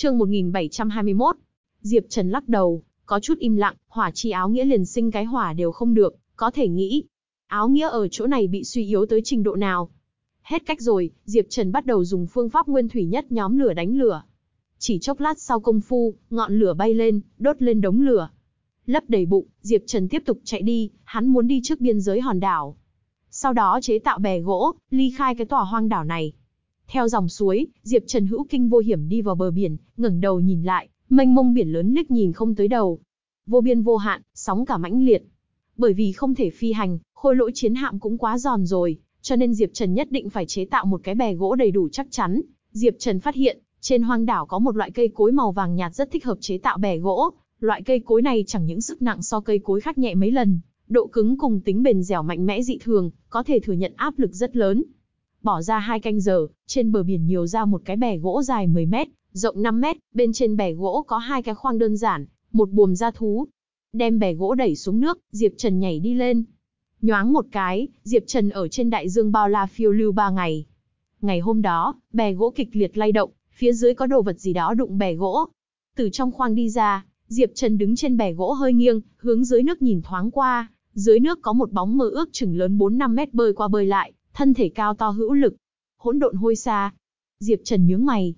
Chương 1721. Diệp Trần lắc đầu, có chút im lặng, hỏa chi áo nghĩa liền sinh cái hỏa đều không được, có thể nghĩ, áo nghĩa ở chỗ này bị suy yếu tới trình độ nào. Hết cách rồi, Diệp Trần bắt đầu dùng phương pháp nguyên thủy nhất nhóm lửa đánh lửa. Chỉ chốc lát sau công phu, ngọn lửa bay lên, đốt lên đống lửa. Lấp đầy bụng, Diệp Trần tiếp tục chạy đi, hắn muốn đi trước biên giới hòn đảo. Sau đó chế tạo bè gỗ, ly khai cái tòa hoang đảo này. Theo dòng suối, Diệp Trần hữu kinh vô hiểm đi vào bờ biển, ngẩng đầu nhìn lại, mênh mông biển lớn liếc nhìn không tới đầu. Vô biên vô hạn, sóng cả mãnh liệt. Bởi vì không thể phi hành, khôi lỗi chiến hạm cũng quá giòn rồi, cho nên Diệp Trần nhất định phải chế tạo một cái bè gỗ đầy đủ chắc chắn. Diệp Trần phát hiện, trên hoang đảo có một loại cây cối màu vàng nhạt rất thích hợp chế tạo bè gỗ. Loại cây cối này chẳng những sức nặng so cây cối khác nhẹ mấy lần, độ cứng cùng tính bền dẻo mạnh mẽ dị thường, có thể thừa nhận áp lực rất lớn. Bỏ ra hai canh giờ, trên bờ biển nhiều ra một cái bè gỗ dài 10 mét, rộng 5 mét, bên trên bè gỗ có hai cái khoang đơn giản, một buồm da thú. Đem bè gỗ đẩy xuống nước, Diệp Trần nhảy đi lên. Nhoáng một cái, Diệp Trần ở trên đại dương bao la phiêu lưu ba ngày. Ngày hôm đó, bè gỗ kịch liệt lay động, phía dưới có đồ vật gì đó đụng bè gỗ. Từ trong khoang đi ra, Diệp Trần đứng trên bè gỗ hơi nghiêng, hướng dưới nước nhìn thoáng qua, dưới nước có một bóng mơ ước chừng lớn 4-5 mét bơi qua bơi lại, thân thể cao to hữu lực. Hỗn độn hôi xa. Diệp Trần nhướng mày.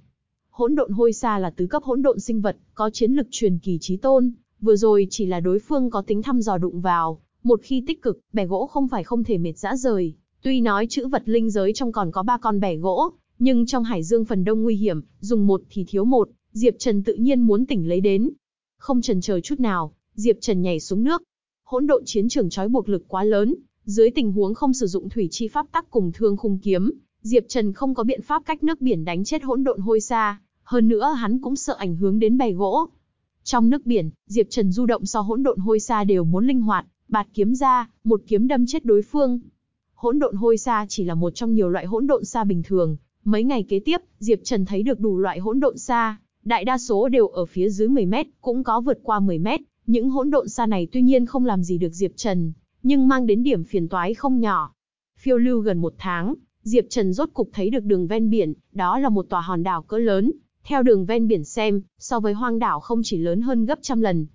Hỗn độn hôi xa là tứ cấp hỗn độn sinh vật, có chiến lực truyền kỳ chí tôn, vừa rồi chỉ là đối phương có tính thăm dò đụng vào, một khi tích cực, bè gỗ không phải không thể mệt dã rời. Tuy nói chữ vật linh giới trong còn có ba con bè gỗ, nhưng trong hải dương phần đông nguy hiểm, dùng một thì thiếu một, Diệp Trần tự nhiên muốn tỉnh lấy đến. Không trần chờ chút nào, Diệp Trần nhảy xuống nước. Hỗn độn chiến trường trói buộc lực quá lớn, dưới tình huống không sử dụng thủy chi pháp tắc cùng thương khung kiếm, Diệp Trần không có biện pháp cách nước biển đánh chết hỗn độn hôi xa, hơn nữa hắn cũng sợ ảnh hưởng đến bè gỗ. Trong nước biển, Diệp Trần du động so hỗn độn hôi xa đều muốn linh hoạt, bạt kiếm ra, một kiếm đâm chết đối phương. Hỗn độn hôi xa chỉ là một trong nhiều loại hỗn độn xa bình thường, mấy ngày kế tiếp, Diệp Trần thấy được đủ loại hỗn độn xa, đại đa số đều ở phía dưới 10 mét, cũng có vượt qua 10 mét, những hỗn độn xa này tuy nhiên không làm gì được Diệp Trần, nhưng mang đến điểm phiền toái không nhỏ. Phiêu lưu gần một tháng, Diệp Trần rốt cục thấy được đường ven biển, đó là một tòa hòn đảo cỡ lớn. Theo đường ven biển xem, so với hoang đảo không chỉ lớn hơn gấp trăm lần.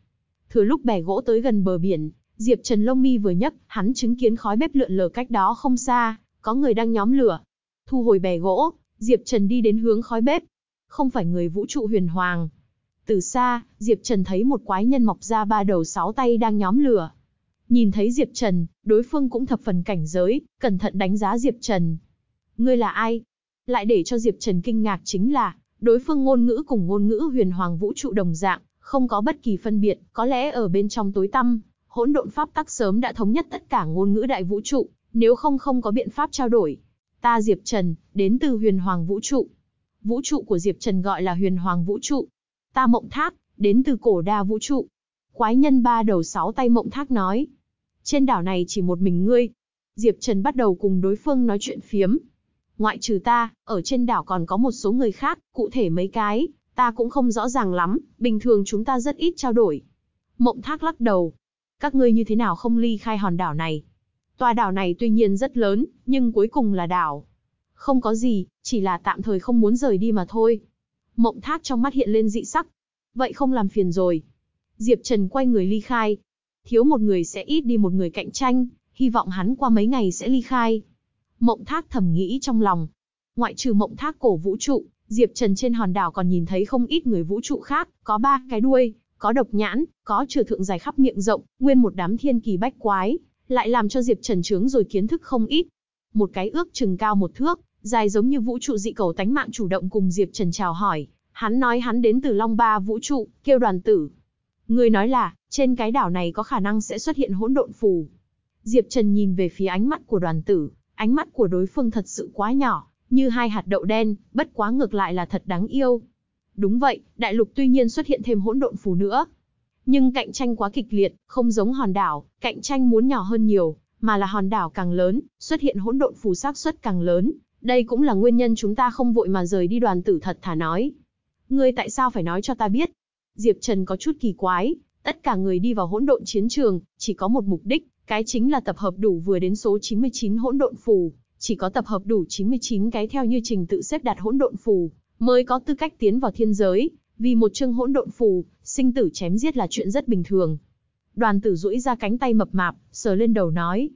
Thừa lúc bè gỗ tới gần bờ biển, Diệp Trần lông mi vừa nhấc, hắn chứng kiến khói bếp lượn lờ cách đó không xa, có người đang nhóm lửa. Thu hồi bè gỗ, Diệp Trần đi đến hướng khói bếp. Không phải người vũ trụ huyền hoàng. Từ xa, Diệp Trần thấy một quái nhân mọc ra ba đầu sáu tay đang nhóm lửa. Nhìn thấy Diệp Trần, đối phương cũng thập phần cảnh giới, cẩn thận đánh giá Diệp Trần. Ngươi là ai? Lại để cho Diệp Trần kinh ngạc chính là, đối phương ngôn ngữ cùng ngôn ngữ huyền hoàng vũ trụ đồng dạng, không có bất kỳ phân biệt, có lẽ ở bên trong tối tăm, hỗn độn pháp tắc sớm đã thống nhất tất cả ngôn ngữ đại vũ trụ, nếu không không có biện pháp trao đổi. Ta Diệp Trần, đến từ huyền hoàng vũ trụ. Vũ trụ của Diệp Trần gọi là huyền hoàng vũ trụ. Ta mộng thác, đến từ cổ đa vũ trụ. Quái nhân ba đầu sáu tay mộng thác nói. Trên đảo này chỉ một mình ngươi. Diệp Trần bắt đầu cùng đối phương nói chuyện phiếm. Ngoại trừ ta, ở trên đảo còn có một số người khác, cụ thể mấy cái, ta cũng không rõ ràng lắm, bình thường chúng ta rất ít trao đổi. Mộng thác lắc đầu. Các ngươi như thế nào không ly khai hòn đảo này? Tòa đảo này tuy nhiên rất lớn, nhưng cuối cùng là đảo. Không có gì, chỉ là tạm thời không muốn rời đi mà thôi. Mộng thác trong mắt hiện lên dị sắc. Vậy không làm phiền rồi. Diệp Trần quay người ly khai. Thiếu một người sẽ ít đi một người cạnh tranh, hy vọng hắn qua mấy ngày sẽ ly khai. Mộng thác thầm nghĩ trong lòng. Ngoại trừ mộng thác cổ vũ trụ, Diệp Trần trên hòn đảo còn nhìn thấy không ít người vũ trụ khác, có ba cái đuôi, có độc nhãn, có trừ thượng dài khắp miệng rộng, nguyên một đám thiên kỳ bách quái, lại làm cho Diệp Trần trướng rồi kiến thức không ít. Một cái ước chừng cao một thước, dài giống như vũ trụ dị cầu tánh mạng chủ động cùng Diệp Trần chào hỏi, hắn nói hắn đến từ Long Ba vũ trụ, kêu đoàn tử. Người nói là, trên cái đảo này có khả năng sẽ xuất hiện hỗn độn phù. Diệp Trần nhìn về phía ánh mắt của đoàn tử, ánh mắt của đối phương thật sự quá nhỏ, như hai hạt đậu đen, bất quá ngược lại là thật đáng yêu. Đúng vậy, đại lục tuy nhiên xuất hiện thêm hỗn độn phù nữa. Nhưng cạnh tranh quá kịch liệt, không giống hòn đảo, cạnh tranh muốn nhỏ hơn nhiều, mà là hòn đảo càng lớn, xuất hiện hỗn độn phù xác suất càng lớn. Đây cũng là nguyên nhân chúng ta không vội mà rời đi đoàn tử thật thà nói. Ngươi tại sao phải nói cho ta biết? Diệp Trần có chút kỳ quái, tất cả người đi vào hỗn độn chiến trường, chỉ có một mục đích, cái chính là tập hợp đủ vừa đến số 99 hỗn độn phù, chỉ có tập hợp đủ 99 cái theo như trình tự xếp đặt hỗn độn phù, mới có tư cách tiến vào thiên giới, Vì một chương hỗn độn phù, sinh tử chém giết là chuyện rất bình thường. Đoàn tử duỗi ra cánh tay mập mạp, sờ lên đầu nói.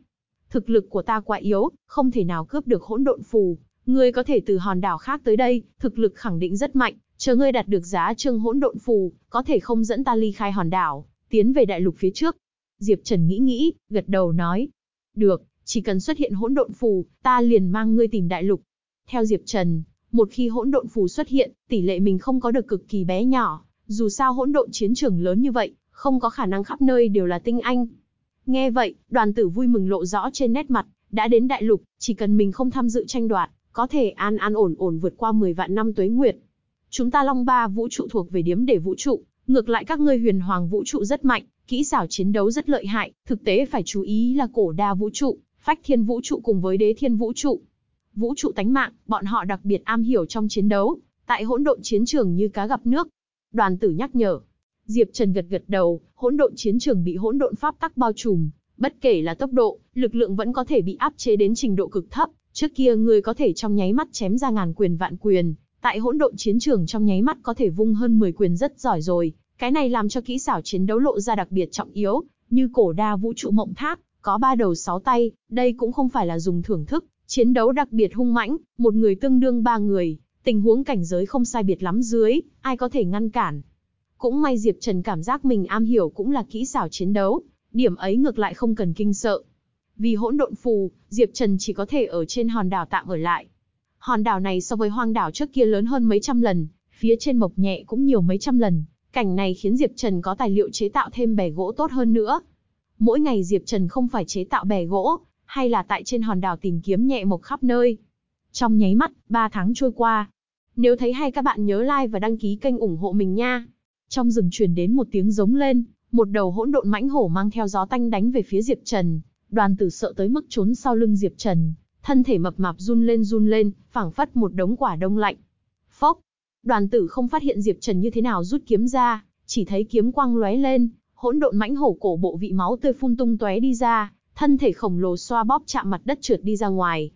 Thực lực của ta quá yếu, không thể nào cướp được hỗn độn phù. Ngươi có thể từ hòn đảo khác tới đây, thực lực khẳng định rất mạnh, chờ ngươi đạt được giá trương hỗn độn phù, có thể không dẫn ta ly khai hòn đảo, tiến về đại lục phía trước. Diệp Trần nghĩ nghĩ, gật đầu nói. Được, chỉ cần xuất hiện hỗn độn phù, ta liền mang ngươi tìm đại lục. Theo Diệp Trần, một khi hỗn độn phù xuất hiện, tỷ lệ mình không có được cực kỳ bé nhỏ, dù sao hỗn độn chiến trường lớn như vậy, không có khả năng khắp nơi đều là tinh anh. Nghe vậy, đoàn tử vui mừng lộ rõ trên nét mặt, đã đến đại lục, chỉ cần mình không tham dự tranh đoạt, có thể an an ổn ổn vượt qua 10 vạn năm tuế nguyệt. Chúng ta Long Ba vũ trụ thuộc về điếm để vũ trụ, ngược lại các ngươi huyền hoàng vũ trụ rất mạnh, kỹ xảo chiến đấu rất lợi hại, thực tế phải chú ý là cổ đa vũ trụ, phách thiên vũ trụ cùng với đế thiên vũ trụ. Vũ trụ tánh mạng, bọn họ đặc biệt am hiểu trong chiến đấu, tại hỗn độn chiến trường như cá gặp nước. Đoàn tử nhắc nhở. Diệp Trần gật gật đầu, hỗn độn chiến trường bị hỗn độn pháp tắc bao trùm, bất kể là tốc độ, lực lượng vẫn có thể bị áp chế đến trình độ cực thấp, trước kia người có thể trong nháy mắt chém ra ngàn quyền vạn quyền, tại hỗn độn chiến trường trong nháy mắt có thể vung hơn 10 quyền rất giỏi rồi, cái này làm cho kỹ xảo chiến đấu lộ ra đặc biệt trọng yếu, như cổ đa vũ trụ mộng tháp, có ba đầu sáu tay, đây cũng không phải là dùng thưởng thức, chiến đấu đặc biệt hung mãnh, một người tương đương ba người, tình huống cảnh giới không sai biệt lắm dưới, ai có thể ngăn cản. Cũng may Diệp Trần cảm giác mình am hiểu cũng là kỹ xảo chiến đấu, điểm ấy ngược lại không cần kinh sợ. Vì hỗn độn phù, Diệp Trần chỉ có thể ở trên hòn đảo tạm ở lại. Hòn đảo này so với hoang đảo trước kia lớn hơn mấy trăm lần, phía trên mộc nhẹ cũng nhiều mấy trăm lần, cảnh này khiến Diệp Trần có tài liệu chế tạo thêm bè gỗ tốt hơn nữa. Mỗi ngày Diệp Trần không phải chế tạo bè gỗ, hay là tại trên hòn đảo tìm kiếm nhẹ mộc khắp nơi. Trong nháy mắt, 3 tháng trôi qua. Nếu thấy hay các bạn nhớ like và đăng ký kênh ủng hộ mình nha. Trong rừng truyền đến một tiếng giống lên, một đầu hỗn độn mãnh hổ mang theo gió tanh đánh về phía Diệp Trần. Đoàn tử sợ tới mức trốn sau lưng Diệp Trần, thân thể mập mạp run lên run lên, phảng phất một đống quả đông lạnh. Phốc! Đoàn tử không phát hiện Diệp Trần như thế nào rút kiếm ra, chỉ thấy kiếm quang lóe lên, hỗn độn mãnh hổ cổ bộ vị máu tươi phun tung tóe đi ra, thân thể khổng lồ xoa bóp chạm mặt đất trượt đi ra ngoài.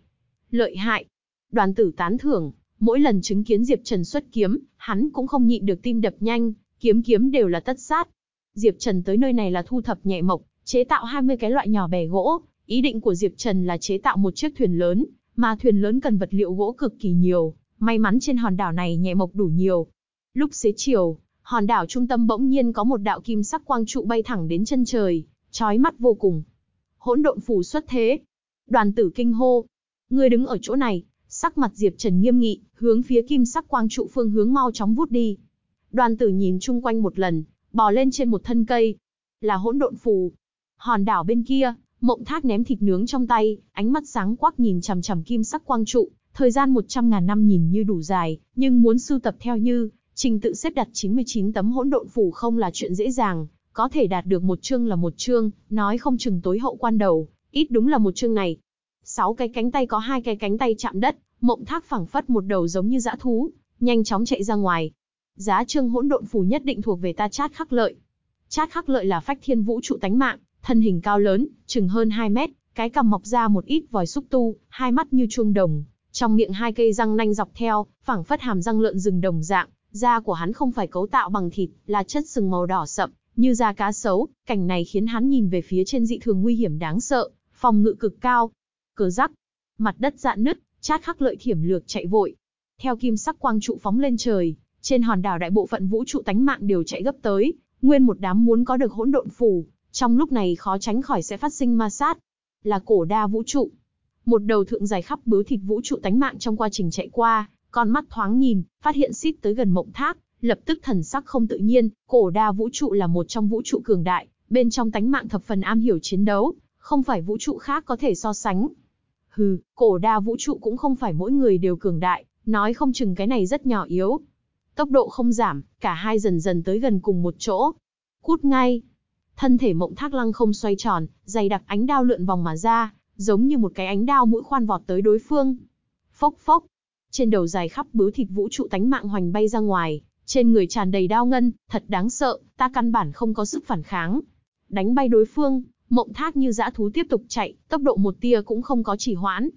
Lợi hại! Đoàn tử tán thưởng, mỗi lần chứng kiến Diệp Trần xuất kiếm, hắn cũng không nhịn được tim đập nhanh, kiếm kiếm đều là tất sát. Diệp Trần tới nơi này là thu thập nhẹ mộc, chế tạo 20 cái loại nhỏ bè gỗ, ý định của Diệp Trần là chế tạo một chiếc thuyền lớn, mà thuyền lớn cần vật liệu gỗ cực kỳ nhiều, may mắn trên hòn đảo này nhẹ mộc đủ nhiều. Lúc xế chiều, hòn đảo trung tâm bỗng nhiên có một đạo kim sắc quang trụ bay thẳng đến chân trời, chói mắt vô cùng. Hỗn độn phù xuất thế. Đoàn tử kinh hô. người đứng ở chỗ này, sắc mặt Diệp Trần nghiêm nghị, hướng phía kim sắc quang trụ phương hướng mau chóng vút đi. Đoàn tử nhìn chung quanh một lần, bò lên trên một thân cây. Là hỗn độn phù. Hòn đảo bên kia, mộng thác ném thịt nướng trong tay, ánh mắt sáng quắc nhìn chằm chằm kim sắc quang trụ. Thời gian 100 ngàn năm nhìn như đủ dài, nhưng muốn sưu tập theo như, trình tự xếp đặt 99 tấm hỗn độn phủ không là chuyện dễ dàng, có thể đạt được một chương là một chương, nói không chừng tối hậu quan đầu, ít đúng là một chương này. Sáu cái cánh tay có hai cái cánh tay chạm đất, mộng thác phẳng phất một đầu giống như dã thú, nhanh chóng chạy ra ngoài. Giá chương hỗn độn phủ nhất định thuộc về ta chát khắc lợi. Chát khắc lợi là phách thiên vũ trụ tánh mạng, thân hình cao lớn, chừng hơn 2 mét, cái cằm mọc ra một ít vòi xúc tu, hai mắt như chuông đồng, trong miệng hai cây răng nanh dọc theo, phẳng phất hàm răng lợn rừng đồng dạng, da của hắn không phải cấu tạo bằng thịt, là chất sừng màu đỏ sậm, như da cá sấu, cảnh này khiến hắn nhìn về phía trên dị thường nguy hiểm đáng sợ, phòng ngự cực cao. Cờ rắc, mặt đất dạn nứt, chát khắc lợi thiểm lược chạy vội. Theo kim sắc quang trụ phóng lên trời, trên hòn đảo đại bộ phận vũ trụ tánh mạng đều chạy gấp tới, nguyên một đám muốn có được hỗn độn phù, trong lúc này khó tránh khỏi sẽ phát sinh ma sát. Là cổ đa vũ trụ. Một đầu thượng dài khắp bướu thịt vũ trụ tánh mạng trong quá trình chạy qua, con mắt thoáng nhìn, phát hiện xít tới gần mộng thác, lập tức thần sắc không tự nhiên, cổ đa vũ trụ là một trong vũ trụ cường đại, bên trong tánh mạng thập phần am hiểu chiến đấu, không phải vũ trụ khác có thể so sánh. Hừ, cổ đa vũ trụ cũng không phải mỗi người đều cường đại, nói không chừng cái này rất nhỏ yếu. Tốc độ không giảm, cả hai dần dần tới gần cùng một chỗ. Cút ngay. Thân thể mộng thác lăng không xoay tròn, dày đặc ánh đao lượn vòng mà ra, giống như một cái ánh đao mũi khoan vọt tới đối phương. Phốc phốc. Trên đầu dài khắp bướu thịt vũ trụ tánh mạng hoành bay ra ngoài, trên người tràn đầy đao ngân, thật đáng sợ, ta căn bản không có sức phản kháng. Đánh bay đối phương, mộng thác như dã thú tiếp tục chạy, tốc độ một tia cũng không có chỉ hoãn.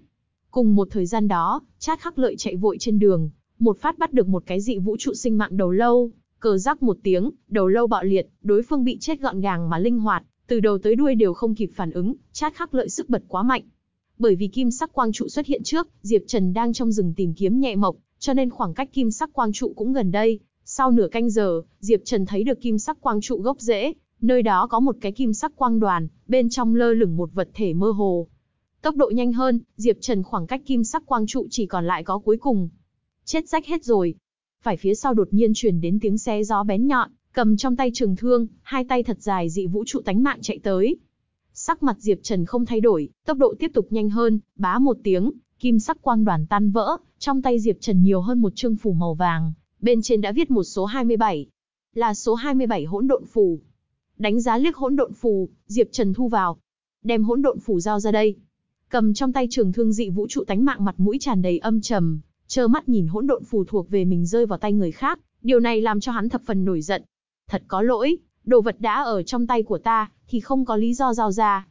Cùng một thời gian đó, chát khắc lợi chạy vội trên đường, một phát bắt được một cái dị vũ trụ sinh mạng đầu lâu, Cờ rắc một tiếng, đầu lâu bạo liệt, đối phương bị chết gọn gàng mà linh hoạt, từ đầu tới đuôi đều không kịp phản ứng, chát khắc lợi sức bật quá mạnh. Bởi vì kim sắc quang trụ xuất hiện trước, Diệp Trần đang trong rừng tìm kiếm nhẹ mộc, cho nên khoảng cách kim sắc quang trụ cũng gần đây. Sau nửa canh giờ, Diệp Trần thấy được kim sắc quang trụ gốc rễ, nơi đó có một cái kim sắc quang đoàn, bên trong lơ lửng một vật thể mơ hồ. Tốc độ nhanh hơn, Diệp Trần khoảng cách kim sắc quang trụ chỉ còn lại có cuối cùng. Chết rách hết rồi. Phải phía sau đột nhiên truyền đến tiếng xe gió bén nhọn, cầm trong tay trường thương, hai tay thật dài dị vũ trụ tánh mạng chạy tới. Sắc mặt Diệp Trần không thay đổi, tốc độ tiếp tục nhanh hơn, bá một tiếng, kim sắc quang đoàn tan vỡ, trong tay Diệp Trần nhiều hơn một chương phủ màu vàng, bên trên đã viết một số 27. Là số 27 hỗn độn phù. Đánh giá liếc hỗn độn phù, Diệp Trần thu vào. Đem hỗn độn phù giao ra đây. Cầm trong tay trường thương dị vũ trụ tánh mạng mặt mũi tràn đầy âm trầm, trơ mắt nhìn hỗn độn phù thuộc về mình rơi vào tay người khác, điều này làm cho hắn thập phần nổi giận. Thật có lỗi, đồ vật đã ở trong tay của ta, thì không có lý do giao ra.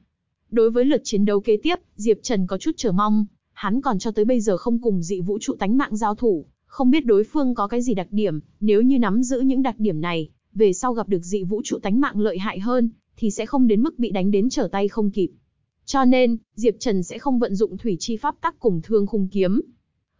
Đối với lượt chiến đấu kế tiếp, Diệp Trần có chút chờ mong, hắn còn cho tới bây giờ không cùng dị vũ trụ tánh mạng giao thủ, không biết đối phương có cái gì đặc điểm, nếu như nắm giữ những đặc điểm này, về sau gặp được dị vũ trụ tánh mạng lợi hại hơn, thì sẽ không đến mức bị đánh đến trở tay không kịp. Cho nên, Diệp Trần sẽ không vận dụng thủy chi pháp tắc cùng thương khung kiếm.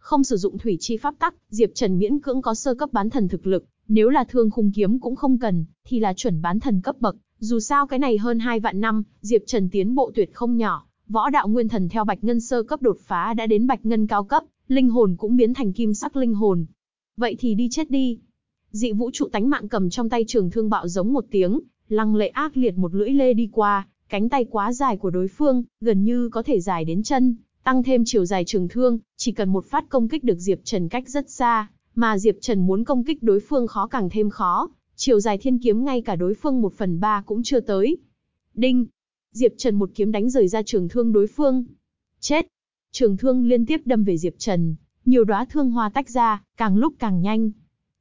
Không sử dụng thủy chi pháp tắc, Diệp Trần miễn cưỡng có sơ cấp bán thần thực lực, nếu là thương khung kiếm cũng không cần, thì là chuẩn bán thần cấp bậc. Dù sao cái này hơn 2 vạn năm, Diệp Trần tiến bộ tuyệt không nhỏ, võ đạo nguyên thần theo bạch ngân sơ cấp đột phá đã đến bạch ngân cao cấp, linh hồn cũng biến thành kim sắc linh hồn. Vậy thì đi chết đi. Dị vũ trụ tánh mạng cầm trong tay trường thương bạo giống một tiếng, lăng lệ ác liệt một lưỡi lê đi qua, cánh tay quá dài của đối phương, gần như có thể dài đến chân, tăng thêm chiều dài trường thương, chỉ cần một phát công kích được Diệp Trần cách rất xa, mà Diệp Trần muốn công kích đối phương khó càng thêm khó, chiều dài thiên kiếm ngay cả đối phương một phần ba cũng chưa tới. Đinh! Diệp Trần một kiếm đánh rời ra trường thương đối phương. Chết! Trường thương liên tiếp đâm về Diệp Trần, nhiều đóa thương hoa tách ra, càng lúc càng nhanh.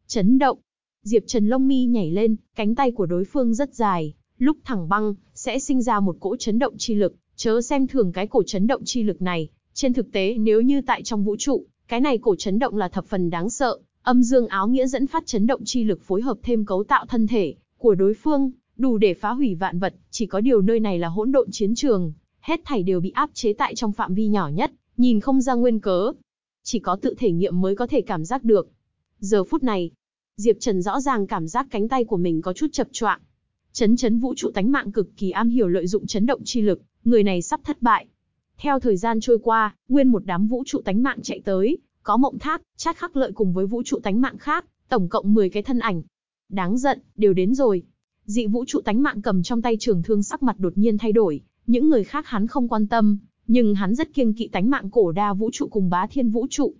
Chấn động! Diệp Trần lông mi nhảy lên, cánh tay của đối phương rất dài, lúc thẳng băng, sẽ sinh ra một cỗ chấn động chi lực, chớ xem thường cái cổ chấn động chi lực này. Trên thực tế nếu như tại trong vũ trụ, cái này cổ chấn động là thập phần đáng sợ, âm dương áo nghĩa dẫn phát chấn động chi lực phối hợp thêm cấu tạo thân thể của đối phương, đủ để phá hủy vạn vật, chỉ có điều nơi này là hỗn độn chiến trường, hết thảy đều bị áp chế tại trong phạm vi nhỏ nhất, nhìn không ra nguyên cớ. Chỉ có tự thể nghiệm mới có thể cảm giác được. Giờ phút này, Diệp Trần rõ ràng cảm giác cánh tay của mình có chút chập choạng. Chấn chấn vũ trụ tánh mạng cực kỳ am hiểu lợi dụng chấn động chi lực, người này sắp thất bại. Theo thời gian trôi qua, nguyên một đám vũ trụ tánh mạng chạy tới, có mộng thác, chát khắc lợi cùng với vũ trụ tánh mạng khác, tổng cộng 10 cái thân ảnh. Đáng giận, đều đến rồi. Dị vũ trụ tánh mạng cầm trong tay trường thương sắc mặt đột nhiên thay đổi, những người khác hắn không quan tâm, nhưng hắn rất kiêng kỵ tánh mạng cổ đa vũ trụ cùng bá thiên vũ trụ.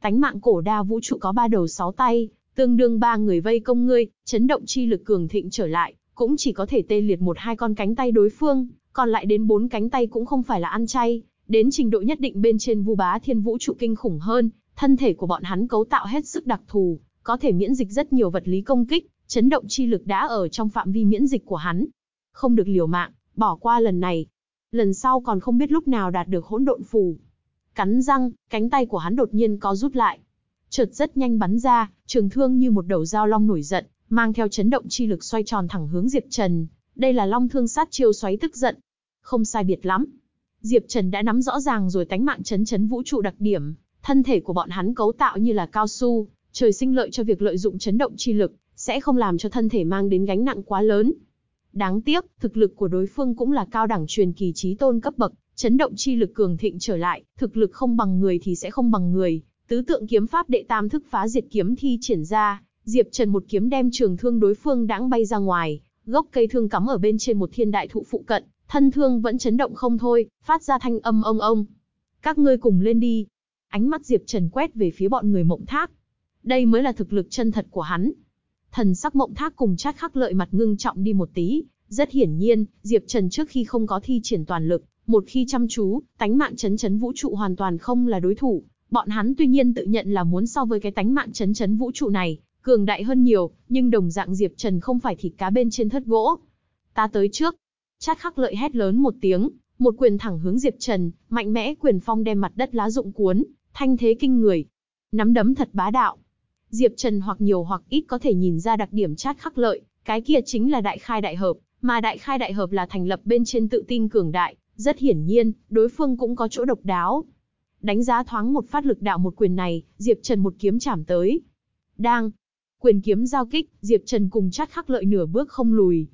Tánh mạng cổ đa vũ trụ có ba đầu sáu tay, tương đương ba người vây công ngươi, chấn động chi lực cường thịnh trở lại, cũng chỉ có thể tê liệt một hai con cánh tay đối phương, còn lại đến bốn cánh tay cũng không phải là ăn chay, đến trình độ nhất định bên trên vu bá thiên vũ trụ kinh khủng hơn, thân thể của bọn hắn cấu tạo hết sức đặc thù, có thể miễn dịch rất nhiều vật lý công kích, chấn động chi lực đã ở trong phạm vi miễn dịch của hắn. Không được liều mạng, bỏ qua lần này. Lần sau còn không biết lúc nào đạt được hỗn độn phù. Cắn răng, cánh tay của hắn đột nhiên có rút lại. Chợt rất nhanh bắn ra, trường thương như một đầu dao long nổi giận, mang theo chấn động chi lực xoay tròn thẳng hướng Diệp Trần. Đây là long thương sát chiêu xoáy tức giận. Không sai biệt lắm. Diệp Trần đã nắm rõ ràng rồi tánh mạng chấn chấn vũ trụ đặc điểm, thân thể của bọn hắn cấu tạo như là cao su, trời sinh lợi cho việc lợi dụng chấn động chi lực, sẽ không làm cho thân thể mang đến gánh nặng quá lớn. Đáng tiếc, thực lực của đối phương cũng là cao đẳng truyền kỳ trí tôn cấp bậc, chấn động chi lực cường thịnh trở lại, thực lực không bằng người thì sẽ không bằng người. Tứ tượng kiếm pháp đệ tam thức phá diệt kiếm thi triển ra, Diệp Trần một kiếm đem trường thương đối phương đãng bay ra ngoài, gốc cây thương cắm ở bên trên một thiên đại thụ phụ cận, thân thương vẫn chấn động không thôi, phát ra thanh âm ông ông. Các ngươi cùng lên đi. Ánh mắt Diệp Trần quét về phía bọn người mộng thác. Đây mới là thực lực chân thật của hắn. Thần sắc mộng thác cùng chát khắc lợi mặt ngưng trọng đi một tí. Rất hiển nhiên, Diệp Trần trước khi không có thi triển toàn lực, một khi chăm chú, tánh mạng chấn chấn vũ trụ hoàn toàn không là đối thủ. Bọn hắn tuy nhiên tự nhận là muốn so với cái tánh mạng chấn chấn vũ trụ này, cường đại hơn nhiều, nhưng đồng dạng Diệp Trần không phải thịt cá bên trên thất gỗ. Ta tới trước. Chát khắc lợi hét lớn một tiếng, một quyền thẳng hướng Diệp Trần, mạnh mẽ quyền phong đem mặt đất lá rụng cuốn, thanh thế kinh người. Nắm đấm thật bá đạo. Diệp Trần hoặc nhiều hoặc ít có thể nhìn ra đặc điểm chát khắc lợi, cái kia chính là đại khai đại hợp, mà đại khai đại hợp là thành lập bên trên tự tin cường đại, rất hiển nhiên, đối phương cũng có chỗ độc đáo. Đánh giá thoáng một phát lực đạo một quyền này, Diệp Trần một kiếm chảm tới. Đang, quyền kiếm giao kích, Diệp Trần cùng chát khắc lợi nửa bước không lùi.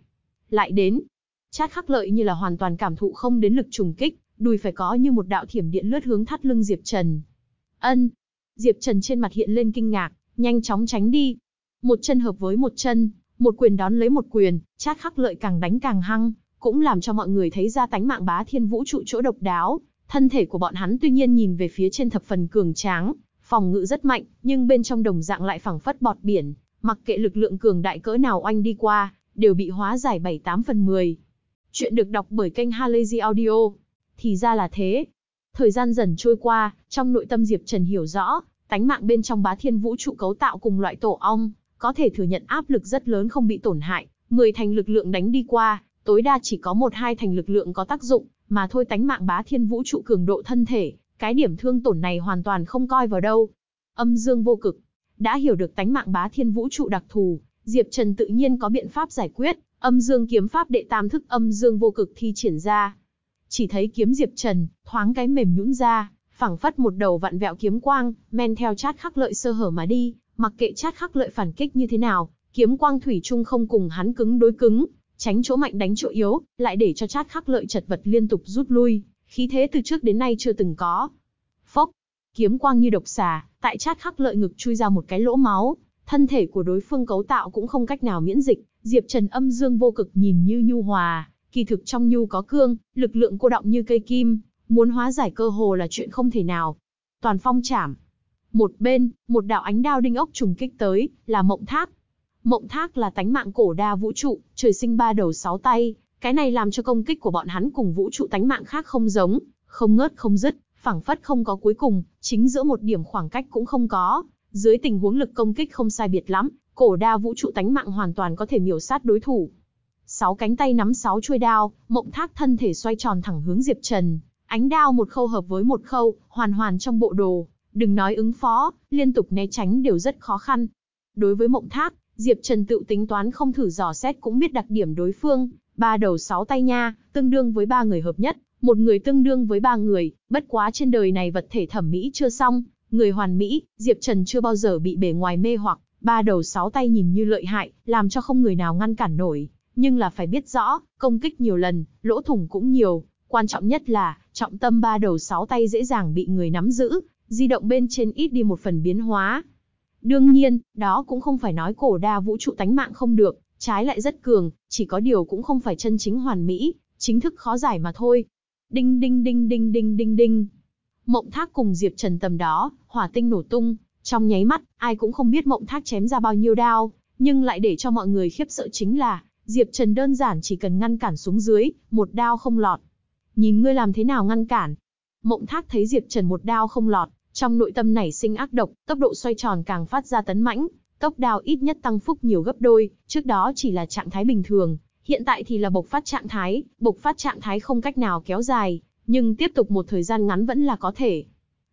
Lại đến, chát khắc lợi như là hoàn toàn cảm thụ không đến lực trùng kích, đùi phải có như một đạo thiểm điện lướt hướng thắt lưng Diệp Trần. Ân, Diệp Trần trên mặt hiện lên kinh ngạc, nhanh chóng tránh đi. Một chân hợp với một chân, một quyền đón lấy một quyền, chát khắc lợi càng đánh càng hăng, cũng làm cho mọi người thấy ra tánh mạng bá thiên vũ trụ chỗ độc đáo. Thân thể của bọn hắn tuy nhiên nhìn về phía trên thập phần cường tráng, phòng ngự rất mạnh, nhưng bên trong đồng dạng lại phẳng phất bọt biển, mặc kệ lực lượng cường đại cỡ nào oanh đi qua, đều bị hóa giải 7-8 phần 10. Chuyện được đọc bởi kênh Halazy Audio. Thì ra là thế. Thời gian dần trôi qua, trong nội tâm Diệp Trần hiểu rõ, tánh mạng bên trong bá thiên vũ trụ cấu tạo cùng loại tổ ong, có thể thừa nhận áp lực rất lớn không bị tổn hại, 10 thành lực lượng đánh đi qua, tối đa chỉ có một hai thành lực lượng có tác dụng, mà thôi tánh mạng bá thiên vũ trụ cường độ thân thể, cái điểm thương tổn này hoàn toàn không coi vào đâu. Âm dương vô cực, đã hiểu được tánh mạng bá thiên vũ trụ đặc thù, Diệp Trần tự nhiên có biện pháp giải quyết, âm dương kiếm pháp đệ tam thức âm dương vô cực thi triển ra. Chỉ thấy kiếm Diệp Trần, thoáng cái mềm nhũn ra, phẳng phất một đầu vặn vẹo kiếm quang, men theo chát khắc lợi sơ hở mà đi, mặc kệ chát khắc lợi phản kích như thế nào, kiếm quang thủy chung không cùng hắn cứng đối cứng, tránh chỗ mạnh đánh chỗ yếu, lại để cho chát khắc lợi chật vật liên tục rút lui, khí thế từ trước đến nay chưa từng có. Phốc, kiếm quang như độc xà, tại chát khắc lợi ngực chui ra một cái lỗ máu, thân thể của đối phương cấu tạo cũng không cách nào miễn dịch, Diệp Trần âm dương vô cực nhìn như nhu hòa, kỳ thực trong nhu có cương, lực lượng cô động như cây kim, muốn hóa giải cơ hồ là chuyện không thể nào. Toàn phong chảm. Một bên, một đạo ánh đao đinh ốc trùng kích tới, là mộng thác. Mộng thác là tánh mạng cổ đa vũ trụ, trời sinh ba đầu sáu tay, cái này làm cho công kích của bọn hắn cùng vũ trụ tánh mạng khác không giống, không ngớt không dứt, phảng phất không có cuối cùng, chính giữa một điểm khoảng cách cũng không có. Dưới tình huống lực công kích không sai biệt lắm, cổ đa vũ trụ tánh mạng hoàn toàn có thể miểu sát đối thủ. Sáu cánh tay nắm sáu chuôi đao, mộng thác thân thể xoay tròn thẳng hướng Diệp Trần. Ánh đao một khâu hợp với một khâu, hoàn hoàn trong bộ đồ. Đừng nói ứng phó, liên tục né tránh đều rất khó khăn. Đối với mộng thác, Diệp Trần tự tính toán không thử dò xét cũng biết đặc điểm đối phương. Ba đầu sáu tay nha, tương đương với ba người hợp nhất. Một người tương đương với ba người, bất quá trên đời này vật thể thẩm mỹ chưa xong. Người hoàn mỹ, Diệp Trần chưa bao giờ bị bề ngoài mê hoặc, ba đầu sáu tay nhìn như lợi hại, làm cho không người nào ngăn cản nổi. Nhưng là phải biết rõ, công kích nhiều lần, lỗ thủng cũng nhiều. Quan trọng nhất là, trọng tâm ba đầu sáu tay dễ dàng bị người nắm giữ, di động bên trên ít đi một phần biến hóa. Đương nhiên, đó cũng không phải nói cổ đa vũ trụ tánh mạng không được, trái lại rất cường, chỉ có điều cũng không phải chân chính hoàn mỹ, chính thức khó giải mà thôi. Đinh đinh đinh đinh đinh đinh đinh. Mộng thác cùng Diệp Trần tầm đó, hỏa tinh nổ tung, trong nháy mắt, ai cũng không biết mộng thác chém ra bao nhiêu đao, nhưng lại để cho mọi người khiếp sợ chính là, Diệp Trần đơn giản chỉ cần ngăn cản xuống dưới, một đao không lọt. Nhìn ngươi làm thế nào ngăn cản? Mộng thác thấy Diệp Trần một đao không lọt, trong nội tâm nảy sinh ác độc, tốc độ xoay tròn càng phát ra tấn mãnh, tốc đao ít nhất tăng phúc nhiều gấp đôi, trước đó chỉ là trạng thái bình thường, hiện tại thì là bộc phát trạng thái, bộc phát trạng thái không cách nào kéo dài, nhưng tiếp tục một thời gian ngắn vẫn là có thể.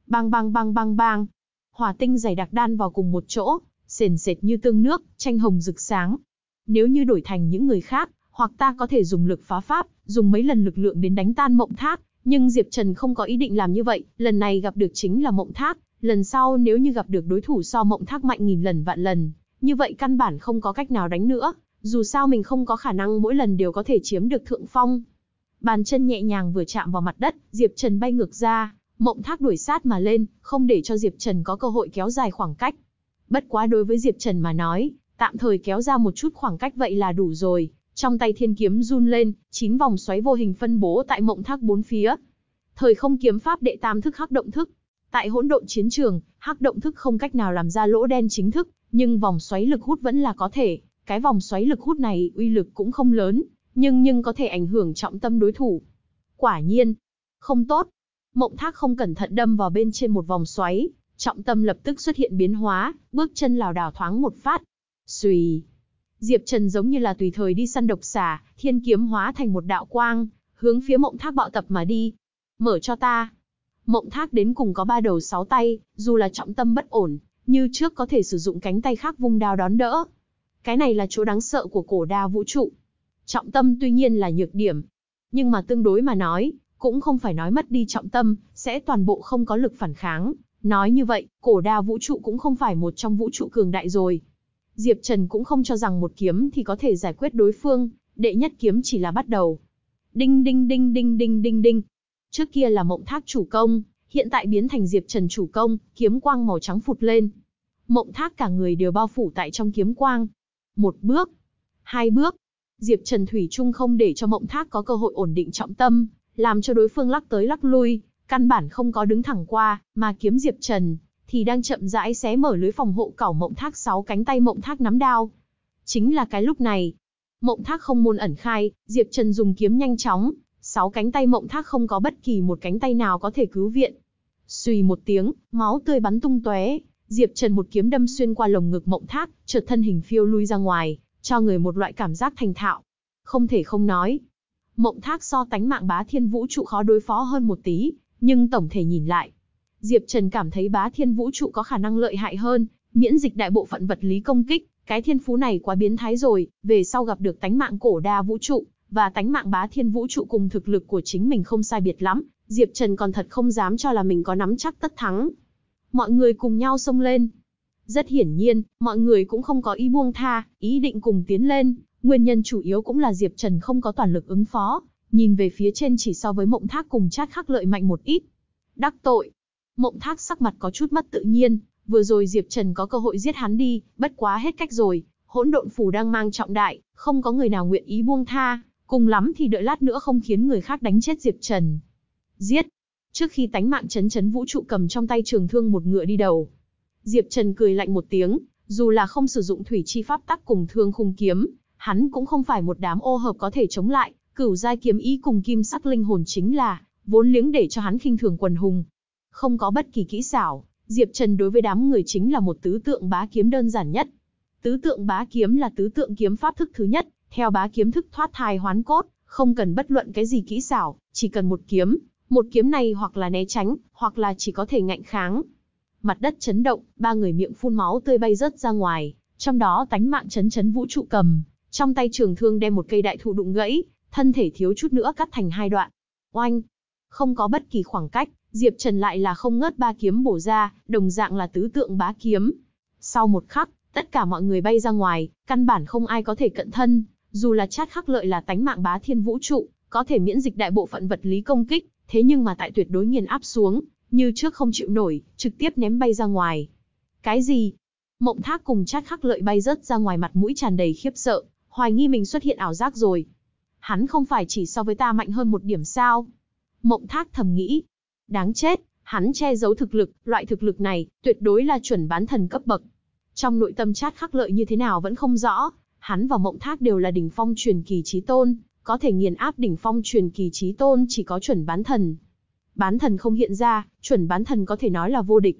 Bang bang bang bang bang, hỏa tinh dày đặc đan vào cùng một chỗ, sền sệt như tương nước, tranh hồng rực sáng. Nếu như đổi thành những người khác, hoặc ta có thể dùng lực phá pháp, dùng mấy lần lực lượng đến đánh tan mộng thác, nhưng Diệp Trần không có ý định làm như vậy, lần này gặp được chính là mộng thác, lần sau nếu như gặp được đối thủ so mộng thác mạnh nghìn lần vạn lần, như vậy căn bản không có cách nào đánh nữa, dù sao mình không có khả năng mỗi lần đều có thể chiếm được thượng phong. Bàn chân nhẹ nhàng vừa chạm vào mặt đất, Diệp Trần bay ngược ra, mộng thác đuổi sát mà lên, không để cho Diệp Trần có cơ hội kéo dài khoảng cách. Bất quá đối với Diệp Trần mà nói, tạm thời kéo ra một chút khoảng cách vậy là đủ rồi, trong tay thiên kiếm run lên, chín vòng xoáy vô hình phân bố tại mộng thác bốn phía. Thời không kiếm pháp đệ tam thức hắc động thức. Tại hỗn độn chiến trường, hắc động thức không cách nào làm ra lỗ đen chính thức, nhưng vòng xoáy lực hút vẫn là có thể. Cái vòng xoáy lực hút này uy lực cũng không lớn, nhưng nhưng có thể ảnh hưởng trọng tâm đối thủ. Quả nhiên, không tốt. Mộng thác không cẩn thận đâm vào bên trên một vòng xoáy, trọng tâm lập tức xuất hiện biến hóa, bước chân lảo đảo thoáng một phát. Xùy, Diệp Trần giống như là tùy thời đi săn độc xà, thiên kiếm hóa thành một đạo quang, hướng phía mộng thác bạo tập mà đi. Mở cho ta. Mộng thác đến cùng có ba đầu sáu tay, dù là trọng tâm bất ổn, như trước có thể sử dụng cánh tay khác vung đao đón đỡ. Cái này là chỗ đáng sợ của cổ đa vũ trụ. Trọng tâm tuy nhiên là nhược điểm, nhưng mà tương đối mà nói, cũng không phải nói mất đi trọng tâm, sẽ toàn bộ không có lực phản kháng. Nói như vậy, cổ đa vũ trụ cũng không phải một trong vũ trụ cường đại rồi. Diệp Trần cũng không cho rằng một kiếm thì có thể giải quyết đối phương, đệ nhất kiếm chỉ là bắt đầu. Đinh đinh đinh đinh đinh đinh đinh. Trước kia là mộng thác chủ công, hiện tại biến thành Diệp Trần chủ công, kiếm quang màu trắng phụt lên. Mộng thác cả người đều bao phủ tại trong kiếm quang. Một bước, hai bước. Diệp Trần Thủy Trung không để cho mộng thác có cơ hội ổn định trọng tâm, làm cho đối phương lắc tới lắc lui, căn bản không có đứng thẳng qua, mà kiếm Diệp Trần, thì đang chậm rãi xé mở lưới phòng hộ cảo mộng thác sáu cánh tay mộng thác nắm đao. Chính là cái lúc này, mộng thác không môn ẩn khai, Diệp Trần dùng kiếm nhanh chóng, sáu cánh tay mộng thác không có bất kỳ một cánh tay nào có thể cứu viện. Xùy một tiếng, máu tươi bắn tung tóe, Diệp Trần một kiếm đâm xuyên qua lồng ngực mộng thác, chợt thân hình phiêu lui ra ngoài, cho người một loại cảm giác thành thạo. Không thể không nói, mộng thác so tánh mạng bá thiên vũ trụ khó đối phó hơn một tí, nhưng tổng thể nhìn lại, Diệp Trần cảm thấy bá thiên vũ trụ có khả năng lợi hại hơn, miễn dịch đại bộ phận vật lý công kích, cái thiên phú này quá biến thái rồi, về sau gặp được tánh mạng cổ đa vũ trụ, và tánh mạng bá thiên vũ trụ cùng thực lực của chính mình không sai biệt lắm, Diệp Trần còn thật không dám cho là mình có nắm chắc tất thắng. Mọi người cùng nhau xông lên. Rất hiển nhiên, mọi người cũng không có ý buông tha, ý định cùng tiến lên, nguyên nhân chủ yếu cũng là Diệp Trần không có toàn lực ứng phó, nhìn về phía trên chỉ so với mộng thác cùng chát khắc lợi mạnh một ít. Đắc tội, Mộng thác sắc mặt có chút mất tự nhiên, vừa rồi Diệp Trần có cơ hội giết hắn đi, bất quá hết cách rồi, hỗn độn phủ đang mang trọng đại, không có người nào nguyện ý buông tha, cùng lắm thì đợi lát nữa không khiến người khác đánh chết Diệp Trần. Giết! Trước khi tánh mạng chấn chấn vũ trụ cầm trong tay trường thương một ngựa đi đầu. Diệp Trần cười lạnh một tiếng, dù là không sử dụng thủy chi pháp tắc cùng thương khung kiếm, hắn cũng không phải một đám ô hợp có thể chống lại, cửu giai kiếm ý cùng kim sắc linh hồn chính là vốn liếng để cho hắn khinh thường quần hùng, không có bất kỳ kỹ xảo, Diệp Trần đối với đám người chính là một tứ tượng bá kiếm đơn giản nhất. Tứ tượng bá kiếm là tứ tượng kiếm pháp thức thứ nhất, theo bá kiếm thức thoát thai hoán cốt, không cần bất luận cái gì kỹ xảo, chỉ cần một kiếm, một kiếm này hoặc là né tránh, hoặc là chỉ có thể ngạnh kháng. Mặt đất chấn động, ba người miệng phun máu tươi bay rớt ra ngoài, trong đó tánh mạng chấn chấn vũ trụ cầm, trong tay trường thương đem một cây đại thụ đụng gãy, thân thể thiếu chút nữa cắt thành hai đoạn. Oanh! Không có bất kỳ khoảng cách, Diệp Trần lại là không ngớt ba kiếm bổ ra, đồng dạng là tứ tượng bá kiếm. Sau một khắc, tất cả mọi người bay ra ngoài, căn bản không ai có thể cận thân, dù là chát khắc lợi là tánh mạng bá thiên vũ trụ, có thể miễn dịch đại bộ phận vật lý công kích, thế nhưng mà tại tuyệt đối nghiền áp xuống, như trước không chịu nổi, trực tiếp ném bay ra ngoài. Cái gì? Mộng thác cùng chát khắc lợi bay rớt ra ngoài mặt mũi tràn đầy khiếp sợ, hoài nghi mình xuất hiện ảo giác rồi. Hắn không phải chỉ so với ta mạnh hơn một điểm sao? Mộng thác thầm nghĩ, Đáng chết, hắn che giấu thực lực, loại thực lực này, tuyệt đối là chuẩn bán thần cấp bậc. Trong nội tâm chát khắc lợi như thế nào vẫn không rõ, hắn và mộng thác đều là đỉnh phong truyền kỳ trí tôn, có thể nghiền áp đỉnh phong truyền kỳ trí tôn chỉ có chuẩn bán thần. Bán thần không hiện ra, chuẩn bán thần có thể nói là vô địch.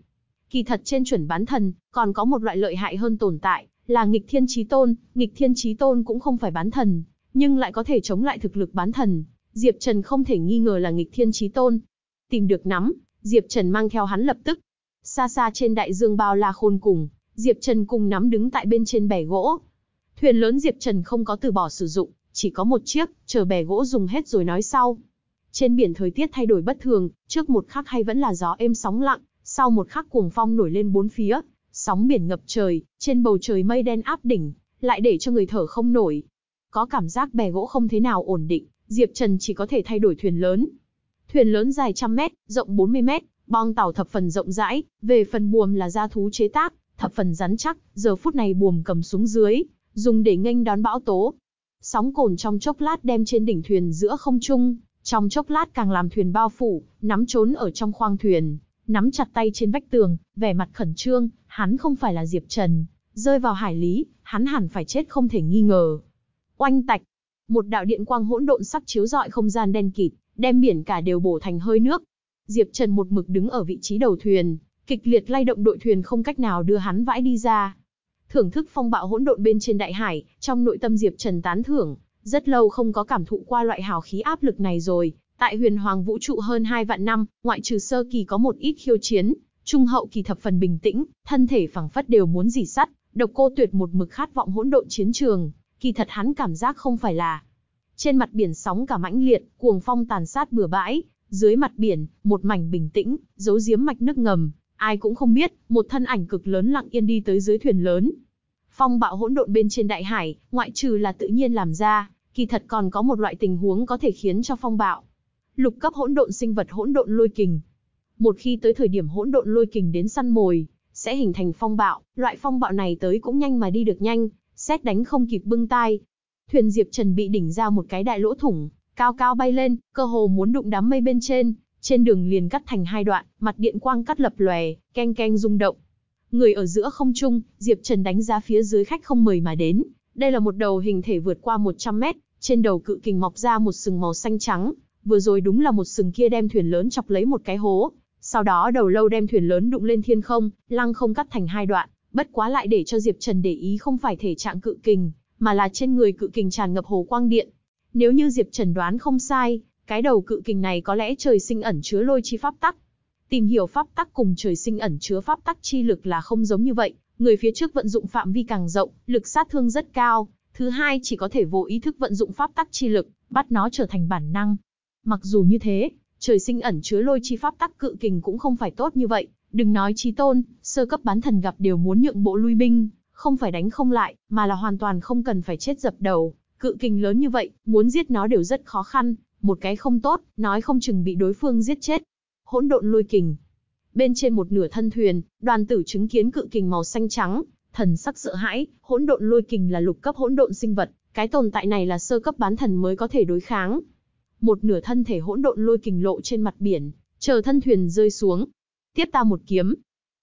Kỳ thật trên chuẩn bán thần, còn có một loại lợi hại hơn tồn tại, là nghịch thiên trí tôn, nghịch thiên trí tôn cũng không phải bán thần, nhưng lại có thể chống lại thực lực bán thần. Diệp Trần không thể nghi ngờ là nghịch thiên trí tôn, Tìm được nắm, Diệp Trần mang theo hắn lập tức. Xa xa trên đại dương bao la khôn cùng, Diệp Trần cùng nắm đứng tại bên trên bẻ gỗ. Thuyền lớn Diệp Trần không có từ bỏ sử dụng, chỉ có một chiếc, chờ bè gỗ dùng hết rồi nói sau. Trên biển thời tiết thay đổi bất thường, trước một khắc hay vẫn là gió êm sóng lặng, sau một khắc cuồng phong nổi lên bốn phía, sóng biển ngập trời, trên bầu trời mây đen áp đỉnh, lại để cho người thở không nổi. Có cảm giác bè gỗ không thế nào ổn định, Diệp Trần chỉ có thể thay đổi thuyền lớn, Thuyền lớn dài trăm mét, rộng 40 mét, bong tàu thập phần rộng rãi, về phần buồm là da thú chế tác, thập phần rắn chắc, giờ phút này buồm cầm xuống dưới, dùng để nghênh đón bão tố. Sóng cồn trong chốc lát đem trên đỉnh thuyền giữa không trung, trong chốc lát càng làm thuyền bao phủ, nắm trốn ở trong khoang thuyền, nắm chặt tay trên vách tường, vẻ mặt khẩn trương, hắn không phải là Diệp Trần, rơi vào hải lý, hắn hẳn phải chết không thể nghi ngờ. Oanh tạch, một đạo điện quang hỗn độn sắc chiếu rọi không gian đen kịt, đem biển cả đều bổ thành hơi nước. Diệp Trần một mực đứng ở vị trí đầu thuyền, kịch liệt lay động đội thuyền không cách nào đưa hắn vãi đi ra. Thưởng thức phong bạo hỗn độn bên trên đại hải, trong nội tâm Diệp Trần tán thưởng, rất lâu không có cảm thụ qua loại hào khí áp lực này rồi. Tại huyền hoàng vũ trụ hơn 2 vạn năm, ngoại trừ sơ kỳ có một ít khiêu chiến, trung hậu kỳ thập phần bình tĩnh, thân thể phẳng phất đều muốn dỉ sắt, độc cô tuyệt một mực khát vọng hỗn độn chiến trường, kỳ thật hắn cảm giác không phải là. Trên mặt biển sóng cả mãnh liệt, cuồng phong tàn sát bừa bãi, dưới mặt biển, một mảnh bình tĩnh, giấu giếm mạch nước ngầm, ai cũng không biết, một thân ảnh cực lớn lặng yên đi tới dưới thuyền lớn. Phong bạo hỗn độn bên trên đại hải, ngoại trừ là tự nhiên làm ra, kỳ thật còn có một loại tình huống có thể khiến cho phong bạo. Lục cấp hỗn độn sinh vật hỗn độn lôi kình. Một khi tới thời điểm hỗn độn lôi kình đến săn mồi, sẽ hình thành phong bạo, loại phong bạo này tới cũng nhanh mà đi được nhanh, xét đánh không kịp bưng tai. Thuyền Diệp Trần bị đỉnh ra một cái đại lỗ thủng, cao cao bay lên, cơ hồ muốn đụng đám mây bên trên, trên đường liền cắt thành hai đoạn, mặt điện quang cắt lập lòe, keng keng rung động. Người ở giữa không trung, Diệp Trần đánh giá phía dưới khách không mời mà đến. Đây là một đầu hình thể vượt qua 100 mét, trên đầu cự kình mọc ra một sừng màu xanh trắng, vừa rồi đúng là một sừng kia đem thuyền lớn chọc lấy một cái hố. Sau đó đầu lâu đem thuyền lớn đụng lên thiên không, lăng không cắt thành hai đoạn, bất quá lại để cho Diệp Trần để ý không phải thể trạng cự kình, mà là trên người cự kình tràn ngập hồ quang điện. Nếu như Diệp Trần đoán không sai, cái đầu cự kình này có lẽ trời sinh ẩn chứa lôi chi pháp tắc. Tìm hiểu pháp tắc cùng trời sinh ẩn chứa pháp tắc chi lực là không giống như vậy, người phía trước vận dụng phạm vi càng rộng, lực sát thương rất cao, thứ hai chỉ có thể vô ý thức vận dụng pháp tắc chi lực, bắt nó trở thành bản năng. Mặc dù như thế, trời sinh ẩn chứa lôi chi pháp tắc cự kình cũng không phải tốt như vậy, đừng nói chí tôn, sơ cấp bán thần gặp đều muốn nhượng bộ lui binh, không phải đánh không lại, mà là hoàn toàn không cần phải chết dập đầu, cự kình lớn như vậy, muốn giết nó đều rất khó khăn, một cái không tốt, nói không chừng bị đối phương giết chết. Hỗn độn lôi kình. Bên trên một nửa thân thuyền, đoàn tử chứng kiến cự kình màu xanh trắng, thần sắc sợ hãi, hỗn độn lôi kình là lục cấp hỗn độn sinh vật, cái tồn tại này là sơ cấp bán thần mới có thể đối kháng. Một nửa thân thể hỗn độn lôi kình lộ trên mặt biển, chờ thân thuyền rơi xuống. Tiếp ta một kiếm.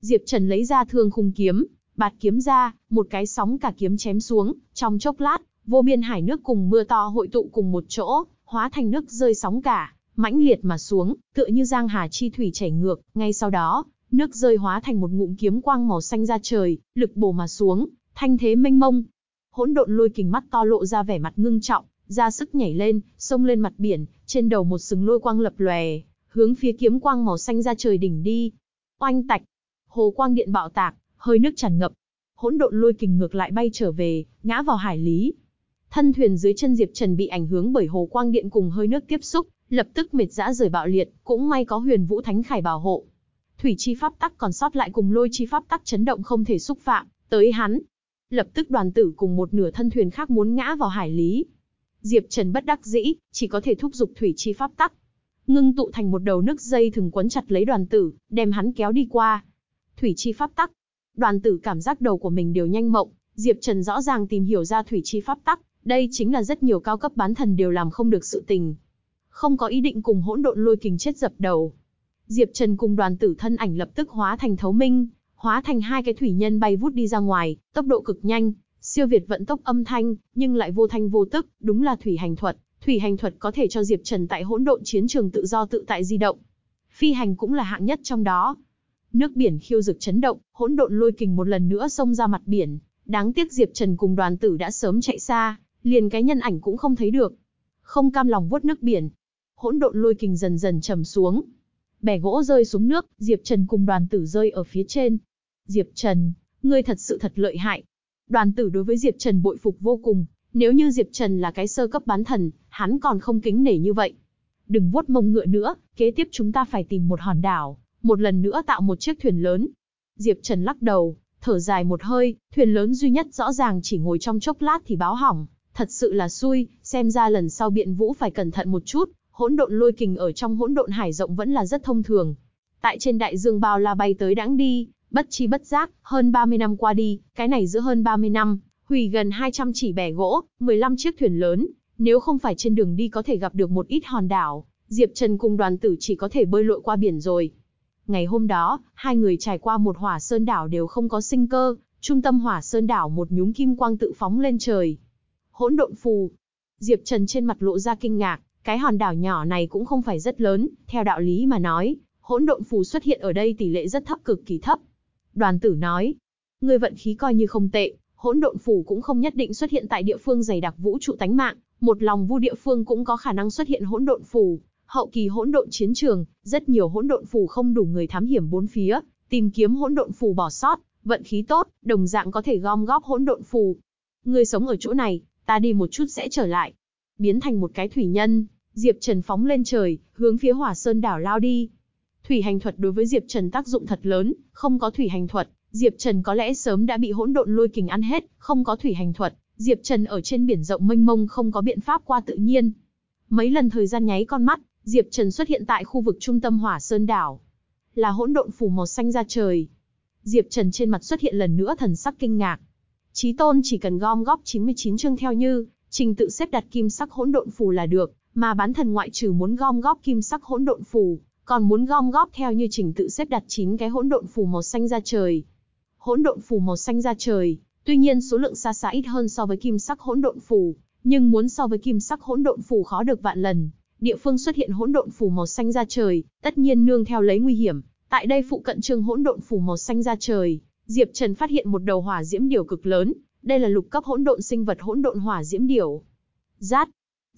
Diệp Trần lấy ra thương khung kiếm, bạt kiếm ra, một cái sóng cả kiếm chém xuống, trong chốc lát, vô biên hải nước cùng mưa to hội tụ cùng một chỗ, hóa thành nước rơi sóng cả, mãnh liệt mà xuống, tựa như giang hà chi thủy chảy ngược, ngay sau đó, nước rơi hóa thành một ngụm kiếm quang màu xanh ra trời, lực bổ mà xuống, thanh thế mênh mông. Hỗn độn lôi kình mắt to lộ ra vẻ mặt ngưng trọng, ra sức nhảy lên, xông lên mặt biển, trên đầu một sừng lôi quang lập lòe, hướng phía kiếm quang màu xanh ra trời đỉnh đi. Oanh tạch, hồ quang điện bạo tạc, hơi nước tràn ngập. Hỗn độn lôi kình ngược lại bay trở về, ngã vào hải lý. Thân thuyền dưới chân Diệp Trần bị ảnh hưởng bởi hồ quang điện cùng hơi nước tiếp xúc, lập tức mệt dã rời bạo liệt, cũng may có Huyền Vũ Thánh Khải bảo hộ. Thủy chi pháp tắc còn sót lại cùng lôi chi pháp tắc chấn động không thể xúc phạm, tới hắn. Lập tức đoàn tử cùng một nửa thân thuyền khác muốn ngã vào hải lý. Diệp Trần bất đắc dĩ, chỉ có thể thúc giục thủy chi pháp tắc. Ngưng tụ thành một đầu nước dây thừng quấn chặt lấy đoàn tử, đem hắn kéo đi qua. Thủy chi pháp tắc. Đoàn tử cảm giác đầu của mình đều nhanh mộng, Diệp Trần rõ ràng tìm hiểu ra thủy chi pháp tắc, đây chính là rất nhiều cao cấp bán thần đều làm không được sự tình. Không có ý định cùng hỗn độn lôi kình chết dập đầu. Diệp Trần cùng đoàn tử thân ảnh lập tức hóa thành thấu minh, hóa thành hai cái thủy nhân bay vút đi ra ngoài, tốc độ cực nhanh, siêu việt vận tốc âm thanh, nhưng lại vô thanh vô tức, đúng là thủy hành thuật. Thủy hành thuật có thể cho Diệp Trần tại hỗn độn chiến trường tự do tự tại di động. Phi hành cũng là hạng nhất trong đó. Nước biển khiêu dực chấn động, hỗn độn lôi kình một lần nữa xông ra mặt biển. Đáng tiếc Diệp Trần cùng đoàn tử đã sớm chạy xa, liền cái nhân ảnh cũng không thấy được. Không cam lòng vuốt nước biển. Hỗn độn lôi kình dần dần trầm xuống. Bẻ gỗ rơi xuống nước, Diệp Trần cùng đoàn tử rơi ở phía trên. Diệp Trần, ngươi thật sự thật lợi hại. Đoàn tử đối với Diệp Trần bội phục vô cùng, nếu như Diệp Trần là cái sơ cấp bán thần, hắn còn không kính nể như vậy. Đừng vuốt mông ngựa nữa, kế tiếp chúng ta phải tìm một hòn đảo, một lần nữa tạo một chiếc thuyền lớn. Diệp Trần lắc đầu, thở dài một hơi, thuyền lớn duy nhất rõ ràng chỉ ngồi trong chốc lát thì báo hỏng, Thật sự là xui, xem ra lần sau biện vũ phải cẩn thận một chút, hỗn độn lôi kình ở trong hỗn độn hải rộng vẫn là rất thông thường. Tại trên đại dương bao la bay tới đãng đi, bất chi bất giác, hơn 30 năm qua đi, cái này giữa hơn 30 năm, hủy gần 200 chỉ bè gỗ, 15 chiếc thuyền lớn, nếu không phải trên đường đi có thể gặp được một ít hòn đảo, Diệp Trần cùng đoàn tử chỉ có thể bơi lội qua biển rồi. Ngày hôm đó, hai người trải qua một hỏa sơn đảo đều không có sinh cơ, trung tâm hỏa sơn đảo một nhúm kim quang tự phóng lên trời, hỗn độn phù. Diệp Trần trên mặt lộ ra kinh ngạc, cái hòn đảo nhỏ này cũng không phải rất lớn, theo đạo lý mà nói, hỗn độn phù xuất hiện ở đây tỷ lệ rất thấp cực kỳ thấp. Đoàn tử nói, người vận khí coi như không tệ, hỗn độn phù cũng không nhất định xuất hiện tại địa phương dày đặc vũ trụ tánh mạng, một lòng vu địa phương cũng có khả năng xuất hiện hỗn độn phù. Hậu kỳ hỗn độn chiến trường, rất nhiều hỗn độn phù không đủ người thám hiểm bốn phía, tìm kiếm hỗn độn phù bỏ sót, vận khí tốt, đồng dạng có thể gom góp hỗn độn phù. Ngươi sống ở chỗ này, ta đi một chút sẽ trở lại. Biến thành một cái thủy nhân, Diệp Trần phóng lên trời, hướng phía Hỏa Sơn đảo lao đi. Thủy hành thuật đối với Diệp Trần tác dụng thật lớn, không có thủy hành thuật, Diệp Trần có lẽ sớm đã bị hỗn độn lôi kình ăn hết, không có thủy hành thuật, Diệp Trần ở trên biển rộng mênh mông không có biện pháp qua tự nhiên. Mấy lần thời gian nháy con mắt, Diệp Trần xuất hiện tại khu vực trung tâm Hỏa Sơn đảo. Là hỗn độn phủ màu xanh ra trời. Diệp Trần trên mặt xuất hiện lần nữa thần sắc kinh ngạc. Chí Tôn chỉ cần gom góp 99 chương theo như, trình tự xếp đặt kim sắc hỗn độn phù là được, mà bán thần ngoại trừ muốn gom góp kim sắc hỗn độn phù, còn muốn gom góp theo như trình tự xếp đặt 9 cái hỗn độn phù màu xanh ra trời. Hỗn độn phù màu xanh ra trời, tuy nhiên số lượng xa xa ít hơn so với kim sắc hỗn độn phù, nhưng muốn so với kim sắc hỗn độn phù khó được vạn lần. Địa phương xuất hiện hỗn độn phù màu xanh ra trời, tất nhiên nương theo lấy nguy hiểm. Tại đây phụ cận trương hỗn độn phù màu xanh ra trời, Diệp Trần phát hiện một đầu hỏa diễm điểu cực lớn, đây là lục cấp hỗn độn sinh vật hỗn độn hỏa diễm điểu. Rát.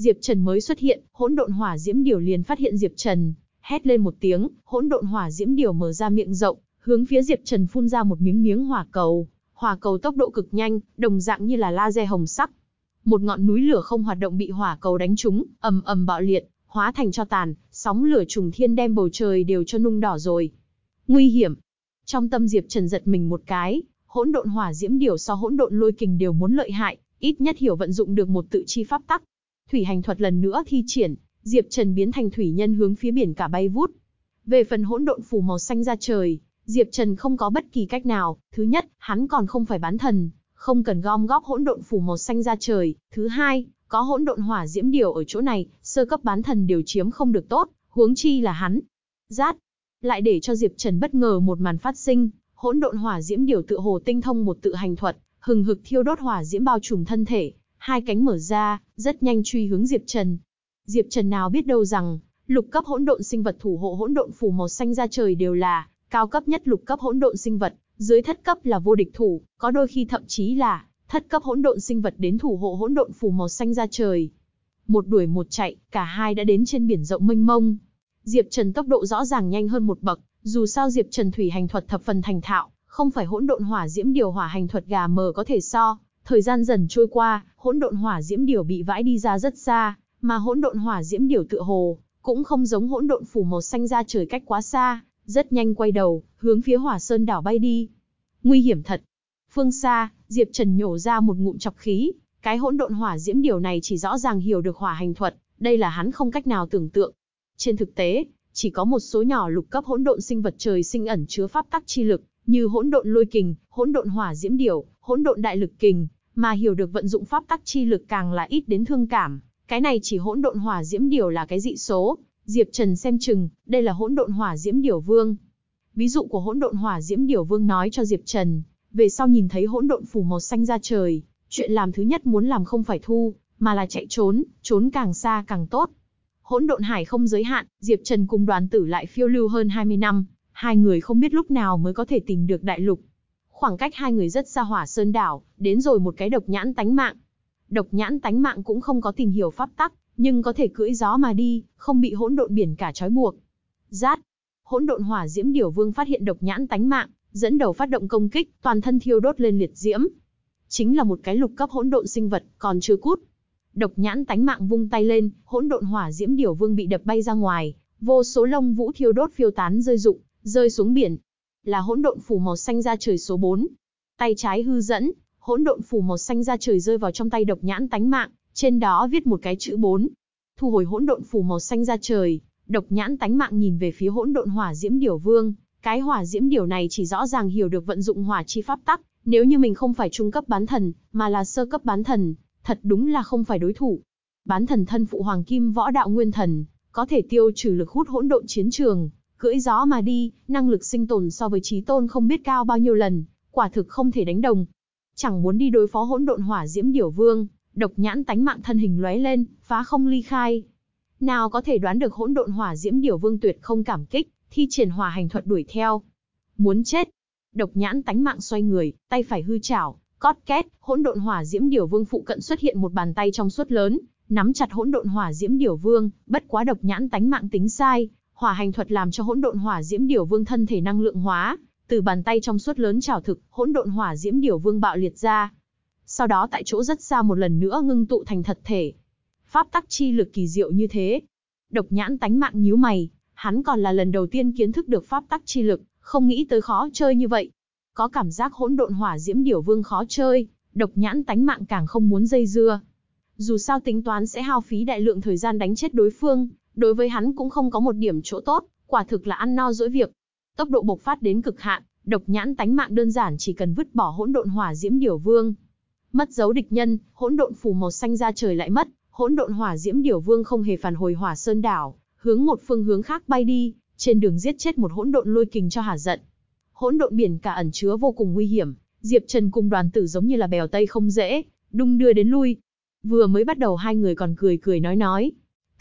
Diệp Trần mới xuất hiện, hỗn độn hỏa diễm điểu liền phát hiện Diệp Trần, hét lên một tiếng, hỗn độn hỏa diễm điểu mở ra miệng rộng, hướng phía Diệp Trần phun ra một miếng miếng hỏa cầu. Hỏa cầu tốc độ cực nhanh, đồng dạng như là laser hồng sắc. Một ngọn núi lửa không hoạt động bị hỏa cầu đánh trúng, ầm ầm bạo liệt, hóa thành cho tàn, sóng lửa trùng thiên đem bầu trời đều cho nung đỏ rồi. Nguy hiểm. Trong tâm Diệp Trần giật mình một cái, hỗn độn hỏa diễm điều so hỗn độn lôi kình đều muốn lợi hại, ít nhất hiểu vận dụng được một tự chi pháp tắc. Thủy hành thuật lần nữa thi triển, Diệp Trần biến thành thủy nhân hướng phía biển cả bay vút. Về phần hỗn độn phủ màu xanh ra trời, Diệp Trần không có bất kỳ cách nào, thứ nhất, hắn còn không phải bán thần, không cần gom góp hỗn độn phủ màu xanh ra trời, thứ hai, có hỗn độn hỏa diễm điều ở chỗ này, sơ cấp bán thần đều chiếm không được tốt, huống chi là hắn. Rát, lại để cho Diệp Trần bất ngờ một màn phát sinh, hỗn độn hỏa diễm điều tự hồ tinh thông một tự hành thuật, hừng hực thiêu đốt hỏa diễm bao trùm thân thể, hai cánh mở ra, rất nhanh truy hướng Diệp Trần. Diệp Trần nào biết đâu rằng, lục cấp hỗn độn sinh vật thủ hộ hỗn độn phù màu xanh ra trời đều là cao cấp nhất lục cấp hỗn độn sinh vật, dưới thất cấp là vô địch thủ, có đôi khi thậm chí là thất cấp hỗn độn sinh vật đến thủ hộ hỗn độn phù màu xanh ra trời. Một đuổi một chạy, cả hai đã đến trên biển rộng mênh mông. Diệp Trần tốc độ rõ ràng nhanh hơn một bậc, dù sao Diệp Trần thủy hành thuật thập phần thành thạo, không phải hỗn độn hỏa diễm điều hỏa hành thuật gà mờ có thể so. Thời gian dần trôi qua, hỗn độn hỏa diễm điều bị vãi đi ra rất xa, mà hỗn độn hỏa diễm điều tựa hồ cũng không giống hỗn độn phủ màu xanh ra trời cách quá xa, rất nhanh quay đầu, hướng phía Hỏa Sơn đảo bay đi. Nguy hiểm thật. Phương xa, Diệp Trần nhổ ra một ngụm chọc khí, cái hỗn độn hỏa diễm điều này chỉ rõ ràng hiểu được hỏa hành thuật, đây là hắn không cách nào tưởng tượng. Trên thực tế, chỉ có một số nhỏ lục cấp hỗn độn sinh vật trời sinh ẩn chứa pháp tắc chi lực, như hỗn độn lôi kình, hỗn độn hỏa diễm điều, hỗn độn đại lực kình, mà hiểu được vận dụng pháp tắc chi lực càng là ít đến thương cảm. Cái này chỉ hỗn độn hỏa diễm điều là cái dị số, Diệp Trần xem chừng, đây là hỗn độn hỏa diễm điều vương. Ví dụ của hỗn độn hỏa diễm điều vương nói cho Diệp Trần, về sau nhìn thấy hỗn độn phủ màu xanh ra trời, chuyện làm thứ nhất muốn làm không phải thu, mà là chạy trốn, trốn càng xa càng tốt. Hỗn độn hải không giới hạn, Diệp Trần cùng đoàn tử lại phiêu lưu hơn 20 năm, hai người không biết lúc nào mới có thể tìm được đại lục. Khoảng cách hai người rất xa hỏa sơn đảo, đến rồi một cái độc nhãn tánh mạng. Độc nhãn tánh mạng cũng không có tìm hiểu pháp tắc, nhưng có thể cưỡi gió mà đi, không bị hỗn độn biển cả trói buộc. Rát. Hỗn độn hỏa diễm điểu vương phát hiện độc nhãn tánh mạng, dẫn đầu phát động công kích, toàn thân thiêu đốt lên liệt diễm. Chính là một cái lục cấp hỗn độn sinh vật, còn chưa cút. Độc nhãn tánh mạng vung tay lên, hỗn độn hỏa diễm điểu vương bị đập bay ra ngoài, vô số lông vũ thiêu đốt phiêu tán rơi rụng, rơi xuống biển. Là hỗn độn phủ màu xanh ra trời số 4. Tay trái hư dẫn, hỗn độn phủ màu xanh ra trời rơi vào trong tay độc nhãn tánh mạng, trên đó viết một cái chữ 4. Thu hồi hỗn độn phủ màu xanh ra trời, độc nhãn tánh mạng nhìn về phía hỗn độn hỏa diễm điểu vương, cái hỏa diễm điểu này chỉ rõ ràng hiểu được vận dụng hỏa chi pháp tắc, nếu như mình không phải trung cấp bán thần, mà là sơ cấp bán thần, thật đúng là không phải đối thủ. Bán thần thân phụ hoàng kim võ đạo nguyên thần, có thể tiêu trừ lực hút hỗn độn chiến trường, cưỡi gió mà đi, năng lực sinh tồn so với trí tôn không biết cao bao nhiêu lần, quả thực không thể đánh đồng. Chẳng muốn đi đối phó hỗn độn hỏa diễm điểu vương, độc nhãn tánh mạng thân hình lóe lên, phá không ly khai. Nào có thể đoán được hỗn độn hỏa diễm điểu vương tuyệt không cảm kích, thi triển hỏa hành thuật đuổi theo. Muốn chết. Độc nhãn tánh mạng xoay người, tay phải hư chảo, cót két, hỗn độn hỏa diễm điểu vương phụ cận xuất hiện một bàn tay trong suốt lớn, nắm chặt hỗn độn hỏa diễm điểu vương, bất quá độc nhãn tánh mạng tính sai, hỏa hành thuật làm cho hỗn độn hỏa diễm điểu vương thân thể năng lượng hóa, Từ bàn tay trong suốt lớn trảo thực, hỗn độn hỏa diễm điểu vương bạo liệt ra. Sau đó tại chỗ rất xa một lần nữa ngưng tụ thành thật thể. Pháp tắc chi lực kỳ diệu như thế. Độc nhãn tánh mạng nhíu mày, hắn còn là lần đầu tiên kiến thức được pháp tắc chi lực, không nghĩ tới khó chơi như vậy. Có cảm giác hỗn độn hỏa diễm điểu vương khó chơi, độc nhãn tánh mạng càng không muốn dây dưa. Dù sao tính toán sẽ hao phí đại lượng thời gian đánh chết đối phương, đối với hắn cũng không có một điểm chỗ tốt, quả thực là ăn no dỗi việc. Tốc độ bộc phát đến cực hạn, độc nhãn tánh mạng đơn giản chỉ cần vứt bỏ hỗn độn hỏa diễm điểu vương. Mất dấu địch nhân, hỗn độn phù màu xanh ra trời lại mất, hỗn độn hỏa diễm điểu vương không hề phản hồi hỏa sơn đảo, hướng một phương hướng khác bay đi, trên đường giết chết một hỗn độn lôi kình cho hả giận. Hỗn độn biển cả ẩn chứa vô cùng nguy hiểm, Diệp Trần cùng đoàn tử giống như là bèo tây không dễ, đung đưa đến lui. Vừa mới bắt đầu hai người còn cười cười nói nói.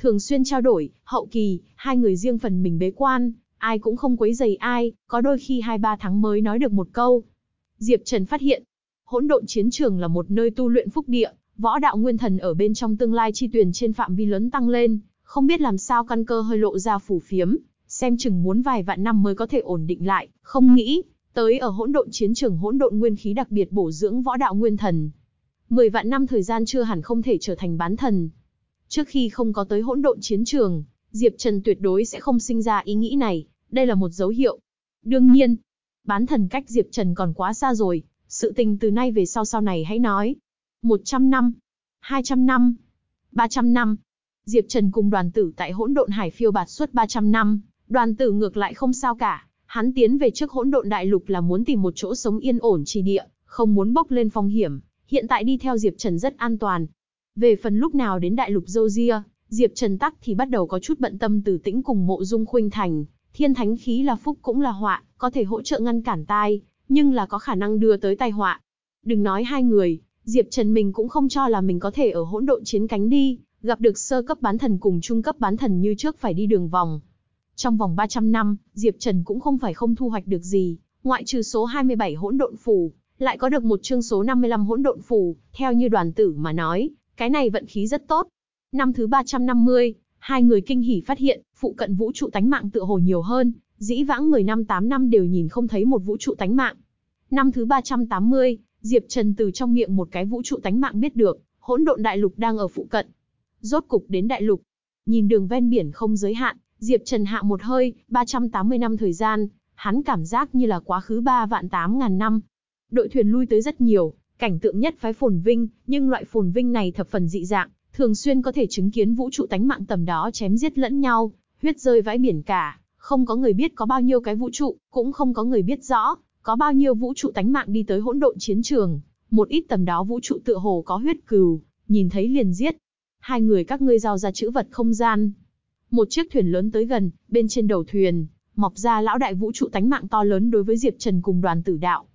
Thường xuyên trao đổi, hậu kỳ, hai người riêng phần mình bế quan, ai cũng không quấy giày ai, có đôi khi hai ba tháng mới nói được một câu. Diệp Trần phát hiện, hỗn độn chiến trường là một nơi tu luyện phúc địa, võ đạo nguyên thần ở bên trong tương lai chi tuyển trên phạm vi lớn tăng lên, không biết làm sao căn cơ hơi lộ ra phủ phiếm, xem chừng muốn vài vạn năm mới có thể ổn định lại, không nghĩ, tới ở hỗn độn chiến trường hỗn độn nguyên khí đặc biệt bổ dưỡng võ đạo nguyên thần. Mười vạn năm thời gian chưa hẳn không thể trở thành bán thần. Trước khi không có tới hỗn độn chiến trường, Diệp Trần tuyệt đối sẽ không sinh ra ý nghĩ này, đây là một dấu hiệu. Đương nhiên, bán thần cách Diệp Trần còn quá xa rồi, sự tình từ nay về sau sau này hãy nói. 100 năm, 200 năm, 300 năm. Diệp Trần cùng đoàn tử tại hỗn độn hải phiêu bạt suốt 300 năm, đoàn tử ngược lại không sao cả. Hắn tiến về trước hỗn độn đại lục là muốn tìm một chỗ sống yên ổn trì địa, không muốn bốc lên phong hiểm. Hiện tại đi theo Diệp Trần rất an toàn. Về phần lúc nào đến đại lục Dâu Ria, Diệp Trần tắc thì bắt đầu có chút bận tâm từ tĩnh cùng mộ dung khuynh thành. Thiên thánh khí là phúc cũng là họa, có thể hỗ trợ ngăn cản tai, nhưng là có khả năng đưa tới tai họa. Đừng nói hai người, Diệp Trần mình cũng không cho là mình có thể ở hỗn độn chiến cánh đi, gặp được sơ cấp bán thần cùng trung cấp bán thần như trước phải đi đường vòng. Trong vòng 300 năm, Diệp Trần cũng không phải không thu hoạch được gì, ngoại trừ số 27 hỗn độn phù, lại có được một chương số 55 hỗn độn phù, theo như đoàn tử mà nói, cái này vận khí rất tốt. Năm thứ 350, hai người kinh hỉ phát hiện, phụ cận vũ trụ tánh mạng tựa hồ nhiều hơn, dĩ vãng 10 năm 8 năm đều nhìn không thấy một vũ trụ tánh mạng. Năm thứ 380, Diệp Trần từ trong miệng một cái vũ trụ tánh mạng biết được, hỗn độn đại lục đang ở phụ cận. Rốt cục đến đại lục. Nhìn đường ven biển không giới hạn, Diệp Trần hạ một hơi, 380 năm thời gian, hắn cảm giác như là quá khứ 3 vạn 8 ngàn năm. Đội thuyền lui tới rất nhiều, cảnh tượng nhất phái phồn vinh, nhưng loại phồn vinh này thập phần dị dạng, thường xuyên có thể chứng kiến vũ trụ tánh mạng tầm đó chém giết lẫn nhau, huyết rơi vãi biển cả, không có người biết có bao nhiêu cái vũ trụ, cũng không có người biết rõ, có bao nhiêu vũ trụ tánh mạng đi tới hỗn độn chiến trường, một ít tầm đó vũ trụ tựa hồ có huyết cừu, nhìn thấy liền giết. Hai người các ngươi giao ra chữ vật không gian. Một chiếc thuyền lớn tới gần, bên trên đầu thuyền, mọc ra lão đại vũ trụ tánh mạng to lớn đối với Diệp Trần cùng đoàn tử đạo.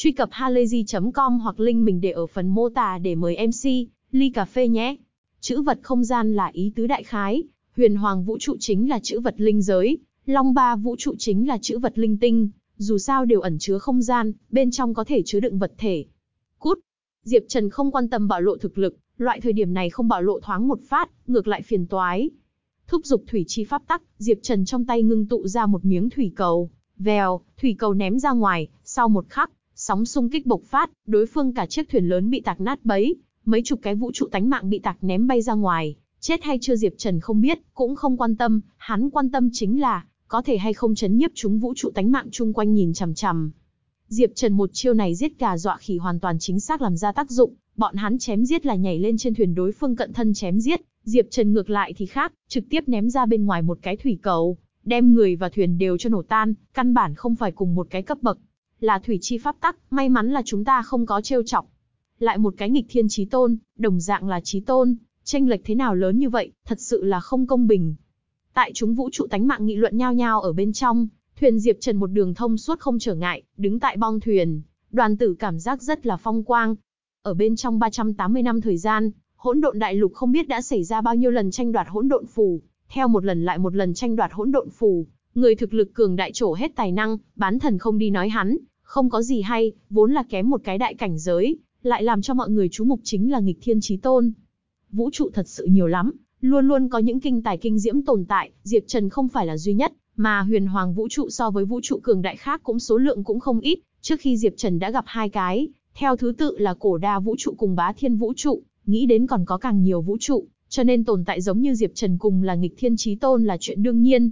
Truy cập halayzi.com hoặc link mình để ở phần mô tả để mời MC, ly cà phê nhé. Chữ vật không gian là ý tứ đại khái, huyền hoàng vũ trụ chính là chữ vật linh giới, long ba vũ trụ chính là chữ vật linh tinh, dù sao đều ẩn chứa không gian, bên trong có thể chứa đựng vật thể. Cút! Diệp Trần không quan tâm bạo lộ thực lực, loại thời điểm này không bạo lộ thoáng một phát, ngược lại phiền toái. Thúc giục thủy chi pháp tắc, Diệp Trần trong tay ngưng tụ ra một miếng thủy cầu. Vèo, thủy cầu ném ra ngoài, sau một khắc, sóng xung kích bộc phát, đối phương cả chiếc thuyền lớn bị tạc nát bấy, mấy chục cái vũ trụ tánh mạng bị tạc ném bay ra ngoài, chết hay chưa Diệp Trần không biết, cũng không quan tâm, hắn quan tâm chính là, có thể hay không chấn nhiếp chúng vũ trụ tánh mạng chung quanh nhìn chằm chằm. Diệp Trần một chiêu này giết gà dọa khỉ hoàn toàn chính xác làm ra tác dụng, bọn hắn chém giết là nhảy lên trên thuyền đối phương cận thân chém giết, Diệp Trần ngược lại thì khác, trực tiếp ném ra bên ngoài một cái thủy cầu, đem người và thuyền đều cho nổ tan, căn bản không phải cùng một cái cấp bậc. Là thủy chi pháp tắc, may mắn là chúng ta không có trêu chọc. Lại một cái nghịch thiên chí tôn, đồng dạng là chí tôn, tranh lệch thế nào lớn như vậy, thật sự là không công bình. Tại chúng vũ trụ tánh mạng nghị luận nhau nhau ở bên trong, thuyền Diệp Trần một đường thông suốt không trở ngại, đứng tại bong thuyền, đoàn tử cảm giác rất là phong quang. Ở bên trong 380 năm thời gian, hỗn độn đại lục không biết đã xảy ra bao nhiêu lần tranh đoạt hỗn độn phù, theo một lần lại một lần tranh đoạt hỗn độn phù, người thực lực cường đại trổ hết tài năng, bán thần không đi nói hắn, không có gì hay, vốn là kém một cái đại cảnh giới, lại làm cho mọi người chú mục chính là nghịch thiên chí tôn. Vũ trụ thật sự nhiều lắm, luôn luôn có những kinh tài kinh diễm tồn tại, Diệp Trần không phải là duy nhất, Mà huyền hoàng vũ trụ so với vũ trụ cường đại khác cũng số lượng cũng không ít, trước khi Diệp Trần đã gặp hai cái, theo thứ tự là cổ đa vũ trụ cùng bá thiên vũ trụ, nghĩ đến còn có càng nhiều vũ trụ, cho nên tồn tại giống như Diệp Trần cùng là nghịch thiên chí tôn là chuyện đương nhiên.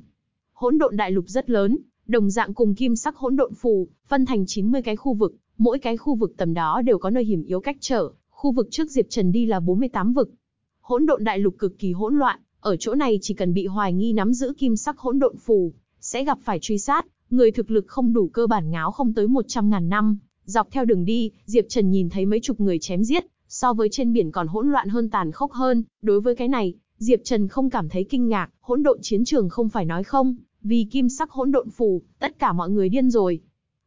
Hỗn độn đại lục rất lớn, đồng dạng cùng kim sắc hỗn độn phù, phân thành 90 cái khu vực, mỗi cái khu vực tầm đó đều có nơi hiểm yếu cách trở, khu vực trước Diệp Trần đi là 48 vực. Hỗn độn đại lục cực kỳ hỗn loạn, ở chỗ này chỉ cần bị hoài nghi nắm giữ kim sắc hỗn độn phù, sẽ gặp phải truy sát, người thực lực không đủ cơ bản ngáo không tới 100 ngàn năm. Dọc theo đường đi, Diệp Trần nhìn thấy mấy chục người chém giết, so với trên biển còn hỗn loạn hơn tàn khốc hơn, đối với cái này, Diệp Trần không cảm thấy kinh ngạc, hỗn độn chiến trường không phải nói không, vì kim sắc hỗn độn phù, tất cả mọi người điên rồi.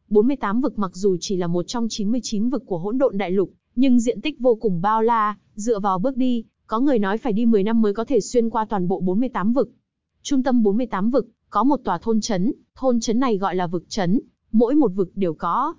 48 vực mặc dù chỉ là một trong 99 vực của hỗn độn đại lục, nhưng diện tích vô cùng bao la, dựa vào bước đi, có người nói phải đi 10 năm mới có thể xuyên qua toàn bộ 48 vực. Trung tâm 48 vực, có một tòa thôn trấn, thôn trấn này gọi là vực trấn, mỗi một vực đều có.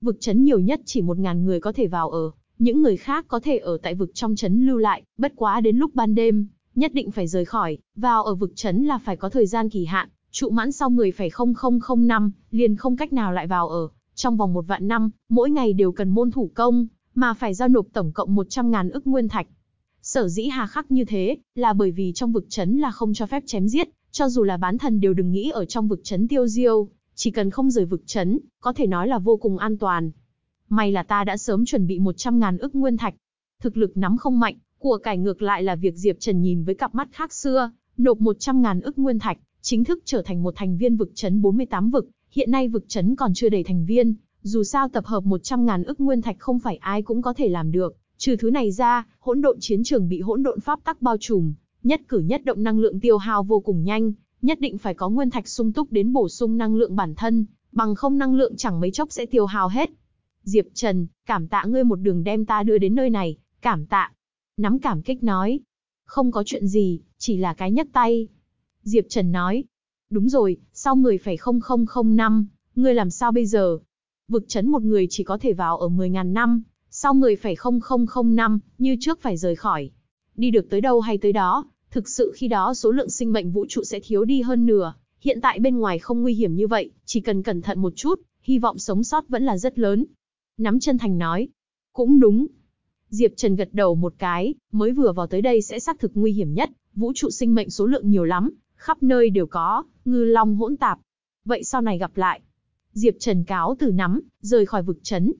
Vực trấn nhiều nhất chỉ 1.000 người có thể vào ở, những người khác có thể ở tại vực trong trấn lưu lại, bất quá đến lúc ban đêm, nhất định phải rời khỏi, vào ở vực trấn là phải có thời gian kỳ hạn, trụ mãn sau 10,0005 năm, liền không cách nào lại vào ở, trong vòng một vạn năm, mỗi ngày đều cần môn thủ công, mà phải giao nộp tổng cộng 100.000 ức nguyên thạch. Sở dĩ hà khắc như thế, là bởi vì trong vực chấn là không cho phép chém giết, cho dù là bán thần đều đừng nghĩ ở trong vực chấn tiêu diêu, chỉ cần không rời vực chấn có thể nói là vô cùng an toàn. May là ta đã sớm chuẩn bị 100.000 ức nguyên thạch. Thực lực nắm không mạnh, của cải ngược lại là việc Diệp Trần nhìn với cặp mắt khác xưa, nộp 100.000 ức nguyên thạch, chính thức trở thành một thành viên vực chấn 48 vực, hiện nay vực chấn còn chưa đầy thành viên, dù sao tập hợp 100.000 ức nguyên thạch không phải ai cũng có thể làm được, trừ thứ này ra, hỗn độn chiến trường bị hỗn độn pháp tắc bao trùm, nhất cử nhất động năng lượng tiêu hao vô cùng nhanh, nhất định phải có nguyên thạch sung túc đến bổ sung năng lượng bản thân, bằng không năng lượng chẳng mấy chốc sẽ tiêu hao hết. Diệp Trần, cảm tạ ngươi một đường đem ta đưa đến nơi này, cảm tạ. Nắm cảm kích nói. Không có chuyện gì, chỉ là cái nhấc tay. Diệp Trần nói. Đúng rồi, sau 10,0005, ngươi làm sao bây giờ? Vực chấn một người chỉ có thể vào ở 10.000 năm, sau 10,0005 như trước phải rời khỏi. Đi được tới đâu hay tới đó, thực sự khi đó số lượng sinh mệnh vũ trụ sẽ thiếu đi hơn nửa. Hiện tại bên ngoài không nguy hiểm như vậy, chỉ cần cẩn thận một chút, hy vọng sống sót vẫn là rất lớn. Nắm chân thành nói. Cũng đúng. Diệp Trần gật đầu một cái, mới vừa vào tới đây sẽ xác thực nguy hiểm nhất, vũ trụ sinh mệnh số lượng nhiều lắm, khắp nơi đều có, ngư long hỗn tạp. Vậy sau này gặp lại. Diệp Trần cáo từ nắm, rời khỏi vực chấn.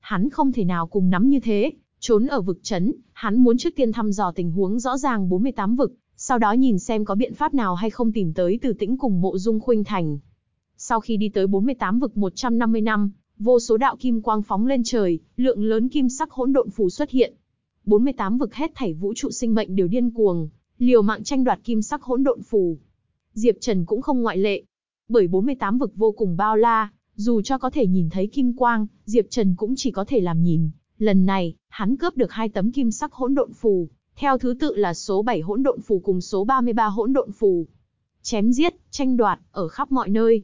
Hắn không thể nào cùng nắm như thế, trốn ở vực chấn, hắn muốn trước tiên thăm dò tình huống rõ ràng 48 vực, sau đó nhìn xem có biện pháp nào hay không tìm tới từ tĩnh cùng mộ dung khuynh thành. Sau khi đi tới 48 vực 150 năm, vô số đạo kim quang phóng lên trời, lượng lớn kim sắc hỗn độn phù xuất hiện. 48 vực hết thảy vũ trụ sinh mệnh đều điên cuồng, liều mạng tranh đoạt kim sắc hỗn độn phù. Diệp Trần cũng không ngoại lệ. Bởi 48 vực vô cùng bao la, dù cho có thể nhìn thấy kim quang, Diệp Trần cũng chỉ có thể làm nhìn. Lần này, hắn cướp được hai tấm kim sắc hỗn độn phù, theo thứ tự là số 7 hỗn độn phù cùng số 33 hỗn độn phù. Chém giết, tranh đoạt, ở khắp mọi nơi.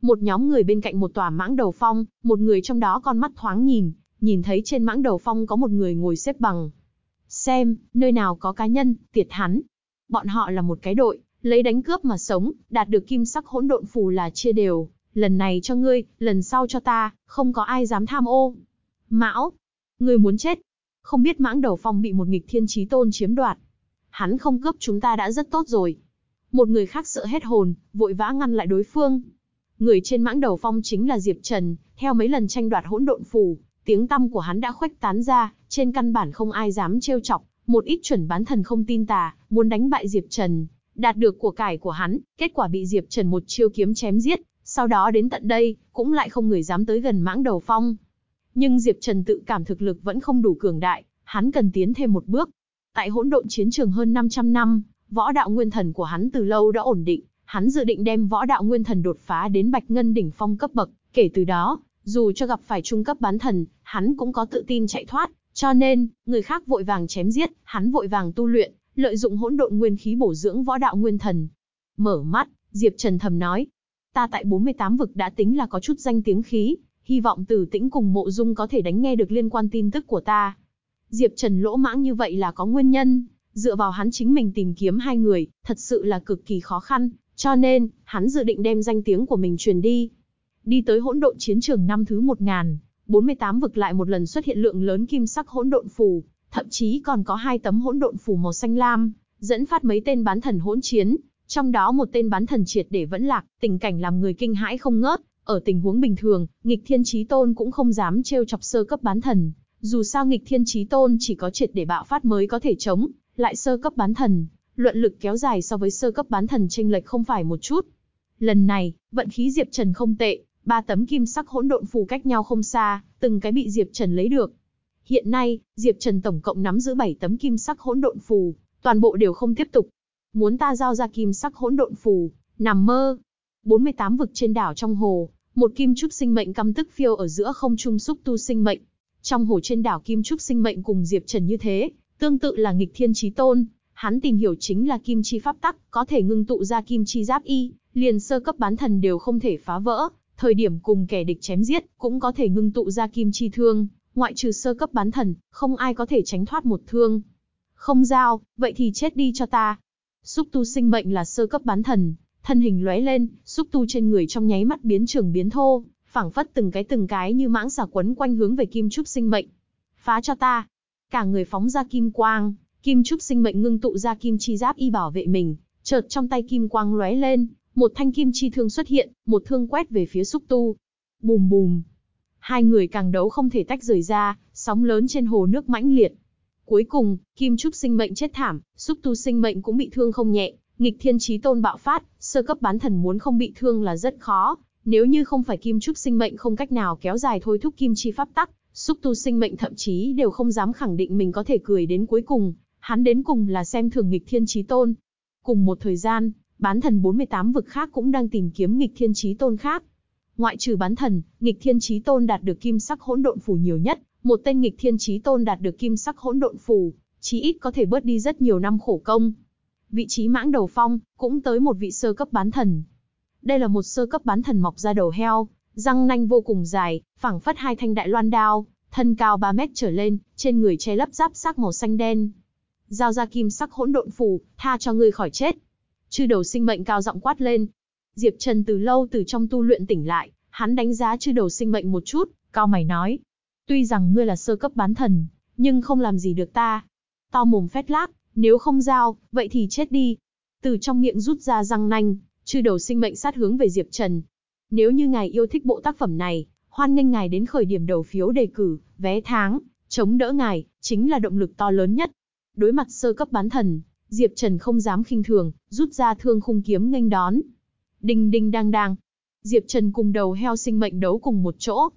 Một nhóm người bên cạnh một tòa mãng đầu phong, một người trong đó con mắt thoáng nhìn, nhìn thấy trên mãng đầu phong có một người ngồi xếp bằng. Xem, nơi nào có cá nhân, tiệt hắn. Bọn họ là một cái đội, lấy đánh cướp mà sống, đạt được kim sắc hỗn độn phù là chia đều, lần này cho ngươi, lần sau cho ta, không có ai dám tham ô. Mão, ngươi muốn chết. Không biết mãng đầu phong bị một nghịch thiên trí tôn chiếm đoạt. Hắn không cướp chúng ta đã rất tốt rồi. Một người khác sợ hết hồn, vội vã ngăn lại đối phương. Người trên mãng đầu phong chính là Diệp Trần, theo mấy lần tranh đoạt hỗn độn phù, tiếng tăm của hắn đã khuếch tán ra, trên căn bản không ai dám trêu chọc, một ít chuẩn bán thần không tin tà, muốn đánh bại Diệp Trần, đạt được của cải của hắn, kết quả bị Diệp Trần một chiêu kiếm chém giết, sau đó đến tận đây, cũng lại không người dám tới gần mãng đầu phong. Nhưng Diệp Trần tự cảm thực lực vẫn không đủ cường đại, hắn cần tiến thêm một bước. Tại hỗn độn chiến trường hơn 500 năm, võ đạo nguyên thần của hắn từ lâu đã ổn định, hắn dự định đem võ đạo nguyên thần đột phá đến bạch ngân đỉnh phong cấp bậc, kể từ đó, dù cho gặp phải trung cấp bán thần, hắn cũng có tự tin chạy thoát, cho nên, người khác vội vàng chém giết, hắn vội vàng tu luyện, lợi dụng hỗn độn nguyên khí bổ dưỡng võ đạo nguyên thần. Mở mắt, Diệp Trần thầm nói, ta tại 48 vực đã tính là có chút danh tiếng khí, hy vọng Tử Tĩnh cùng Mộ Dung có thể đánh nghe được liên quan tin tức của ta. Diệp Trần lỗ mãng như vậy là có nguyên nhân, dựa vào hắn chính mình tìm kiếm hai người, thật sự là cực kỳ khó khăn, Cho nên, hắn dự định đem danh tiếng của mình truyền đi. Đi tới hỗn độn chiến trường năm thứ 1000, 48 vực lại một lần xuất hiện lượng lớn kim sắc hỗn độn phù, thậm chí còn có hai tấm hỗn độn phù màu xanh lam, dẫn phát mấy tên bán thần hỗn chiến, trong đó một tên bán thần triệt để vẫn lạc, tình cảnh làm người kinh hãi không ngớt, ở tình huống bình thường, nghịch thiên chí tôn cũng không dám trêu chọc sơ cấp bán thần, dù sao nghịch thiên chí tôn chỉ có triệt để bạo phát mới có thể chống, lại sơ cấp bán thần, luận lực kéo dài so với sơ cấp bán thần chênh lệch không phải một chút. Lần này, vận khí Diệp Trần không tệ, ba tấm kim sắc hỗn độn phù cách nhau không xa, từng cái bị Diệp Trần lấy được. Hiện nay, Diệp Trần tổng cộng nắm giữ 7 tấm kim sắc hỗn độn phù, toàn bộ đều không tiếp tục. Muốn ta giao ra kim sắc hỗn độn phù, nằm mơ. 48 vực trên đảo trong hồ, một kim trúc sinh mệnh căm tức phiêu ở giữa không trung xúc tu sinh mệnh. Trong hồ trên đảo kim trúc sinh mệnh cùng Diệp Trần như thế, tương tự là nghịch thiên chí tôn, hắn tìm hiểu chính là kim chi pháp tắc, có thể ngưng tụ ra kim chi giáp y, liền sơ cấp bán thần đều không thể phá vỡ, thời điểm cùng kẻ địch chém giết, cũng có thể ngưng tụ ra kim chi thương, ngoại trừ sơ cấp bán thần, không ai có thể tránh thoát một thương. Không giao, vậy thì chết đi cho ta. Xúc tu sinh mệnh là sơ cấp bán thần, thân hình lóe lên, xúc tu trên người trong nháy mắt biến trường biến thô, phảng phất từng cái từng cái như mãng xà quấn quanh hướng về kim trúc sinh mệnh. Phá cho ta. Cả người phóng ra kim quang, kim trúc sinh mệnh ngưng tụ ra kim chi giáp y bảo vệ mình, chợt trong tay kim quang lóe lên, một thanh kim chi thương xuất hiện, một thương quét về phía xúc tu. Bùm bùm. Hai người càng đấu không thể tách rời ra, sóng lớn trên hồ nước mãnh liệt. Cuối cùng, kim trúc sinh mệnh chết thảm, xúc tu sinh mệnh cũng bị thương không nhẹ, nghịch thiên chí tôn bạo phát, sơ cấp bán thần muốn không bị thương là rất khó. Nếu như không phải kim trúc sinh mệnh không cách nào kéo dài thôi thúc kim chi pháp tắc, xúc tu sinh mệnh thậm chí đều không dám khẳng định mình có thể cười đến cuối cùng, hắn đến cùng là xem thường nghịch thiên chí tôn. Cùng một thời gian, bán thần 48 vực khác cũng đang tìm kiếm nghịch thiên chí tôn khác. Ngoại trừ bán thần, nghịch thiên chí tôn đạt được kim sắc hỗn độn phù nhiều nhất, một tên nghịch thiên chí tôn đạt được kim sắc hỗn độn phù, chí ít có thể bớt đi rất nhiều năm khổ công. Vị trí mãng đầu phong, cũng tới một vị sơ cấp bán thần. Đây là một sơ cấp bán thần mọc ra đầu heo, răng nanh vô cùng dài, phẳng phất hai thanh đại loan đao, thân cao 3 mét trở lên, trên người che lấp giáp sắc màu xanh đen. Giao ra kim sắc hỗn độn phù, tha cho ngươi khỏi chết. Chư đầu sinh mệnh cao giọng quát lên. Diệp Trần từ lâu từ trong tu luyện tỉnh lại, hắn đánh giá chư đầu sinh mệnh một chút, cao mày nói. Tuy rằng ngươi là sơ cấp bán thần, nhưng không làm gì được ta. To mồm phét lác, nếu không giao, vậy thì chết đi. Từ trong miệng rút ra răng nanh, chư đầu sinh mệnh sát hướng về Diệp Trần. Nếu như ngài yêu thích bộ tác phẩm này, hoan nghênh ngài đến khởi điểm đầu phiếu đề cử, vé tháng, chống đỡ ngài, chính là động lực to lớn nhất. Đối mặt sơ cấp bán thần, Diệp Trần không dám khinh thường, rút ra thương khung kiếm nghênh đón. Đinh đinh đang đang. Diệp Trần cùng đầu heo sinh mệnh đấu cùng một chỗ.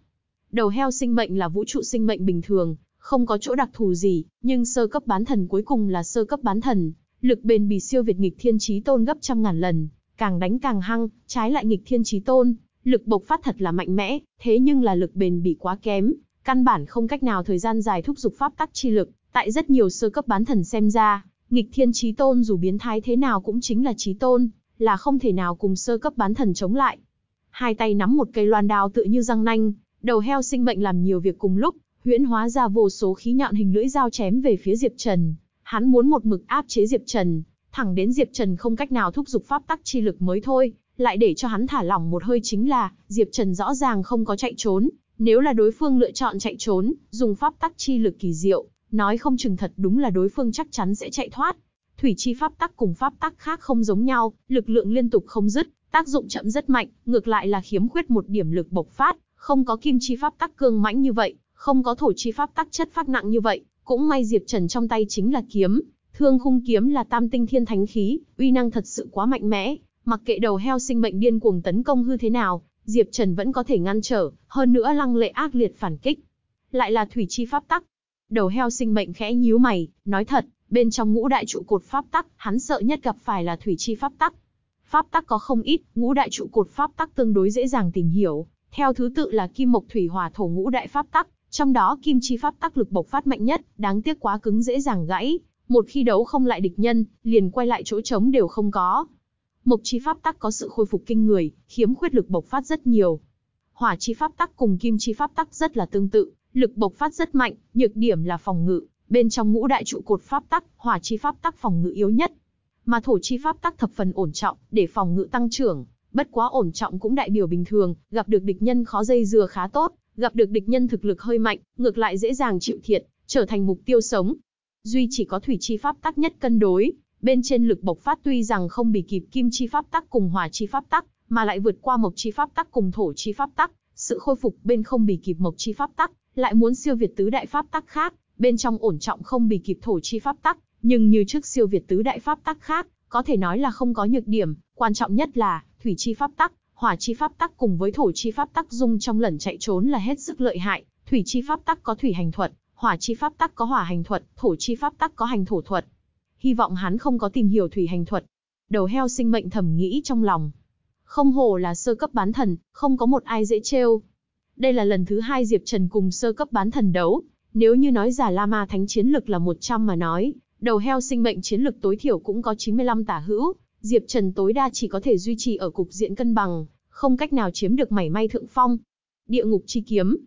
Đầu heo sinh mệnh là vũ trụ sinh mệnh bình thường, không có chỗ đặc thù gì, nhưng sơ cấp bán thần cuối cùng là sơ cấp bán thần, lực bền bỉ siêu việt nghịch thiên chí tôn gấp trăm ngàn lần, càng đánh càng hăng, trái lại nghịch thiên chí tôn, lực bộc phát thật là mạnh mẽ, thế nhưng là lực bền bỉ quá kém, căn bản không cách nào thời gian dài thúc giục pháp tắc chi lực, tại rất nhiều sơ cấp bán thần xem ra, nghịch thiên chí tôn dù biến thái thế nào cũng chính là chí tôn, là không thể nào cùng sơ cấp bán thần chống lại. Hai tay nắm một cây loan đao tựa như răng nanh, đầu heo sinh mệnh làm nhiều việc cùng lúc, huyễn hóa ra vô số khí nhọn hình lưỡi dao chém về phía Diệp Trần. Hắn muốn một mực áp chế Diệp Trần, thẳng đến Diệp Trần không cách nào thúc giục pháp tắc chi lực mới thôi, lại để cho hắn thả lỏng một hơi chính là, Diệp Trần rõ ràng không có chạy trốn, nếu là đối phương lựa chọn chạy trốn, dùng pháp tắc chi lực kỳ diệu, nói không chừng thật đúng là đối phương chắc chắn sẽ chạy thoát. Thủy chi pháp tắc cùng pháp tắc khác không giống nhau, lực lượng liên tục không dứt, tác dụng chậm rất mạnh, ngược lại là khiếm khuyết một điểm lực bộc phát, không có kim chi pháp tắc cương mãnh như vậy, không có thổ chi pháp tắc chất phát nặng như vậy, cũng may Diệp Trần trong tay chính là kiếm, thương khung kiếm là tam tinh thiên thánh khí, uy năng thật sự quá mạnh mẽ, mặc kệ đầu heo sinh mệnh điên cuồng tấn công hư thế nào, Diệp Trần vẫn có thể ngăn trở, hơn nữa lăng lệ ác liệt phản kích. Lại là thủy chi pháp tắc. Đầu heo sinh mệnh khẽ nhíu mày, nói thật, bên trong ngũ đại trụ cột pháp tắc, hắn sợ nhất gặp phải là thủy chi pháp tắc. Pháp tắc có không ít, ngũ đại trụ cột pháp tắc tương đối dễ dàng tìm hiểu, theo thứ tự là kim mộc thủy hỏa thổ ngũ đại pháp tắc, trong đó kim chi pháp tắc lực bộc phát mạnh nhất, đáng tiếc quá cứng dễ dàng gãy, một khi đấu không lại địch nhân, liền quay lại chỗ trống đều không có. Mộc chi pháp tắc có sự khôi phục kinh người, khiếm khuyết lực bộc phát rất nhiều. Hỏa chi pháp tắc cùng kim chi pháp tắc rất là tương tự, lực bộc phát rất mạnh, nhược điểm là phòng ngự, bên trong ngũ đại trụ cột pháp tắc, hỏa chi pháp tắc phòng ngự yếu nhất. mà thổ chi pháp tắc thập phần ổn trọng, để phòng ngự tăng trưởng. Bất quá ổn trọng cũng đại biểu bình thường, gặp được địch nhân khó dây dưa khá tốt, gặp được địch nhân thực lực hơi mạnh, ngược lại dễ dàng chịu thiệt, trở thành mục tiêu sống. Duy chỉ có thủy chi pháp tắc nhất cân đối, bên trên lực bộc phát tuy rằng không bị kịp kim chi pháp tắc cùng hỏa chi pháp tắc, mà lại vượt qua mộc chi pháp tắc cùng thổ chi pháp tắc, sự khôi phục bên không bị kịp mộc chi pháp tắc, lại muốn siêu việt tứ đại pháp tắc khác, bên trong ổn trọng không bị kịp thổ chi pháp tắc, nhưng như trước siêu việt tứ đại pháp tắc khác, có thể nói là không có nhược điểm, quan trọng nhất là thủy chi pháp tắc, hỏa chi pháp tắc cùng với thổ chi pháp tắc dung trong lần chạy trốn là hết sức lợi hại, thủy chi pháp tắc có thủy hành thuật, hỏa chi pháp tắc có hỏa hành thuật, thổ chi pháp tắc có hành thổ thuật. Hy vọng hắn không có tìm hiểu thủy hành thuật. Đầu heo sinh mệnh thầm nghĩ trong lòng. Không hồ là sơ cấp bán thần, không có một ai dễ trêu. Đây là lần thứ hai Diệp Trần cùng sơ cấp bán thần đấu. Nếu như nói giả Lama Thánh chiến lực là 100 mà nói, đầu heo sinh mệnh chiến lực tối thiểu cũng có 95 tả hữu. Diệp Trần tối đa chỉ có thể duy trì ở cục diện cân bằng, không cách nào chiếm được mảy may thượng phong. Địa ngục chi kiếm.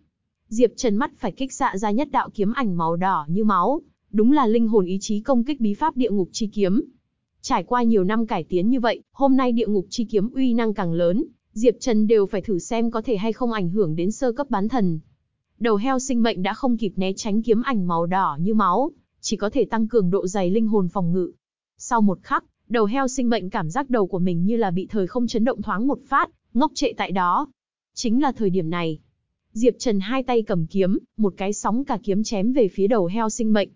Diệp Trần mắt phải kích xạ ra nhất đạo kiếm ảnh màu đỏ như máu, đúng là linh hồn ý chí công kích bí pháp địa ngục chi kiếm. Trải qua nhiều năm cải tiến như vậy, hôm nay địa ngục chi kiếm uy năng càng lớn, Diệp Trần đều phải thử xem có thể hay không ảnh hưởng đến sơ cấp bán thần. Đầu heo sinh mệnh đã không kịp né tránh kiếm ảnh màu đỏ như máu, chỉ có thể tăng cường độ dày linh hồn phòng ngự. Sau một khắc, đầu heo sinh mệnh cảm giác đầu của mình như là bị thời không chấn động thoáng một phát, ngốc trệ tại đó. Chính là thời điểm này. Diệp Trần hai tay cầm kiếm, một cái sóng cả kiếm chém về phía đầu heo sinh mệnh.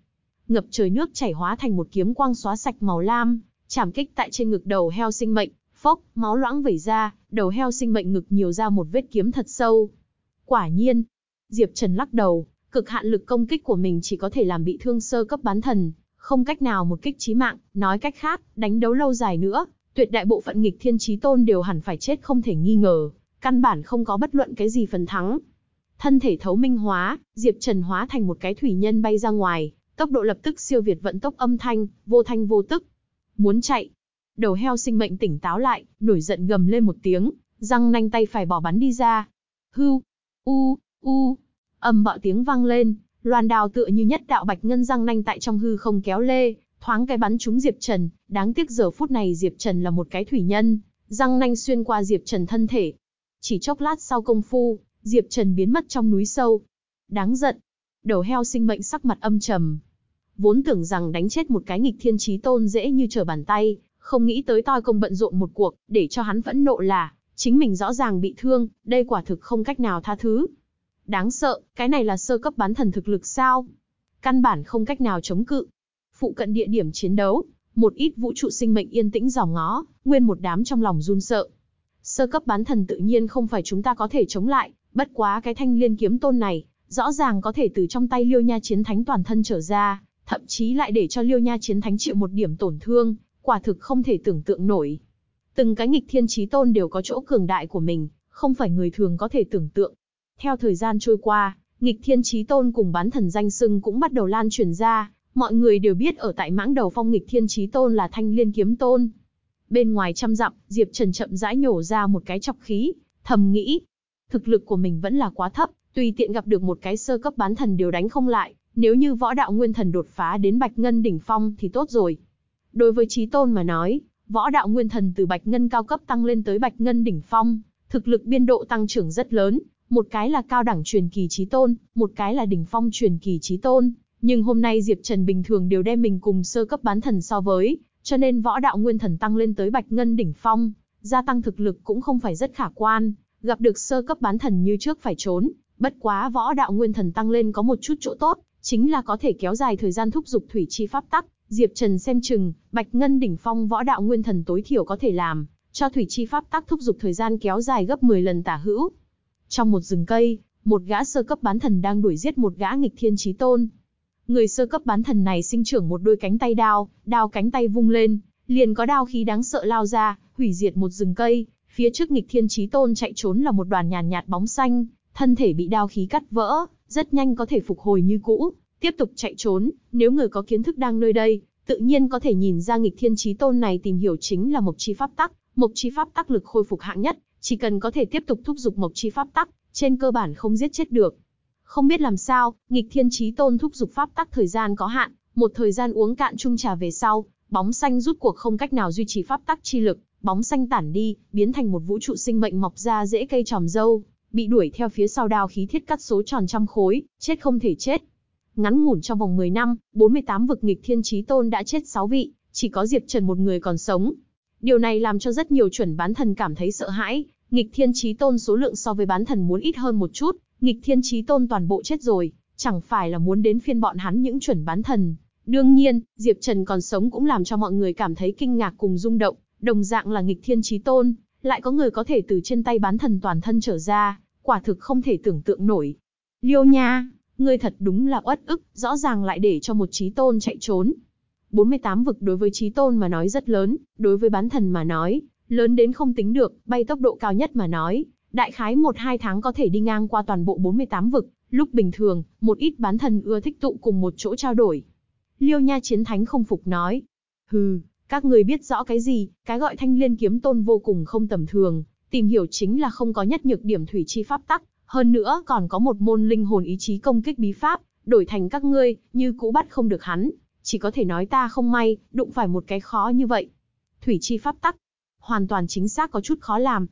Ngập trời nước chảy hóa thành một kiếm quang xóa sạch màu lam, chạm kích tại trên ngực đầu heo sinh mệnh, phốc, máu loãng vẩy ra, đầu heo sinh mệnh ngực nhiều ra một vết kiếm thật sâu. Quả nhiên, Diệp Trần lắc đầu, cực hạn lực công kích của mình chỉ có thể làm bị thương sơ cấp bán thần, không cách nào một kích chí mạng, nói cách khác, đánh đấu lâu dài nữa, tuyệt đại bộ phận nghịch thiên chí tôn đều hẳn phải chết không thể nghi ngờ, căn bản không có bất luận cái gì phần thắng. Thân thể thấu minh hóa, Diệp Trần hóa thành một cái thủy nhân bay ra ngoài, tốc độ lập tức siêu việt vận tốc âm thanh, vô thanh vô tức. Muốn chạy. Đầu heo sinh mệnh tỉnh táo lại, nổi giận gầm lên một tiếng, răng nanh tay phải bỏ bắn đi ra. Hưu, u, u, âm bạo tiếng vang lên, loan đào tựa như nhất đạo bạch ngân răng nanh tại trong hư không kéo lê, thoáng cái bắn trúng Diệp Trần, đáng tiếc giờ phút này Diệp Trần là một cái thủy nhân, răng nanh xuyên qua Diệp Trần thân thể. Chỉ chốc lát sau công phu, Diệp Trần biến mất trong núi sâu. Đáng giận. Đầu heo sinh mệnh sắc mặt âm trầm. Vốn tưởng rằng đánh chết một cái nghịch thiên chí tôn dễ như trở bàn tay, không nghĩ tới toi công bận rộn một cuộc, để cho hắn phẫn nộ là, chính mình rõ ràng bị thương, đây quả thực không cách nào tha thứ. Đáng sợ, cái này là sơ cấp bán thần thực lực sao? Căn bản không cách nào chống cự. Phụ cận địa điểm chiến đấu, một ít vũ trụ sinh mệnh yên tĩnh dòng ngó, nguyên một đám trong lòng run sợ. Sơ cấp bán thần tự nhiên không phải chúng ta có thể chống lại, bất quá cái thanh liên kiếm tôn này, rõ ràng có thể từ trong tay liêu nha chiến thánh toàn thân trở ra, thậm chí lại để cho liêu nha chiến thánh chịu một điểm tổn thương, quả thực không thể tưởng tượng nổi. Từng cái nghịch thiên chí tôn đều có chỗ cường đại của mình, không phải người thường có thể tưởng tượng. Theo thời gian trôi qua, nghịch thiên chí tôn cùng bán thần danh sưng cũng bắt đầu lan truyền ra, mọi người đều biết ở tại mãng đầu phong nghịch thiên chí tôn là thanh liên kiếm tôn. Bên ngoài trăm dặm, Diệp Trần chậm rãi nhổ ra một cái chọc khí, thầm nghĩ, thực lực của mình vẫn là quá thấp, tùy tiện gặp được một cái sơ cấp bán thần đều đánh không lại, nếu như võ đạo nguyên thần đột phá đến bạch ngân đỉnh phong thì tốt rồi. Đối với trí tôn mà nói, võ đạo nguyên thần từ bạch ngân cao cấp tăng lên tới bạch ngân đỉnh phong, thực lực biên độ tăng trưởng rất lớn, một cái là cao đẳng truyền kỳ trí tôn, một cái là đỉnh phong truyền kỳ trí tôn. Nhưng hôm nay Diệp Trần bình thường đều đem mình cùng sơ cấp bán thần so với, cho nên võ đạo nguyên thần tăng lên tới bạch ngân đỉnh phong, gia tăng thực lực cũng không phải rất khả quan, gặp được sơ cấp bán thần như trước phải trốn, bất quá võ đạo nguyên thần tăng lên có một chút chỗ tốt, chính là có thể kéo dài thời gian thúc giục thủy chi pháp tắc. Diệp Trần xem chừng, Bạch Ngân đỉnh phong võ đạo nguyên thần tối thiểu có thể làm, cho thủy chi pháp tắc thúc giục thời gian kéo dài gấp 10 lần tả hữu. Trong một rừng cây, một gã sơ cấp bán thần đang đuổi giết một gã nghịch thiên chí tôn. Người sơ cấp bán thần này sinh trưởng một đôi cánh tay đao, đao cánh tay vung lên, liền có đao khí đáng sợ lao ra, hủy diệt một rừng cây. Phía trước nghịch thiên chí tôn chạy trốn là một đoàn nhàn nhạt bóng xanh, thân thể bị đao khí cắt vỡ, rất nhanh có thể phục hồi như cũ, tiếp tục chạy trốn, nếu người có kiến thức đang nơi đây, tự nhiên có thể nhìn ra nghịch thiên chí tôn này tìm hiểu chính là mộc chi pháp tắc, mộc chi pháp tắc lực khôi phục hạng nhất, chỉ cần có thể tiếp tục thúc giục mộc chi pháp tắc, trên cơ bản không giết chết được. Không biết làm sao, nghịch thiên chí tôn thúc giục pháp tắc thời gian có hạn, Một thời gian uống cạn chung trà về sau, bóng xanh rút cuộc không cách nào duy trì pháp tắc chi lực, bóng xanh tản đi, biến thành một vũ trụ sinh mệnh mọc ra rễ cây tròm dâu, bị đuổi theo phía sau đao khí thiết cắt số tròn trăm khối, chết không thể chết. Ngắn ngủn trong vòng 10 năm, 48 vực nghịch thiên chí tôn đã chết 6 vị, chỉ có Diệp Trần một người còn sống. Điều này làm cho rất nhiều chuẩn bán thần cảm thấy sợ hãi, nghịch thiên chí tôn số lượng so với bán thần muốn ít hơn một chút, nghịch thiên chí tôn toàn bộ chết rồi, chẳng phải là muốn đến phiên bọn hắn những chuẩn bán thần. Đương nhiên, Diệp Trần còn sống cũng làm cho mọi người cảm thấy kinh ngạc cùng rung động, đồng dạng là nghịch thiên chí tôn, lại có người có thể từ trên tay bán thần toàn thân trở ra, quả thực không thể tưởng tượng nổi. Liêu nha, ngươi thật đúng là uất ức, rõ ràng lại để cho một chí tôn chạy trốn. 48 vực đối với chí tôn mà nói rất lớn, đối với bán thần mà nói, lớn đến không tính được, bay tốc độ cao nhất mà nói, đại khái 1-2 tháng có thể đi ngang qua toàn bộ 48 vực, lúc bình thường, một ít bán thần ưa thích tụ cùng một chỗ trao đổi. Liêu Nha Chiến Thánh không phục nói, hừ, các người biết rõ cái gì, cái gọi thanh liên kiếm tôn vô cùng không tầm thường, tìm hiểu chính là không có nhất nhược điểm thủy chi pháp tắc, hơn nữa còn có một môn linh hồn ý chí công kích bí pháp, đổi thành các ngươi, như cũ bắt không được hắn, chỉ có thể nói ta không may, đụng phải một cái khó như vậy. Thủy chi pháp tắc, hoàn toàn chính xác có chút khó làm.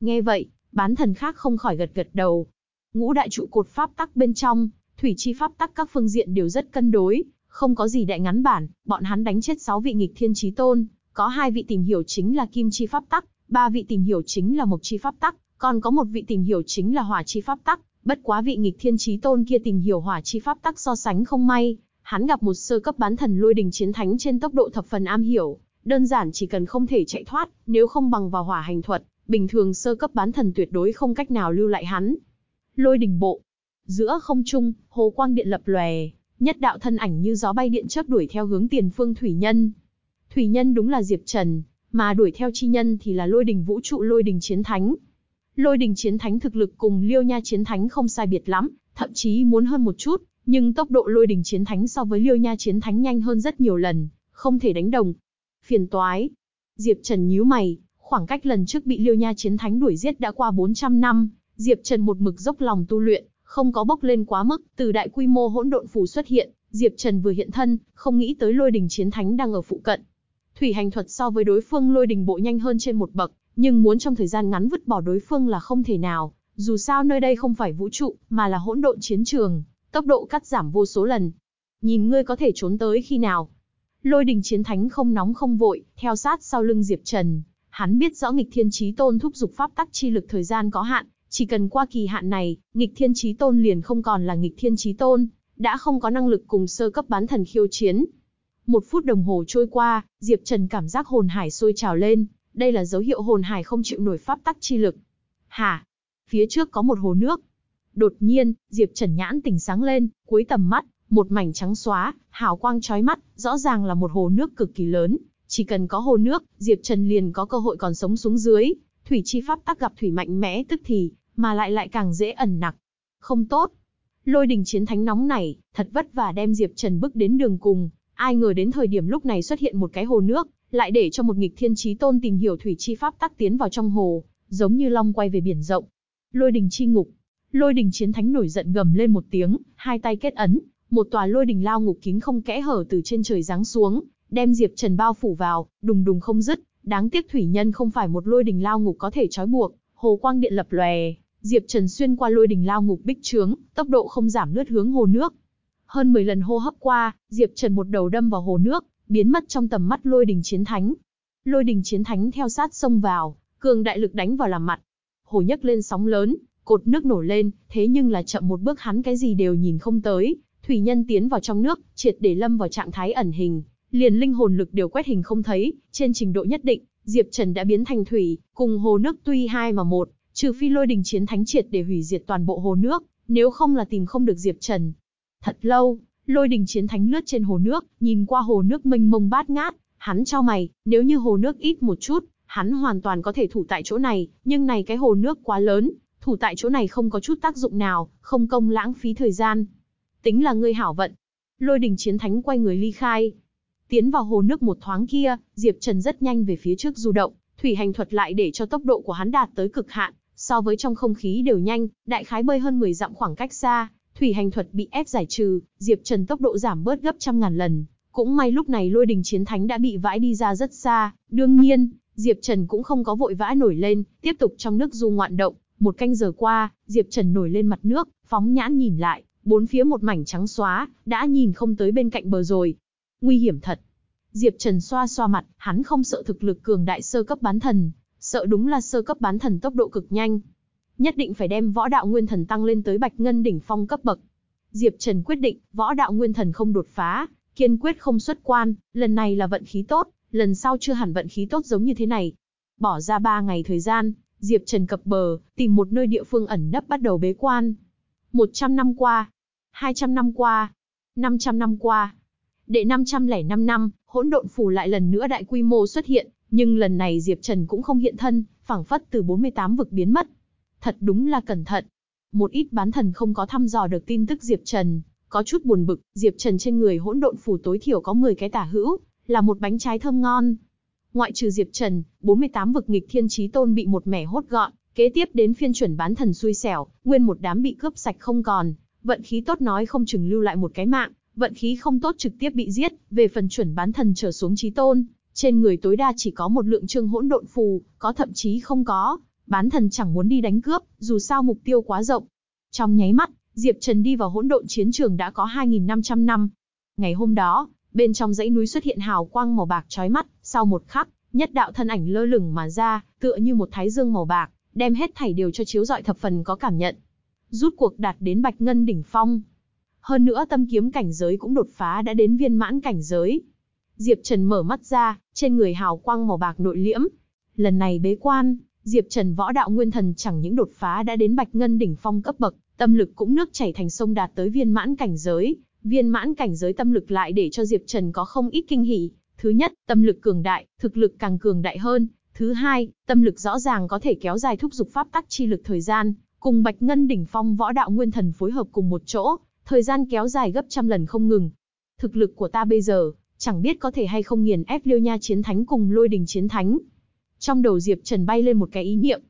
Nghe vậy, bán thần khác không khỏi gật gật đầu. Ngũ đại trụ cột pháp tắc bên trong, thủy chi pháp tắc các phương diện đều rất cân đối, không có gì đại ngắn bản, bọn hắn đánh chết 6 vị nghịch thiên chí tôn, có hai vị tìm hiểu chính là kim chi pháp tắc, ba vị tìm hiểu chính là mộc chi pháp tắc, còn có một vị tìm hiểu chính là hỏa chi pháp tắc, bất quá vị nghịch thiên chí tôn kia tìm hiểu hỏa chi pháp tắc so sánh không may, hắn gặp một sơ cấp bán thần lôi đình chiến thánh trên tốc độ thập phần am hiểu, đơn giản chỉ cần không thể chạy thoát, nếu không bằng vào hỏa hành thuật, bình thường sơ cấp bán thần tuyệt đối không cách nào lưu lại hắn. Lôi đình bộ. Giữa không trung, hồ quang điện lập lòe, nhất đạo thân ảnh như gió bay điện chớp đuổi theo hướng tiền phương thủy nhân. Thủy nhân đúng là Diệp Trần, mà đuổi theo chi nhân thì là lôi đình vũ trụ lôi đình chiến thánh. Lôi đình chiến thánh thực lực cùng liêu nha chiến thánh không sai biệt lắm, thậm chí muốn hơn một chút, nhưng tốc độ lôi đình chiến thánh so với liêu nha chiến thánh nhanh hơn rất nhiều lần, không thể đánh đồng. Phiền toái. Diệp Trần nhíu mày, khoảng cách lần trước bị liêu nha chiến thánh đuổi giết đã qua 400 năm, Diệp Trần một mực dốc lòng tu luyện, không có bốc lên quá mức, từ đại quy mô hỗn độn phù xuất hiện, Diệp Trần vừa hiện thân, không nghĩ tới lôi đình chiến thánh đang ở phụ cận. Thủy hành thuật so với đối phương lôi đình bộ nhanh hơn trên một bậc, nhưng muốn trong thời gian ngắn vứt bỏ đối phương là không thể nào, dù sao nơi đây không phải vũ trụ, mà là hỗn độn chiến trường, tốc độ cắt giảm vô số lần. Nhìn ngươi có thể trốn tới khi nào? Lôi đình chiến thánh không nóng không vội, theo sát sau lưng Diệp Trần. Hắn biết rõ nghịch thiên chí tôn thúc dục pháp tắc chi lực thời gian có hạn, chỉ cần qua kỳ hạn này, nghịch thiên trí tôn liền không còn là nghịch thiên trí tôn, đã không có năng lực cùng sơ cấp bán thần khiêu chiến. Một phút đồng hồ trôi qua, Diệp Trần cảm giác hồn hải sôi trào lên, đây là dấu hiệu hồn hải không chịu nổi pháp tắc chi lực. Hả? Phía trước có một hồ nước. Đột nhiên, Diệp Trần nhãn tỉnh sáng lên, cuối tầm mắt, một mảnh trắng xóa, hào quang chói mắt, rõ ràng là một hồ nước cực kỳ lớn. Chỉ cần có hồ nước, Diệp Trần liền có cơ hội còn sống xuống dưới. Thủy chi pháp tắc gặp thủy mạnh mẽ tức thì, mà lại lại càng dễ ẩn nặc. Không tốt. Lôi đình chiến thánh nóng này, thật vất vả đem Diệp Trần bước đến đường cùng, ai ngờ đến thời điểm lúc này xuất hiện một cái hồ nước, lại để cho một nghịch thiên chí tôn tìm hiểu thủy chi pháp tắc tiến vào trong hồ, giống như long quay về biển rộng. Lôi đình chi ngục. Lôi đình chiến thánh nổi giận gầm lên một tiếng, hai tay kết ấn, một tòa lôi đình lao ngục kín không kẽ hở từ trên trời giáng xuống, đem Diệp Trần bao phủ vào, đùng đùng không dứt, đáng tiếc thủy nhân không phải một lôi đình lao ngục có thể trói buộc, hồ quang điện lập lòe, Diệp Trần xuyên qua lôi đình lao ngục bích trướng, tốc độ không giảm lướt hướng hồ nước. Hơn 10 lần hô hấp qua, Diệp Trần một đầu đâm vào hồ nước, biến mất trong tầm mắt lôi đình chiến thánh. Lôi đình chiến thánh theo sát sông vào, cường đại lực đánh vào làm mặt. Hồ nhấc lên sóng lớn, cột nước nổ lên, thế nhưng là chậm một bước hắn cái gì đều nhìn không tới. Thủy nhân tiến vào trong nước, triệt để lâm vào trạng thái ẩn hình, liền linh hồn lực đều quét hình không thấy, trên trình độ nhất định, Diệp Trần đã biến thành thủy, cùng hồ nước tuy hai mà một, trừ phi lôi đình chiến thánh triệt để hủy diệt toàn bộ hồ nước, nếu không là tìm không được Diệp Trần. Thật lâu, lôi đình chiến thánh lướt trên hồ nước, nhìn qua hồ nước mênh mông bát ngát, hắn cho mày, nếu như hồ nước ít một chút, hắn hoàn toàn có thể thủ tại chỗ này, nhưng này cái hồ nước quá lớn, thủ tại chỗ này không có chút tác dụng nào, không công lãng phí thời gian. Tính là ngươi hảo vận. Lôi đình chiến thánh quay người ly khai. Tiến vào hồ nước một thoáng kia, Diệp Trần rất nhanh về phía trước du động, thủy hành thuật lại để cho tốc độ của hắn đạt tới cực hạn, so với trong không khí đều nhanh, đại khái bơi hơn 10 dặm khoảng cách xa, thủy hành thuật bị ép giải trừ, Diệp Trần tốc độ giảm bớt gấp trăm ngàn lần, Cũng may lúc này lôi đình chiến thánh đã bị vãi đi ra rất xa, đương nhiên, Diệp Trần cũng không có vội vã nổi lên, tiếp tục trong nước du ngoạn động. Một canh giờ qua, Diệp Trần nổi lên mặt nước, phóng nhãn nhìn lại, bốn phía một mảnh trắng xóa, đã nhìn không tới bên cạnh bờ rồi. Nguy hiểm thật. Diệp Trần xoa xoa mặt, hắn không sợ thực lực cường đại sơ cấp bán thần, sợ đúng là sơ cấp bán thần tốc độ cực nhanh. Nhất định phải đem võ đạo nguyên thần tăng lên tới bạch ngân đỉnh phong cấp bậc. Diệp Trần quyết định, võ đạo nguyên thần không đột phá, kiên quyết không xuất quan, lần này là vận khí tốt, lần sau chưa hẳn vận khí tốt giống như thế này. Bỏ ra 3 ngày thời gian, Diệp Trần cập bờ, tìm một nơi địa phương ẩn nấp bắt đầu bế quan. 100 năm qua, 200 năm qua, 500 năm qua, đệ 505 năm, hỗn độn phủ lại lần nữa đại quy mô xuất hiện, nhưng lần này Diệp Trần cũng không hiện thân, phảng phất từ 48 vực biến mất. Thật đúng là cẩn thận. Một ít bán thần không có thăm dò được tin tức Diệp Trần, có chút buồn bực, Diệp Trần trên người hỗn độn phù tối thiểu có 10 cái tả hữu, là một bánh trái thơm ngon. Ngoại trừ Diệp Trần, 48 vực nghịch thiên chí tôn bị một mẻ hốt gọn, kế tiếp đến phiên chuẩn bán thần xui xẻo, nguyên một đám bị cướp sạch không còn, vận khí tốt nói không chừng lưu lại một cái mạng, vận khí không tốt trực tiếp bị giết, về phần chuẩn bán thần trở xuống chí tôn, trên người tối đa chỉ có một lượng trương hỗn độn phù, có thậm chí không có, bán thần chẳng muốn đi đánh cướp, dù sao mục tiêu quá rộng. Trong nháy mắt, Diệp Trần đi vào hỗn độn chiến trường đã có 2.500 năm. Ngày hôm đó, bên trong dãy núi xuất hiện hào quang màu bạc chói mắt, sau một khắc, nhất đạo thân ảnh lơ lửng mà ra, tựa như một thái dương màu bạc, đem hết thảy đều cho chiếu dọi thập phần có cảm nhận. Rút cuộc đạt đến bạch ngân đỉnh phong. Hơn nữa tâm kiếm cảnh giới cũng đột phá đã đến viên mãn cảnh giới. Diệp Trần mở mắt ra, trên người hào quang màu bạc nội liễm. Lần này bế quan, Diệp Trần võ đạo nguyên thần chẳng những đột phá đã đến bạch ngân đỉnh phong cấp bậc, tâm lực cũng nước chảy thành sông đạt tới viên mãn cảnh giới. Viên mãn cảnh giới tâm lực lại để cho Diệp Trần có không ít kinh hỉ. Thứ nhất, tâm lực cường đại, thực lực càng cường đại hơn. Thứ hai, tâm lực rõ ràng có thể kéo dài thúc dục pháp tắc chi lực thời gian, cùng bạch ngân đỉnh phong võ đạo nguyên thần phối hợp cùng một chỗ, thời gian kéo dài gấp trăm lần không ngừng. Thực lực của ta bây giờ, chẳng biết có thể hay không nghiền ép liêu nha chiến thánh cùng lôi đình chiến thánh. Trong đầu Diệp Trần bay lên một cái ý niệm.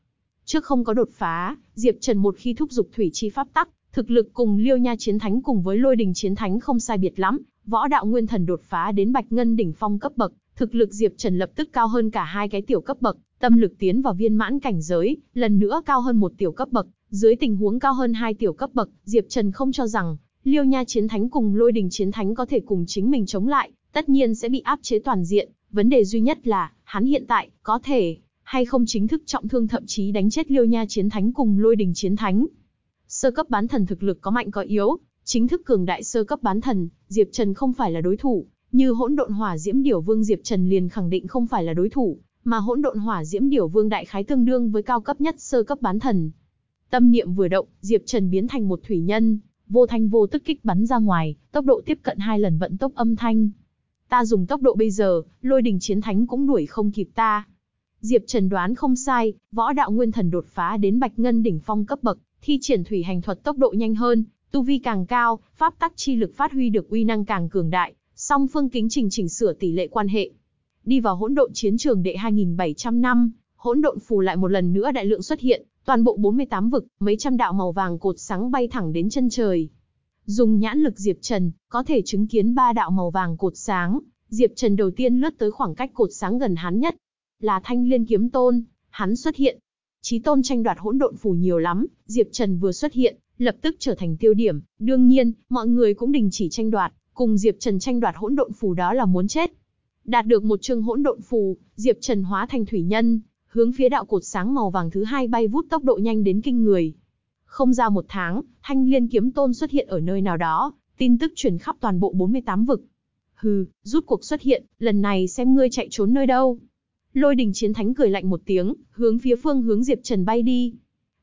Trước không có đột phá, Diệp Trần một khi thúc dục thủy chi pháp tắc, thực lực cùng liêu nha chiến thánh cùng với lôi đình chiến thánh không sai biệt lắm, võ đạo nguyên thần đột phá đến bạch ngân đỉnh phong cấp bậc, thực lực Diệp Trần lập tức cao hơn cả hai cái tiểu cấp bậc, tâm lực tiến vào viên mãn cảnh giới, lần nữa cao hơn một tiểu cấp bậc, dưới tình huống cao hơn hai tiểu cấp bậc, Diệp Trần không cho rằng Liêu Nha chiến thánh cùng Lôi Đình chiến thánh có thể cùng chính mình chống lại, tất nhiên sẽ bị áp chế toàn diện, vấn đề duy nhất là, hắn hiện tại, có thể, hay không chính thức trọng thương thậm chí đánh chết Liêu Nha chiến thánh cùng Lôi Đình chiến thánh. Sơ cấp bán thần thực lực có mạnh có yếu, chính thức cường đại sơ cấp bán thần, Diệp Trần không phải là đối thủ, như hỗn độn hỏa diễm điểu vương Diệp Trần liền khẳng định không phải là đối thủ, mà hỗn độn hỏa diễm điểu vương đại khái tương đương với cao cấp nhất sơ cấp bán thần. Tâm niệm vừa động, Diệp Trần biến thành một thủy nhân, vô thanh vô tức kích bắn ra ngoài, tốc độ tiếp cận hai lần vận tốc âm thanh. Ta dùng tốc độ bây giờ, lôi đình chiến thánh cũng đuổi không kịp ta. Diệp Trần đoán không sai, võ đạo nguyên thần đột phá đến bạch ngân đỉnh phong cấp bậc, thi triển thủy hành thuật tốc độ nhanh hơn, tu vi càng cao, pháp tắc chi lực phát huy được uy năng càng cường đại, song phương kính trình chỉnh sửa tỷ lệ quan hệ. Đi vào hỗn độn chiến trường đệ 2700 năm, hỗn độn phù lại một lần nữa đại lượng xuất hiện, toàn bộ 48 vực, mấy trăm đạo màu vàng cột sáng bay thẳng đến chân trời. Dùng nhãn lực Diệp Trần, có thể chứng kiến ba đạo màu vàng cột sáng, Diệp Trần đầu tiên lướt tới khoảng cách cột sáng gần hắn nhất, là Thanh Liên Kiếm Tôn, hắn xuất hiện. Chí tôn tranh đoạt hỗn độn phù nhiều lắm, Diệp Trần vừa xuất hiện, lập tức trở thành tiêu điểm, đương nhiên, mọi người cũng đình chỉ tranh đoạt, cùng Diệp Trần tranh đoạt hỗn độn phù đó là muốn chết. Đạt được một chương hỗn độn phù, Diệp Trần hóa thành thủy nhân, hướng phía đạo cột sáng màu vàng thứ hai bay vút tốc độ nhanh đến kinh người. Không ra một tháng, thanh liên kiếm tôn xuất hiện ở nơi nào đó, tin tức truyền khắp toàn bộ 48 vực. Hừ, rút cuộc xuất hiện, lần này xem ngươi chạy trốn nơi đâu. Lôi đình chiến thánh cười lạnh một tiếng, hướng phía phương hướng Diệp Trần bay đi.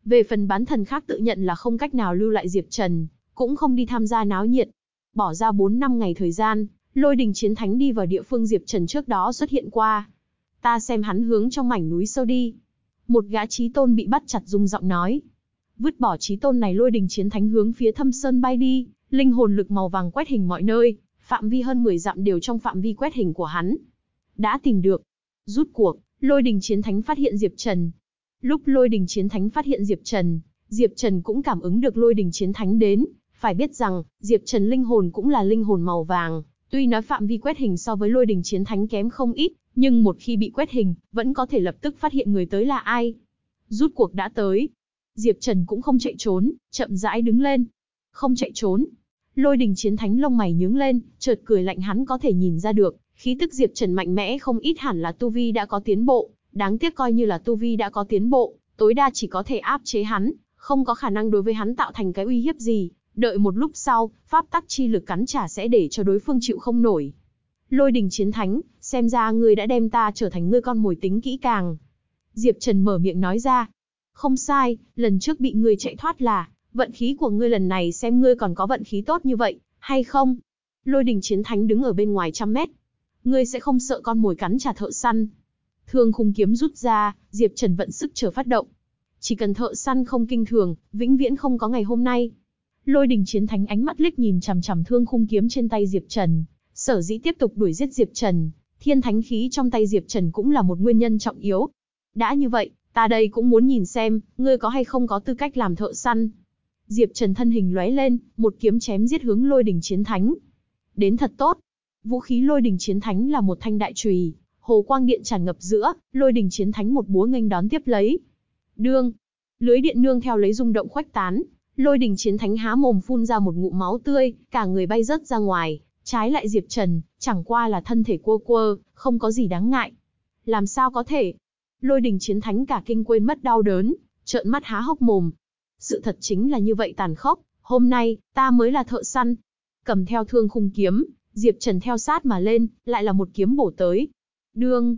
Về phần bán thần khác tự nhận là không cách nào lưu lại Diệp Trần, cũng không đi tham gia náo nhiệt. Bỏ ra 4 năm ngày thời gian, lôi đình chiến thánh đi vào địa phương Diệp Trần trước đó xuất hiện qua. Ta xem hắn hướng trong mảnh núi sâu đi. Một gã trí tôn bị bắt chặt rung giọng nói. Vứt bỏ trí tôn này lôi đình chiến thánh hướng phía thâm sơn bay đi, linh hồn lực màu vàng quét hình mọi nơi, phạm vi hơn 10 dặm đều trong phạm vi quét hình của hắn. Đã tìm được. Rút cuộc, lôi đình chiến thánh phát hiện Diệp Trần. Lúc lôi đình chiến thánh phát hiện Diệp Trần, Diệp Trần cũng cảm ứng được lôi đình chiến thánh đến. Phải biết rằng, Diệp Trần linh hồn cũng là linh hồn màu vàng, Tuy nói phạm vi quét hình so với lôi đình chiến thánh kém không ít, nhưng một khi bị quét hình, vẫn có thể lập tức phát hiện người tới là ai. Rút cuộc đã tới. Diệp Trần cũng không chạy trốn, chậm rãi đứng lên. Không chạy trốn. Lôi đình chiến thánh lông mày nhướng lên, chợt cười lạnh hắn có thể nhìn ra được, khí tức Diệp Trần mạnh mẽ không ít hẳn là Tu Vi đã có tiến bộ, đáng tiếc coi như là Tu Vi đã có tiến bộ, tối đa chỉ có thể áp chế hắn, không có khả năng đối với hắn tạo thành cái uy hiếp gì, đợi một lúc sau, pháp tắc chi lực cắn trả sẽ để cho đối phương chịu không nổi. Lôi đình chiến thánh, xem ra ngươi đã đem ta trở thành ngươi con mồi tính kỹ càng. Diệp Trần mở miệng nói ra. Không sai, lần trước bị ngươi chạy thoát là, vận khí của ngươi lần này xem ngươi còn có vận khí tốt như vậy, hay không? Lôi đình chiến thánh đứng ở bên ngoài trăm mét. Ngươi sẽ không sợ con mồi cắn trả thợ săn. Thương khung kiếm rút ra, Diệp Trần vận sức chờ phát động. Chỉ cần thợ săn không kinh thường, vĩnh viễn không có ngày hôm nay. Lôi đình chiến thánh ánh mắt liếc nhìn chằm chằm thương khung kiếm trên tay Diệp Trần, sở dĩ tiếp tục đuổi giết Diệp Trần, thiên thánh khí trong tay Diệp Trần cũng là một nguyên nhân trọng yếu. Đã như vậy, ta đây cũng muốn nhìn xem, ngươi có hay không có tư cách làm thợ săn. Diệp Trần thân hình lóe lên, một kiếm chém giết hướng lôi đỉnh chiến thánh. Đến thật tốt. Vũ khí lôi đỉnh chiến thánh là một thanh đại chùy, hồ quang điện tràn ngập giữa, lôi đỉnh chiến thánh một búa nghênh đón tiếp lấy. Đương, lưới điện nương theo lấy rung động khoách tán, lôi đỉnh chiến thánh há mồm phun ra một ngụm máu tươi, cả người bay rớt ra ngoài, trái lại Diệp Trần, chẳng qua là thân thể quơ quơ, không có gì đáng ngại. Làm sao có thể? Lôi đình chiến thánh cả kinh quên mất đau đớn, trợn mắt há hốc mồm. Sự thật chính là như vậy tàn khốc, hôm nay, ta mới là thợ săn. Cầm theo thương khung kiếm, Diệp Trần theo sát mà lên, lại là một kiếm bổ tới. Đương.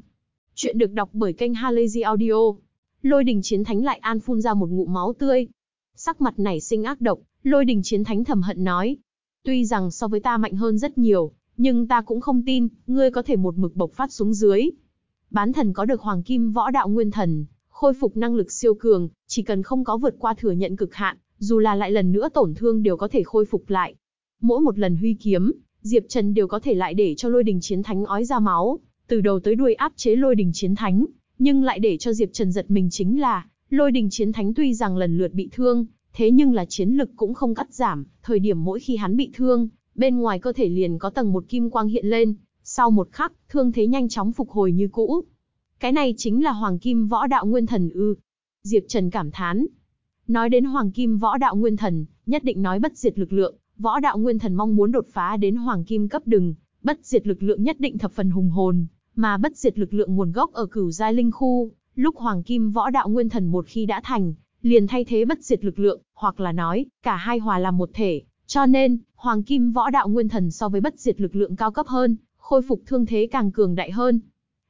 Chuyện được đọc bởi kênh Halazy Audio. Lôi đình chiến thánh lại an phun ra một ngụm máu tươi. Sắc mặt nảy sinh ác độc, lôi đình chiến thánh thầm hận nói. Tuy rằng so với ta mạnh hơn rất nhiều, nhưng ta cũng không tin, ngươi có thể một mực bộc phát xuống dưới. Bán thần có được hoàng kim võ đạo nguyên thần, khôi phục năng lực siêu cường, chỉ cần không có vượt qua thừa nhận cực hạn, dù là lại lần nữa tổn thương đều có thể khôi phục lại. Mỗi một lần huy kiếm, Diệp Trần đều có thể lại để cho lôi đình chiến thánh ói ra máu, từ đầu tới đuôi áp chế lôi đình chiến thánh, nhưng lại để cho Diệp Trần giật mình chính là, lôi đình chiến thánh tuy rằng lần lượt bị thương, thế nhưng là chiến lực cũng không cắt giảm, thời điểm mỗi khi hắn bị thương, bên ngoài cơ thể liền có tầng một kim quang hiện lên, sau một khắc, thương thế nhanh chóng phục hồi như cũ. Cái này chính là Hoàng Kim Võ Đạo Nguyên Thần ư. Diệp Trần cảm thán. Nói đến Hoàng Kim Võ Đạo Nguyên Thần, nhất định nói bất diệt lực lượng, Võ Đạo Nguyên Thần mong muốn đột phá đến Hoàng Kim cấp đừng, bất diệt lực lượng nhất định thập phần hùng hồn, mà bất diệt lực lượng nguồn gốc ở cửu giai linh khu, lúc Hoàng Kim Võ Đạo Nguyên Thần một khi đã thành, liền thay thế bất diệt lực lượng, hoặc là nói, cả hai hòa làm một thể, cho nên, Hoàng Kim Võ Đạo Nguyên Thần so với bất diệt lực lượng cao cấp hơn, khôi phục thương thế càng cường đại hơn.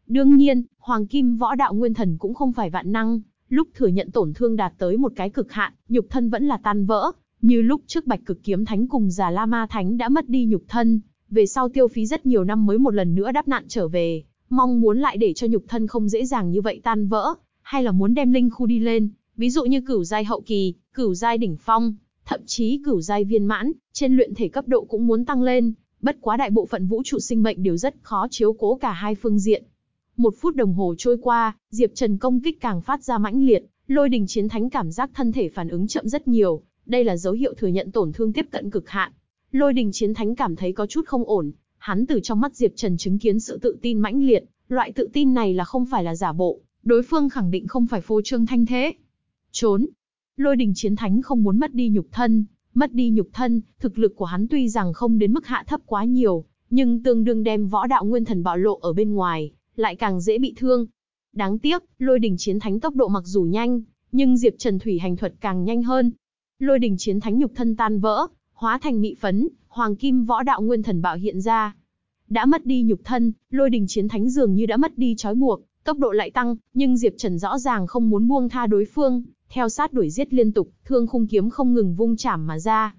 Đương nhiên, Hoàng Kim Võ Đạo Nguyên Thần cũng không phải vạn năng, lúc thừa nhận tổn thương đạt tới một cái cực hạn, nhục thân vẫn là tan vỡ, như lúc trước Bạch Cực Kiếm Thánh cùng Già La Ma Thánh đã mất đi nhục thân, về sau tiêu phí rất nhiều năm mới một lần nữa đắp nạn trở về, mong muốn lại để cho nhục thân không dễ dàng như vậy tan vỡ, hay là muốn đem linh khu đi lên, ví dụ như cửu giai hậu kỳ, cửu giai đỉnh phong, thậm chí cửu giai viên mãn, trên luyện thể cấp độ cũng muốn tăng lên, bất quá đại bộ phận vũ trụ sinh mệnh đều rất khó chiếu cố cả hai phương diện. Một phút đồng hồ trôi qua, Diệp Trần công kích càng phát ra mãnh liệt, lôi đình chiến thánh cảm giác thân thể phản ứng chậm rất nhiều, đây là dấu hiệu thừa nhận tổn thương tiếp cận cực hạn. Lôi đình chiến thánh cảm thấy có chút không ổn, hắn từ trong mắt Diệp Trần chứng kiến sự tự tin mãnh liệt, loại tự tin này là không phải là giả bộ, đối phương khẳng định không phải phô trương thanh thế. Trốn. Lôi đình chiến thánh không muốn mất đi nhục thân, mất đi nhục thân, thực lực của hắn tuy rằng không đến mức hạ thấp quá nhiều, nhưng tương đương đem võ đạo nguyên thần bạo lộ ở bên ngoài, lại càng dễ bị thương. Đáng tiếc, lôi đình chiến thánh tốc độ mặc dù nhanh, nhưng Diệp Trần thủy hành thuật càng nhanh hơn. Lôi đình chiến thánh nhục thân tan vỡ, hóa thành mị phấn, hoàng kim võ đạo nguyên thần bạo hiện ra. Đã mất đi nhục thân, lôi đình chiến thánh dường như đã mất đi trói buộc, tốc độ lại tăng, nhưng Diệp Trần rõ ràng không muốn buông tha đối phương, theo sát đuổi giết liên tục, thương khung kiếm không ngừng vung chảm mà ra.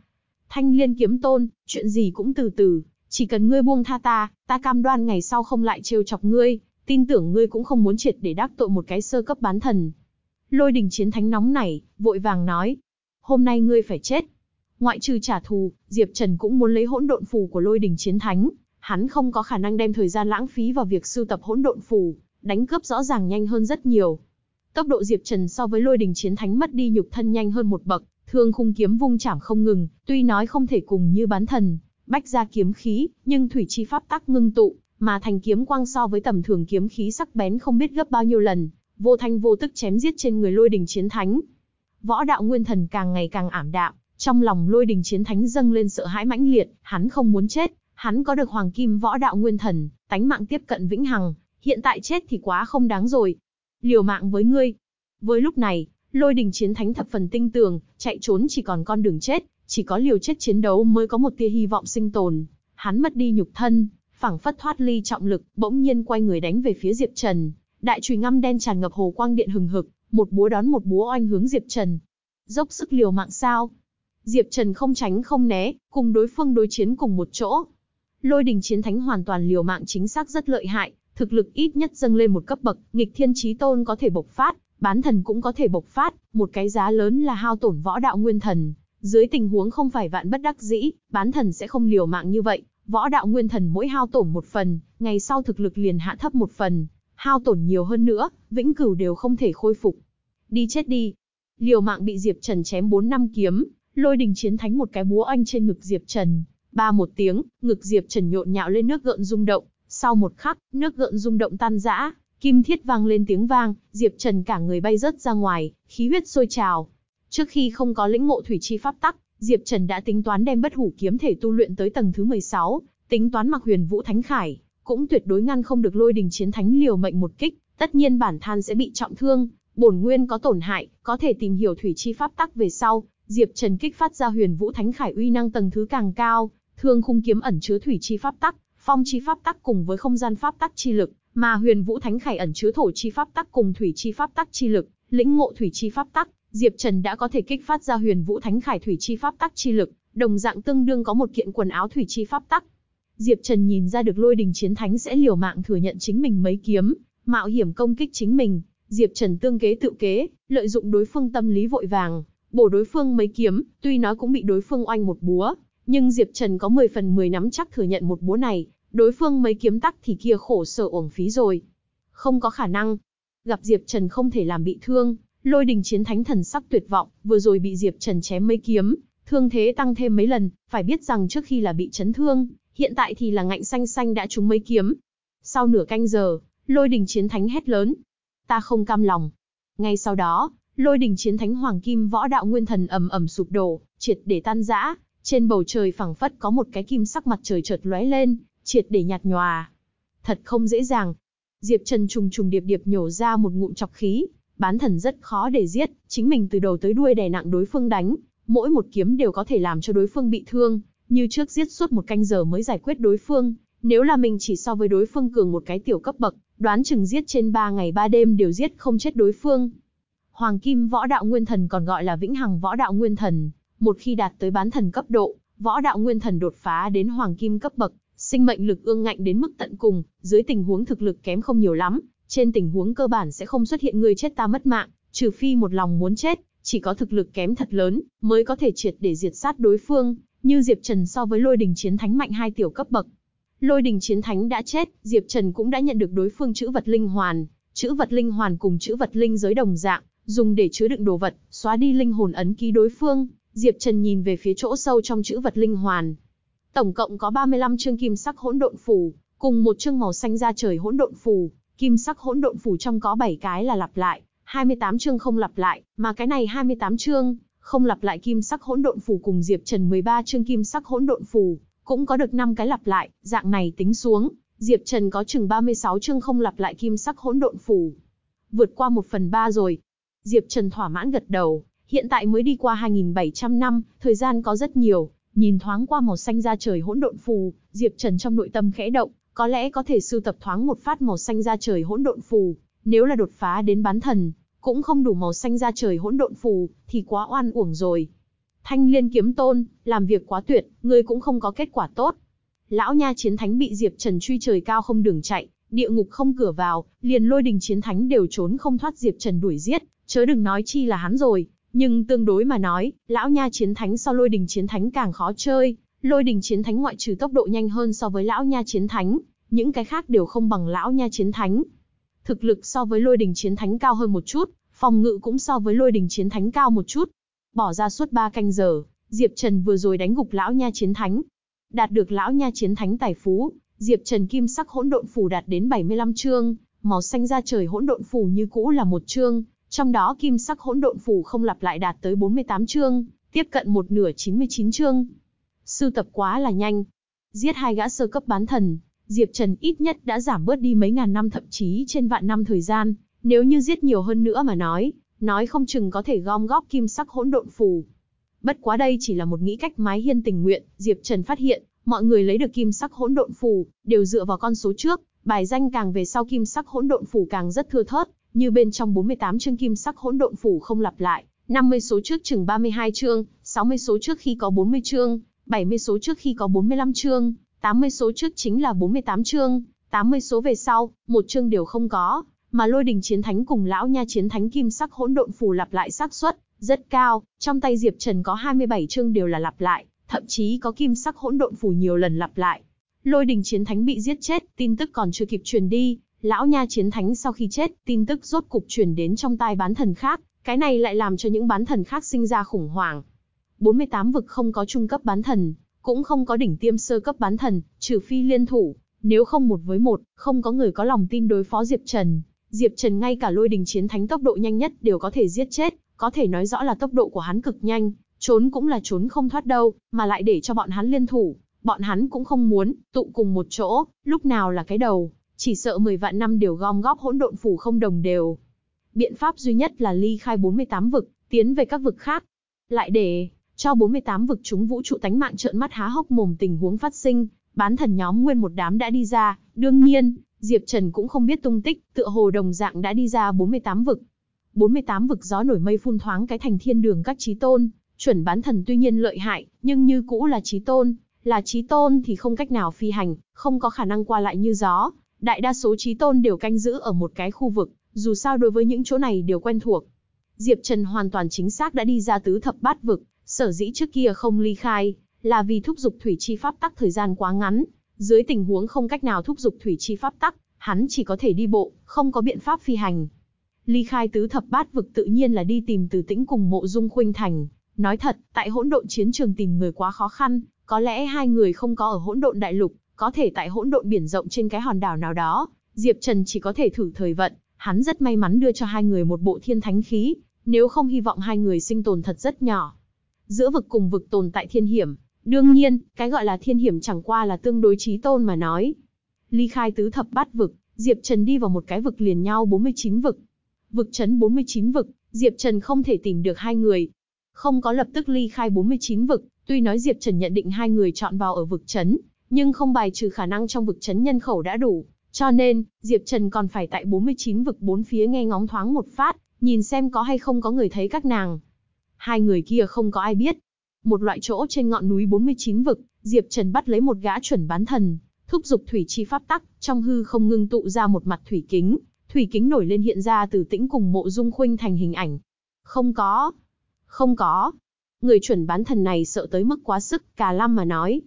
Thanh liên kiếm tôn, chuyện gì cũng từ từ, chỉ cần ngươi buông tha ta, ta cam đoan ngày sau không lại trêu chọc ngươi, tin tưởng ngươi cũng không muốn triệt để đắc tội một cái sơ cấp bán thần. Lôi đình chiến thánh nóng này, vội vàng nói, hôm nay ngươi phải chết. Ngoại trừ trả thù, Diệp Trần cũng muốn lấy hỗn độn phù của lôi đình chiến thánh, hắn không có khả năng đem thời gian lãng phí vào việc sưu tập hỗn độn phù, đánh cướp rõ ràng nhanh hơn rất nhiều. Tốc độ Diệp Trần so với lôi đình chiến thánh mất đi nhục thân nhanh hơn một bậc, thương khung kiếm vung chảm không ngừng, tuy nói không thể cùng như bán thần, bách ra kiếm khí, nhưng thủy chi pháp tắc ngưng tụ, mà thành kiếm quang so với tầm thường kiếm khí sắc bén không biết gấp bao nhiêu lần, vô thanh vô tức chém giết trên người lôi đình chiến thánh. Võ đạo nguyên thần càng ngày càng ảm đạm, trong lòng lôi đình chiến thánh dâng lên sợ hãi mãnh liệt, hắn không muốn chết, hắn có được hoàng kim võ đạo nguyên thần, tánh mạng tiếp cận vĩnh hằng, hiện tại chết thì quá không đáng rồi. Liều mạng với ngươi. Với lúc này, lôi đình chiến thánh thập phần tinh tường, chạy trốn chỉ còn con đường chết, chỉ có liều chết chiến đấu mới có một tia hy vọng sinh tồn. Hắn mất đi nhục thân, phảng phất thoát ly trọng lực, bỗng nhiên quay người đánh về phía Diệp Trần. Đại chùy ngăm đen tràn ngập hồ quang điện hừng hực, một búa đón một búa oanh hướng Diệp Trần. Dốc sức liều mạng sao? Diệp Trần không tránh không né, cùng đối phương đối chiến cùng một chỗ. Lôi đình chiến thánh hoàn toàn liều mạng chính xác rất lợi hại, thực lực ít nhất dâng lên một cấp bậc, nghịch thiên chí tôn có thể bộc phát, bán thần cũng có thể bộc phát, một cái giá lớn là hao tổn võ đạo nguyên thần. Dưới tình huống không phải vạn bất đắc dĩ, bán thần sẽ không liều mạng như vậy, võ đạo nguyên thần mỗi hao tổn một phần, ngày sau thực lực liền hạ thấp một phần, hao tổn nhiều hơn nữa, vĩnh cửu đều không thể khôi phục. Đi chết đi. Liều mạng bị Diệp Trần chém 4 năm kiếm, lôi đình chiến thánh một cái búa anh trên ngực Diệp Trần. Ba một tiếng, ngực Diệp Trần nhộn nhạo lên nước gợn rung động, sau một khắc, nước gợn rung động tan rã, kim thiết vang lên tiếng vang, Diệp Trần cả người bay rớt ra ngoài, khí huyết sôi trào. Trước khi không có lĩnh ngộ thủy chi pháp tắc, Diệp Trần đã tính toán đem bất hủ kiếm thể tu luyện tới tầng thứ 16, tính toán mặc huyền vũ thánh khải, cũng tuyệt đối ngăn không được lôi đình chiến thánh liều mệnh một kích, tất nhiên bản than sẽ bị trọng thương, bổn nguyên có tổn hại, có thể tìm hiểu thủy chi pháp tắc về sau, Diệp Trần kích phát ra huyền vũ thánh khải uy năng tầng thứ càng cao, thương khung kiếm ẩn chứa thủy chi pháp tắc, phong chi pháp tắc cùng với không gian pháp tắc chi lực, mà huyền vũ thánh khải ẩn chứa thổ chi pháp tắc cùng thủy chi pháp tắc chi lực, lĩnh ngộ thủy chi pháp tắc, Diệp Trần đã có thể kích phát ra huyền vũ thánh khải thủy chi pháp tắc chi lực, đồng dạng tương đương có một kiện quần áo thủy chi pháp tắc. Diệp Trần nhìn ra được lôi đình chiến thánh sẽ liều mạng thừa nhận chính mình mấy kiếm, mạo hiểm công kích chính mình. Diệp Trần tương kế tự kế, lợi dụng đối phương tâm lý vội vàng, bổ đối phương mấy kiếm, tuy nói cũng bị đối phương oanh một búa, nhưng Diệp Trần có 10 phần 10 nắm chắc thừa nhận một búa này, đối phương mấy kiếm tắc thì kia khổ sở uổng phí rồi. Không có khả năng. Gặp Diệp Trần không thể làm bị thương, lôi đình chiến thánh thần sắc tuyệt vọng, vừa rồi bị Diệp Trần chém mấy kiếm, thương thế tăng thêm mấy lần, phải biết rằng trước khi là bị chấn thương, hiện tại thì là ngạnh xanh xanh đã trúng mấy kiếm. Sau nửa canh giờ, lôi đình chiến thánh hét lớn. Ta không cam lòng. Ngay sau đó, lôi đình chiến thánh hoàng kim võ đạo nguyên thần ầm ầm sụp đổ, triệt để tan rã, trên bầu trời phẳng phất có một cái kim sắc mặt trời chợt lóe lên, triệt để nhạt nhòa. Thật không dễ dàng. Diệp Trần trùng trùng điệp điệp nhổ ra một ngụm chọc khí, bán thần rất khó để giết, chính mình từ đầu tới đuôi đè nặng đối phương đánh, mỗi một kiếm đều có thể làm cho đối phương bị thương, như trước giết suốt một canh giờ mới giải quyết đối phương, nếu là mình chỉ so với đối phương cường một cái tiểu cấp bậc, đoán chừng giết trên 3 ngày 3 đêm đều giết không chết đối phương. Hoàng kim võ đạo nguyên thần còn gọi là vĩnh hằng võ đạo nguyên thần, một khi đạt tới bán thần cấp độ, võ đạo nguyên thần đột phá đến hoàng kim cấp bậc, sinh mệnh lực ương ngạnh đến mức tận cùng, dưới tình huống thực lực kém không nhiều lắm, trên tình huống cơ bản sẽ không xuất hiện người chết ta mất mạng, trừ phi một lòng muốn chết, chỉ có thực lực kém thật lớn, mới có thể triệt để diệt sát đối phương, như Diệp Trần so với lôi đình chiến thánh mạnh hai tiểu cấp bậc. Lôi đình chiến thánh đã chết, Diệp Trần cũng đã nhận được đối phương chữ vật linh hoàn, chữ vật linh hoàn cùng chữ vật linh giới đồng dạng, dùng để chứa đựng đồ vật, xóa đi linh hồn ấn ký đối phương. Diệp Trần nhìn về phía chỗ sâu trong chữ vật linh hoàn. Tổng cộng có 35 chương kim sắc hỗn độn phù, cùng một chương màu xanh da trời hỗn độn phù, kim sắc hỗn độn phù trong có 7 cái là lặp lại, 28 chương không lặp lại, mà cái này 28 chương không lặp lại kim sắc hỗn độn phù cùng Diệp Trần 13 chương kim sắc hỗn độn phù, cũng có được 5 cái lặp lại, dạng này tính xuống, Diệp Trần có chừng 36 chương không lặp lại kim sắc hỗn độn phù. Vượt qua 1 phần 3 rồi. Diệp Trần thỏa mãn gật đầu, hiện tại mới đi qua 2.700 năm, thời gian có rất nhiều, nhìn thoáng qua màu xanh da trời hỗn độn phù, Diệp Trần trong nội tâm khẽ động, có lẽ có thể sưu tập thoáng một phát màu xanh da trời hỗn độn phù, nếu là đột phá đến bán thần, cũng không đủ màu xanh da trời hỗn độn phù, thì quá oan uổng rồi. Thanh Liên kiếm tôn, làm việc quá tuyệt, ngươi cũng không có kết quả tốt. Lão nha chiến thánh bị Diệp Trần truy trời cao không đường chạy, địa ngục không cửa vào, liền lôi đình chiến thánh đều trốn không thoát Diệp Trần đuổi giết, chớ đừng nói chi là hắn rồi. Nhưng tương đối mà nói, lão nha chiến thánh so lôi đình chiến thánh càng khó chơi, lôi đình chiến thánh ngoại trừ tốc độ nhanh hơn so với lão nha chiến thánh, những cái khác đều không bằng lão nha chiến thánh. Thực lực so với lôi đình chiến thánh cao hơn một chút, phòng ngự cũng so với lôi đình chiến thánh cao một chút. Bỏ ra suốt ba canh giờ, Diệp Trần vừa rồi đánh gục lão nha chiến thánh. Đạt được lão nha chiến thánh tài phú, Diệp Trần kim sắc hỗn độn phù đạt đến 75 chương, màu xanh da trời hỗn độn phù như cũ là một chương, trong đó kim sắc hỗn độn phù không lặp lại đạt tới 48 chương, tiếp cận một nửa 99 chương. Sư tập quá là nhanh. Giết hai gã sơ cấp bán thần, Diệp Trần ít nhất đã giảm bớt đi mấy ngàn năm thậm chí trên vạn năm thời gian, nếu như giết nhiều hơn nữa mà nói, nói không chừng có thể gom góp kim sắc hỗn độn phù. Bất quá đây chỉ là một nghĩ cách mái hiên tình nguyện, Diệp Trần phát hiện, mọi người lấy được kim sắc hỗn độn phù, đều dựa vào con số trước, bài danh càng về sau kim sắc hỗn độn phù càng rất thưa thớt, như bên trong 48 chương kim sắc hỗn độn phủ không lặp lại, 50 số trước chừng 32 chương, 60 số trước khi có 40 chương, 70 số trước khi có 45 chương, 80 số trước chính là 48 chương, 80 số về sau, một chương đều không có, mà lôi đình chiến thánh cùng lão nha chiến thánh kim sắc hỗn độn phù lặp lại xác suất rất cao, trong tay Diệp Trần có 27 chương đều là lặp lại, thậm chí có kim sắc hỗn độn phù nhiều lần lặp lại. Lôi đình chiến thánh bị giết chết, tin tức còn chưa kịp truyền đi, lão nha chiến thánh sau khi chết, tin tức rốt cục truyền đến trong tai bán thần khác, cái này lại làm cho những bán thần khác sinh ra khủng hoảng. 48 vực không có trung cấp bán thần, cũng không có đỉnh tiêm sơ cấp bán thần, trừ phi liên thủ, nếu không một với một, không có người có lòng tin đối phó Diệp Trần. Diệp Trần ngay cả lôi đình chiến thánh tốc độ nhanh nhất đều có thể giết chết, có thể nói rõ là tốc độ của hắn cực nhanh, trốn cũng là trốn không thoát đâu, mà lại để cho bọn hắn liên thủ, bọn hắn cũng không muốn, tụ cùng một chỗ, lúc nào là cái đầu, chỉ sợ 10 vạn năm đều gom góp hỗn độn phủ không đồng đều. Biện pháp duy nhất là ly khai 48 vực, tiến về các vực khác. Lại để cho 48 vực chúng vũ trụ tánh mạng trợn mắt há hốc mồm tình huống phát sinh, bán thần nhóm nguyên một đám đã đi ra, đương nhiên, Diệp Trần cũng không biết tung tích, tựa hồ đồng dạng đã đi ra 48 vực. 48 vực gió nổi mây phun thoáng cái thành thiên đường các trí tôn, chuẩn bán thần tuy nhiên lợi hại, nhưng như cũ là trí tôn, là trí tôn thì không cách nào phi hành, không có khả năng qua lại như gió. Đại đa số trí tôn đều canh giữ ở một cái khu vực, dù sao đối với những chỗ này đều quen thuộc. Diệp Trần hoàn toàn chính xác đã đi ra tứ thập bát vực, sở dĩ trước kia không ly khai, là vì thúc dục thủy chi pháp tắc thời gian quá ngắn, dưới tình huống không cách nào thúc dục thủy chi pháp tắc, hắn chỉ có thể đi bộ, không có biện pháp phi hành. Ly khai tứ thập bát vực tự nhiên là đi tìm từ tĩnh cùng mộ dung khuynh thành. Nói thật, tại hỗn độn chiến trường tìm người quá khó khăn, có lẽ hai người không có ở hỗn độn đại lục, có thể tại hỗn độn biển rộng trên cái hòn đảo nào đó, Diệp Trần chỉ có thể thử thời vận, hắn rất may mắn đưa cho hai người một bộ thiên thánh khí, nếu không hy vọng hai người sinh tồn thật rất nhỏ. Giữa vực cùng vực tồn tại thiên hiểm, đương nhiên, cái gọi là thiên hiểm chẳng qua là tương đối trí tôn mà nói. Ly khai tứ thập bát vực, Diệp Trần đi vào một cái vực liền nhau 49 vực. Vực chấn 49 vực, Diệp Trần không thể tìm được hai người. Không có lập tức ly khai 49 vực, tuy nói Diệp Trần nhận định hai người chọn vào ở vực chấn, nhưng không bài trừ khả năng trong vực chấn nhân khẩu đã đủ. Cho nên, Diệp Trần còn phải tại 49 vực bốn phía nghe ngóng thoáng một phát, nhìn xem có hay không có người thấy các nàng. Hai người kia không có ai biết. Một loại chỗ trên ngọn núi 49 vực, Diệp Trần bắt lấy một gã chuẩn bán thần, thúc dục thủy chi pháp tắc, trong hư không ngưng tụ ra một mặt thủy kính, thủy kính nổi lên hiện ra từ tĩnh cùng mộ dung khuynh thành hình ảnh. Không có, không có. Người chuẩn bán thần này sợ tới mức quá sức, cà lăm mà nói.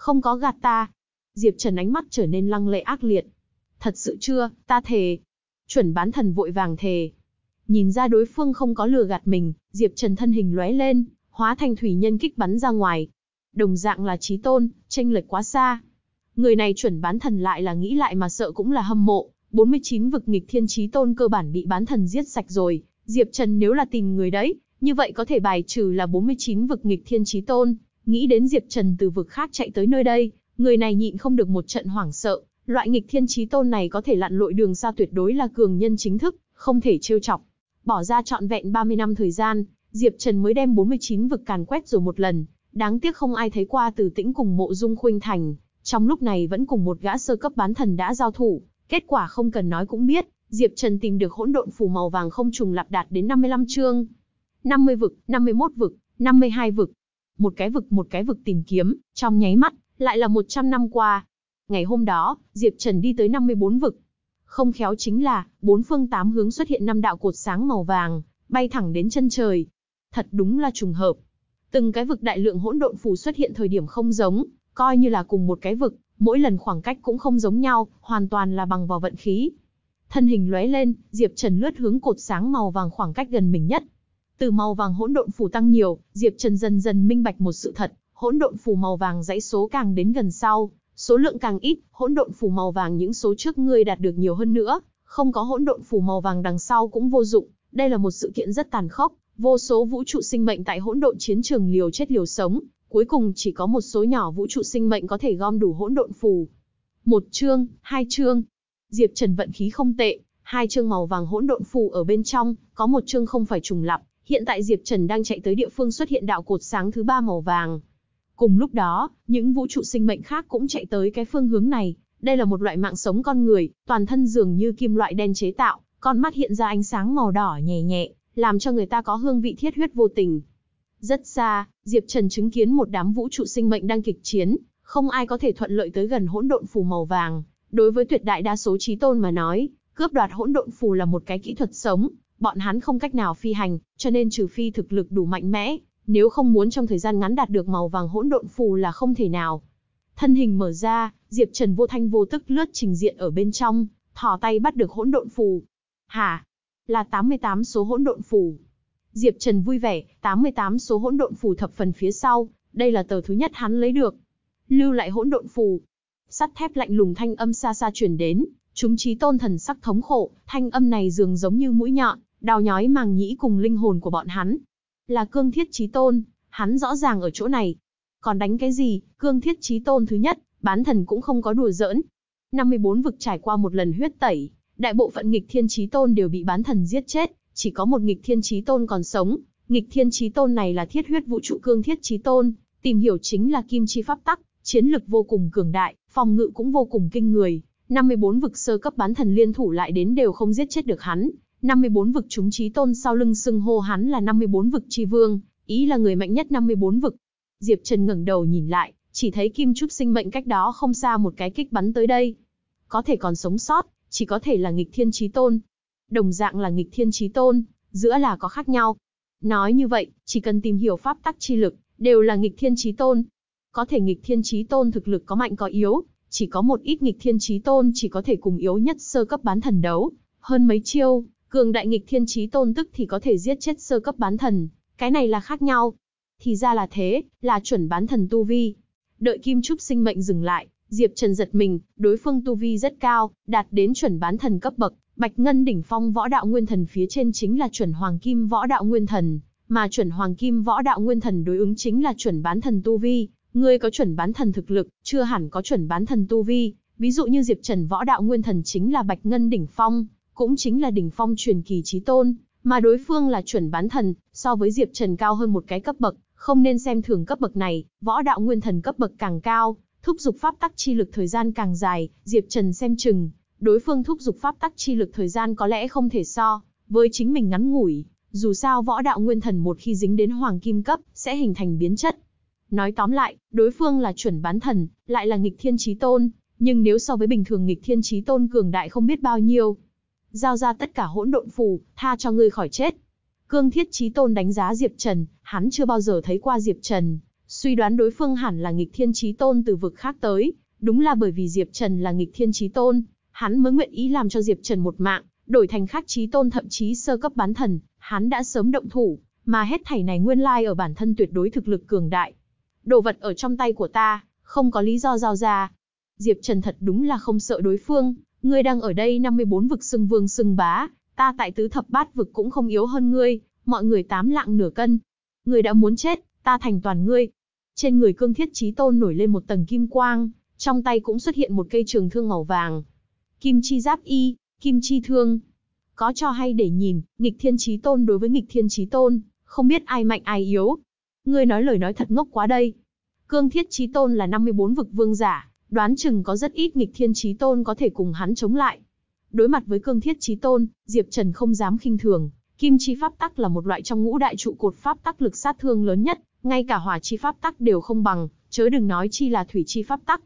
Không có gạt ta. Diệp Trần ánh mắt trở nên lăng lệ ác liệt. Thật sự chưa, ta thề. Chuẩn bán thần vội vàng thề. Nhìn ra đối phương không có lừa gạt mình, Diệp Trần thân hình lóe lên, hóa thành thủy nhân kích bắn ra ngoài. Đồng dạng là trí tôn, tranh lệch quá xa. Người này chuẩn bán thần lại là nghĩ lại mà sợ cũng là hâm mộ, 49 vực nghịch thiên trí tôn cơ bản bị bán thần giết sạch rồi, Diệp Trần nếu là tìm người đấy, như vậy có thể bài trừ là 49 vực nghịch thiên trí tôn, nghĩ đến Diệp Trần từ vực khác chạy tới nơi đây, người này nhịn không được một trận hoảng sợ, loại nghịch thiên trí tôn này có thể lặn lội đường xa tuyệt đối là cường nhân chính thức, không thể trêu chọc. Bỏ ra trọn vẹn 30 năm thời gian, Diệp Trần mới đem 49 vực càn quét rồi một lần, đáng tiếc không ai thấy qua từ tĩnh cùng mộ dung khuynh thành, trong lúc này vẫn cùng một gã sơ cấp bán thần đã giao thủ, kết quả không cần nói cũng biết, Diệp Trần tìm được hỗn độn phù màu vàng không trùng lặp đạt đến 55 chương. 50 vực, 51 vực, 52 vực. Một cái vực một cái vực tìm kiếm, trong nháy mắt, lại là 100 năm qua. Ngày hôm đó, Diệp Trần đi tới 54 vực. Không khéo chính là, bốn phương tám hướng xuất hiện năm đạo cột sáng màu vàng, bay thẳng đến chân trời. Thật đúng là trùng hợp. Từng cái vực đại lượng hỗn độn phù xuất hiện thời điểm không giống, coi như là cùng một cái vực, mỗi lần khoảng cách cũng không giống nhau, hoàn toàn là bằng vào vận khí. Thân hình lóe lên, Diệp Trần lướt hướng cột sáng màu vàng khoảng cách gần mình nhất. Từ màu vàng hỗn độn phủ tăng nhiều, Diệp Trần dần dần minh bạch một sự thật, hỗn độn phù màu vàng dãy số càng đến gần sau, số lượng càng ít, hỗn độn phù màu vàng những số trước ngươi đạt được nhiều hơn nữa, không có hỗn độn phù màu vàng đằng sau cũng vô dụng, đây là một sự kiện rất tàn khốc, vô số vũ trụ sinh mệnh tại hỗn độn chiến trường liều chết liều sống, cuối cùng chỉ có một số nhỏ vũ trụ sinh mệnh có thể gom đủ hỗn độn phù. Một chương, hai chương. Diệp Trần vận khí không tệ, hai chương màu vàng hỗn độn phù ở bên trong, có một chương không phải trùng lặp. Hiện tại Diệp Trần đang chạy tới địa phương xuất hiện đạo cột sáng thứ ba màu vàng. Cùng lúc đó, những vũ trụ sinh mệnh khác cũng chạy tới cái phương hướng này. Đây là một loại mạng sống con người, toàn thân dường như kim loại đen chế tạo, con mắt hiện ra ánh sáng màu đỏ nhẹ nhẹ, làm cho người ta có hương vị thiết huyết vô tình. Rất xa, Diệp Trần chứng kiến một đám vũ trụ sinh mệnh đang kịch chiến, không ai có thể thuận lợi tới gần hỗn độn phù màu vàng. Đối với tuyệt đại đa số trí tôn mà nói, cướp đoạt hỗn độn phù là một cái kỹ thuật sống, bọn hắn không cách nào phi hành, cho nên trừ phi thực lực đủ mạnh mẽ, nếu không muốn trong thời gian ngắn đạt được màu vàng hỗn độn phù là không thể nào. Thân hình mở ra, Diệp Trần vô thanh vô tức lướt trình diện ở bên trong, thò tay bắt được hỗn độn phù. Hả? Là 88 số hỗn độn phù. Diệp Trần vui vẻ, 88 số hỗn độn phù thập phần phía sau, đây là tờ thứ nhất hắn lấy được. Lưu lại hỗn độn phù. Sắt thép lạnh lùng thanh âm xa xa truyền đến, chúng trí tôn thần sắc thống khổ, thanh âm này dường giống như mũi nhọn, đau nhói màng nhĩ cùng linh hồn của bọn hắn. Là cương thiết trí tôn, hắn rõ ràng ở chỗ này. Còn đánh cái gì, cương thiết trí tôn thứ nhất, bán thần cũng không có đùa giỡn. 54 vực trải qua một lần huyết tẩy, đại bộ phận nghịch thiên trí tôn đều bị bán thần giết chết, chỉ có một nghịch thiên trí tôn còn sống. Nghịch thiên trí tôn này là thiết huyết vũ trụ cương thiết trí tôn, tìm hiểu chính là kim chi pháp tắc, chiến lực vô cùng cường đại, phòng ngự cũng vô cùng kinh người. 54 vực sơ cấp bán thần liên thủ lại đến đều không giết chết được hắn. 54 vực chúng trí tôn sau lưng xưng hô hắn là 54 vực chi vương, ý là người mạnh nhất 54 vực. Diệp Trần ngẩng đầu nhìn lại, chỉ thấy kim trúc sinh mệnh cách đó không xa một cái kích bắn tới đây. Có thể còn sống sót, chỉ có thể là nghịch thiên trí tôn. Đồng dạng là nghịch thiên trí tôn, giữa là có khác nhau. Nói như vậy, chỉ cần tìm hiểu pháp tắc chi lực, đều là nghịch thiên trí tôn. Có thể nghịch thiên trí tôn thực lực có mạnh có yếu, chỉ có một ít nghịch thiên trí tôn chỉ có thể cùng yếu nhất sơ cấp bán thần đấu. Hơn mấy chiêu, cường đại nghịch thiên trí tôn tức thì có thể giết chết sơ cấp bán thần. Cái này là khác nhau. Thì ra là thế, là chuẩn bán thần tu vi. Đợi Kim Trúc sinh mệnh dừng lại, Diệp Trần giật mình, đối phương tu vi rất cao, đạt đến chuẩn bán thần cấp bậc, Bạch Ngân đỉnh phong võ đạo nguyên thần phía trên chính là chuẩn hoàng kim võ đạo nguyên thần, mà chuẩn hoàng kim võ đạo nguyên thần đối ứng chính là chuẩn bán thần tu vi, ngươi có chuẩn bán thần thực lực, chưa hẳn có chuẩn bán thần tu vi, ví dụ như Diệp Trần võ đạo nguyên thần chính là Bạch Ngân đỉnh phong, cũng chính là đỉnh phong truyền kỳ chí tôn, mà đối phương là chuẩn bán thần, so với Diệp Trần cao hơn một cái cấp bậc, không nên xem thường cấp bậc này, võ đạo nguyên thần cấp bậc càng cao, thúc dục pháp tắc chi lực thời gian càng dài, Diệp Trần xem chừng, đối phương thúc dục pháp tắc chi lực thời gian có lẽ không thể so với chính mình ngắn ngủi, dù sao võ đạo nguyên thần một khi dính đến hoàng kim cấp sẽ hình thành biến chất. Nói tóm lại, đối phương là chuẩn bán thần, lại là nghịch thiên chí tôn, nhưng nếu so với bình thường nghịch thiên chí tôn cường đại không biết bao nhiêu, giao ra tất cả hỗn độn phù, tha cho ngươi khỏi chết. Cương Thiết Chí Tôn đánh giá Diệp Trần, hắn chưa bao giờ thấy qua Diệp Trần, suy đoán đối phương hẳn là nghịch thiên chí tôn từ vực khác tới, đúng là bởi vì Diệp Trần là nghịch thiên chí tôn, hắn mới nguyện ý làm cho Diệp Trần một mạng, đổi thành khác chí tôn thậm chí sơ cấp bán thần, hắn đã sớm động thủ, mà hết thảy này nguyên lai ở bản thân tuyệt đối thực lực cường đại. Đồ vật ở trong tay của ta, không có lý do giao ra. Diệp Trần thật đúng là không sợ đối phương, ngươi đang ở đây 54 vực sừng vương sừng bá, ta tại tứ thập bát vực cũng không yếu hơn ngươi, mọi người tám lạng nửa cân. Ngươi đã muốn chết, ta thành toàn ngươi. Trên người cương thiết chí tôn nổi lên một tầng kim quang, trong tay cũng xuất hiện một cây trường thương màu vàng. Kim chi giáp y, kim chi thương. Có cho hay để nhìn, nghịch thiên chí tôn đối với nghịch thiên chí tôn, không biết ai mạnh ai yếu. Ngươi nói lời nói thật ngốc quá đây. Cương thiết chí tôn là 54 vực vương giả, đoán chừng có rất ít nghịch thiên chí tôn có thể cùng hắn chống lại. Đối mặt với cương thiết chí tôn, Diệp Trần không dám khinh thường, kim chi pháp tắc là một loại trong ngũ đại trụ cột pháp tắc lực sát thương lớn nhất, ngay cả hỏa chi pháp tắc đều không bằng, chớ đừng nói chi là thủy chi pháp tắc.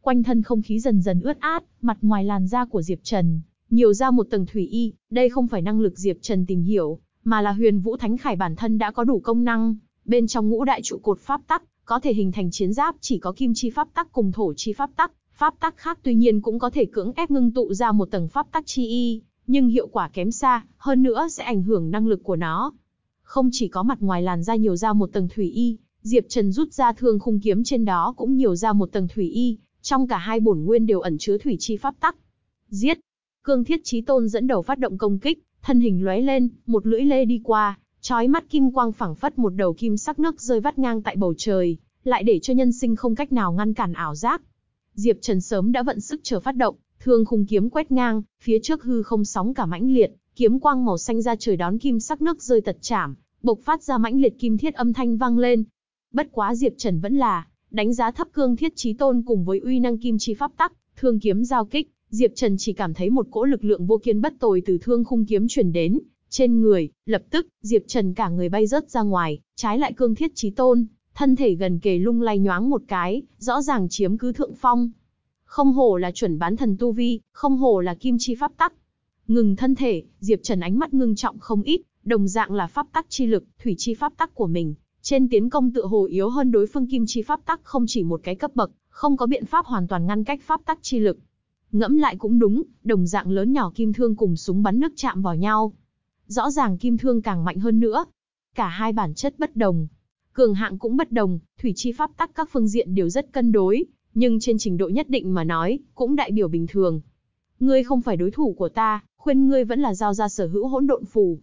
Quanh thân không khí dần dần ướt át, mặt ngoài làn da của Diệp Trần, nhiều ra một tầng thủy y, đây không phải năng lực Diệp Trần tìm hiểu, mà là huyền vũ thánh khải bản thân đã có đủ công năng, bên trong ngũ đại trụ cột pháp tắc, có thể hình thành chiến giáp chỉ có kim chi pháp tắc cùng thổ chi pháp tắc, pháp tắc khác tuy nhiên cũng có thể cưỡng ép ngưng tụ ra một tầng pháp tắc chi y, nhưng hiệu quả kém xa, hơn nữa sẽ ảnh hưởng năng lực của nó. Không chỉ có mặt ngoài làn da nhiều ra một tầng thủy y, Diệp Trần rút ra thương khung kiếm trên đó cũng nhiều ra một tầng thủy y, trong cả hai bổn nguyên đều ẩn chứa thủy chi pháp tắc. Giết! Cương Thiết Chí Tôn dẫn đầu phát động công kích, thân hình lóe lên, một lưỡi lê đi qua, chói mắt kim quang phẳng phất một đầu kim sắc nước rơi vắt ngang tại bầu trời, lại để cho nhân sinh không cách nào ngăn cản ảo giác. Diệp Trần sớm đã vận sức chờ phát động, thương khung kiếm quét ngang, phía trước hư không sóng cả mãnh liệt, kiếm quang màu xanh ra trời đón kim sắc nước rơi tật chạm, bộc phát ra mãnh liệt kim thiết âm thanh vang lên. Bất quá Diệp Trần vẫn là đánh giá thấp cương thiết chí tôn cùng với uy năng kim chi pháp tắc, thương kiếm giao kích, Diệp Trần chỉ cảm thấy một cỗ lực lượng vô kiên bất tồi từ thương khung kiếm truyền đến, trên người, lập tức, Diệp Trần cả người bay rớt ra ngoài, trái lại cương thiết chí tôn, thân thể gần kề lung lay nhoáng một cái, rõ ràng chiếm cứ thượng phong. Không hổ là chuẩn bán thần tu vi, không hổ là kim chi pháp tắc. Ngừng thân thể, Diệp Trần ánh mắt ngưng trọng không ít, đồng dạng là pháp tắc chi lực, thủy chi pháp tắc của mình. Trên tiến công tựa hồ yếu hơn đối phương kim chi pháp tắc không chỉ một cái cấp bậc, không có biện pháp hoàn toàn ngăn cách pháp tắc chi lực. Ngẫm lại cũng đúng, đồng dạng lớn nhỏ kim thương cùng súng bắn nước chạm vào nhau. Rõ ràng kim thương càng mạnh hơn nữa. Cả hai bản chất bất đồng. Cường hạng cũng bất đồng, thủy chi pháp tắc các phương diện đều rất cân đối, nhưng trên trình độ nhất định mà nói, cũng đại biểu bình thường. Ngươi không phải đối thủ của ta, khuyên ngươi vẫn là giao ra sở hữu hỗn độn phù.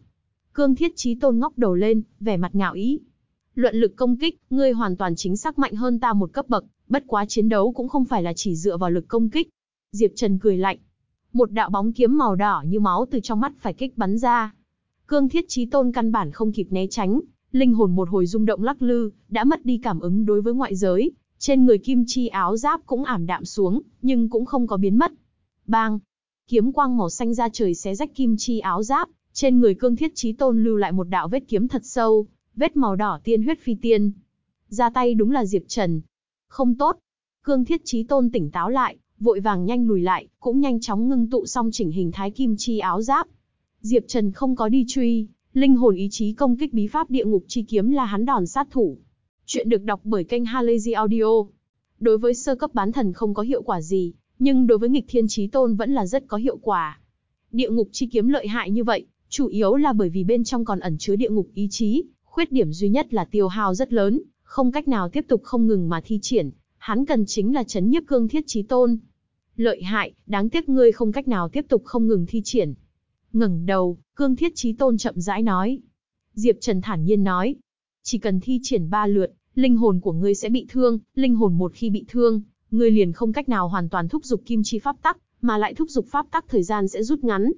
Cương Thiết Chí Tôn ngóc đầu lên, vẻ mặt ngạo ý. Luận lực công kích, ngươi hoàn toàn chính xác mạnh hơn ta một cấp bậc, bất quá chiến đấu cũng không phải là chỉ dựa vào lực công kích. Diệp Trần cười lạnh. Một đạo bóng kiếm màu đỏ như máu từ trong mắt phải kích bắn ra. Cương Thiết Chí Tôn căn bản không kịp né tránh, linh hồn một hồi rung động lắc lư, đã mất đi cảm ứng đối với ngoại giới, trên người kim chi áo giáp cũng ảm đạm xuống, nhưng cũng không có biến mất. Bang! Kiếm quang màu xanh ra trời xé rách kim chi áo giáp, trên người cương thiết chí tôn lưu lại một đạo vết kiếm thật sâu, vết màu đỏ tiên huyết phi tiên. Ra tay đúng là Diệp Trần. Không tốt. Cương thiết chí tôn tỉnh táo lại, vội vàng nhanh lùi lại, cũng nhanh chóng ngưng tụ xong chỉnh hình thái kim chi áo giáp. Diệp Trần không có đi truy, linh hồn ý chí công kích bí pháp địa ngục chi kiếm là hắn đòn sát thủ. Chuyện được đọc bởi kênh Halazy Audio. Đối với sơ cấp bán thần không có hiệu quả gì, nhưng đối với nghịch thiên chí tôn vẫn là rất có hiệu quả. Địa ngục chi kiếm lợi hại như vậy, chủ yếu là bởi vì bên trong còn ẩn chứa địa ngục ý chí, khuyết điểm duy nhất là tiêu hao rất lớn, không cách nào tiếp tục không ngừng mà thi triển, hắn cần chính là chấn nhiếp cương thiết chí tôn. Lợi hại, đáng tiếc ngươi không cách nào tiếp tục không ngừng thi triển. Ngẩng đầu, cương thiết chí tôn chậm rãi nói. Diệp Trần thản nhiên nói, chỉ cần thi triển ba lượt, linh hồn của ngươi sẽ bị thương, linh hồn một khi bị thương, ngươi liền không cách nào hoàn toàn thúc giục kim chi pháp tắc, mà lại thúc giục pháp tắc thời gian sẽ rút ngắn.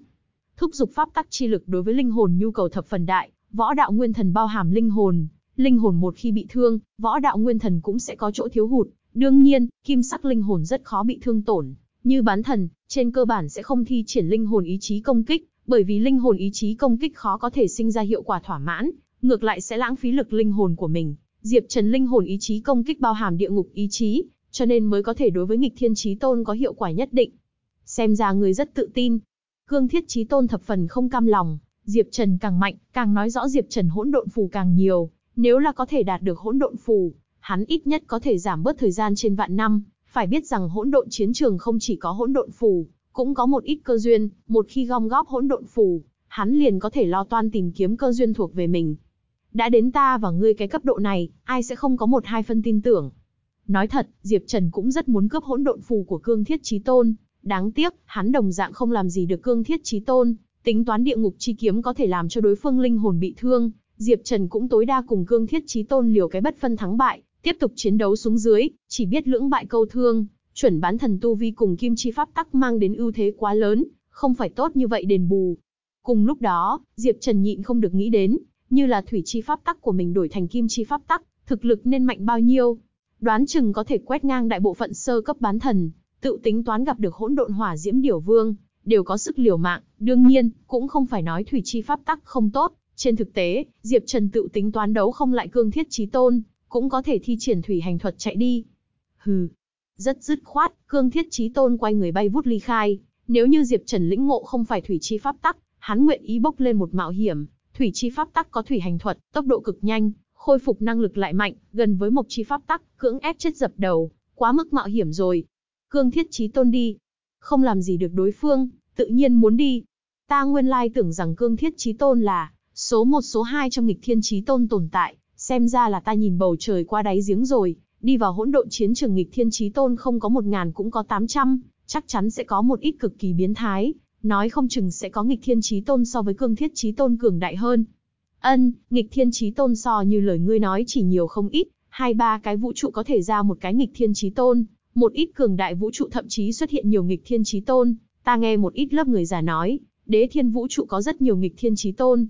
Thúc giục pháp tắc chi lực đối với linh hồn nhu cầu thập phần đại, võ đạo nguyên thần bao hàm linh hồn, linh hồn một khi bị thương, võ đạo nguyên thần cũng sẽ có chỗ thiếu hụt. Đương nhiên, kim sắc linh hồn rất khó bị thương tổn, như bán thần, trên cơ bản sẽ không thi triển linh hồn ý chí công kích, bởi vì linh hồn ý chí công kích khó có thể sinh ra hiệu quả thỏa mãn, ngược lại sẽ lãng phí lực linh hồn của mình. Diệp Trần linh hồn ý chí công kích bao hàm địa ngục ý chí, cho nên mới có thể đối với nghịch thiên chí tôn có hiệu quả nhất định. Xem ra người rất tự tin. Cương thiết chí tôn thập phần không cam lòng, Diệp Trần càng mạnh, càng nói rõ Diệp Trần hỗn độn phù càng nhiều, nếu là có thể đạt được hỗn độn phù, hắn ít nhất có thể giảm bớt thời gian trên vạn năm, phải biết rằng hỗn độn chiến trường không chỉ có hỗn độn phù, cũng có một ít cơ duyên, một khi gom góp hỗn độn phù, hắn liền có thể lo toan tìm kiếm cơ duyên thuộc về mình. Đã đến ta và ngươi cái cấp độ này, ai sẽ không có một hai phân tin tưởng. Nói thật, Diệp Trần cũng rất muốn cướp hỗn độn phù của Cương Thiết Chí Tôn, đáng tiếc, hắn đồng dạng không làm gì được Cương Thiết Chí Tôn, tính toán địa ngục chi kiếm có thể làm cho đối phương linh hồn bị thương, Diệp Trần cũng tối đa cùng Cương Thiết Chí Tôn liều cái bất phân thắng bại, tiếp tục chiến đấu xuống dưới, chỉ biết lưỡng bại câu thương, chuẩn bán thần tu vi cùng kim chi pháp tắc mang đến ưu thế quá lớn, không phải tốt như vậy đền bù. Cùng lúc đó, Diệp Trần nhịn không được nghĩ đến, như là thủy chi pháp tắc của mình đổi thành kim chi pháp tắc, thực lực nên mạnh bao nhiêu. Đoán chừng có thể quét ngang đại bộ phận sơ cấp bán thần, tự tính toán gặp được hỗn độn hỏa diễm điểu vương, đều có sức liều mạng, đương nhiên, cũng không phải nói thủy chi pháp tắc không tốt, trên thực tế, Diệp Trần tự tính toán đấu không lại cương thiết chí tôn, cũng có thể thi triển thủy hành thuật chạy đi. Hừ, rất dứt khoát, cương thiết chí tôn quay người bay vút ly khai, nếu như Diệp Trần lĩnh ngộ không phải thủy chi pháp tắc, hắn nguyện ý bốc lên một mạo hiểm, thủy chi pháp tắc có thủy hành thuật, tốc độ cực nhanh, khôi phục năng lực lại mạnh, gần với mộc chi pháp tắc, cưỡng ép chết dập đầu, quá mức mạo hiểm rồi. Cương thiết chí tôn đi, không làm gì được đối phương, tự nhiên muốn đi. Ta nguyên lai tưởng rằng cương thiết chí tôn là số một số hai trong nghịch thiên chí tôn tồn tại, xem ra là ta nhìn bầu trời qua đáy giếng rồi, đi vào hỗn độn chiến trường nghịch thiên chí tôn không có một ngàn cũng có tám trăm, chắc chắn sẽ có một ít cực kỳ biến thái, nói không chừng sẽ có nghịch thiên chí tôn so với cương thiết chí tôn cường đại hơn. Ân, nghịch thiên chí tôn so như lời ngươi nói chỉ nhiều không ít, hai ba cái vũ trụ có thể ra một cái nghịch thiên chí tôn, một ít cường đại vũ trụ thậm chí xuất hiện nhiều nghịch thiên chí tôn, ta nghe một ít lớp người già nói, đế thiên vũ trụ có rất nhiều nghịch thiên chí tôn.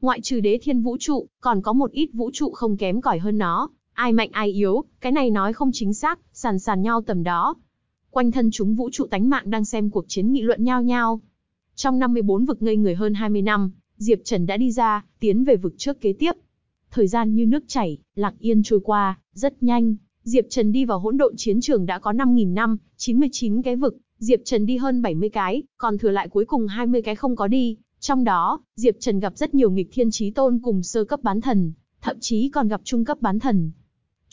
Ngoại trừ đế thiên vũ trụ, còn có một ít vũ trụ không kém cỏi hơn nó, ai mạnh ai yếu, cái này nói không chính xác, sàn sàn nhau tầm đó. Quanh thân chúng vũ trụ tánh mạng đang xem cuộc chiến nghị luận nhau nhau. Trong 54 vực ngây người hơn 20 năm, Diệp Trần đã đi ra, tiến về vực trước kế tiếp. Thời gian như nước chảy, lặng yên trôi qua, rất nhanh. Diệp Trần đi vào hỗn độn chiến trường đã có 5.000 năm, 99 cái vực, Diệp Trần đi hơn 70 cái, còn thừa lại cuối cùng 20 cái không có đi. Trong đó, Diệp Trần gặp rất nhiều nghịch thiên trí tôn cùng sơ cấp bán thần, thậm chí còn gặp trung cấp bán thần.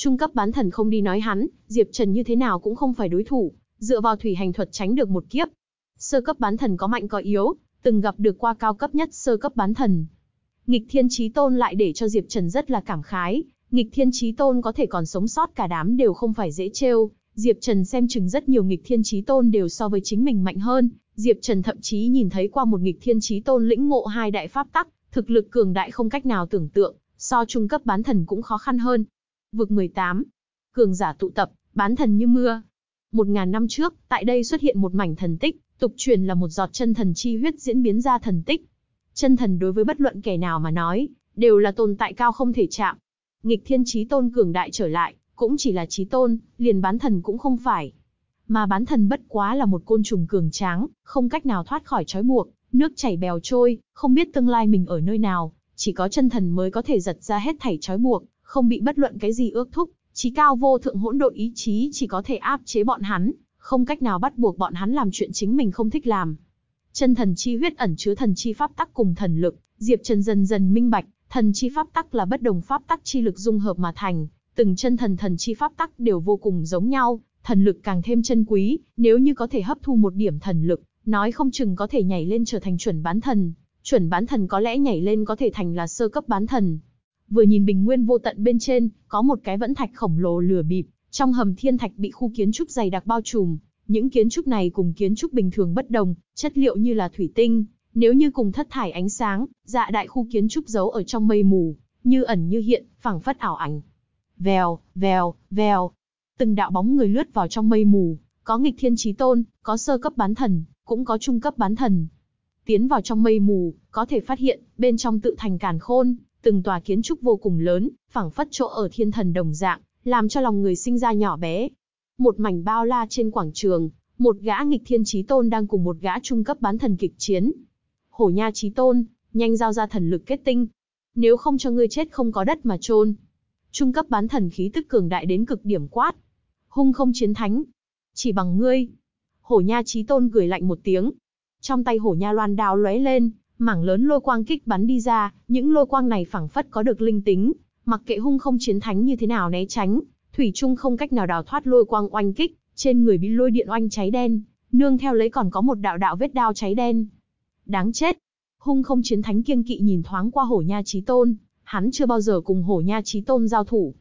Trung cấp bán thần không đi nói hắn, Diệp Trần như thế nào cũng không phải đối thủ, dựa vào thủy hành thuật tránh được một kiếp. Sơ cấp bán thần có mạnh có yếu, từng gặp được qua cao cấp nhất sơ cấp bán thần. Nghịch thiên chí tôn lại để cho Diệp Trần rất là cảm khái, nghịch thiên chí tôn có thể còn sống sót cả đám đều không phải dễ trêu. Diệp Trần xem chừng rất nhiều nghịch thiên chí tôn đều so với chính mình mạnh hơn, Diệp Trần thậm chí nhìn thấy qua một nghịch thiên chí tôn lĩnh ngộ hai đại pháp tắc, thực lực cường đại không cách nào tưởng tượng, so trung cấp bán thần cũng khó khăn hơn. Vực 18. Cường giả tụ tập, bán thần như mưa. Một ngàn năm trước, tại đây xuất hiện một mảnh thần tích, tục truyền là một giọt chân thần chi huyết diễn biến ra thần tích. Chân thần đối với bất luận kẻ nào mà nói, đều là tồn tại cao không thể chạm. Nghịch thiên chí tôn cường đại trở lại, cũng chỉ là chí tôn, liền bán thần cũng không phải. Mà bán thần bất quá là một côn trùng cường tráng, không cách nào thoát khỏi trói buộc, nước chảy bèo trôi, không biết tương lai mình ở nơi nào, chỉ có chân thần mới có thể giật ra hết thảy trói buộc, không bị bất luận cái gì ước thúc, trí cao vô thượng hỗn độn ý chí chỉ có thể áp chế bọn hắn, không cách nào bắt buộc bọn hắn làm chuyện chính mình không thích làm. Chân thần chi huyết ẩn chứa thần chi pháp tắc cùng thần lực, Diệp Trần dần dần minh bạch, thần chi pháp tắc là bất đồng pháp tắc chi lực dung hợp mà thành, từng chân thần thần chi pháp tắc đều vô cùng giống nhau, thần lực càng thêm chân quý, nếu như có thể hấp thu một điểm thần lực, nói không chừng có thể nhảy lên trở thành chuẩn bán thần, chuẩn bán thần có lẽ nhảy lên có thể thành là sơ cấp bán thần. Vừa nhìn bình nguyên vô tận bên trên, có một cái vẫn thạch khổng lồ lửa bịp, trong hầm thiên thạch bị khu kiến trúc dày đặc bao trùm, những kiến trúc này cùng kiến trúc bình thường bất đồng, chất liệu như là thủy tinh, nếu như cùng thất thải ánh sáng, dạ đại khu kiến trúc giấu ở trong mây mù, như ẩn như hiện, phẳng phất ảo ảnh. Vèo, vèo, vèo. Từng đạo bóng người lướt vào trong mây mù, có nghịch thiên chí tôn, có sơ cấp bán thần, cũng có trung cấp bán thần. Tiến vào trong mây mù, có thể phát hiện, bên trong tự thành càn khôn, từng tòa kiến trúc vô cùng lớn, phẳng phất chỗ ở thiên thần đồng dạng, làm cho lòng người sinh ra nhỏ bé. Một mảnh bao la trên quảng trường, một gã nghịch thiên chí tôn đang cùng một gã trung cấp bán thần kịch chiến. Hổ nha chí tôn, nhanh giao ra thần lực kết tinh. Nếu không cho ngươi chết không có đất mà chôn. Trung cấp bán thần khí tức cường đại đến cực điểm quát. Hung không chiến thánh. Chỉ bằng ngươi. Hổ nha chí tôn gửi lạnh một tiếng. Trong tay hổ nha loan đao lóe lên, mảng lớn lôi quang kích bắn đi ra, những lôi quang này phảng phất có được linh tính, mặc kệ hung không chiến thánh như thế nào né tránh, thủy trung không cách nào đào thoát lôi quang oanh kích, trên người bị lôi điện oanh cháy đen, nương theo lấy còn có một đạo đạo vết đao cháy đen. Đáng chết! Hung không chiến thánh kiêng kỵ nhìn thoáng qua hổ nha chí tôn, hắn chưa bao giờ cùng hổ nha chí tôn giao thủ.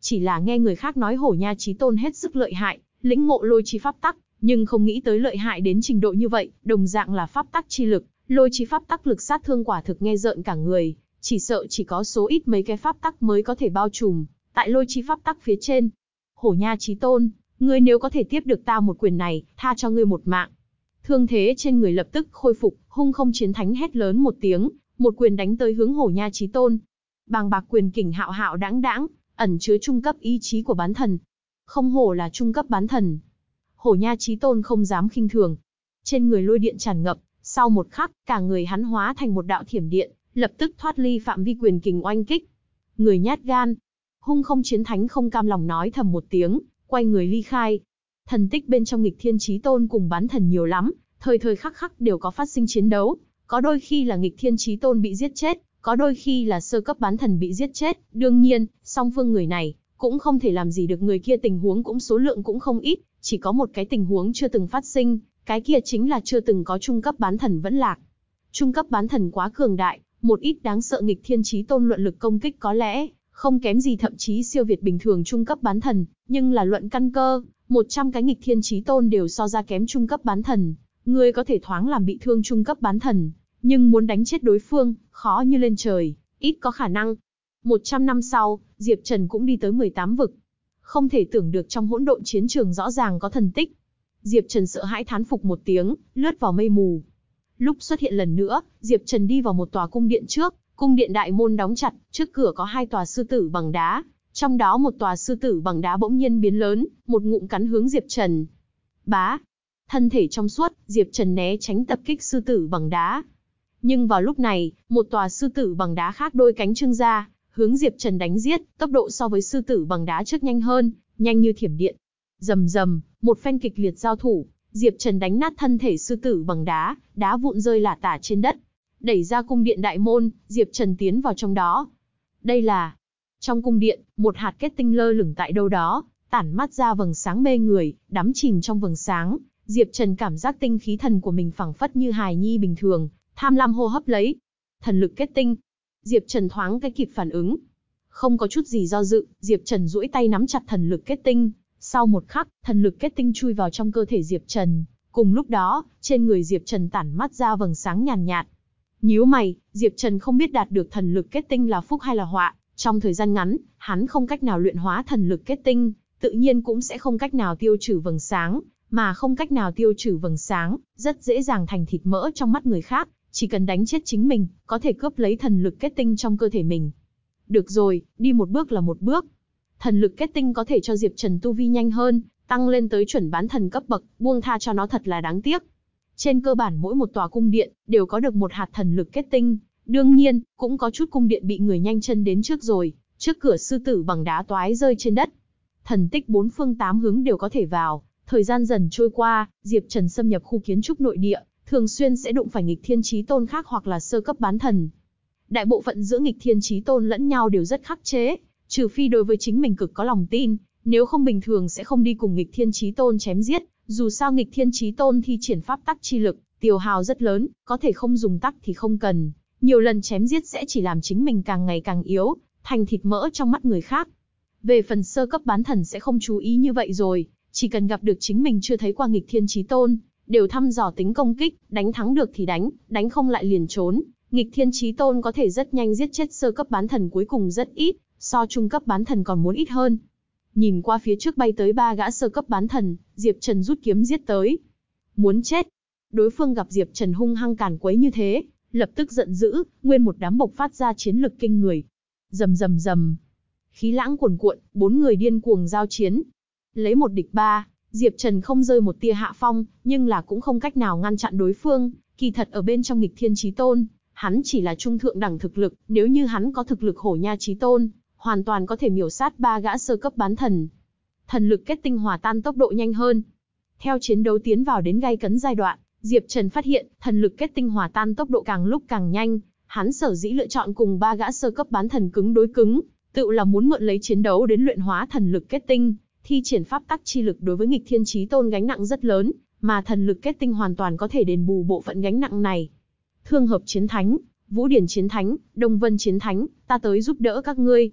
Chỉ là nghe người khác nói hổ nha chí tôn hết sức lợi hại, lĩnh ngộ lôi chi pháp tắc, nhưng không nghĩ tới lợi hại đến trình độ như vậy, đồng dạng là pháp tắc chi lực, lôi chi pháp tắc lực sát thương quả thực nghe rợn cả người, chỉ sợ chỉ có số ít mấy cái pháp tắc mới có thể bao trùm, tại lôi chi pháp tắc phía trên. Hổ nha trí tôn, ngươi nếu có thể tiếp được ta một quyền này, tha cho ngươi một mạng. Thương thế trên người lập tức khôi phục, hung không chiến thánh hét lớn một tiếng, một quyền đánh tới hướng hổ nha trí tôn. Bàng bạc quyền kình hạo hạo đáng đáng, ẩn chứa trung cấp ý chí của bán thần. Không hổ là trung cấp bán thần. Hổ nha trí tôn không dám khinh thường. Trên người lôi điện tràn ngập, sau một khắc, cả người hắn hóa thành một đạo thiểm điện, lập tức thoát ly phạm vi quyền kình oanh kích. Người nhát gan, hung không chiến thánh không cam lòng nói thầm một tiếng, quay người ly khai. Thần tích bên trong nghịch thiên chí tôn cùng bán thần nhiều lắm, thời thời khắc khắc đều có phát sinh chiến đấu, có đôi khi là nghịch thiên chí tôn bị giết chết, có đôi khi là sơ cấp bán thần bị giết chết, đương nhiên, song phương người này cũng không thể làm gì được người kia tình huống cũng số lượng cũng không ít, chỉ có một cái tình huống chưa từng phát sinh, cái kia chính là chưa từng có trung cấp bán thần vẫn lạc. Trung cấp bán thần quá cường đại, một ít đáng sợ nghịch thiên chí tôn luận lực công kích có lẽ không kém gì thậm chí siêu việt bình thường trung cấp bán thần, nhưng là luận căn cơ, 100 cái nghịch thiên chí tôn đều so ra kém trung cấp bán thần. Ngươi có thể thoáng làm bị thương trung cấp bán thần, nhưng muốn đánh chết đối phương, khó như lên trời, ít có khả năng. 100 năm sau, Diệp Trần cũng đi tới 18 vực. Không thể tưởng được trong hỗn độn chiến trường rõ ràng có thần tích. Diệp Trần sợ hãi thán phục một tiếng, lướt vào mây mù. Lúc xuất hiện lần nữa, Diệp Trần đi vào một tòa cung điện trước, cung điện đại môn đóng chặt, trước cửa có hai tòa sư tử bằng đá, trong đó một tòa sư tử bằng đá bỗng nhiên biến lớn, một ngụm cắn hướng Diệp Trần. Bá, thân thể trong suốt, Diệp Trần né tránh tập kích sư tử bằng đá. Nhưng vào lúc này, một tòa sư tử bằng đá khác đôi cánh trưng ra, hướng Diệp Trần đánh giết, tốc độ so với sư tử bằng đá trước nhanh hơn, nhanh như thiểm điện. Rầm rầm, một phen kịch liệt giao thủ, Diệp Trần đánh nát thân thể sư tử bằng đá, đá vụn rơi lả tả trên đất. Đẩy ra cung điện đại môn, Diệp Trần tiến vào trong đó. Đây là trong cung điện, một hạt kết tinh lơ lửng tại đâu đó, tản mắt ra vầng sáng mê người, đắm chìm trong vầng sáng. Diệp Trần cảm giác tinh khí thần của mình phẳng phất như hài nhi bình thường, tham lam hô hấp lấy. Thần lực kết tinh. Diệp Trần thoáng cái kịp phản ứng. Không có chút gì do dự, Diệp Trần duỗi tay nắm chặt thần lực kết tinh. Sau một khắc, thần lực kết tinh chui vào trong cơ thể Diệp Trần. Cùng lúc đó, trên người Diệp Trần tản mắt ra vầng sáng nhàn nhạt. Nhíu mày, Diệp Trần không biết đạt được thần lực kết tinh là phúc hay là họa. Trong thời gian ngắn, hắn không cách nào luyện hóa thần lực kết tinh, tự nhiên cũng sẽ không cách nào tiêu trừ vầng sáng, mà không cách nào tiêu trừ vầng sáng, rất dễ dàng thành thịt mỡ trong mắt người khác, chỉ cần đánh chết chính mình, có thể cướp lấy thần lực kết tinh trong cơ thể mình. Được rồi, đi một bước là một bước. Thần lực kết tinh có thể cho Diệp Trần tu vi nhanh hơn, tăng lên tới chuẩn bán thần cấp bậc, buông tha cho nó thật là đáng tiếc. Trên cơ bản mỗi một tòa cung điện đều có được một hạt thần lực kết tinh, đương nhiên, cũng có chút cung điện bị người nhanh chân đến trước rồi, trước cửa sư tử bằng đá toái rơi trên đất. Thần tích bốn phương tám hướng đều có thể vào, thời gian dần trôi qua, Diệp Trần xâm nhập khu kiến trúc nội địa, thường xuyên sẽ đụng phải nghịch thiên chí tôn khác hoặc là sơ cấp bán thần. Đại bộ phận giữa nghịch thiên chí tôn lẫn nhau đều rất khắc chế, trừ phi đối với chính mình cực có lòng tin, nếu không bình thường sẽ không đi cùng nghịch thiên chí tôn chém giết, dù sao nghịch thiên chí tôn thi triển pháp tắc chi lực, tiêu hào rất lớn, có thể không dùng tắc thì không cần, nhiều lần chém giết sẽ chỉ làm chính mình càng ngày càng yếu, thành thịt mỡ trong mắt người khác. Về phần sơ cấp bán thần sẽ không chú ý như vậy rồi, chỉ cần gặp được chính mình chưa thấy qua nghịch thiên chí tôn, đều thăm dò tính công kích, đánh thắng được thì đánh, đánh không lại liền trốn. Nghịch thiên chí tôn có thể rất nhanh giết chết sơ cấp bán thần cuối cùng rất ít, so trung cấp bán thần còn muốn ít hơn. Nhìn qua phía trước bay tới ba gã sơ cấp bán thần, Diệp Trần rút kiếm giết tới. Muốn chết. Đối phương gặp Diệp Trần hung hăng càn quấy như thế, lập tức giận dữ, nguyên một đám bộc phát ra chiến lực kinh người. Rầm rầm rầm. Khí lãng cuồn cuộn, bốn người điên cuồng giao chiến. Lấy một địch ba, Diệp Trần không rơi một tia hạ phong, nhưng là cũng không cách nào ngăn chặn đối phương, kỳ thật ở bên trong nghịch thiên chí tôn, hắn chỉ là trung thượng đẳng thực lực, nếu như hắn có thực lực hổ nha chí tôn, hoàn toàn có thể miểu sát ba gã sơ cấp bán thần. Thần lực kết tinh hòa tan tốc độ nhanh hơn. Theo chiến đấu tiến vào đến gay cấn giai đoạn, Diệp Trần phát hiện, thần lực kết tinh hòa tan tốc độ càng lúc càng nhanh, hắn sở dĩ lựa chọn cùng ba gã sơ cấp bán thần cứng đối cứng, tự là muốn mượn lấy chiến đấu đến luyện hóa thần lực kết tinh, thi triển pháp tắc chi lực đối với nghịch thiên chí tôn gánh nặng rất lớn, mà thần lực kết tinh hoàn toàn có thể đền bù bộ phận gánh nặng này. Thương hợp chiến thánh, Vũ Điển chiến thánh, Đông Vân chiến thánh, ta tới giúp đỡ các ngươi.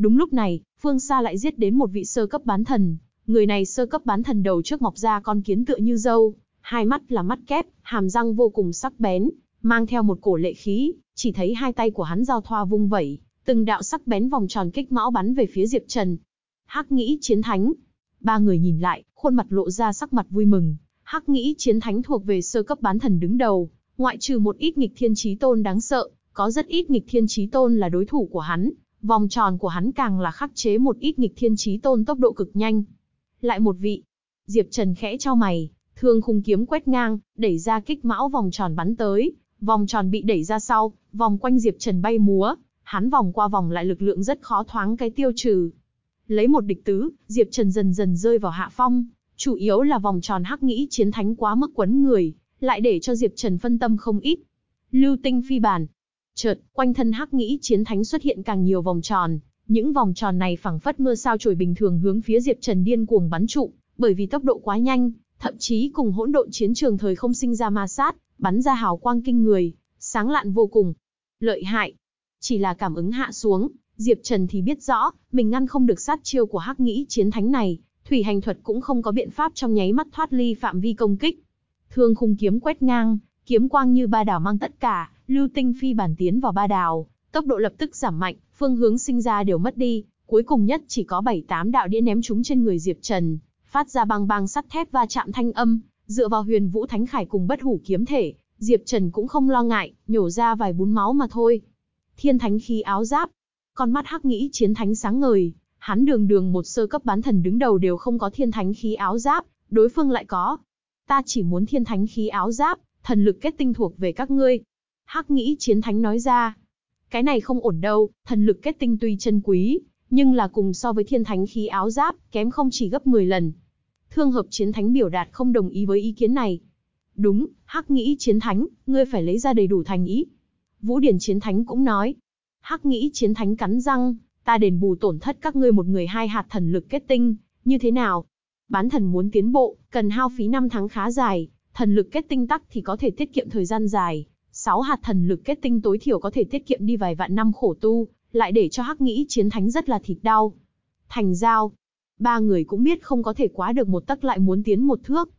Đúng lúc này, phương xa lại giết đến một vị sơ cấp bán thần, người này sơ cấp bán thần đầu trước mọc ra con kiến tựa như dâu, hai mắt là mắt kép, hàm răng vô cùng sắc bén, mang theo một cổ lệ khí, chỉ thấy hai tay của hắn giao thoa vung vẩy, từng đạo sắc bén vòng tròn kích mão bắn về phía Diệp Trần. Hắc nghĩ chiến thánh. Ba người nhìn lại, khuôn mặt lộ ra sắc mặt vui mừng. Hắc nghĩ chiến thánh thuộc về sơ cấp bán thần đứng đầu, ngoại trừ một ít nghịch thiên trí tôn đáng sợ, có rất ít nghịch thiên trí tôn là đối thủ của hắn. Vòng tròn của hắn càng là khắc chế một ít nghịch thiên trí tôn tốc độ cực nhanh. Lại một vị. Diệp Trần khẽ cho mày, Thương khung kiếm quét ngang, đẩy ra kích mão vòng tròn bắn tới, vòng tròn bị đẩy ra sau, vòng quanh Diệp Trần bay múa, hắn vòng qua vòng lại lực lượng rất khó thoáng cái tiêu trừ. Lấy một địch tứ, Diệp Trần dần dần rơi vào hạ phong, chủ yếu là vòng tròn hắc nghĩ chiến thánh quá mức quấn người, lại để cho Diệp Trần phân tâm không ít. Lưu tinh phi bản. Chợt, quanh thân hắc nghĩ chiến thánh xuất hiện càng nhiều vòng tròn, những vòng tròn này phẳng phất mưa sao chổi bình thường hướng phía Diệp Trần điên cuồng bắn trụ, bởi vì tốc độ quá nhanh, thậm chí cùng hỗn độn chiến trường thời không sinh ra ma sát, bắn ra hào quang kinh người, sáng lạn vô cùng. Lợi hại. Chỉ là cảm ứng hạ xuống, Diệp Trần thì biết rõ, mình ngăn không được sát chiêu của Hắc Nghĩ Chiến Thánh này, thủy hành thuật cũng không có biện pháp trong nháy mắt thoát ly phạm vi công kích. Thương khung kiếm quét ngang, kiếm quang như ba đảo mang tất cả, lưu tinh phi bản tiến vào ba đào, tốc độ lập tức giảm mạnh, phương hướng sinh ra đều mất đi, cuối cùng nhất chỉ có 7-8 đạo đĩa ném chúng trên người Diệp Trần, phát ra băng băng sắt thép va chạm thanh âm, dựa vào huyền vũ thánh khải cùng bất hủ kiếm thể, Diệp Trần cũng không lo ngại, nhổ ra vài bún máu mà thôi. Thiên thánh khí áo giáp, con mắt hắc nghĩ chiến thánh sáng ngời, hắn đường đường một sơ cấp bán thần đứng đầu đều không có thiên thánh khí áo giáp, đối phương lại có. Ta chỉ muốn thiên thánh khí áo giáp, thần lực kết tinh thuộc về các ngươi. Hắc nghĩ chiến thánh nói ra. Cái này không ổn đâu, thần lực kết tinh tuy chân quý, nhưng là cùng so với thiên thánh khí áo giáp, kém không chỉ gấp 10 lần. Thương hợp chiến thánh biểu đạt không đồng ý với ý kiến này. Đúng, hắc nghĩ chiến thánh, ngươi phải lấy ra đầy đủ thành ý. Vũ Điển chiến thánh cũng nói. Hắc nghĩ chiến thánh cắn răng, ta đền bù tổn thất các ngươi một người hai hạt thần lực kết tinh, như thế nào? Bán thần muốn tiến bộ, cần hao phí năm tháng khá dài, thần lực kết tinh tắc thì có thể tiết kiệm thời gian dài. Sáu hạt thần lực kết tinh tối thiểu có thể tiết kiệm đi vài vạn năm khổ tu, lại để cho hắc nghĩ chiến thánh rất là thịt đau. Thành giao. Ba người cũng biết không có thể quá được một tấc lại muốn tiến một thước.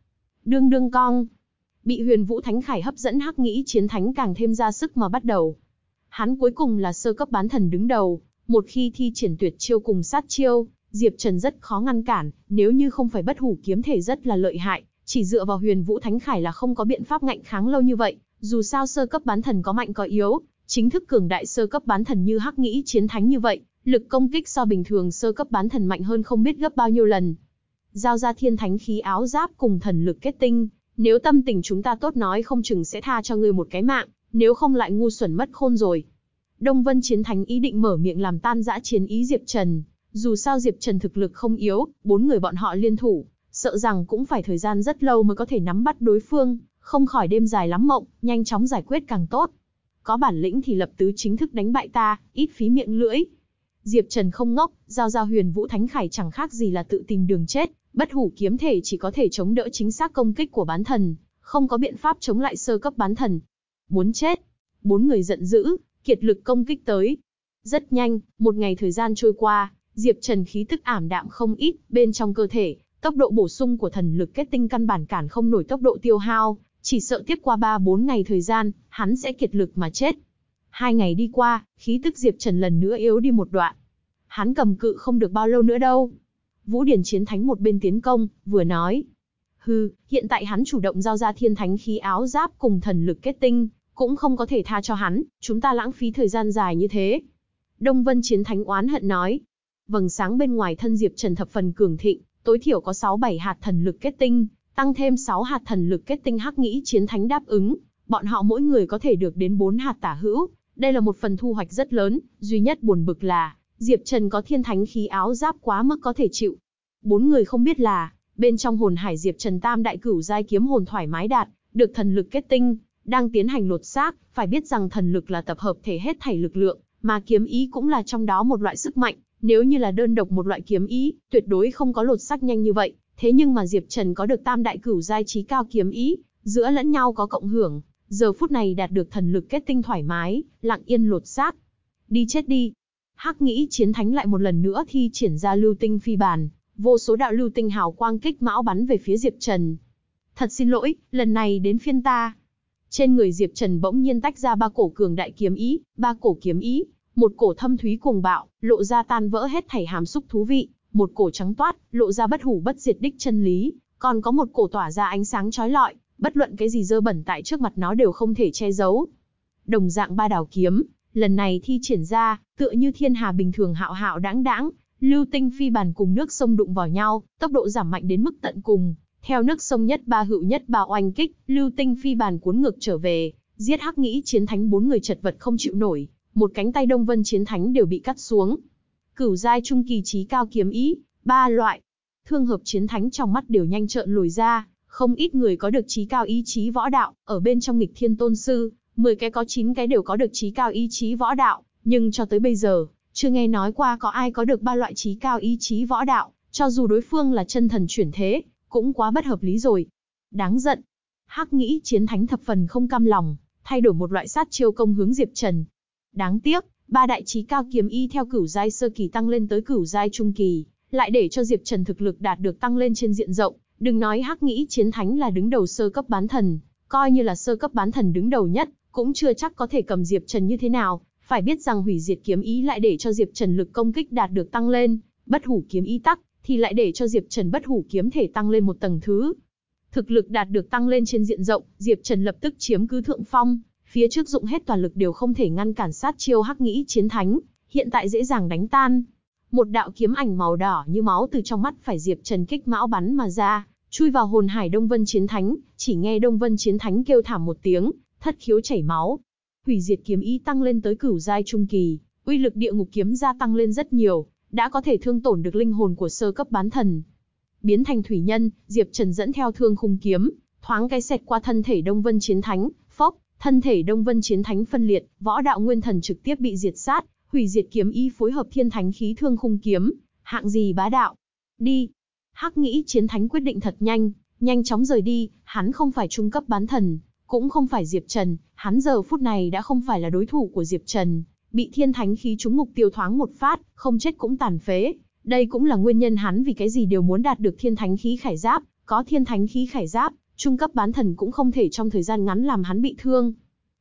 Đương đương cong. Bị huyền vũ thánh khải hấp dẫn hắc nghĩ chiến thánh càng thêm ra sức mà bắt đầu. Hắn cuối cùng là sơ cấp bán thần đứng đầu, một khi thi triển tuyệt chiêu cùng sát chiêu, Diệp Trần rất khó ngăn cản, nếu như không phải bất hủ kiếm thể rất là lợi hại, chỉ dựa vào huyền vũ thánh khải là không có biện pháp ngạnh kháng lâu như vậy, dù sao sơ cấp bán thần có mạnh có yếu, chính thức cường đại sơ cấp bán thần như hắc nghĩ chiến thánh như vậy, lực công kích so bình thường sơ cấp bán thần mạnh hơn không biết gấp bao nhiêu lần. Giao ra thiên thánh khí áo giáp cùng thần lực kết tinh, nếu tâm tình chúng ta tốt nói không chừng sẽ tha cho ngươi một cái mạng, nếu không lại ngu xuẩn mất khôn rồi. Đông Vân Chiến Thánh ý định mở miệng làm tan dã chiến ý Diệp Trần, dù sao Diệp Trần thực lực không yếu, bốn người bọn họ liên thủ, sợ rằng cũng phải thời gian rất lâu mới có thể nắm bắt đối phương, không khỏi đêm dài lắm mộng, nhanh chóng giải quyết càng tốt. Có bản lĩnh thì lập tứ chính thức đánh bại ta, ít phí miệng lưỡi. Diệp Trần không ngốc, giao giao huyền vũ thánh khải chẳng khác gì là tự tìm đường chết, bất hủ kiếm thể chỉ có thể chống đỡ chính xác công kích của bán thần, không có biện pháp chống lại sơ cấp bán thần. Muốn chết. Bốn người giận dữ, kiệt lực công kích tới. Rất nhanh, một ngày thời gian trôi qua, Diệp Trần khí tức ảm đạm không ít, bên trong cơ thể, tốc độ bổ sung của thần lực kết tinh căn bản cản không nổi tốc độ tiêu hao, chỉ sợ tiếp qua 3-4 ngày thời gian, hắn sẽ kiệt lực mà chết. Hai ngày đi qua, khí tức Diệp Trần lần nữa yếu đi một đoạn. Hắn cầm cự không được bao lâu nữa đâu. Vũ Điển Chiến Thánh một bên tiến công, vừa nói. Hừ, hiện tại hắn chủ động giao ra thiên thánh khí áo giáp cùng thần lực kết tinh, cũng không có thể tha cho hắn, chúng ta lãng phí thời gian dài như thế. Đông Vân Chiến Thánh oán hận nói. Vầng sáng bên ngoài thân Diệp Trần thập phần cường thịnh, tối thiểu có 6-7 hạt thần lực kết tinh, tăng thêm 6 hạt thần lực kết tinh hắc nghĩ chiến thánh đáp ứng, bọn họ mỗi người có thể được đến 4 hạt tả hữu, đây là một phần thu hoạch rất lớn, duy nhất buồn bực là, Diệp Trần có thiên thánh khí áo giáp quá mức có thể chịu. Bốn người không biết là, bên trong hồn hải Diệp Trần Tam đại cửu giai kiếm hồn thoải mái đạt, được thần lực kết tinh, đang tiến hành lột xác, phải biết rằng thần lực là tập hợp thể hết thảy lực lượng, mà kiếm ý cũng là trong đó một loại sức mạnh, nếu như là đơn độc một loại kiếm ý, tuyệt đối không có lột xác nhanh như vậy, thế nhưng mà Diệp Trần có được tam đại cửu giai trí cao kiếm ý, giữa lẫn nhau có cộng hưởng, giờ phút này đạt được thần lực kết tinh thoải mái, lặng yên lột xác. Đi chết đi. Hắc nghĩ chiến thánh lại một lần nữa thi triển ra lưu tinh phi bàn, vô số đạo lưu tinh hào quang kích mão bắn về phía Diệp Trần. Thật xin lỗi, lần này đến phiên ta. Trên người Diệp Trần bỗng nhiên tách ra ba cổ cường đại kiếm ý, ba cổ kiếm ý, một cổ thâm thúy cuồng bạo, lộ ra tan vỡ hết thảy hàm xúc thú vị, một cổ trắng toát, lộ ra bất hủ bất diệt đích chân lý, còn có một cổ tỏa ra ánh sáng chói lọi, bất luận cái gì dơ bẩn tại trước mặt nó đều không thể che giấu. Đồng dạng ba đảo kiếm, lần này thi triển ra, tựa như thiên hà bình thường hạo hạo đãng đãng, lưu tinh phi bàn cùng nước sông đụng vào nhau, tốc độ giảm mạnh đến mức tận cùng. Theo nước sông nhất ba hữu nhất ba oanh kích, lưu tinh phi bàn cuốn ngược trở về, giết hắc nghĩ chiến thánh bốn người chật vật không chịu nổi, một cánh tay đông vân chiến thánh đều bị cắt xuống. Cửu giai trung kỳ trí cao kiếm ý, ba loại. Thương hợp chiến thánh trong mắt đều nhanh trợn lùi ra, không ít người có được trí cao ý chí võ đạo, ở bên trong nghịch thiên tôn sư, 10 cái có 9 cái đều có được trí cao ý chí võ đạo, nhưng cho tới bây giờ, chưa nghe nói qua có ai có được ba loại trí cao ý chí võ đạo, cho dù đối phương là chân thần chuyển thế, cũng quá bất hợp lý rồi. Đáng giận. Hắc nghĩ chiến thánh thập phần không cam lòng, thay đổi một loại sát chiêu công hướng Diệp Trần. Đáng tiếc, ba đại chí cao kiếm y theo cửu giai sơ kỳ tăng lên tới cửu giai trung kỳ, lại để cho Diệp Trần thực lực đạt được tăng lên trên diện rộng, đừng nói Hắc Nghĩ Chiến Thánh là đứng đầu sơ cấp bán thần, coi như là sơ cấp bán thần đứng đầu nhất, cũng chưa chắc có thể cầm Diệp Trần như thế nào, phải biết rằng hủy diệt kiếm ý lại để cho Diệp Trần lực công kích đạt được tăng lên, bất hủ kiếm ý tắc thì lại để cho Diệp Trần bất hủ kiếm thể tăng lên một tầng thứ. Thực lực đạt được tăng lên trên diện rộng, Diệp Trần lập tức chiếm cứ thượng phong, phía trước dụng hết toàn lực đều không thể ngăn cản sát chiêu hắc nghĩ chiến thánh, hiện tại dễ dàng đánh tan. Một đạo kiếm ảnh màu đỏ như máu từ trong mắt phải Diệp Trần kích mão bắn mà ra, chui vào hồn hải Đông Vân Chiến Thánh, chỉ nghe Đông Vân Chiến Thánh kêu thảm một tiếng, thất khiếu chảy máu. Hủy diệt kiếm ý tăng lên tới cửu giai trung kỳ, uy lực địa ngục kiếm gia tăng lên rất nhiều, đã có thể thương tổn được linh hồn của sơ cấp bán thần. Biến thành thủy nhân, Diệp Trần dẫn theo thương khung kiếm, thoáng cái xẹt qua thân thể Đông Vân Chiến Thánh, phốc, thân thể Đông Vân Chiến Thánh phân liệt, võ đạo nguyên thần trực tiếp bị diệt sát, hủy diệt kiếm y phối hợp thiên thánh khí thương khung kiếm, hạng gì bá đạo. Đi. Hắc nghĩ Chiến Thánh quyết định thật nhanh, nhanh chóng rời đi, hắn không phải trung cấp bán thần, cũng không phải Diệp Trần, hắn giờ phút này đã không phải là đối thủ của Diệp Trần, bị thiên thánh khí trúng mục tiêu thoáng một phát, không chết cũng tàn phế. Đây cũng là nguyên nhân hắn vì cái gì đều muốn đạt được thiên thánh khí khải giáp, có thiên thánh khí khải giáp, trung cấp bán thần cũng không thể trong thời gian ngắn làm hắn bị thương.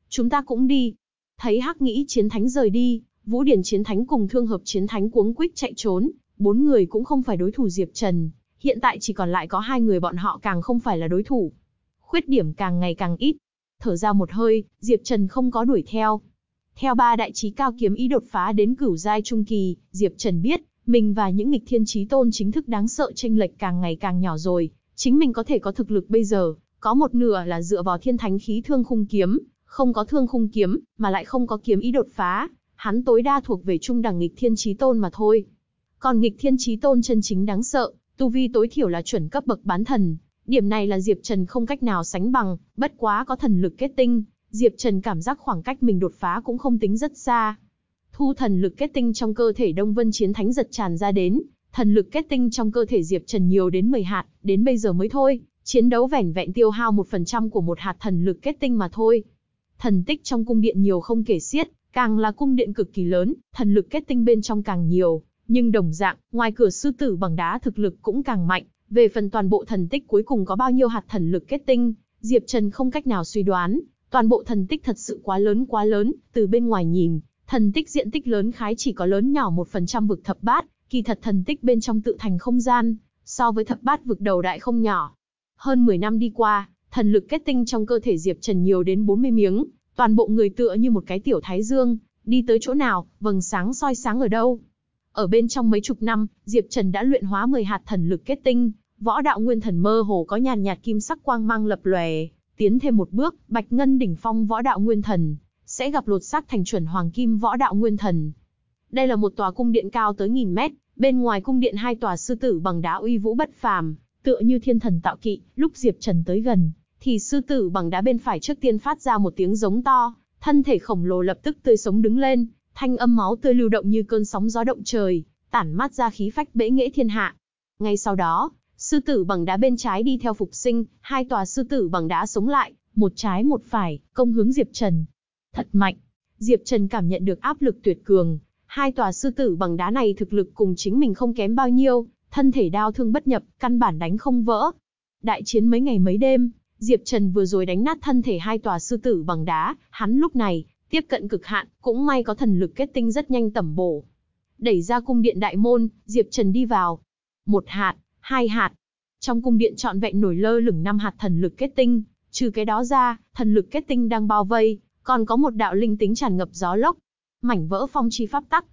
Chúng ta cũng đi. Thấy Hắc Nghĩ chiến thánh rời đi, Vũ Điển chiến thánh cùng Thương Hợp chiến thánh cuống quýt chạy trốn, bốn người cũng không phải đối thủ Diệp Trần, hiện tại chỉ còn lại có hai người bọn họ càng không phải là đối thủ. Khuyết điểm càng ngày càng ít. Thở ra một hơi, Diệp Trần không có đuổi theo, theo ba đại trí cao kiếm ý đột phá đến cửu giai trung kỳ, Diệp Trần biết, mình và những nghịch thiên trí tôn chính thức đáng sợ tranh lệch càng ngày càng nhỏ rồi, chính mình có thể có thực lực bây giờ, có một nửa là dựa vào thiên thánh khí thương khung kiếm, không có thương khung kiếm, mà lại không có kiếm ý đột phá, hắn tối đa thuộc về trung đẳng nghịch thiên trí tôn mà thôi. Còn nghịch thiên trí tôn chân chính đáng sợ, tu vi tối thiểu là chuẩn cấp bậc bán thần, điểm này là Diệp Trần không cách nào sánh bằng, bất quá có thần lực kết tinh, Diệp Trần cảm giác khoảng cách mình đột phá cũng không tính rất xa. Thu thần lực kết tinh trong cơ thể Đông Vân Chiến Thánh giật tràn ra đến, thần lực kết tinh trong cơ thể Diệp Trần nhiều đến 10 hạt, đến bây giờ mới thôi, chiến đấu vẻn vẹn tiêu hao 1% của một hạt thần lực kết tinh mà thôi. Thần tích trong cung điện nhiều không kể xiết, càng là cung điện cực kỳ lớn, thần lực kết tinh bên trong càng nhiều, nhưng đồng dạng, ngoài cửa sư tử bằng đá thực lực cũng càng mạnh, về phần toàn bộ thần tích cuối cùng có bao nhiêu hạt thần lực kết tinh, Diệp Trần không cách nào suy đoán, Toàn bộ thần tích thật sự quá lớn quá lớn, từ bên ngoài nhìn, thần tích diện tích lớn khái chỉ có lớn nhỏ 1% vực thập bát, kỳ thật thần tích bên trong tự thành không gian, so với thập bát vực đầu đại không nhỏ. Hơn 10 năm đi qua, thần lực kết tinh trong cơ thể Diệp Trần nhiều đến 40 miếng, toàn bộ người tựa như một cái tiểu thái dương, đi tới chỗ nào, vầng sáng soi sáng ở đâu. Ở bên trong mấy chục năm, Diệp Trần đã luyện hóa 10 hạt thần lực kết tinh, võ đạo nguyên thần mơ hồ có nhàn nhạt kim sắc quang mang lập lòe, Tiến thêm một bước, Bạch Ngân đỉnh phong võ đạo nguyên thần, sẽ gặp lột xác thành chuẩn hoàng kim võ đạo nguyên thần. Đây là một tòa cung điện cao tới nghìn mét, bên ngoài cung điện hai tòa sư tử bằng đá uy vũ bất phàm, tựa như thiên thần tạo kỵ, lúc Diệp Trần tới gần, thì sư tử bằng đá bên phải trước tiên phát ra một tiếng giống to, thân thể khổng lồ lập tức tươi sống đứng lên, thanh âm máu tươi lưu động như cơn sóng gió động trời, tản mát ra khí phách bễ nghệ thiên hạ. Ngay sau đó, Sư tử bằng đá bên trái đi theo phục sinh, hai tòa sư tử bằng đá sống lại, một trái một phải, công hướng Diệp Trần. Thật mạnh. Diệp Trần cảm nhận được áp lực tuyệt cường. Hai tòa sư tử bằng đá này thực lực cùng chính mình không kém bao nhiêu, thân thể đao thương bất nhập, căn bản đánh không vỡ. Đại chiến mấy ngày mấy đêm, Diệp Trần vừa rồi đánh nát thân thể hai tòa sư tử bằng đá, hắn lúc này, tiếp cận cực hạn, cũng may có thần lực kết tinh rất nhanh tẩm bổ. Đẩy ra cung điện đại môn, Diệp Trần đi vào. Một hạt, hai hạt. Trong cung điện trọn vẹn nổi lơ lửng năm hạt thần lực kết tinh, trừ cái đó ra, thần lực kết tinh đang bao vây, còn có một đạo linh tính tràn ngập gió lốc. Mảnh vỡ phong chi pháp tắc.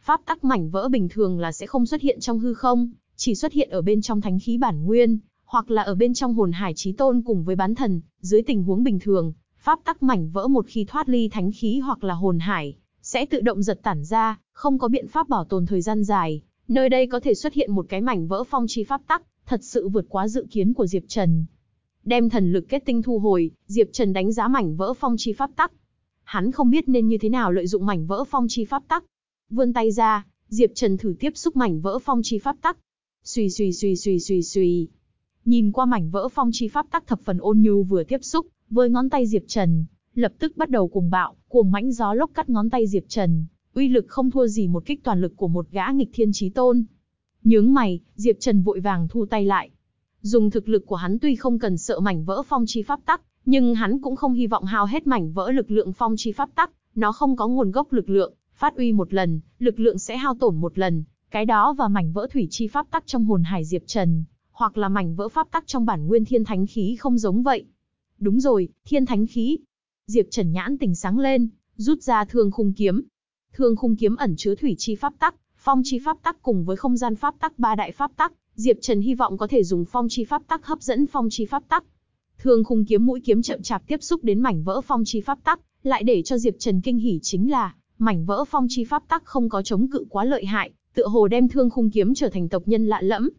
Pháp tắc mảnh vỡ bình thường là sẽ không xuất hiện trong hư không, chỉ xuất hiện ở bên trong thánh khí bản nguyên, hoặc là ở bên trong hồn hải chí tôn cùng với bán thần, dưới tình huống bình thường, pháp tắc mảnh vỡ một khi thoát ly thánh khí hoặc là hồn hải, sẽ tự động giật tản ra, không có biện pháp bảo tồn thời gian dài, Nơi đây có thể xuất hiện một cái mảnh vỡ phong chi pháp tắc, thật sự vượt quá dự kiến của Diệp Trần. Đem thần lực kết tinh thu hồi, Diệp Trần đánh giá mảnh vỡ phong chi pháp tắc. Hắn không biết nên như thế nào lợi dụng mảnh vỡ phong chi pháp tắc. Vươn tay ra, Diệp Trần thử tiếp xúc mảnh vỡ phong chi pháp tắc. Xùy xùy xùy xùy xùy xùy. Nhìn qua mảnh vỡ phong chi pháp tắc thập phần ôn nhu vừa tiếp xúc, với ngón tay Diệp Trần, lập tức bắt đầu cuồng bạo, cuồng mãnh gió lốc cắt ngón tay Diệp Trần, uy lực không thua gì một kích toàn lực của một gã nghịch thiên chí tôn. Nhướng mày, Diệp Trần vội vàng thu tay lại. Dùng thực lực của hắn tuy không cần sợ mảnh vỡ phong chi pháp tắc, nhưng hắn cũng không hy vọng hao hết mảnh vỡ lực lượng phong chi pháp tắc, nó không có nguồn gốc lực lượng, phát uy một lần, lực lượng sẽ hao tổn một lần, cái đó và mảnh vỡ thủy chi pháp tắc trong hồn hải Diệp Trần, hoặc là mảnh vỡ pháp tắc trong bản nguyên thiên thánh khí không giống vậy. Đúng rồi, thiên thánh khí. Diệp Trần nhãn tỉnh sáng lên, rút ra thương khung kiếm. Thương khung kiếm ẩn chứa thủy chi pháp tắc, phong chi pháp tắc cùng với không gian pháp tắc ba đại pháp tắc, Diệp Trần hy vọng có thể dùng phong chi pháp tắc hấp dẫn phong chi pháp tắc. Thương khung kiếm mũi kiếm chậm chạp tiếp xúc đến mảnh vỡ phong chi pháp tắc, lại để cho Diệp Trần kinh hỉ chính là, mảnh vỡ phong chi pháp tắc không có chống cự quá lợi hại, tựa hồ đem thương khung kiếm trở thành tộc nhân lạ lẫm.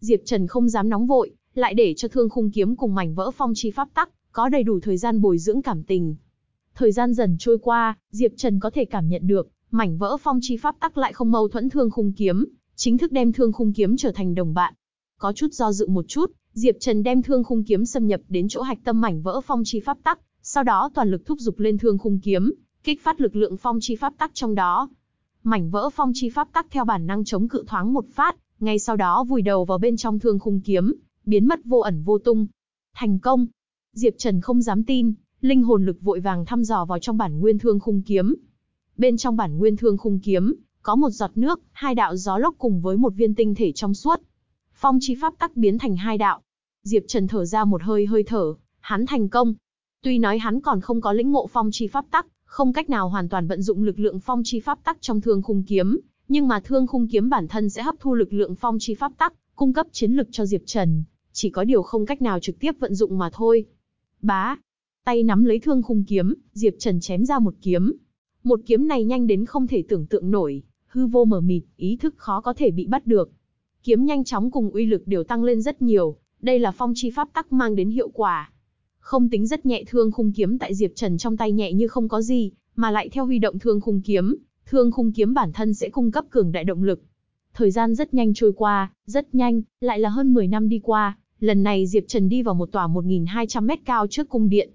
Diệp Trần không dám nóng vội, lại để cho thương khung kiếm cùng mảnh vỡ phong chi pháp tắc, có đầy đủ thời gian bồi dưỡng cảm tình. Thời gian dần trôi qua, Diệp Trần có thể cảm nhận được, mảnh vỡ phong chi pháp tắc lại không mâu thuẫn thương khung kiếm, chính thức đem thương khung kiếm trở thành đồng bạn. Có chút do dự một chút, Diệp Trần đem thương khung kiếm xâm nhập đến chỗ hạch tâm mảnh vỡ phong chi pháp tắc, sau đó toàn lực thúc giục lên thương khung kiếm, kích phát lực lượng phong chi pháp tắc trong đó. Mảnh vỡ phong chi pháp tắc theo bản năng chống cự thoáng một phát, ngay sau đó vùi đầu vào bên trong thương khung kiếm, biến mất vô ẩn vô tung. Thành công! Diệp Trần không dám tin, linh hồn lực vội vàng thăm dò vào trong bản nguyên thương khung kiếm. Bên trong bản nguyên thương khung kiếm, có một giọt nước, hai đạo gió lốc cùng với một viên tinh thể trong suốt. Phong chi pháp tắc biến thành hai đạo. Diệp Trần thở ra một hơi hơi thở, hắn thành công. Tuy nói hắn còn không có lĩnh ngộ phong chi pháp tắc, không cách nào hoàn toàn vận dụng lực lượng phong chi pháp tắc trong thương khung kiếm, nhưng mà thương khung kiếm bản thân sẽ hấp thu lực lượng phong chi pháp tắc, cung cấp chiến lực cho Diệp Trần, chỉ có điều không cách nào trực tiếp vận dụng mà thôi. Bá, tay nắm lấy thương khung kiếm, Diệp Trần chém ra một kiếm. Một kiếm này nhanh đến không thể tưởng tượng nổi, hư vô mở mịt, ý thức khó có thể bị bắt được. Kiếm nhanh chóng cùng uy lực đều tăng lên rất nhiều, đây là phong chi pháp tắc mang đến hiệu quả. Không tính rất nhẹ thương khung kiếm tại Diệp Trần trong tay nhẹ như không có gì, mà lại theo huy động thương khung kiếm, thương khung kiếm bản thân sẽ cung cấp cường đại động lực. Thời gian rất nhanh trôi qua, rất nhanh, lại là hơn 10 năm đi qua, lần này Diệp Trần đi vào một tòa 1.200 mét cao trước cung điện.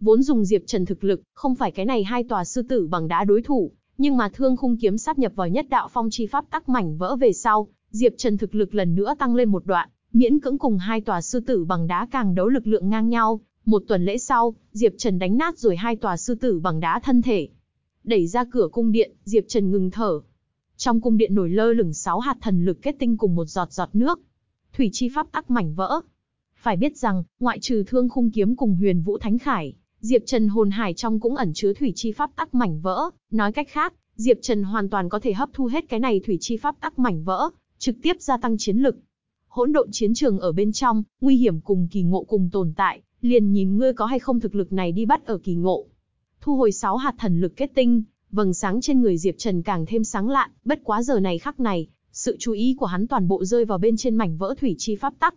Vốn dùng Diệp Trần thực lực, không phải cái này hai tòa sư tử bằng đá đối thủ, nhưng mà thương khung kiếm sáp nhập vào nhất đạo phong chi pháp tắc mảnh vỡ về sau, Diệp Trần thực lực lần nữa tăng lên một đoạn, miễn cưỡng cùng hai tòa sư tử bằng đá càng đấu lực lượng ngang nhau. Một tuần lễ sau, Diệp Trần đánh nát rồi hai tòa sư tử bằng đá thân thể. Đẩy ra cửa cung điện, Diệp Trần ngừng thở. Trong cung điện nổi lơ lửng sáu hạt thần lực kết tinh cùng một giọt giọt nước. Thủy chi pháp tắc mảnh vỡ. Phải biết rằng, ngoại trừ thương khung kiếm cùng huyền vũ thánh khải, Diệp Trần hồn hải trong cũng ẩn chứa thủy chi pháp tắc mảnh vỡ, nói cách khác, Diệp Trần hoàn toàn có thể hấp thu hết cái này thủy chi pháp tắc mảnh vỡ, trực tiếp gia tăng chiến lực. Hỗn độn chiến trường ở bên trong, nguy hiểm cùng kỳ ngộ cùng tồn tại, liền nhìn ngươi có hay không thực lực này đi bắt ở kỳ ngộ. Thu hồi 6 hạt thần lực kết tinh, vầng sáng trên người Diệp Trần càng thêm sáng lạn, bất quá giờ này khắc này, sự chú ý của hắn toàn bộ rơi vào bên trên mảnh vỡ thủy chi pháp tắc.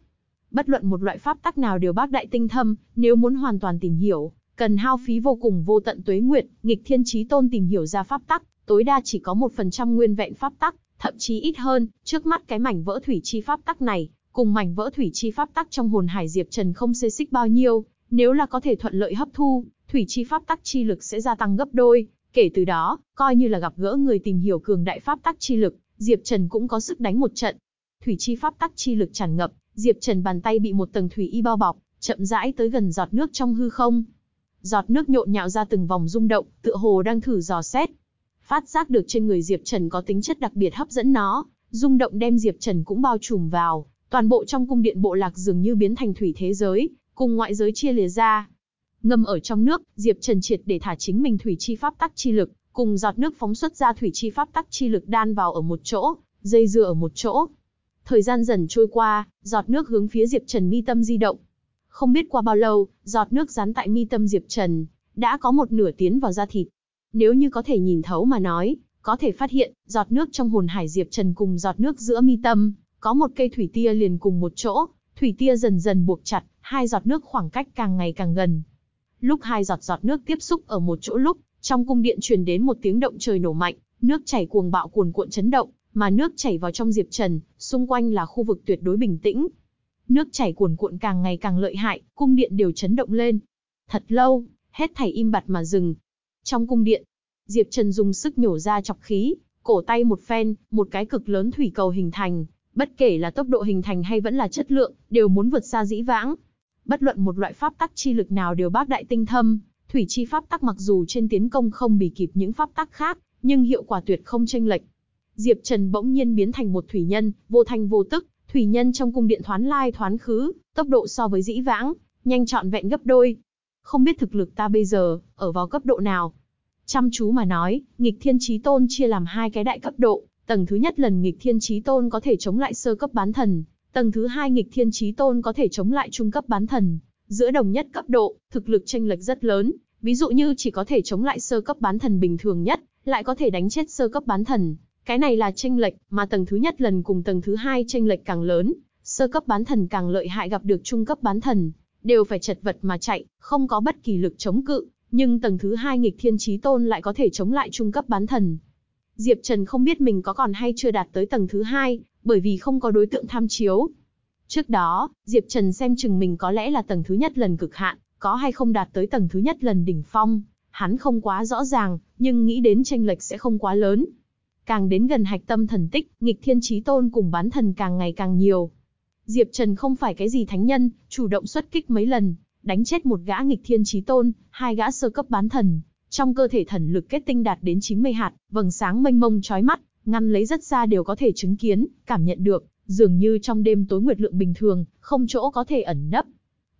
Bất luận một loại pháp tắc nào đều bác đại tinh thâm, nếu muốn hoàn toàn tìm hiểu, cần hao phí vô cùng vô tận tuế nguyệt, nghịch thiên chí tôn tìm hiểu ra pháp tắc, tối đa chỉ có 1% nguyên vẹn pháp tắc, thậm chí ít hơn, trước mắt cái mảnh vỡ thủy chi pháp tắc này, cùng mảnh vỡ thủy chi pháp tắc trong hồn hải Diệp Trần không xê xích bao nhiêu, nếu là có thể thuận lợi hấp thu, thủy chi pháp tắc chi lực sẽ gia tăng gấp đôi, kể từ đó, coi như là gặp gỡ người tìm hiểu cường đại pháp tắc chi lực, Diệp Trần cũng có sức đánh một trận. Thủy chi pháp tắc chi lực tràn ngập, Diệp Trần bàn tay bị một tầng thủy y bao bọc, chậm rãi tới gần giọt nước trong hư không. Giọt nước nhộn nhạo ra từng vòng rung động, tựa hồ đang thử dò xét. Phát giác được trên người Diệp Trần có tính chất đặc biệt hấp dẫn nó, rung động đem Diệp Trần cũng bao trùm vào, toàn bộ trong cung điện bộ lạc dường như biến thành thủy thế giới, cùng ngoại giới chia lìa ra. Ngâm ở trong nước, Diệp Trần triệt để thả chính mình thủy chi pháp tắc chi lực, cùng giọt nước phóng xuất ra thủy chi pháp tắc chi lực đan vào ở một chỗ, dây dưa ở một chỗ. Thời gian dần trôi qua, giọt nước hướng phía Diệp Trần mi tâm di động. Không biết qua bao lâu, giọt nước dán tại mi tâm Diệp Trần, đã có một nửa tiến vào da thịt. Nếu như có thể nhìn thấu mà nói, có thể phát hiện, giọt nước trong hồn hải Diệp Trần cùng giọt nước giữa mi tâm, có một cây thủy tia liền cùng một chỗ, thủy tia dần dần buộc chặt, hai giọt nước khoảng cách càng ngày càng gần. Lúc hai giọt giọt nước tiếp xúc ở một chỗ lúc, trong cung điện truyền đến một tiếng động trời nổ mạnh, nước chảy cuồng bạo cuồn cuộn chấn động, mà nước chảy vào trong Diệp Trần, xung quanh là khu vực tuyệt đối bình tĩnh. Nước chảy cuồn cuộn càng ngày càng lợi hại, cung điện đều chấn động lên. Thật lâu, hết thảy im bặt mà dừng. Trong cung điện, Diệp Trần dùng sức nhổ ra chọc khí, cổ tay một phen, một cái cực lớn thủy cầu hình thành, bất kể là tốc độ hình thành hay vẫn là chất lượng, đều muốn vượt xa dĩ vãng. Bất luận một loại pháp tắc chi lực nào đều bác đại tinh thâm, thủy chi pháp tắc mặc dù trên tiến công không bì kịp những pháp tắc khác, nhưng hiệu quả tuyệt không chênh lệch. Diệp Trần bỗng nhiên biến thành một thủy nhân, vô thành vô tức, thủy nhân trong cung điện thoán lai thoán khứ, tốc độ so với dĩ vãng, nhanh trọn vẹn gấp đôi. Không biết thực lực ta bây giờ, ở vào cấp độ nào? Chăm chú mà nói, nghịch thiên chí tôn chia làm hai cái đại cấp độ, tầng thứ nhất lần nghịch thiên chí tôn có thể chống lại sơ cấp bán thần, tầng thứ hai nghịch thiên chí tôn có thể chống lại trung cấp bán thần. Giữa đồng nhất cấp độ, thực lực tranh lệch rất lớn, ví dụ như chỉ có thể chống lại sơ cấp bán thần bình thường nhất, lại có thể đánh chết sơ cấp bán thần. Cái này là tranh lệch, mà tầng thứ nhất lần cùng tầng thứ hai tranh lệch càng lớn, sơ cấp bán thần càng lợi hại gặp được trung cấp bán thần, đều phải chật vật mà chạy, không có bất kỳ lực chống cự, nhưng tầng thứ hai nghịch thiên chí tôn lại có thể chống lại trung cấp bán thần. Diệp Trần không biết mình có còn hay chưa đạt tới tầng thứ hai, bởi vì không có đối tượng tham chiếu. Trước đó, Diệp Trần xem chừng mình có lẽ là tầng thứ nhất lần cực hạn, có hay không đạt tới tầng thứ nhất lần đỉnh phong, hắn không quá rõ ràng, nhưng nghĩ đến tranh lệch sẽ không quá lớn. Càng đến gần hạch tâm thần tích, nghịch thiên chí tôn cùng bán thần càng ngày càng nhiều. Diệp Trần không phải cái gì thánh nhân, chủ động xuất kích mấy lần, đánh chết một gã nghịch thiên chí tôn, hai gã sơ cấp bán thần, trong cơ thể thần lực kết tinh đạt đến 90 hạt, vầng sáng mênh mông chói mắt, ngăn lấy rất xa đều có thể chứng kiến, cảm nhận được, dường như trong đêm tối nguyệt lượng bình thường, không chỗ có thể ẩn nấp.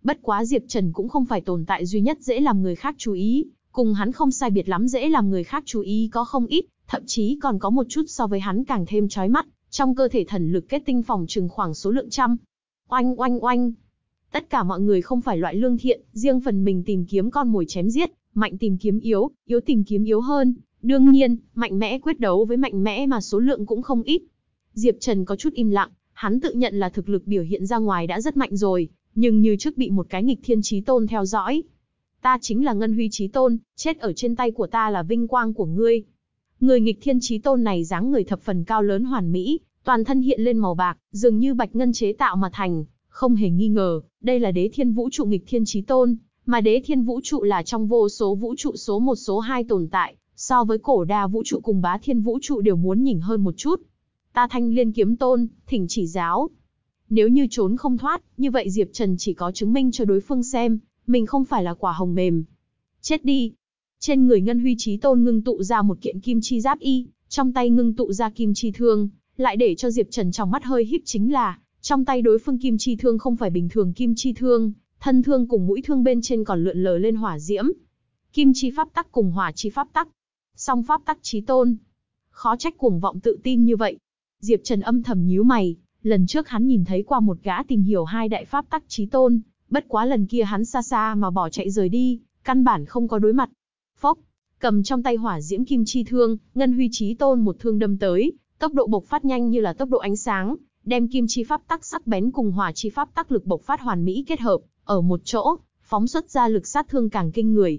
Bất quá Diệp Trần cũng không phải tồn tại duy nhất dễ làm người khác chú ý, cùng hắn không sai biệt lắm dễ làm người khác chú ý có không ít, thậm chí còn có một chút so với hắn càng thêm chói mắt, trong cơ thể thần lực kết tinh phòng trừng khoảng số lượng trăm. Oanh oanh oanh. Tất cả mọi người không phải loại lương thiện, riêng phần mình tìm kiếm con mồi chém giết, mạnh tìm kiếm yếu, yếu tìm kiếm yếu hơn. Đương nhiên, mạnh mẽ quyết đấu với mạnh mẽ mà số lượng cũng không ít. Diệp Trần có chút im lặng, hắn tự nhận là thực lực biểu hiện ra ngoài đã rất mạnh rồi, nhưng như trước bị một cái nghịch thiên trí tôn theo dõi. Ta chính là Ngân Huy trí tôn, chết ở trên tay của ta là vinh quang của ngươi. Người nghịch thiên trí tôn này dáng người thập phần cao lớn hoàn mỹ, toàn thân hiện lên màu bạc, dường như bạch ngân chế tạo mà thành, không hề nghi ngờ, đây là đế thiên vũ trụ nghịch thiên trí tôn, mà đế thiên vũ trụ là trong vô số vũ trụ số một số hai tồn tại, so với cổ đa vũ trụ cùng bá thiên vũ trụ đều muốn nhỉnh hơn một chút. Ta thanh liên kiếm tôn, thỉnh chỉ giáo. Nếu như trốn không thoát, như vậy Diệp Trần chỉ có chứng minh cho đối phương xem, mình không phải là quả hồng mềm. Chết đi. Trên người Ngân Huy Chí Tôn ngưng tụ ra một kiện kim chi giáp y, trong tay ngưng tụ ra kim chi thương, lại để cho Diệp Trần trong mắt hơi híp chính là, trong tay đối phương kim chi thương không phải bình thường kim chi thương, thân thương cùng mũi thương bên trên còn lượn lờ lên hỏa diễm. Kim chi pháp tắc cùng hỏa chi pháp tắc. Song pháp tắc chí tôn. Khó trách cuồng vọng tự tin như vậy. Diệp Trần âm thầm nhíu mày, lần trước hắn nhìn thấy qua một gã tìm hiểu hai đại pháp tắc chí tôn, bất quá lần kia hắn xa xa mà bỏ chạy rời đi, căn bản không có đối mặt. Phốc, cầm trong tay hỏa diễm kim chi thương, ngân huy chí tôn một thương đâm tới, tốc độ bộc phát nhanh như là tốc độ ánh sáng, đem kim chi pháp tắc sắc bén cùng hỏa chi pháp tắc lực bộc phát hoàn mỹ kết hợp, ở một chỗ, phóng xuất ra lực sát thương càng kinh người.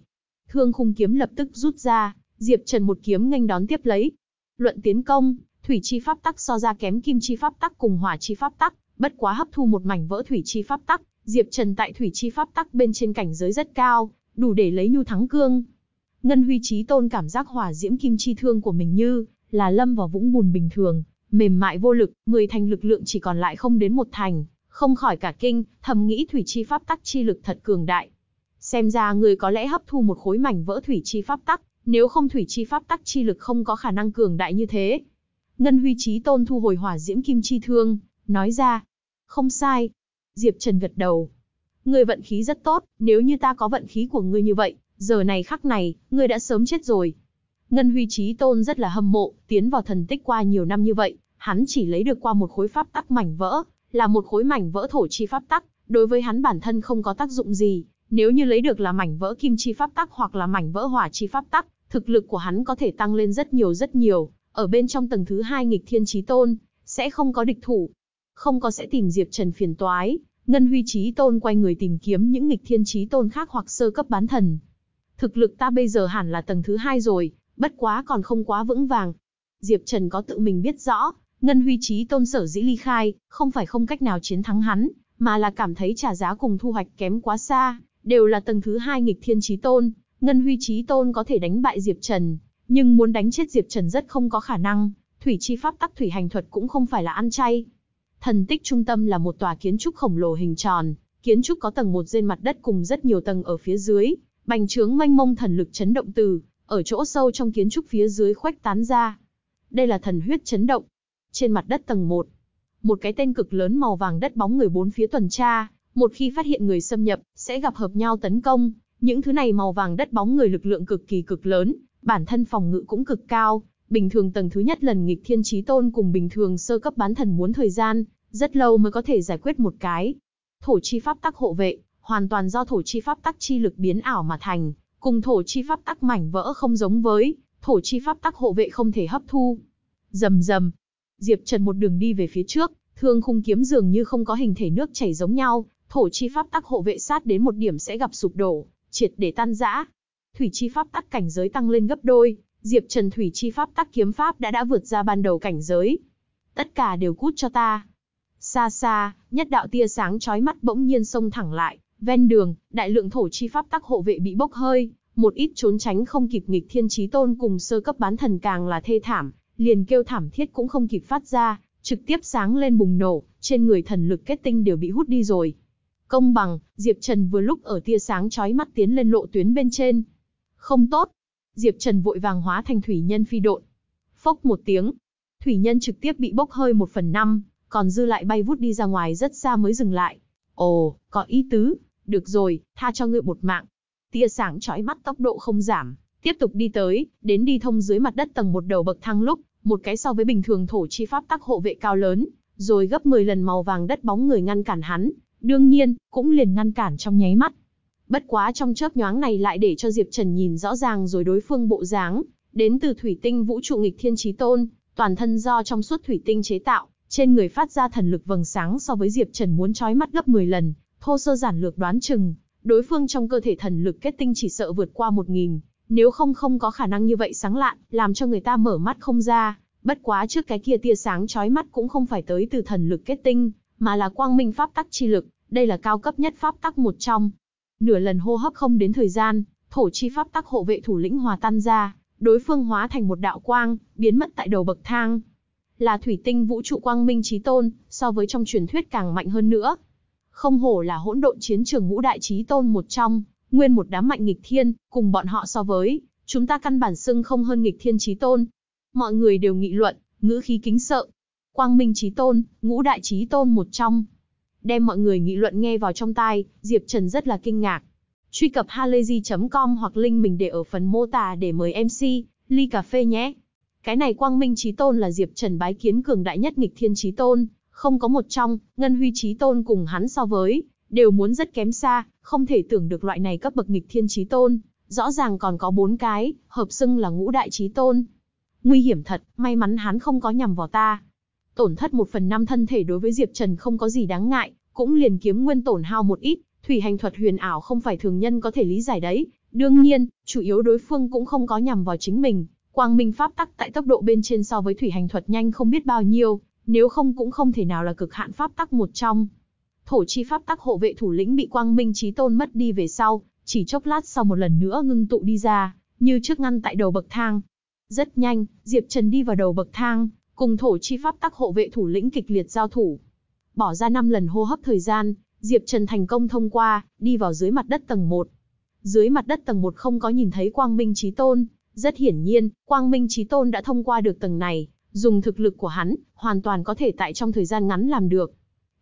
Thương khung kiếm lập tức rút ra, Diệp Trần một kiếm nghênh đón tiếp lấy. Luận tiến công, thủy chi pháp tắc so ra kém kim chi pháp tắc cùng hỏa chi pháp tắc, bất quá hấp thu một mảnh vỡ thủy chi pháp tắc, Diệp Trần tại thủy chi pháp tắc bên trên cảnh giới rất cao, đủ để lấy nhu thắng cương. Ngân Huy Chí Tôn cảm giác hỏa diễm kim chi thương của mình như là lâm vào vũng bùn bình thường, mềm mại vô lực, mười thành lực lượng chỉ còn lại không đến một thành, không khỏi cả kinh, thầm nghĩ thủy chi pháp tắc chi lực thật cường đại. Xem ra người có lẽ hấp thu một khối mảnh vỡ thủy chi pháp tắc, nếu không thủy chi pháp tắc chi lực không có khả năng cường đại như thế. Ngân Huy Chí Tôn thu hồi hỏa diễm kim chi thương, nói ra, không sai. Diệp Trần gật đầu. Người vận khí rất tốt, nếu như ta có vận khí của ngươi như vậy, giờ này khắc này, ngươi đã sớm chết rồi. Ngân Huy Chí Tôn rất là hâm mộ, tiến vào thần tích qua nhiều năm như vậy, hắn chỉ lấy được qua một khối pháp tắc mảnh vỡ, là một khối mảnh vỡ thổ chi pháp tắc, đối với hắn bản thân không có tác dụng gì, nếu như lấy được là mảnh vỡ kim chi pháp tắc hoặc là mảnh vỡ hỏa chi pháp tắc, thực lực của hắn có thể tăng lên rất nhiều rất nhiều, ở bên trong tầng thứ hai nghịch thiên chí tôn, sẽ không có địch thủ, không có sẽ tìm Diệp Trần phiền toái, Ngân Huy Chí Tôn quay người tìm kiếm những nghịch thiên chí tôn khác hoặc sơ cấp bán thần. Thực lực ta bây giờ hẳn là tầng thứ hai rồi, bất quá còn không quá vững vàng. Diệp Trần có tự mình biết rõ, Ngân Huy Chí Tôn sở dĩ ly khai, không phải không cách nào chiến thắng hắn, mà là cảm thấy trả giá cùng thu hoạch kém quá xa, đều là tầng thứ hai nghịch thiên chí tôn, Ngân Huy Chí Tôn có thể đánh bại Diệp Trần, nhưng muốn đánh chết Diệp Trần rất không có khả năng, thủy chi pháp tắc thủy hành thuật cũng không phải là ăn chay. Thần tích trung tâm là một tòa kiến trúc khổng lồ hình tròn, kiến trúc có tầng một trên mặt đất cùng rất nhiều tầng ở phía dưới, bành trướng mênh mông thần lực chấn động từ, ở chỗ sâu trong kiến trúc phía dưới khuếch tán ra. Đây là thần huyết chấn động. Trên mặt đất tầng 1, một cái tên cực lớn màu vàng đất bóng người bốn phía tuần tra, một khi phát hiện người xâm nhập, sẽ gặp hợp nhau tấn công. Những thứ này màu vàng đất bóng người lực lượng cực kỳ cực lớn, bản thân phòng ngự cũng cực cao. Bình thường tầng thứ nhất lần nghịch thiên trí tôn cùng bình thường sơ cấp bán thần muốn thời gian, rất lâu mới có thể giải quyết một cái. Thổ chi pháp tắc hộ vệ, hoàn toàn do thổ chi pháp tắc chi lực biến ảo mà thành, cùng thổ chi pháp tắc mảnh vỡ không giống với, thổ chi pháp tắc hộ vệ không thể hấp thu. Rầm rầm, Diệp Trần một đường đi về phía trước, thương khung kiếm dường như không có hình thể nước chảy giống nhau, thổ chi pháp tắc hộ vệ sát đến một điểm sẽ gặp sụp đổ, triệt để tan rã. Thủy chi pháp tắc cảnh giới tăng lên gấp đôi, Diệp Trần thủy chi pháp tắc kiếm pháp đã đã vượt ra ban đầu cảnh giới. Tất cả đều cút cho ta. Xa xa, nhất đạo tia sáng chói mắt bỗng nhiên xông thẳng lại, ven đường, đại lượng thổ chi pháp tắc hộ vệ bị bốc hơi, một ít trốn tránh không kịp nghịch thiên chí tôn cùng sơ cấp bán thần càng là thê thảm, liền kêu thảm thiết cũng không kịp phát ra, trực tiếp sáng lên bùng nổ, trên người thần lực kết tinh đều bị hút đi rồi. Công bằng, Diệp Trần vừa lúc ở tia sáng chói mắt tiến lên lộ tuyến bên trên. Không tốt. Diệp Trần vội vàng hóa thành thủy nhân phi độn. Phốc một tiếng, thủy nhân trực tiếp bị bốc hơi một phần năm, còn dư lại bay vút đi ra ngoài rất xa mới dừng lại. Ồ, có ý tứ, được rồi, tha cho ngươi một mạng. Tia sáng chói mắt tốc độ không giảm, tiếp tục đi tới, đến đi thông dưới mặt đất tầng một đầu bậc thang lúc, một cái so với bình thường thổ chi pháp tắc hộ vệ cao lớn, rồi gấp 10 lần màu vàng đất bóng người ngăn cản hắn, đương nhiên, cũng liền ngăn cản trong nháy mắt. Bất quá trong chớp nhoáng này lại để cho Diệp Trần nhìn rõ ràng rồi đối phương bộ dáng, đến từ thủy tinh vũ trụ nghịch thiên chí tôn, toàn thân do trong suốt thủy tinh chế tạo, trên người phát ra thần lực vầng sáng so với Diệp Trần muốn chói mắt gấp 10 lần, thô sơ giản lược đoán chừng, đối phương trong cơ thể thần lực kết tinh chỉ sợ vượt qua 1000, nếu không không có khả năng như vậy sáng lạn, làm cho người ta mở mắt không ra, bất quá trước cái kia tia sáng chói mắt cũng không phải tới từ thần lực kết tinh, mà là quang minh pháp tắc chi lực, đây là cao cấp nhất pháp tắc một trong. Nửa lần hô hấp không đến thời gian, thổ chi pháp tắc hộ vệ thủ lĩnh hòa tan ra, đối phương hóa thành một đạo quang, biến mất tại đầu bậc thang. Là thủy tinh vũ trụ quang minh chí tôn, so với trong truyền thuyết càng mạnh hơn nữa. Không hổ là hỗn độn chiến trường ngũ đại chí tôn một trong, nguyên một đám mạnh nghịch thiên, cùng bọn họ so với, chúng ta căn bản xưng không hơn nghịch thiên chí tôn. Mọi người đều nghị luận, ngữ khí kính sợ. Quang Minh chí tôn, ngũ đại chí tôn một trong. Đem mọi người nghị luận nghe vào trong tai, Diệp Trần rất là kinh ngạc. Truy cập halayzi.com hoặc link mình để ở phần mô tả để mời MC, ly cà phê nhé. Cái này Quang Minh chí tôn là Diệp Trần bái kiến cường đại nhất nghịch thiên chí tôn, không có một trong, Ngân Huy chí tôn cùng hắn so với, đều muốn rất kém xa, không thể tưởng được loại này cấp bậc nghịch thiên chí tôn, rõ ràng còn có bốn cái, hợp xưng là ngũ đại chí tôn. Nguy hiểm thật, may mắn hắn không có nhằm vào ta. Tổn thất một phần năm thân thể đối với Diệp Trần không có gì đáng ngại, cũng liền kiếm nguyên tổn hao một ít, thủy hành thuật huyền ảo không phải thường nhân có thể lý giải đấy. Đương nhiên, chủ yếu đối phương cũng không có nhằm vào chính mình, quang minh pháp tắc tại tốc độ bên trên so với thủy hành thuật nhanh không biết bao nhiêu, nếu không cũng không thể nào là cực hạn pháp tắc một trong. Thổ chi pháp tắc hộ vệ thủ lĩnh bị quang minh trí tôn mất đi về sau, chỉ chốc lát sau một lần nữa ngưng tụ đi ra, như trước ngăn tại đầu bậc thang. Rất nhanh, Diệp Trần đi vào đầu bậc thang, cùng thổ chi pháp tắc hộ vệ thủ lĩnh kịch liệt giao thủ. Bỏ ra 5 lần hô hấp thời gian, Diệp Trần thành công thông qua, đi vào dưới mặt đất tầng 1. Dưới mặt đất tầng 1 không có nhìn thấy Quang Minh Chí Tôn, rất hiển nhiên, Quang Minh Chí Tôn đã thông qua được tầng này, dùng thực lực của hắn, hoàn toàn có thể tại trong thời gian ngắn làm được.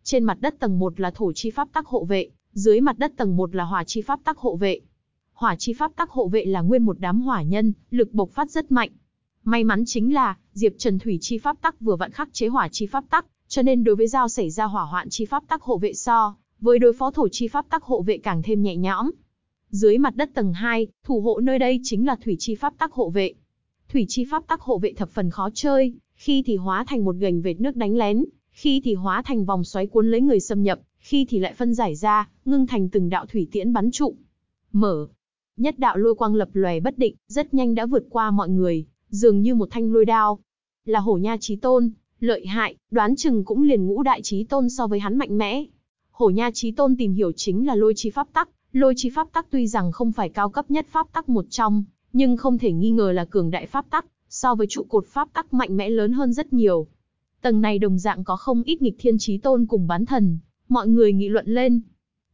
Trên mặt đất tầng 1 là thổ chi pháp tắc hộ vệ, dưới mặt đất tầng 1 là hỏa chi pháp tắc hộ vệ. Hỏa chi pháp tắc hộ vệ là nguyên một đám hỏa nhân, lực bộc phát rất mạnh. May mắn chính là, Diệp Trần Thủy chi pháp tắc vừa vặn khắc chế hỏa chi pháp tắc, cho nên đối với giao xảy ra hỏa hoạn chi pháp tắc hộ vệ so, với đối phó thổ chi pháp tắc hộ vệ càng thêm nhẹ nhõm. Dưới mặt đất tầng 2, thủ hộ nơi đây chính là thủy chi pháp tắc hộ vệ. Thủy chi pháp tắc hộ vệ thập phần khó chơi, khi thì hóa thành một gành vệt nước đánh lén, khi thì hóa thành vòng xoáy cuốn lấy người xâm nhập, khi thì lại phân giải ra, ngưng thành từng đạo thủy tiễn bắn trụ. Mở. Nhất đạo lôi quang lập lòe bất định, rất nhanh đã vượt qua mọi người, dường như một thanh lôi đao. Là hổ nha chí tôn, lợi hại, đoán chừng cũng liền ngũ đại chí tôn so với hắn mạnh mẽ. Hổ nha chí tôn tìm hiểu chính là lôi chi pháp tắc, lôi chi pháp tắc tuy rằng không phải cao cấp nhất pháp tắc một trong, nhưng không thể nghi ngờ là cường đại pháp tắc, so với trụ cột pháp tắc mạnh mẽ lớn hơn rất nhiều. Tầng này đồng dạng có không ít nghịch thiên chí tôn cùng bán thần, mọi người nghị luận lên.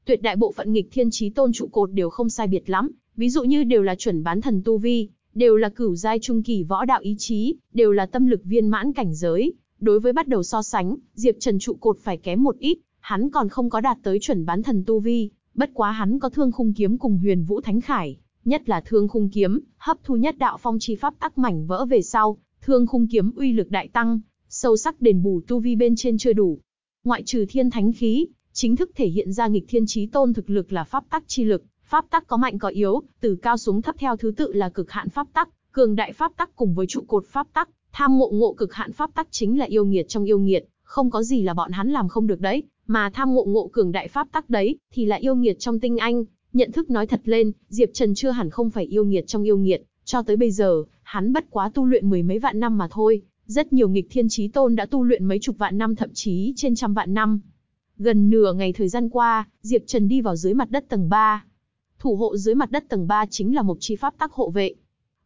Tuyệt đại bộ phận nghịch thiên chí tôn trụ cột đều không sai biệt lắm, ví dụ như đều là chuẩn bán thần tu vi, đều là cửu giai trung kỳ võ đạo ý chí, đều là tâm lực viên mãn cảnh giới. Đối với bắt đầu so sánh, Diệp Trần trụ cột phải kém một ít, hắn còn không có đạt tới chuẩn bán thần tu vi, bất quá hắn có thương khung kiếm cùng huyền vũ thánh khải, nhất là thương khung kiếm, hấp thu nhất đạo phong chi pháp ác mảnh vỡ về sau, thương khung kiếm uy lực đại tăng, sâu sắc đền bù tu vi bên trên chưa đủ. Ngoại trừ thiên thánh khí, chính thức thể hiện ra nghịch thiên chí tôn thực lực là pháp tắc chi lực, pháp tắc có mạnh có yếu, từ cao xuống thấp theo thứ tự là cực hạn pháp tắc, cường đại pháp tắc cùng với trụ cột pháp tắc, tham ngộ ngộ cực hạn pháp tắc chính là yêu nghiệt trong yêu nghiệt, không có gì là bọn hắn làm không được đấy, mà tham ngộ ngộ cường đại pháp tắc đấy, thì là yêu nghiệt trong tinh anh. Nhận thức nói thật lên, Diệp Trần chưa hẳn không phải yêu nghiệt trong yêu nghiệt, cho tới bây giờ, hắn bất quá tu luyện mười mấy vạn năm mà thôi, rất nhiều nghịch thiên chí tôn đã tu luyện mấy chục vạn năm thậm chí trên trăm vạn năm. Gần nửa ngày thời gian qua, Diệp Trần đi vào dưới mặt đất tầng 3. Thủ hộ dưới mặt đất tầng 3 chính là Mộc Chi Pháp Tắc hộ vệ.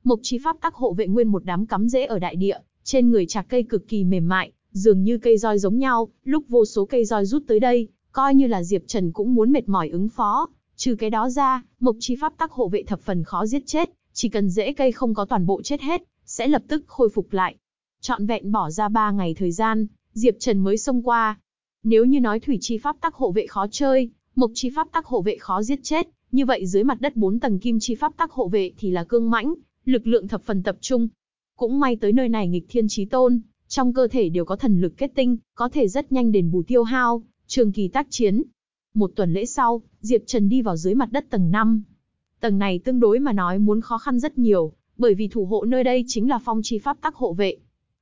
Mộc Chi Pháp Tắc hộ vệ nguyên một đám cắm rễ ở đại địa, trên người chạc cây cực kỳ mềm mại, dường như cây roi giống nhau, lúc vô số cây roi rút tới đây, coi như là Diệp Trần cũng muốn mệt mỏi ứng phó. Trừ cái đó ra, Mộc Chi Pháp Tắc hộ vệ thập phần khó giết chết, chỉ cần rễ cây không có toàn bộ chết hết, sẽ lập tức khôi phục lại. Chọn vẹn bỏ ra 3 ngày thời gian, Diệp Trần mới xông qua. Nếu như nói thủy chi pháp tắc hộ vệ khó chơi, mộc chi pháp tắc hộ vệ khó giết chết, như vậy dưới mặt đất 4 tầng kim chi pháp tắc hộ vệ thì là cương mãnh, lực lượng thập phần tập trung. Cũng may tới nơi này nghịch thiên chí tôn, trong cơ thể đều có thần lực kết tinh, có thể rất nhanh đền bù tiêu hao, trường kỳ tác chiến. Một tuần lễ sau, Diệp Trần đi vào dưới mặt đất tầng 5. Tầng này tương đối mà nói muốn khó khăn rất nhiều, bởi vì thủ hộ nơi đây chính là phong chi pháp tắc hộ vệ.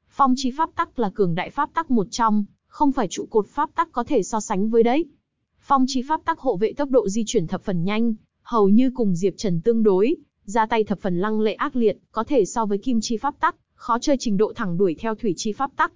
Phong chi pháp tắc là cường đại pháp tắc một trong, không phải trụ cột pháp tắc có thể so sánh với đấy. Phong chi pháp tắc hộ vệ tốc độ di chuyển thập phần nhanh, hầu như cùng Diệp Trần tương đối, ra tay thập phần lăng lệ ác liệt, có thể so với kim chi pháp tắc, khó chơi trình độ thẳng đuổi theo thủy chi pháp tắc.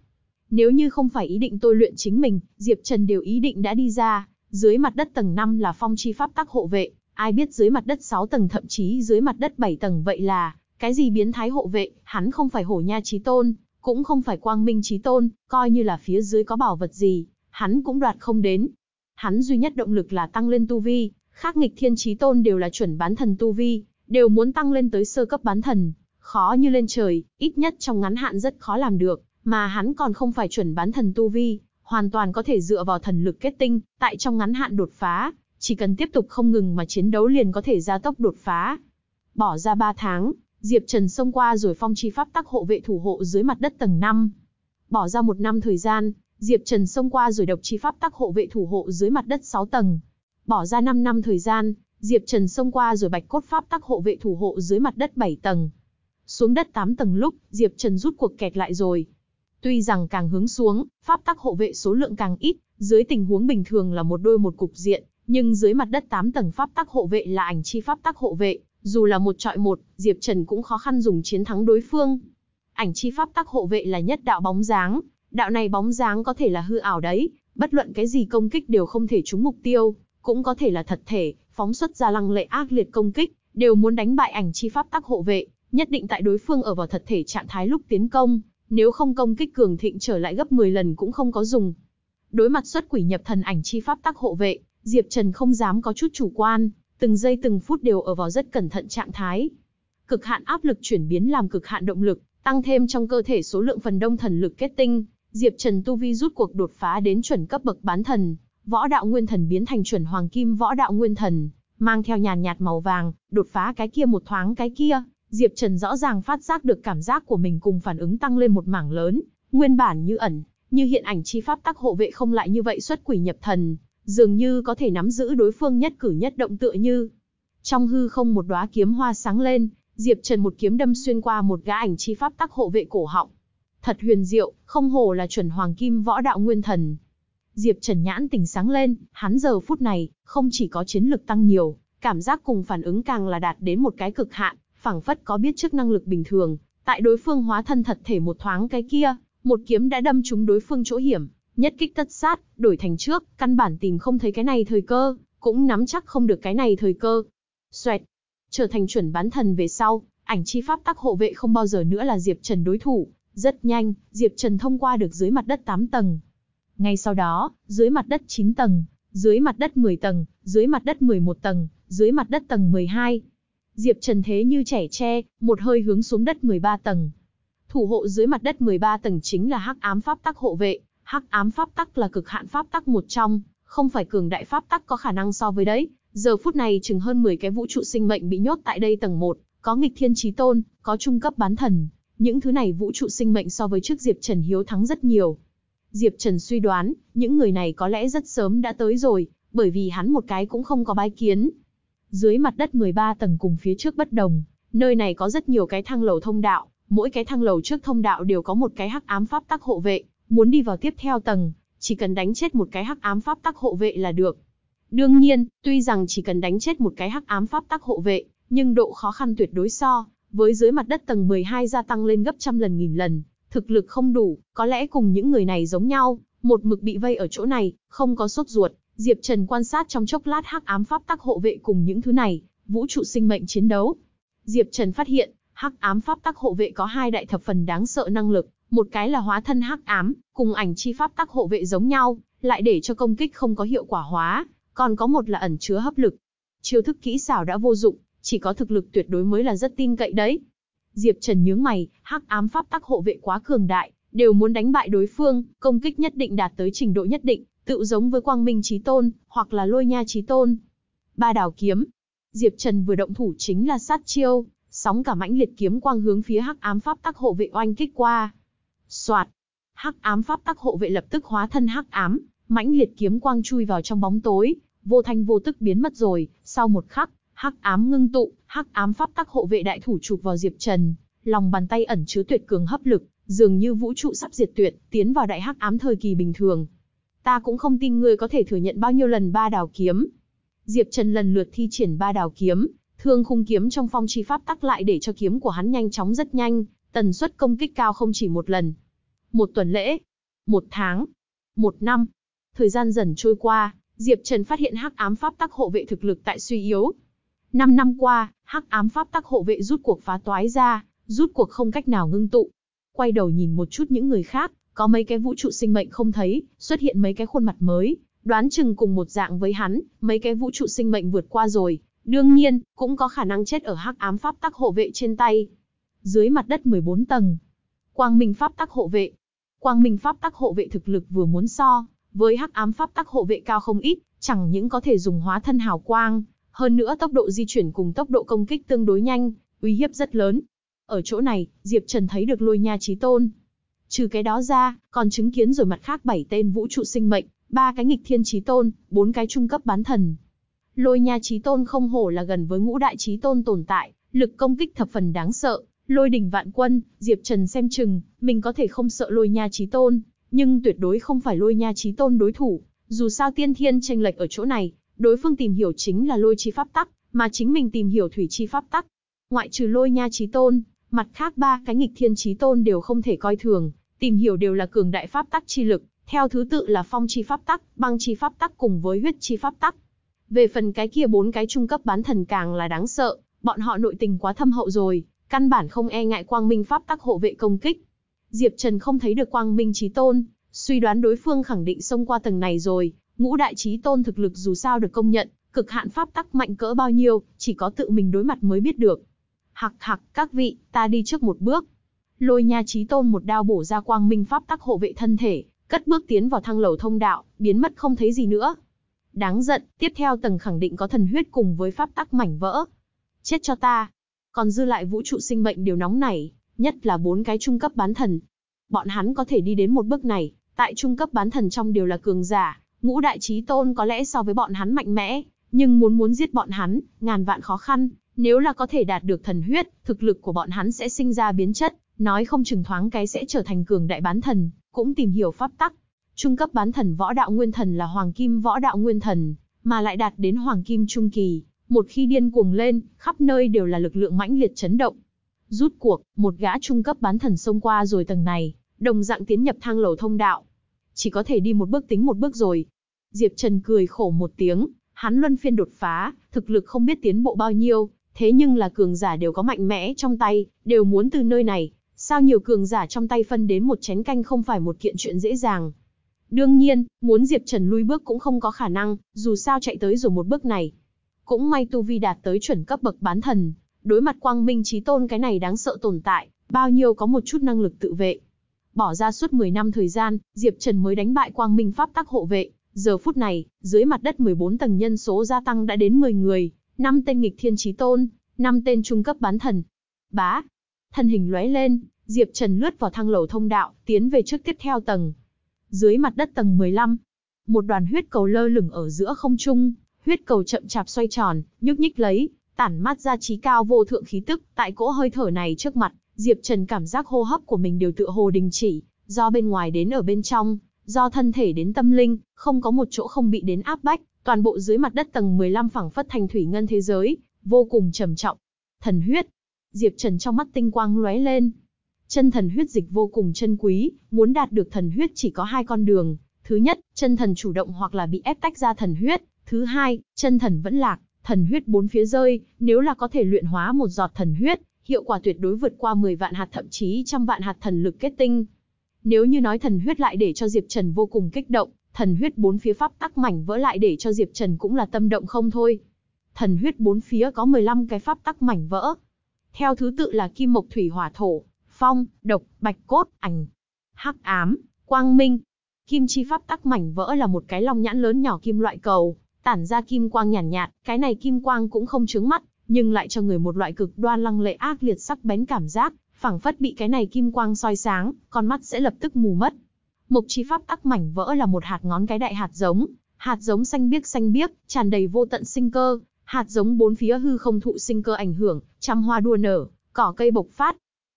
Nếu như không phải ý định tôi luyện chính mình, Diệp Trần đều ý định đã đi ra, dưới mặt đất tầng 5 là phong chi pháp tắc hộ vệ, ai biết dưới mặt đất 6 tầng thậm chí dưới mặt đất 7 tầng vậy là, cái gì biến thái hộ vệ, hắn không phải hổ nha trí tôn, cũng không phải quang minh trí tôn, coi như là phía dưới có bảo vật gì, hắn cũng đoạt không đến. Hắn duy nhất động lực là tăng lên tu vi, khác nghịch thiên trí tôn đều là chuẩn bán thần tu vi, đều muốn tăng lên tới sơ cấp bán thần, khó như lên trời, ít nhất trong ngắn hạn rất khó làm được, mà hắn còn không phải chuẩn bán thần tu vi, hoàn toàn có thể dựa vào thần lực kết tinh, tại trong ngắn hạn đột phá, chỉ cần tiếp tục không ngừng mà chiến đấu liền có thể gia tốc đột phá. Bỏ ra 3 tháng, Diệp Trần xông qua rồi phong chi pháp tắc hộ vệ thủ hộ dưới mặt đất tầng 5. Bỏ ra một năm thời gian, Diệp Trần xông qua rồi độc chi pháp tắc hộ vệ thủ hộ dưới mặt đất 6 tầng. Bỏ ra 5 năm thời gian, Diệp Trần xông qua rồi bạch cốt pháp tắc hộ vệ thủ hộ dưới mặt đất 7 tầng. Xuống đất 8 tầng lúc, Diệp Trần rút cuộc kẹt lại rồi. Tuy rằng càng hướng xuống, pháp tắc hộ vệ số lượng càng ít, dưới tình huống bình thường là một đôi một cục diện, nhưng dưới mặt đất 8 tầng pháp tắc hộ vệ là ảnh chi pháp tắc hộ vệ, dù là một trọi một, Diệp Trần cũng khó khăn dùng chiến thắng đối phương. Ảnh chi pháp tắc hộ vệ là nhất đạo bóng dáng, đạo này bóng dáng có thể là hư ảo đấy, bất luận cái gì công kích đều không thể trúng mục tiêu, cũng có thể là thật thể, phóng xuất ra lăng lệ ác liệt công kích, đều muốn đánh bại ảnh chi pháp tắc hộ vệ, nhất định tại đối phương ở vào thật thể trạng thái lúc tiến công, nếu không công kích cường thịnh trở lại gấp 10 lần cũng không có dùng. Đối mặt xuất quỷ nhập thần ảnh chi pháp tắc hộ vệ, Diệp Trần không dám có chút chủ quan, từng giây từng phút đều ở vào rất cẩn thận trạng thái. Cực hạn áp lực chuyển biến làm cực hạn động lực, tăng thêm trong cơ thể số lượng phần đông thần lực kết tinh, Diệp Trần tu vi rút cuộc đột phá đến chuẩn cấp bậc bán thần, võ đạo nguyên thần biến thành chuẩn hoàng kim võ đạo nguyên thần, mang theo nhàn nhạt màu vàng, đột phá cái kia một thoáng cái kia, Diệp Trần rõ ràng phát giác được cảm giác của mình cùng phản ứng tăng lên một mảng lớn, nguyên bản như ẩn, như hiện ảnh chi pháp tác hộ vệ không lại như vậy xuất quỷ nhập thần, dường như có thể nắm giữ đối phương nhất cử nhất động tựa như. Trong hư không một đóa kiếm hoa sáng lên, Diệp Trần một kiếm đâm xuyên qua một gã ảnh chi pháp tắc hộ vệ cổ họng. Thật huyền diệu, không hổ là chuẩn hoàng kim võ đạo nguyên thần. Diệp Trần nhãn tỉnh sáng lên, hắn giờ phút này, không chỉ có chiến lực tăng nhiều, cảm giác cùng phản ứng càng là đạt đến một cái cực hạn, phảng phất có biết trước năng lực bình thường, tại đối phương hóa thân thật thể một thoáng cái kia, một kiếm đã đâm trúng đối phương chỗ hiểm, Nhất kích tất sát, đổi thành trước, căn bản tìm không thấy cái này thời cơ, cũng nắm chắc không được cái này thời cơ. Xoẹt, trở thành chuẩn bán thần về sau, ảnh chi pháp tắc hộ vệ không bao giờ nữa là Diệp Trần đối thủ. Rất nhanh, Diệp Trần thông qua được dưới mặt đất 8 tầng. Ngay sau đó, dưới mặt đất 9 tầng, dưới mặt đất 10 tầng, dưới mặt đất 11 tầng, dưới mặt đất tầng 12. Diệp Trần thế như trẻ tre, một hơi hướng xuống đất 13 tầng. Thủ hộ dưới mặt đất 13 tầng chính là Hắc Ám Pháp Tắc hộ vệ, Hắc Ám Pháp Tắc là cực hạn pháp tắc một trong, không phải cường đại pháp tắc có khả năng so với đấy. Giờ phút này chừng hơn 10 cái vũ trụ sinh mệnh bị nhốt tại đây tầng 1, có nghịch thiên chí tôn, có trung cấp bán thần. Những thứ này vũ trụ sinh mệnh so với trước Diệp Trần hiếu thắng rất nhiều. Diệp Trần suy đoán, những người này có lẽ rất sớm đã tới rồi, bởi vì hắn một cái cũng không có bái kiến. Dưới mặt đất 13 tầng cùng phía trước bất đồng, nơi này có rất nhiều cái thang lầu thông đạo, mỗi cái thang lầu trước thông đạo đều có một cái hắc ám pháp tắc hộ vệ, muốn đi vào tiếp theo tầng, chỉ cần đánh chết một cái hắc ám pháp tắc hộ vệ là được. Đương nhiên, tuy rằng chỉ cần đánh chết một cái hắc ám pháp tắc hộ vệ, nhưng độ khó khăn tuyệt đối so với dưới mặt đất tầng 12 gia tăng lên gấp trăm lần nghìn lần, thực lực không đủ, có lẽ cùng những người này giống nhau, một mực bị vây ở chỗ này, không có sốt ruột. Diệp Trần quan sát trong chốc lát hắc ám pháp tắc hộ vệ cùng những thứ này, vũ trụ sinh mệnh chiến đấu. Diệp Trần phát hiện, hắc ám pháp tắc hộ vệ có hai đại thập phần đáng sợ năng lực, một cái là hóa thân hắc ám, cùng ảnh chi pháp tắc hộ vệ giống nhau, lại để cho công kích không có hiệu quả hóa, còn có một là ẩn chứa hấp lực. Chiêu thức kỹ xảo đã vô dụng, chỉ có thực lực tuyệt đối mới là rất tin cậy đấy. Diệp Trần nhướng mày, hắc ám pháp tắc hộ vệ quá cường đại, đều muốn đánh bại đối phương, công kích nhất định đạt tới trình độ nhất định, Tựu giống với Quang Minh Chí Tôn, hoặc là Lôi Nha Chí Tôn. Ba đào kiếm. Diệp Trần vừa động thủ chính là sát chiêu, sóng cả mãnh liệt kiếm quang hướng phía hắc ám pháp tắc hộ vệ oanh kích qua. Soạt. Hắc ám pháp tắc hộ vệ lập tức hóa thân hắc ám, mãnh liệt kiếm quang chui vào trong bóng tối, vô thanh vô tức biến mất rồi, sau một khắc, hắc ám ngưng tụ, hắc ám pháp tắc hộ vệ đại thủ chụp vào Diệp Trần, lòng bàn tay ẩn chứa tuyệt cường hấp lực, dường như vũ trụ sắp diệt tuyệt, tiến vào đại hắc ám thời kỳ bình thường. Ta cũng không tin ngươi có thể thừa nhận bao nhiêu lần ba đào kiếm. Diệp Trần lần lượt thi triển ba đào kiếm, thương khung kiếm trong phong chi pháp tắc lại để cho kiếm của hắn nhanh chóng rất nhanh, tần suất công kích cao không chỉ một lần. Một tuần lễ, một tháng, một năm. Thời gian dần trôi qua, Diệp Trần phát hiện hắc ám pháp tắc hộ vệ thực lực tại suy yếu, Năm năm qua, hắc ám pháp tắc hộ vệ rút cuộc phá toái ra, rút cuộc không cách nào ngưng tụ. Quay đầu nhìn một chút những người khác, có mấy cái vũ trụ sinh mệnh không thấy, xuất hiện mấy cái khuôn mặt mới, đoán chừng cùng một dạng với hắn, mấy cái vũ trụ sinh mệnh vượt qua rồi, đương nhiên, cũng có khả năng chết ở hắc ám pháp tắc hộ vệ trên tay. Dưới mặt đất 14 tầng, Quang Minh pháp tắc hộ vệ. Quang Minh pháp tắc hộ vệ thực lực vừa muốn so, với hắc ám pháp tắc hộ vệ cao không ít, chẳng những có thể dùng hóa thân hào quang, hơn nữa tốc độ di chuyển cùng tốc độ công kích tương đối nhanh, uy hiếp rất lớn. Ở chỗ này, Diệp Trần thấy được lôi nha trí tôn. Trừ cái đó ra, còn chứng kiến rồi mặt khác bảy tên vũ trụ sinh mệnh, ba cái nghịch thiên trí tôn, bốn cái trung cấp bán thần. Lôi nha trí tôn không hổ là gần với ngũ đại trí tôn tồn tại, lực công kích thập phần đáng sợ. Lôi đỉnh vạn quân, Diệp Trần xem chừng, mình có thể không sợ lôi nha trí tôn, nhưng tuyệt đối không phải lôi nha trí tôn đối thủ. Dù sao tiên thiên tranh lệch ở chỗ này, đối phương tìm hiểu chính là lôi chi pháp tắc, mà chính mình tìm hiểu thủy chi pháp tắc. Ngoại trừ lôi nha trí tôn, mặt khác ba cái nghịch thiên trí tôn đều không thể coi thường, tìm hiểu đều là cường đại pháp tắc chi lực, theo thứ tự là phong chi pháp tắc, băng chi pháp tắc cùng với huyết chi pháp tắc. Về phần cái kia bốn cái trung cấp bán thần càng là đáng sợ, bọn họ nội tình quá thâm hậu rồi, căn bản không e ngại quang minh pháp tắc hộ vệ công kích. Diệp Trần không thấy được quang minh trí tôn, suy đoán đối phương khẳng định xông qua tầng này rồi, Ngũ đại chí tôn thực lực dù sao được công nhận, cực hạn pháp tắc mạnh cỡ bao nhiêu, chỉ có tự mình đối mặt mới biết được. Hặc hặc, các vị, ta đi trước một bước. Lôi nha chí tôn một đao bổ ra quang minh pháp tắc hộ vệ thân thể, cất bước tiến vào thang lầu thông đạo, biến mất không thấy gì nữa. Đáng giận, tiếp theo tầng khẳng định có thần huyết cùng với pháp tắc mảnh vỡ. Chết cho ta. Còn dư lại vũ trụ sinh mệnh đều nóng nảy, nhất là bốn cái trung cấp bán thần. Bọn hắn có thể đi đến một bước này, tại trung cấp bán thần trong đều là cường giả, Ngũ đại chí tôn có lẽ so với bọn hắn mạnh mẽ, nhưng muốn muốn giết bọn hắn, ngàn vạn khó khăn, nếu là có thể đạt được thần huyết, thực lực của bọn hắn sẽ sinh ra biến chất, nói không chừng thoáng cái sẽ trở thành cường đại bán thần, cũng tìm hiểu pháp tắc. Trung cấp bán thần võ đạo nguyên thần là hoàng kim võ đạo nguyên thần, mà lại đạt đến hoàng kim trung kỳ, một khi điên cuồng lên, khắp nơi đều là lực lượng mãnh liệt chấn động. Rút cuộc, một gã trung cấp bán thần xông qua rồi tầng này, đồng dạng tiến nhập thang lầu thông đạo. Chỉ có thể đi một bước tính một bước rồi, Diệp Trần cười khổ một tiếng, hắn luân phiên đột phá, thực lực không biết tiến bộ bao nhiêu, Thế nhưng là cường giả đều có mạnh mẽ trong tay, đều muốn từ nơi này, sao nhiều cường giả trong tay phân đến một chén canh không phải một kiện chuyện dễ dàng. Đương nhiên, muốn Diệp Trần lui bước cũng không có khả năng, dù sao chạy tới rồi một bước này. Cũng may tu vi đạt tới chuẩn cấp bậc bán thần, đối mặt quang minh trí tôn cái này đáng sợ tồn tại, bao nhiêu có một chút năng lực tự vệ. Bỏ ra suốt 10 năm thời gian, Diệp Trần mới đánh bại quang minh pháp tắc hộ vệ, giờ phút này, dưới mặt đất 14 tầng nhân số gia tăng đã đến 10 người, 5 tên nghịch thiên trí tôn, 5 tên trung cấp bán thần. Bá, thân hình lóe lên, Diệp Trần lướt vào thang lầu thông đạo, tiến về trước tiếp theo tầng. Dưới mặt đất tầng 15, một đoàn huyết cầu lơ lửng ở giữa không trung, huyết cầu chậm chạp xoay tròn, nhúc nhích lấy, tản mát ra trí cao vô thượng khí tức, tại cỗ hơi thở này trước mặt, Diệp Trần cảm giác hô hấp của mình đều tựa hồ đình chỉ, do bên ngoài đến ở bên trong, do thân thể đến tâm linh, không có một chỗ không bị đến áp bách, toàn bộ dưới mặt đất tầng 15 phẳng phất thành thủy ngân thế giới, vô cùng trầm trọng. Thần huyết. Diệp Trần trong mắt tinh quang lóe lên. Chân thần huyết dịch vô cùng chân quý, muốn đạt được thần huyết chỉ có hai con đường. Thứ nhất, chân thần chủ động hoặc là bị ép tách ra thần huyết. Thứ hai, chân thần vẫn lạc, thần huyết bốn phía rơi, nếu là có thể luyện hóa một giọt thần huyết, hiệu quả tuyệt đối vượt qua 10 vạn hạt thậm chí trăm vạn hạt thần lực kết tinh. Nếu như nói thần huyết lại để cho Diệp Trần vô cùng kích động, thần huyết bốn phía pháp tắc mảnh vỡ lại để cho Diệp Trần cũng là tâm động không thôi. Thần huyết bốn phía có 15 cái pháp tắc mảnh vỡ. Theo thứ tự là kim mộc thủy hỏa thổ, phong, độc, bạch cốt, ảnh, hắc ám, quang minh. Kim chi pháp tắc mảnh vỡ là một cái long nhãn lớn nhỏ kim loại cầu, tản ra kim quang nhàn nhạt, nhạt, cái này kim quang cũng không chướng mắt, nhưng lại cho người một loại cực đoan lăng lệ ác liệt sắc bén cảm giác, phảng phất bị cái này kim quang soi sáng, con mắt sẽ lập tức mù mất. Mộc chi pháp tắc mảnh vỡ là một hạt ngón cái đại hạt giống, hạt giống xanh biếc xanh biếc, tràn đầy vô tận sinh cơ, hạt giống bốn phía hư không thụ sinh cơ ảnh hưởng, trăm hoa đua nở, cỏ cây bộc phát.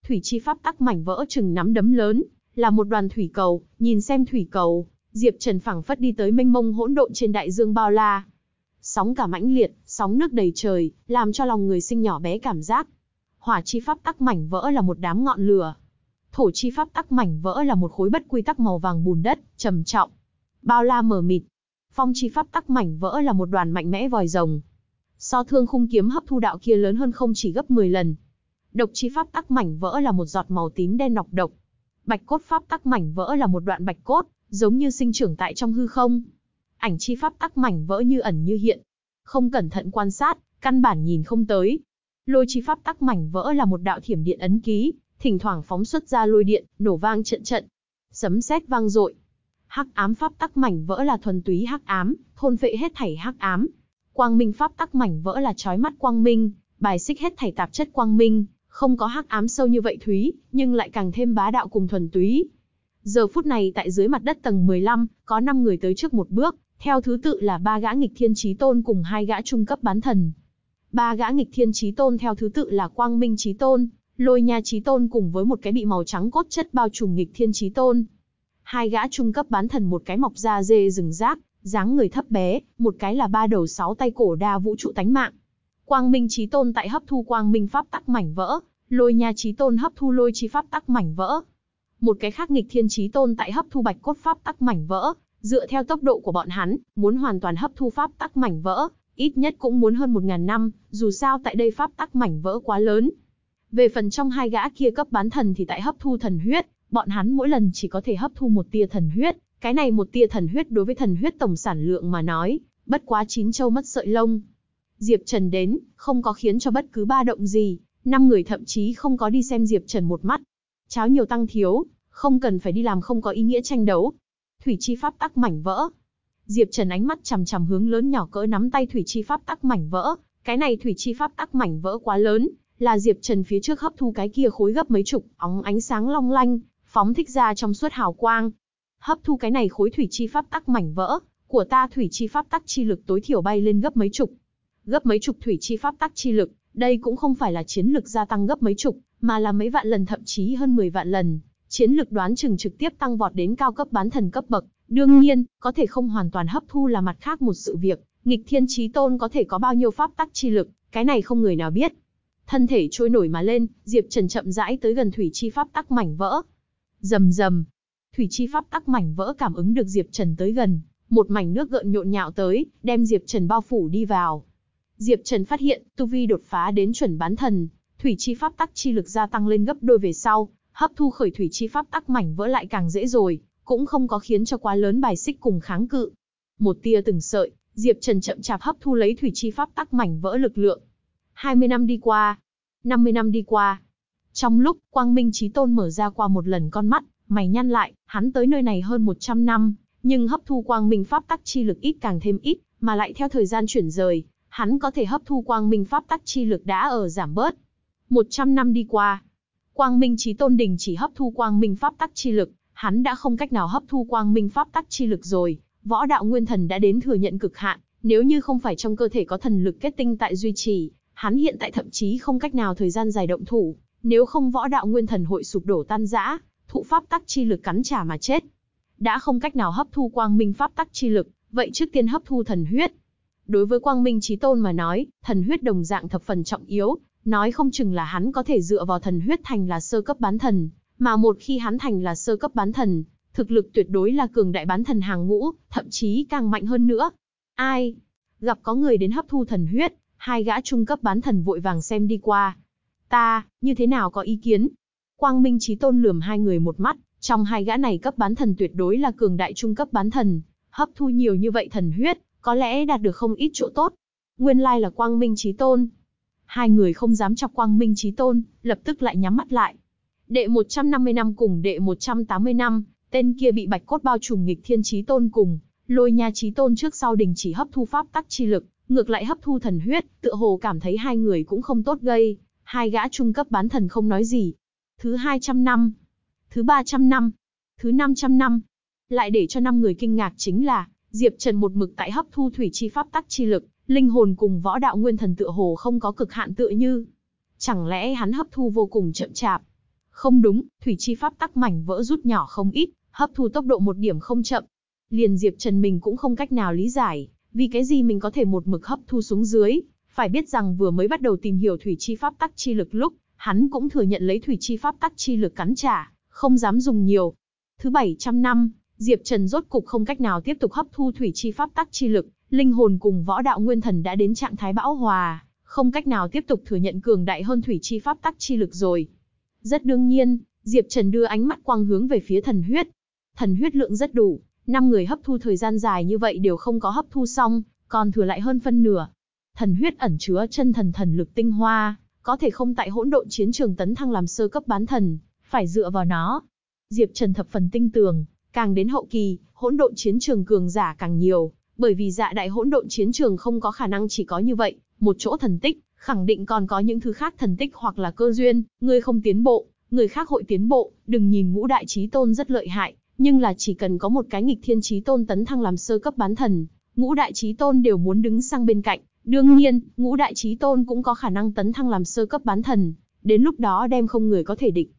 Thủy chi pháp tắc mảnh vỡ chừng nắm đấm lớn, là một đoàn thủy cầu, nhìn xem thủy cầu, Diệp Trần phảng phất đi tới mênh mông hỗn độn trên đại dương bao la. Sóng cả mãnh liệt, sóng nước đầy trời, làm cho lòng người sinh nhỏ bé cảm giác. Hỏa chi pháp tắc mảnh vỡ là một đám ngọn lửa. Thổ chi pháp tắc mảnh vỡ là một khối bất quy tắc màu vàng bùn đất, trầm trọng. Bao la mờ mịt. Phong chi pháp tắc mảnh vỡ là một đoàn mạnh mẽ vòi rồng. So thương khung kiếm hấp thu đạo kia lớn hơn không chỉ gấp 10 lần. Độc chi pháp tắc mảnh vỡ là một giọt màu tím đen nọc độc. Bạch cốt pháp tắc mảnh vỡ là một đoạn bạch cốt, giống như sinh trưởng tại trong hư không. Ảnh chi pháp tắc mảnh vỡ như ẩn như hiện. Không cẩn thận quan sát, căn bản nhìn không tới. Lôi chi pháp tắc mảnh vỡ là một đạo thiểm điện ấn ký, thỉnh thoảng phóng xuất ra lôi điện, nổ vang trận trận. Sấm sét vang dội. Hắc ám pháp tắc mảnh vỡ là thuần túy hắc ám, thôn phệ hết thảy hắc ám. Quang minh pháp tắc mảnh vỡ là chói mắt quang minh, bài xích hết thảy tạp chất quang minh, không có hắc ám sâu như vậy thúy, nhưng lại càng thêm bá đạo cùng thuần túy. Giờ phút này tại dưới mặt đất tầng 15, có 5 người tới trước một bước, theo thứ tự là ba gã nghịch thiên chí tôn cùng hai gã trung cấp bán thần. Ba gã nghịch thiên chí tôn theo thứ tự là Quang Minh chí tôn, Lôi Nha chí tôn cùng với một cái bị màu trắng cốt chất bao trùm nghịch thiên chí tôn. Hai gã trung cấp bán thần một cái mọc da dê rừng rác, dáng người thấp bé, một cái là ba đầu sáu tay cổ đa vũ trụ tánh mạng. Quang Minh chí tôn tại hấp thu Quang Minh pháp tắc mảnh vỡ, Lôi Nha chí tôn hấp thu Lôi chi pháp tắc mảnh vỡ. Một cái khác nghịch thiên chí tôn tại hấp thu Bạch cốt pháp tắc mảnh vỡ, dựa theo tốc độ của bọn hắn, muốn hoàn toàn hấp thu pháp tắc mảnh vỡ, ít nhất cũng muốn hơn một ngàn năm, dù sao tại đây pháp tắc mảnh vỡ quá lớn. Về phần trong hai gã kia cấp bán thần thì tại hấp thu thần huyết, bọn hắn mỗi lần chỉ có thể hấp thu một tia thần huyết, cái này một tia thần huyết đối với thần huyết tổng sản lượng mà nói, bất quá chín châu mất sợi lông. Diệp Trần đến, không có khiến cho bất cứ ba động gì, năm người thậm chí không có đi xem Diệp Trần một mắt. Cháo nhiều tăng thiếu, không cần phải đi làm không có ý nghĩa tranh đấu. Thủy chi pháp tắc mảnh vỡ. Diệp Trần ánh mắt chằm chằm hướng lớn nhỏ cỡ nắm tay thủy chi pháp tắc mảnh vỡ, cái này thủy chi pháp tắc mảnh vỡ quá lớn, là Diệp Trần phía trước hấp thu cái kia khối gấp mấy chục, óng ánh sáng long lanh, phóng thích ra trong suốt hào quang. Hấp thu cái này khối thủy chi pháp tắc mảnh vỡ, của ta thủy chi pháp tắc chi lực tối thiểu bay lên gấp mấy chục. Gấp mấy chục thủy chi pháp tắc chi lực, đây cũng không phải là chiến lực gia tăng gấp mấy chục, mà là mấy vạn lần thậm chí hơn 10 vạn lần. Chiến lực đoán chừng trực tiếp tăng vọt đến cao cấp bán thần cấp bậc, đương nhiên, có thể không hoàn toàn hấp thu là mặt khác một sự việc, nghịch thiên chí tôn có thể có bao nhiêu pháp tắc chi lực, cái này không người nào biết. Thân thể trôi nổi mà lên, Diệp Trần chậm rãi tới gần thủy chi pháp tắc mảnh vỡ. Rầm rầm, thủy chi pháp tắc mảnh vỡ cảm ứng được Diệp Trần tới gần, một mảnh nước gợn nhộn nhạo tới, đem Diệp Trần bao phủ đi vào. Diệp Trần phát hiện, tu vi đột phá đến chuẩn bán thần, thủy chi pháp tắc chi lực gia tăng lên gấp đôi về sau, hấp thu khởi thủy chi pháp tắc mảnh vỡ lại càng dễ rồi, cũng không có khiến cho quá lớn bài xích cùng kháng cự. Một tia từng sợi, Diệp Trần chậm chạp hấp thu lấy thủy chi pháp tắc mảnh vỡ lực lượng. 20 năm đi qua, 50 năm đi qua. Trong lúc Quang Minh Chí Tôn mở ra qua một lần con mắt, mày nhăn lại, hắn tới nơi này hơn 100 năm, nhưng hấp thu Quang Minh pháp tắc chi lực ít càng thêm ít, mà lại theo thời gian chuyển rời, hắn có thể hấp thu Quang Minh pháp tắc chi lực đã ở giảm bớt. 100 năm đi qua, Quang Minh trí Tôn đình chỉ hấp thu Quang Minh pháp tắc chi lực, hắn đã không cách nào hấp thu Quang Minh pháp tắc chi lực rồi, võ đạo nguyên thần đã đến thừa nhận cực hạn, nếu như không phải trong cơ thể có thần lực kết tinh tại duy trì, hắn hiện tại thậm chí không cách nào thời gian dài động thủ, nếu không võ đạo nguyên thần hội sụp đổ tan rã, thụ pháp tắc chi lực cắn trả mà chết. Đã không cách nào hấp thu quang minh pháp tắc chi lực, vậy trước tiên hấp thu thần huyết. Đối với quang minh trí tôn mà nói, thần huyết đồng dạng thập phần trọng yếu, nói không chừng là hắn có thể dựa vào thần huyết thành là sơ cấp bán thần, mà một khi hắn thành là sơ cấp bán thần, thực lực tuyệt đối là cường đại bán thần hàng ngũ, thậm chí càng mạnh hơn nữa. Ai? Gặp có người đến hấp thu thần huyết, hai gã trung cấp bán thần vội vàng xem đi qua. Ta, như thế nào có ý kiến? Quang Minh Chí Tôn lườm hai người một mắt, trong hai gã này cấp bán thần tuyệt đối là cường đại trung cấp bán thần, hấp thu nhiều như vậy thần huyết, có lẽ đạt được không ít chỗ tốt. Nguyên lai là Quang Minh Chí Tôn. Hai người không dám chọc Quang Minh Chí Tôn, lập tức lại nhắm mắt lại. Đệ 150 năm cùng đệ 180 năm, tên kia bị bạch cốt bao trùm nghịch thiên chí tôn cùng, lôi nha chí tôn trước sau đình chỉ hấp thu pháp tắc chi lực, ngược lại hấp thu thần huyết, tựa hồ cảm thấy hai người cũng không tốt gây, hai gã trung cấp bán thần không nói gì. Thứ 200 năm, thứ 300 năm, thứ 500 năm. Lại để cho năm người kinh ngạc chính là, Diệp Trần một mực tại hấp thu thủy chi pháp tắc chi lực, linh hồn cùng võ đạo nguyên thần tựa hồ không có cực hạn tựa như. Chẳng lẽ hắn hấp thu vô cùng chậm chạp? Không đúng, thủy chi pháp tắc mảnh vỡ rút nhỏ không ít, hấp thu tốc độ một điểm không chậm. Liền Diệp Trần mình cũng không cách nào lý giải, vì cái gì mình có thể một mực hấp thu xuống dưới. Phải biết rằng vừa mới bắt đầu tìm hiểu thủy chi pháp tắc chi lực lúc, hắn cũng thừa nhận lấy thủy chi pháp tắc chi lực cắn trả, không dám dùng nhiều. Thứ 700 năm, Diệp Trần rốt cục không cách nào tiếp tục hấp thu thủy chi pháp tắc chi lực, linh hồn cùng võ đạo nguyên thần đã đến trạng thái bão hòa, không cách nào tiếp tục thừa nhận cường đại hơn thủy chi pháp tắc chi lực rồi. Rất đương nhiên, Diệp Trần đưa ánh mắt quang hướng về phía thần huyết. Thần huyết lượng rất đủ, năm người hấp thu thời gian dài như vậy đều không có hấp thu xong, còn thừa lại hơn phân nửa. Thần huyết ẩn chứa chân thần thần lực tinh hoa, có thể không tại hỗn độn chiến trường tấn thăng làm sơ cấp bán thần, phải dựa vào nó. Diệp Trần thập phần tinh tường, càng đến hậu kỳ, hỗn độn chiến trường cường giả càng nhiều, bởi vì dạ đại hỗn độn chiến trường không có khả năng chỉ có như vậy, một chỗ thần tích, khẳng định còn có những thứ khác thần tích hoặc là cơ duyên, ngươi không tiến bộ, người khác hội tiến bộ, đừng nhìn ngũ đại chí tôn rất lợi hại, nhưng là chỉ cần có một cái nghịch thiên chí tôn tấn thăng làm sơ cấp bán thần, ngũ đại chí tôn đều muốn đứng sang bên cạnh, đương nhiên, ngũ đại chí tôn cũng có khả năng tấn thăng làm sơ cấp bán thần, đến lúc đó đem không người có thể địch.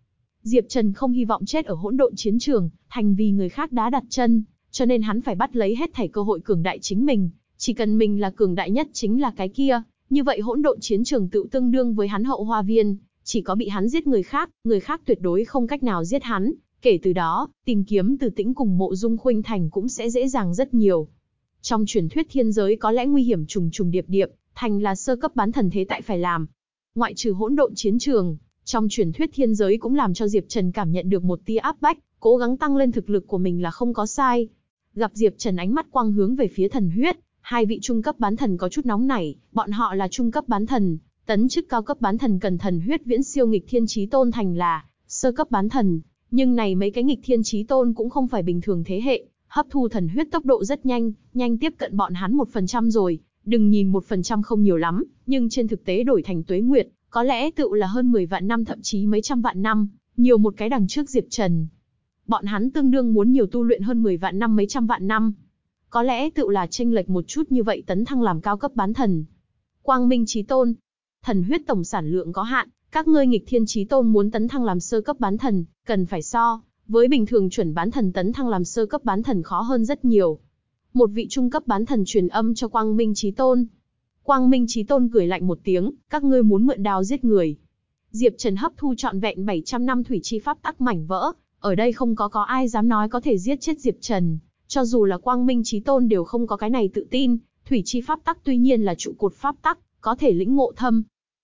Diệp Trần không hy vọng chết ở hỗn độn chiến trường, thành vì người khác đã đặt chân, cho nên hắn phải bắt lấy hết thảy cơ hội cường đại chính mình, chỉ cần mình là cường đại nhất chính là cái kia, như vậy hỗn độn chiến trường tự tương đương với hắn hậu hoa viên, chỉ có bị hắn giết người khác, người khác tuyệt đối không cách nào giết hắn, kể từ đó, tìm kiếm từ tĩnh cùng mộ dung khuynh thành cũng sẽ dễ dàng rất nhiều. Trong truyền thuyết thiên giới có lẽ nguy hiểm trùng trùng điệp điệp, thành là sơ cấp bán thần thế tại phải làm. Ngoại trừ hỗn độn chiến trường, trong truyền thuyết thiên giới cũng làm cho Diệp Trần cảm nhận được một tia áp bách, cố gắng tăng lên thực lực của mình là không có sai. Gặp Diệp Trần ánh mắt quang hướng về phía thần huyết, hai vị trung cấp bán thần có chút nóng nảy, bọn họ là trung cấp bán thần, tấn chức cao cấp bán thần cần thần huyết viễn siêu nghịch thiên chí tôn thành là sơ cấp bán thần, nhưng này mấy cái nghịch thiên chí tôn cũng không phải bình thường thế hệ, hấp thu thần huyết tốc độ rất nhanh, nhanh tiếp cận bọn hắn 1% rồi, đừng nhìn 1% không nhiều lắm, nhưng trên thực tế đổi thành tuế nguyệt, có lẽ tự là hơn 10 vạn năm thậm chí mấy trăm vạn năm, nhiều một cái đằng trước Diệp Trần. Bọn hắn tương đương muốn nhiều tu luyện hơn 10 vạn năm mấy trăm vạn năm. Có lẽ tự là tranh lệch một chút như vậy tấn thăng làm cao cấp bán thần. Quang Minh Chí Tôn, thần huyết tổng sản lượng có hạn, các ngươi nghịch thiên chí tôn muốn tấn thăng làm sơ cấp bán thần, cần phải so, với bình thường chuẩn bán thần tấn thăng làm sơ cấp bán thần khó hơn rất nhiều. Một vị trung cấp bán thần truyền âm cho Quang Minh Chí Tôn. Quang Minh Chí Tôn cười lạnh một tiếng, các ngươi muốn mượn đao giết người. Diệp Trần hấp thu trọn vẹn 700 năm thủy chi pháp tắc mảnh vỡ, ở đây không có có ai dám nói có thể giết chết Diệp Trần, cho dù là Quang Minh Chí Tôn đều không có cái này tự tin, thủy chi pháp tắc tuy nhiên là trụ cột pháp tắc, có thể lĩnh ngộ thâm.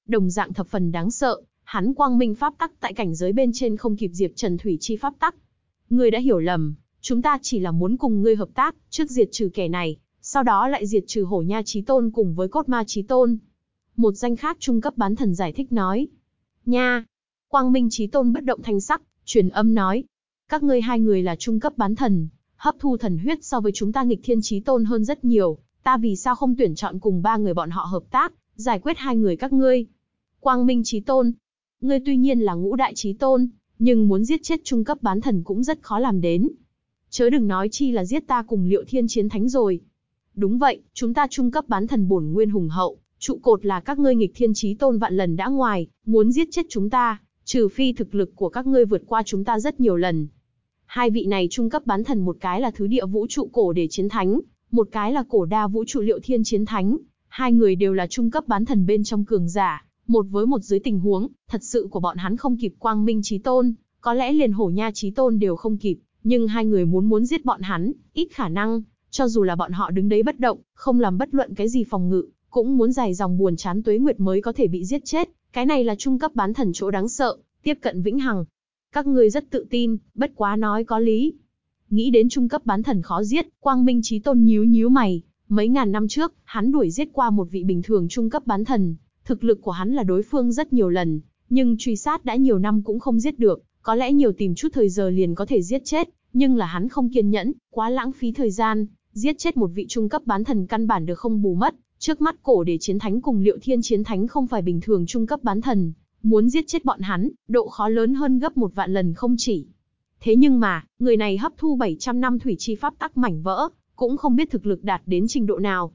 Đồng dạng thập phần đáng sợ, hắn quang minh pháp tắc tại cảnh giới bên trên không kịp Diệp Trần thủy chi pháp tắc. Ngươi đã hiểu lầm, chúng ta chỉ là muốn cùng ngươi hợp tác, trước diệt trừ kẻ này, sau đó lại diệt trừ hổ nha chí tôn cùng với cốt ma chí tôn. Một danh khác trung cấp bán thần giải thích nói. Nha! Quang Minh chí tôn bất động thanh sắc, truyền âm nói. Các ngươi hai người là trung cấp bán thần, hấp thu thần huyết so với chúng ta nghịch thiên chí tôn hơn rất nhiều, ta vì sao không tuyển chọn cùng ba người bọn họ hợp tác, giải quyết hai người các ngươi. Quang Minh chí tôn, ngươi tuy nhiên là ngũ đại chí tôn, nhưng muốn giết chết trung cấp bán thần cũng rất khó làm đến. Chớ đừng nói chi là giết ta cùng liệu thiên chiến thánh rồi. Đúng vậy, chúng ta trung cấp bán thần bổn nguyên hùng hậu, trụ cột là các ngươi nghịch thiên chí tôn vạn lần đã ngoài, muốn giết chết chúng ta, trừ phi thực lực của các ngươi vượt qua chúng ta rất nhiều lần. Hai vị này trung cấp bán thần một cái là thứ địa vũ trụ cổ để chiến thánh, một cái là cổ đa vũ trụ liệu thiên chiến thánh. Hai người đều là trung cấp bán thần bên trong cường giả, một với một dưới tình huống, thật sự của bọn hắn không kịp quang minh trí tôn, có lẽ liền hổ nha trí tôn đều không kịp, nhưng hai người muốn muốn giết bọn hắn, ít khả năng, cho dù là bọn họ đứng đấy bất động, không làm bất luận cái gì phòng ngự, cũng muốn dài dòng buồn chán tuế nguyệt mới có thể bị giết chết, cái này là trung cấp bán thần chỗ đáng sợ, tiếp cận vĩnh hằng. Các ngươi rất tự tin, bất quá nói có lý. Nghĩ đến trung cấp bán thần khó giết, Quang Minh Chí Tôn nhíu nhíu mày, mấy ngàn năm trước, hắn đuổi giết qua một vị bình thường trung cấp bán thần, thực lực của hắn là đối phương rất nhiều lần, nhưng truy sát đã nhiều năm cũng không giết được, có lẽ nhiều tìm chút thời giờ liền có thể giết chết, nhưng là hắn không kiên nhẫn, quá lãng phí thời gian, giết chết một vị trung cấp bán thần căn bản được không bù mất, trước mắt cổ để chiến thánh cùng liệu thiên chiến thánh không phải bình thường trung cấp bán thần, muốn giết chết bọn hắn, độ khó lớn hơn gấp một vạn lần không chỉ. Thế nhưng mà, người này hấp thu 700 năm thủy chi pháp tắc mảnh vỡ, cũng không biết thực lực đạt đến trình độ nào.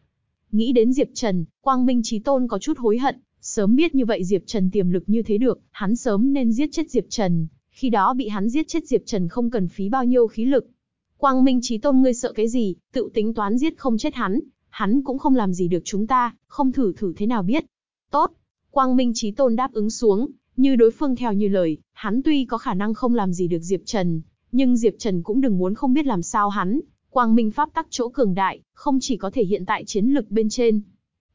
Nghĩ đến Diệp Trần, Quang Minh trí Tôn có chút hối hận, sớm biết như vậy Diệp Trần tiềm lực như thế được, hắn sớm nên giết chết Diệp Trần, khi đó bị hắn giết chết Diệp Trần không cần phí bao nhiêu khí lực. Quang Minh Chí Tôn ngươi sợ cái gì, tự tính toán giết không chết hắn, hắn cũng không làm gì được chúng ta, không thử thử thế nào biết. Tốt, Quang Minh Chí Tôn đáp ứng xuống, như đối phương theo như lời, hắn tuy có khả năng không làm gì được Diệp Trần, nhưng Diệp Trần cũng đừng muốn không biết làm sao hắn. Quang Minh Pháp tắc chỗ cường đại, không chỉ có thể hiện tại chiến lực bên trên.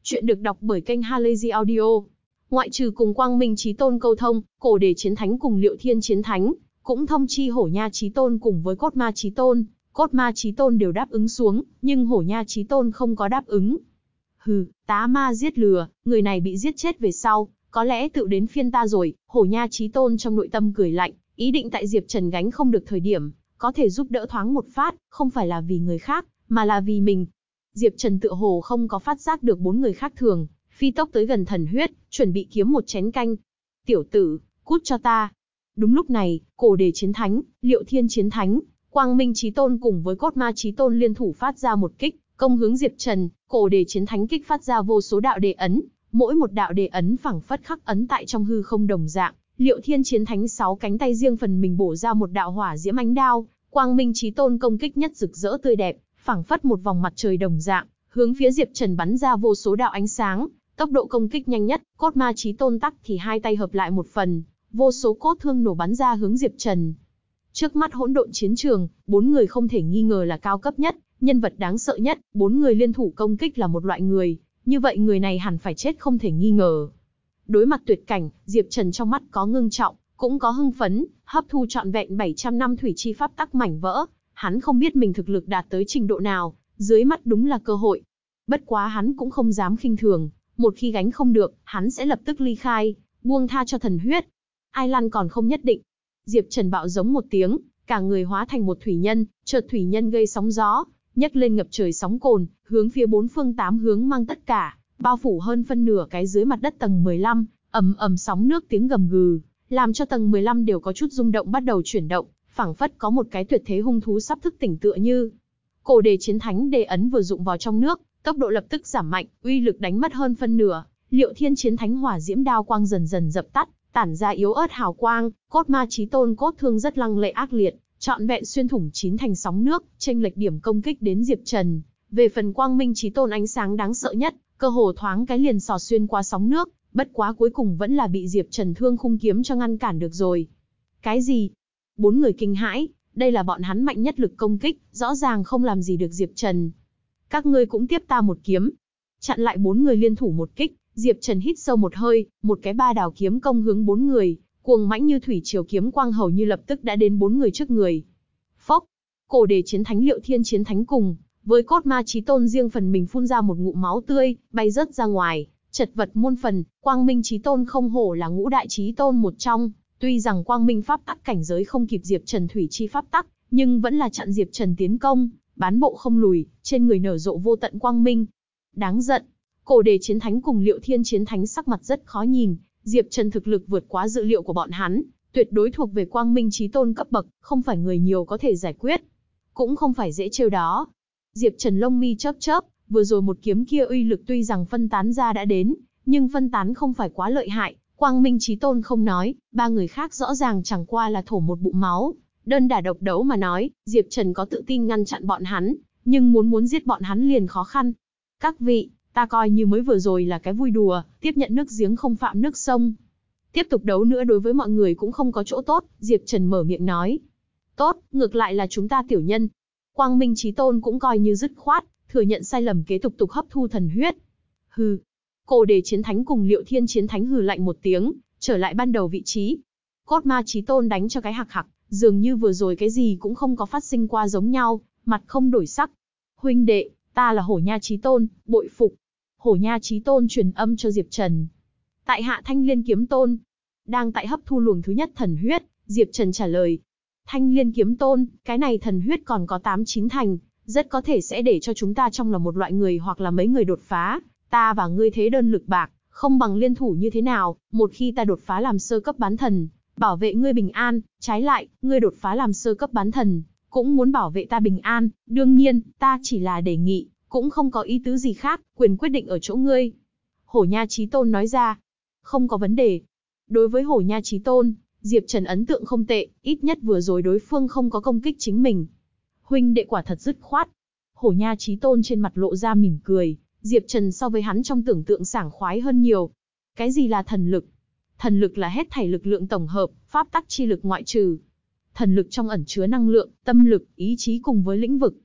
Chuyện được đọc bởi kênh Halazy Audio. Ngoại trừ cùng Quang Minh Chí Tôn câu thông, cổ đề chiến thánh cùng Liệu Thiên chiến thánh, cũng thông chi Hổ Nha Chí Tôn cùng với Cốt Ma Chí Tôn, Cốt Ma Chí Tôn đều đáp ứng xuống, nhưng Hổ Nha Chí Tôn không có đáp ứng. Hừ, tá ma giết lừa, người này bị giết chết về sau, có lẽ tự đến phiên ta rồi, hổ nha trí tôn trong nội tâm cười lạnh, ý định tại Diệp Trần gánh không được thời điểm, có thể giúp đỡ thoáng một phát, không phải là vì người khác, mà là vì mình. Diệp Trần tựa hồ không có phát giác được bốn người khác thường, phi tốc tới gần thần huyết, chuẩn bị kiếm một chén canh. Tiểu tử, cút cho ta. Đúng lúc này, cổ đề chiến thánh, liệu thiên chiến thánh, quang minh Chí tôn cùng với cốt ma Chí tôn liên thủ phát ra một kích, công hướng Diệp Trần, cổ đề chiến thánh kích phát ra vô số đạo đề ấn, mỗi một đạo đề ấn phẳng phất khắc ấn tại trong hư không đồng dạng. Liệu Thiên Chiến Thánh sáu cánh tay riêng phần mình bổ ra một đạo hỏa diễm ánh đao, quang minh chí tôn công kích nhất rực rỡ tươi đẹp, phẳng phất một vòng mặt trời đồng dạng, hướng phía Diệp Trần bắn ra vô số đạo ánh sáng, tốc độ công kích nhanh nhất, cốt ma chí tôn tắc thì hai tay hợp lại một phần, vô số cốt thương nổ bắn ra hướng Diệp Trần. Trước mắt hỗn độn chiến trường, bốn người không thể nghi ngờ là cao cấp nhất, nhân vật đáng sợ nhất, bốn người liên thủ công kích là một loại người, như vậy người này hẳn phải chết không thể nghi ngờ. Đối mặt tuyệt cảnh, Diệp Trần trong mắt có ngưng trọng, cũng có hưng phấn, hấp thu trọn vẹn 700 năm thủy chi pháp tắc mảnh vỡ, hắn không biết mình thực lực đạt tới trình độ nào, dưới mắt đúng là cơ hội. Bất quá hắn cũng không dám khinh thường, một khi gánh không được, hắn sẽ lập tức ly khai, buông tha cho thần huyết. Ai lăn còn không nhất định. Diệp Trần bạo giống một tiếng, cả người hóa thành một thủy nhân, chợt thủy nhân gây sóng gió, nhấc lên ngập trời sóng cồn, hướng phía bốn phương tám hướng mang tất cả, bao phủ hơn phân nửa cái dưới mặt đất tầng 15, ầm ầm sóng nước tiếng gầm gừ, làm cho tầng 15 đều có chút rung động bắt đầu chuyển động, phảng phất có một cái tuyệt thế hung thú sắp thức tỉnh tựa như. Cổ đề chiến thánh đề ấn vừa dụng vào trong nước, tốc độ lập tức giảm mạnh, uy lực đánh mất hơn phân nửa. Liệu Thiên chiến thánh hỏa diễm đao quang dần dần dập tắt, tản ra yếu ớt hào quang, cốt ma chí tôn cốt thương rất lăng lệ ác liệt, Chọn vẹn xuyên thủng chín thành sóng nước, tranh lệch điểm công kích đến Diệp Trần. Về phần quang minh chí tôn ánh sáng đáng sợ nhất, cơ hồ thoáng cái liền sò xuyên qua sóng nước, bất quá cuối cùng vẫn là bị Diệp Trần thương khung kiếm cho ngăn cản được rồi. Cái gì? Bốn người kinh hãi, đây là bọn hắn mạnh nhất lực công kích, rõ ràng không làm gì được Diệp Trần. Các ngươi cũng tiếp ta một kiếm. Chặn lại bốn người liên thủ một kích, Diệp Trần hít sâu một hơi, một cái ba đào kiếm công hướng bốn người, cuồng mãnh như thủy triều kiếm quang hầu như lập tức đã đến bốn người trước người. Phốc, cổ đề chiến thánh liệu thiên chiến thánh cùng, với cốt ma chí tôn riêng phần mình phun ra một ngụm máu tươi, bay rớt ra ngoài, chật vật muôn phần, quang minh chí tôn không hổ là ngũ đại chí tôn một trong, tuy rằng quang minh pháp tắc cảnh giới không kịp Diệp Trần thủy chi pháp tắc, nhưng vẫn là chặn Diệp Trần tiến công, bán bộ không lùi, trên người nở rộ vô tận quang minh. Đáng giận, cổ đề chiến thánh cùng liệu thiên chiến thánh sắc mặt rất khó nhìn, Diệp Trần thực lực vượt quá dự liệu của bọn hắn, tuyệt đối thuộc về quang minh trí tôn cấp bậc, không phải người nhiều có thể giải quyết. Cũng không phải dễ trêu đó. Diệp Trần lông mi chớp chớp, vừa rồi một kiếm kia uy lực tuy rằng phân tán ra đã đến, nhưng phân tán không phải quá lợi hại, quang minh trí tôn không nói, ba người khác rõ ràng chẳng qua là thổ một bụng máu. Đơn đả độc đấu mà nói, Diệp Trần có tự tin ngăn chặn bọn hắn, nhưng muốn muốn giết bọn hắn liền khó khăn. Các vị, Ta coi như mới vừa rồi là cái vui đùa, tiếp nhận nước giếng không phạm nước sông. Tiếp tục đấu nữa đối với mọi người cũng không có chỗ tốt, Diệp Trần mở miệng nói. Tốt, ngược lại là chúng ta tiểu nhân. Quang Minh Chí Tôn cũng coi như dứt khoát, thừa nhận sai lầm kế tục tục hấp thu thần huyết. Hừ. Cổ đề chiến thánh cùng liệu thiên chiến thánh hừ lạnh một tiếng, trở lại ban đầu vị trí. Cốt ma Chí Tôn đánh cho cái hạc hạc, dường như vừa rồi cái gì cũng không có phát sinh qua giống nhau, mặt không đổi sắc. Huynh đệ, ta là hổ nha Chí Tôn, bội phục, Hổ Nha Chí Tôn truyền âm cho Diệp Trần. Tại Hạ Thanh Liên Kiếm Tôn, đang tại hấp thu luồng thứ nhất thần huyết, Diệp Trần trả lời. Thanh Liên Kiếm Tôn, cái này thần huyết còn có 8-9 thành, rất có thể sẽ để cho chúng ta trong là một loại người hoặc là mấy người đột phá, ta và ngươi thế đơn lực bạc, không bằng liên thủ như thế nào, một khi ta đột phá làm sơ cấp bán thần, bảo vệ ngươi bình an, trái lại, ngươi đột phá làm sơ cấp bán thần, cũng muốn bảo vệ ta bình an, đương nhiên, ta chỉ là đề nghị, cũng không có ý tứ gì khác, quyền quyết định ở chỗ ngươi. Hổ Nha Chí Tôn nói ra. Không có vấn đề. Đối với Hổ Nha Chí Tôn, Diệp Trần ấn tượng không tệ, ít nhất vừa rồi đối phương không có công kích chính mình. Huynh đệ quả thật dứt khoát. Hổ Nha Chí Tôn trên mặt lộ ra mỉm cười, Diệp Trần so với hắn trong tưởng tượng sảng khoái hơn nhiều. Cái gì là thần lực? Thần lực là hết thảy lực lượng tổng hợp, pháp tắc chi lực ngoại trừ. Thần lực trong ẩn chứa năng lượng, tâm lực, ý chí cùng với lĩnh vực.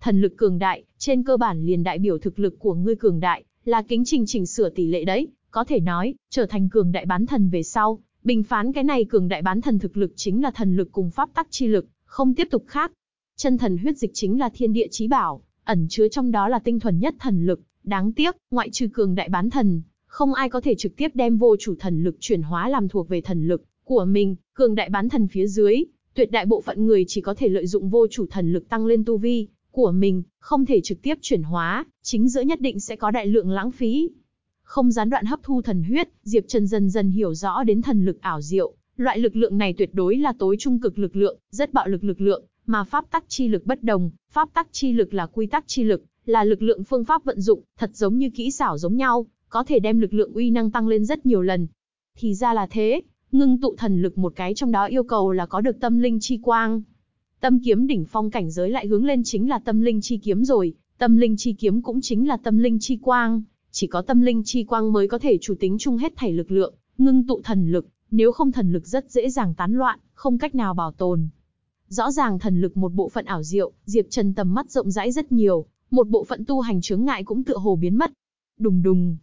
Thần lực cường đại, trên cơ bản liền đại biểu thực lực của ngươi cường đại, là kính trình chỉnh sửa tỷ lệ đấy, có thể nói, trở thành cường đại bán thần về sau, bình phán cái này cường đại bán thần thực lực chính là thần lực cùng pháp tắc chi lực, không tiếp tục khác. Chân thần huyết dịch chính là thiên địa chí bảo, ẩn chứa trong đó là tinh thuần nhất thần lực, đáng tiếc, ngoại trừ cường đại bán thần, không ai có thể trực tiếp đem vô chủ thần lực chuyển hóa làm thuộc về thần lực của mình, cường đại bán thần phía dưới, tuyệt đại bộ phận người chỉ có thể lợi dụng vô chủ thần lực tăng lên tu vi, của mình, không thể trực tiếp chuyển hóa, chính giữa nhất định sẽ có đại lượng lãng phí. Không gián đoạn hấp thu thần huyết, Diệp Trần dần dần hiểu rõ đến thần lực ảo diệu, loại lực lượng này tuyệt đối là tối trung cực lực lượng, rất bạo lực lực lượng, mà pháp tắc chi lực bất đồng, pháp tắc chi lực là quy tắc chi lực, là lực lượng phương pháp vận dụng, thật giống như kỹ xảo giống nhau, có thể đem lực lượng uy năng tăng lên rất nhiều lần. Thì ra là thế, ngưng tụ thần lực một cái trong đó yêu cầu là có được tâm linh chi quang. Tâm kiếm đỉnh phong cảnh giới lại hướng lên chính là tâm linh chi kiếm rồi, tâm linh chi kiếm cũng chính là tâm linh chi quang, chỉ có tâm linh chi quang mới có thể chủ tính chung hết thảy lực lượng, ngưng tụ thần lực, nếu không thần lực rất dễ dàng tán loạn, không cách nào bảo tồn. Rõ ràng thần lực một bộ phận ảo diệu, Diệp Trần tầm mắt rộng rãi rất nhiều, một bộ phận tu hành chướng ngại cũng tựa hồ biến mất. Đùng đùng.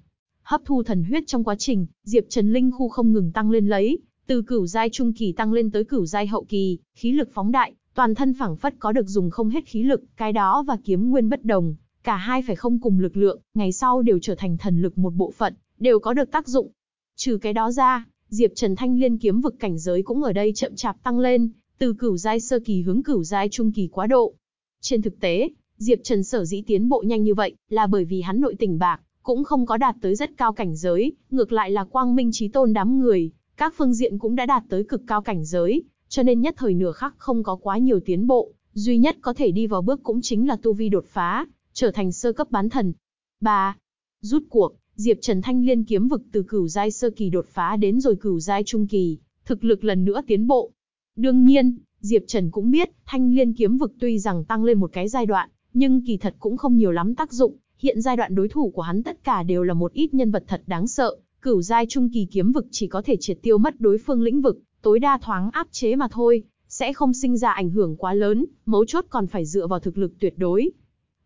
Hấp thu thần huyết trong quá trình, Diệp Trần linh khu không ngừng tăng lên lấy, từ cửu giai trung kỳ tăng lên tới cửu giai hậu kỳ, khí lực phóng đại, toàn thân phẳng phất có được dùng không hết khí lực, cái đó và kiếm nguyên bất đồng, cả hai phải không cùng lực lượng, ngày sau đều trở thành thần lực một bộ phận, đều có được tác dụng. Trừ cái đó ra, Diệp Trần Thanh Liên kiếm vực cảnh giới cũng ở đây chậm chạp tăng lên, từ cửu giai sơ kỳ hướng cửu giai trung kỳ quá độ. Trên thực tế, Diệp Trần sở dĩ tiến bộ nhanh như vậy, là bởi vì hắn nội tình bạc, cũng không có đạt tới rất cao cảnh giới, ngược lại là quang minh trí tôn đám người, các phương diện cũng đã đạt tới cực cao cảnh giới, cho nên nhất thời nửa khắc không có quá nhiều tiến bộ, duy nhất có thể đi vào bước cũng chính là tu vi đột phá, trở thành sơ cấp bán thần. 3. Rút cuộc, Diệp Trần Thanh Liên kiếm vực từ cửu giai sơ kỳ đột phá đến rồi cửu giai trung kỳ, thực lực lần nữa tiến bộ. Đương nhiên, Diệp Trần cũng biết, Thanh Liên kiếm vực tuy rằng tăng lên một cái giai đoạn, nhưng kỳ thật cũng không nhiều lắm tác dụng, hiện giai đoạn đối thủ của hắn tất cả đều là một ít nhân vật thật đáng sợ, cửu giai trung kỳ kiếm vực chỉ có thể triệt tiêu mất đối phương lĩnh vực, tối đa thoáng áp chế mà thôi, sẽ không sinh ra ảnh hưởng quá lớn, mấu chốt còn phải dựa vào thực lực tuyệt đối.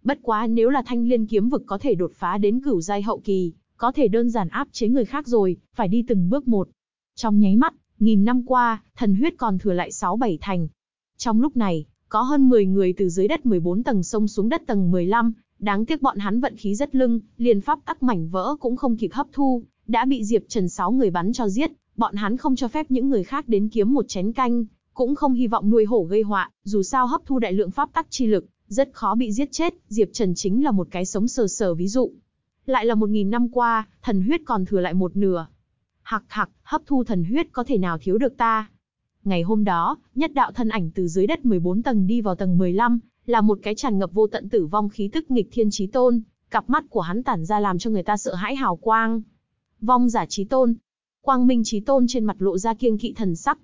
Bất quá nếu là thanh liên kiếm vực có thể đột phá đến cửu giai hậu kỳ, có thể đơn giản áp chế người khác rồi, phải đi từng bước một. Trong nháy mắt, nghìn năm qua, thần huyết còn thừa lại 6-7 thành. Trong lúc này, có hơn 10 người từ dưới đất 14 tầng sông xuống đất tầng 15, đáng tiếc bọn hắn vận khí rất lưng, liền pháp tắc mảnh vỡ cũng không kịp hấp thu, đã bị Diệp Trần 6 người bắn cho giết, bọn hắn không cho phép những người khác đến kiếm một chén canh, cũng không hy vọng nuôi hổ gây họa, dù sao hấp thu đại lượng pháp tắc chi lực, rất khó bị giết chết, Diệp Trần chính là một cái sống sờ sờ ví dụ. Lại là một nghìn năm qua, thần huyết còn thừa lại một nửa. Hạc hạc, hấp thu thần huyết có thể nào thiếu được ta. Ngày hôm đó, nhất đạo thân ảnh từ dưới đất 14 tầng đi vào tầng 15, là một cái tràn ngập vô tận tử vong khí tức nghịch thiên chí tôn, cặp mắt của hắn tản ra làm cho người ta sợ hãi hào quang. Vong giả chí tôn. Quang minh chí tôn trên mặt lộ ra kiêng kỵ thần sắc.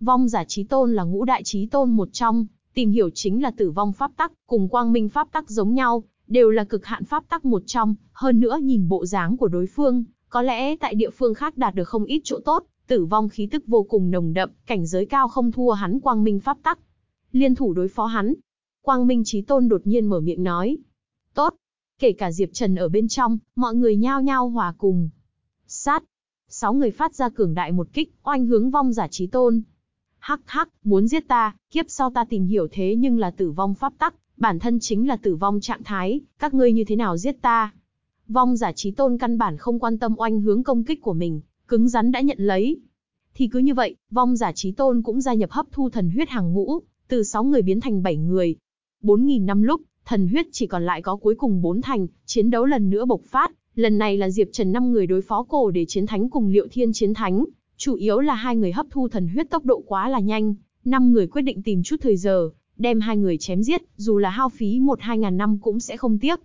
Vong giả chí tôn là ngũ đại chí tôn một trong, tìm hiểu chính là tử vong pháp tắc, cùng quang minh pháp tắc giống nhau, đều là cực hạn pháp tắc một trong, hơn nữa nhìn bộ dáng của đối phương, có lẽ tại địa phương khác đạt được không ít chỗ tốt, tử vong khí tức vô cùng nồng đậm, cảnh giới cao không thua hắn quang minh pháp tắc. Liên thủ đối phó hắn. Quang minh Chí tôn đột nhiên mở miệng nói. Tốt. Kể cả Diệp Trần ở bên trong, mọi người nhao nhao hòa cùng. Sát. Sáu người phát ra cường đại một kích, oanh hướng vong giả trí tôn. Hắc hắc, muốn giết ta, kiếp sau ta tìm hiểu thế nhưng là tử vong pháp tắc, bản thân chính là tử vong trạng thái, các ngươi như thế nào giết ta? Vong giả trí tôn căn bản không quan tâm oanh hướng công kích của mình, cứng rắn đã nhận lấy. Thì cứ như vậy, vong giả trí tôn cũng gia nhập hấp thu thần huyết hàng ngũ, từ 6 người biến thành 7 người. 4.000 năm lúc, thần huyết chỉ còn lại có cuối cùng 4 thành, chiến đấu lần nữa bộc phát, lần này là Diệp Trần năm người đối phó cổ để chiến thánh cùng Liệu Thiên chiến thánh, chủ yếu là hai người hấp thu thần huyết tốc độ quá là nhanh, năm người quyết định tìm chút thời giờ, đem hai người chém giết, dù là hao phí 1-2 ngàn năm cũng sẽ không tiếc.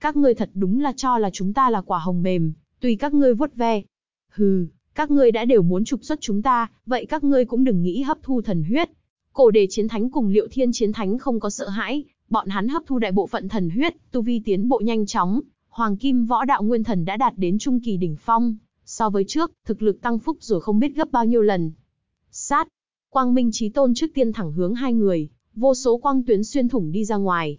Các ngươi thật đúng là cho là chúng ta là quả hồng mềm, tùy các ngươi vuốt ve. Hừ, các ngươi đã đều muốn trục xuất chúng ta, vậy các ngươi cũng đừng nghĩ hấp thu thần huyết. Cổ đề chiến thánh cùng liệu thiên chiến thánh không có sợ hãi, bọn hắn hấp thu đại bộ phận thần huyết, tu vi tiến bộ nhanh chóng, hoàng kim võ đạo nguyên thần đã đạt đến trung kỳ đỉnh phong, so với trước, thực lực tăng phúc rồi không biết gấp bao nhiêu lần. Sát, quang minh trí tôn trước tiên thẳng hướng hai người, vô số quang tuyến xuyên thủng đi ra ngoài.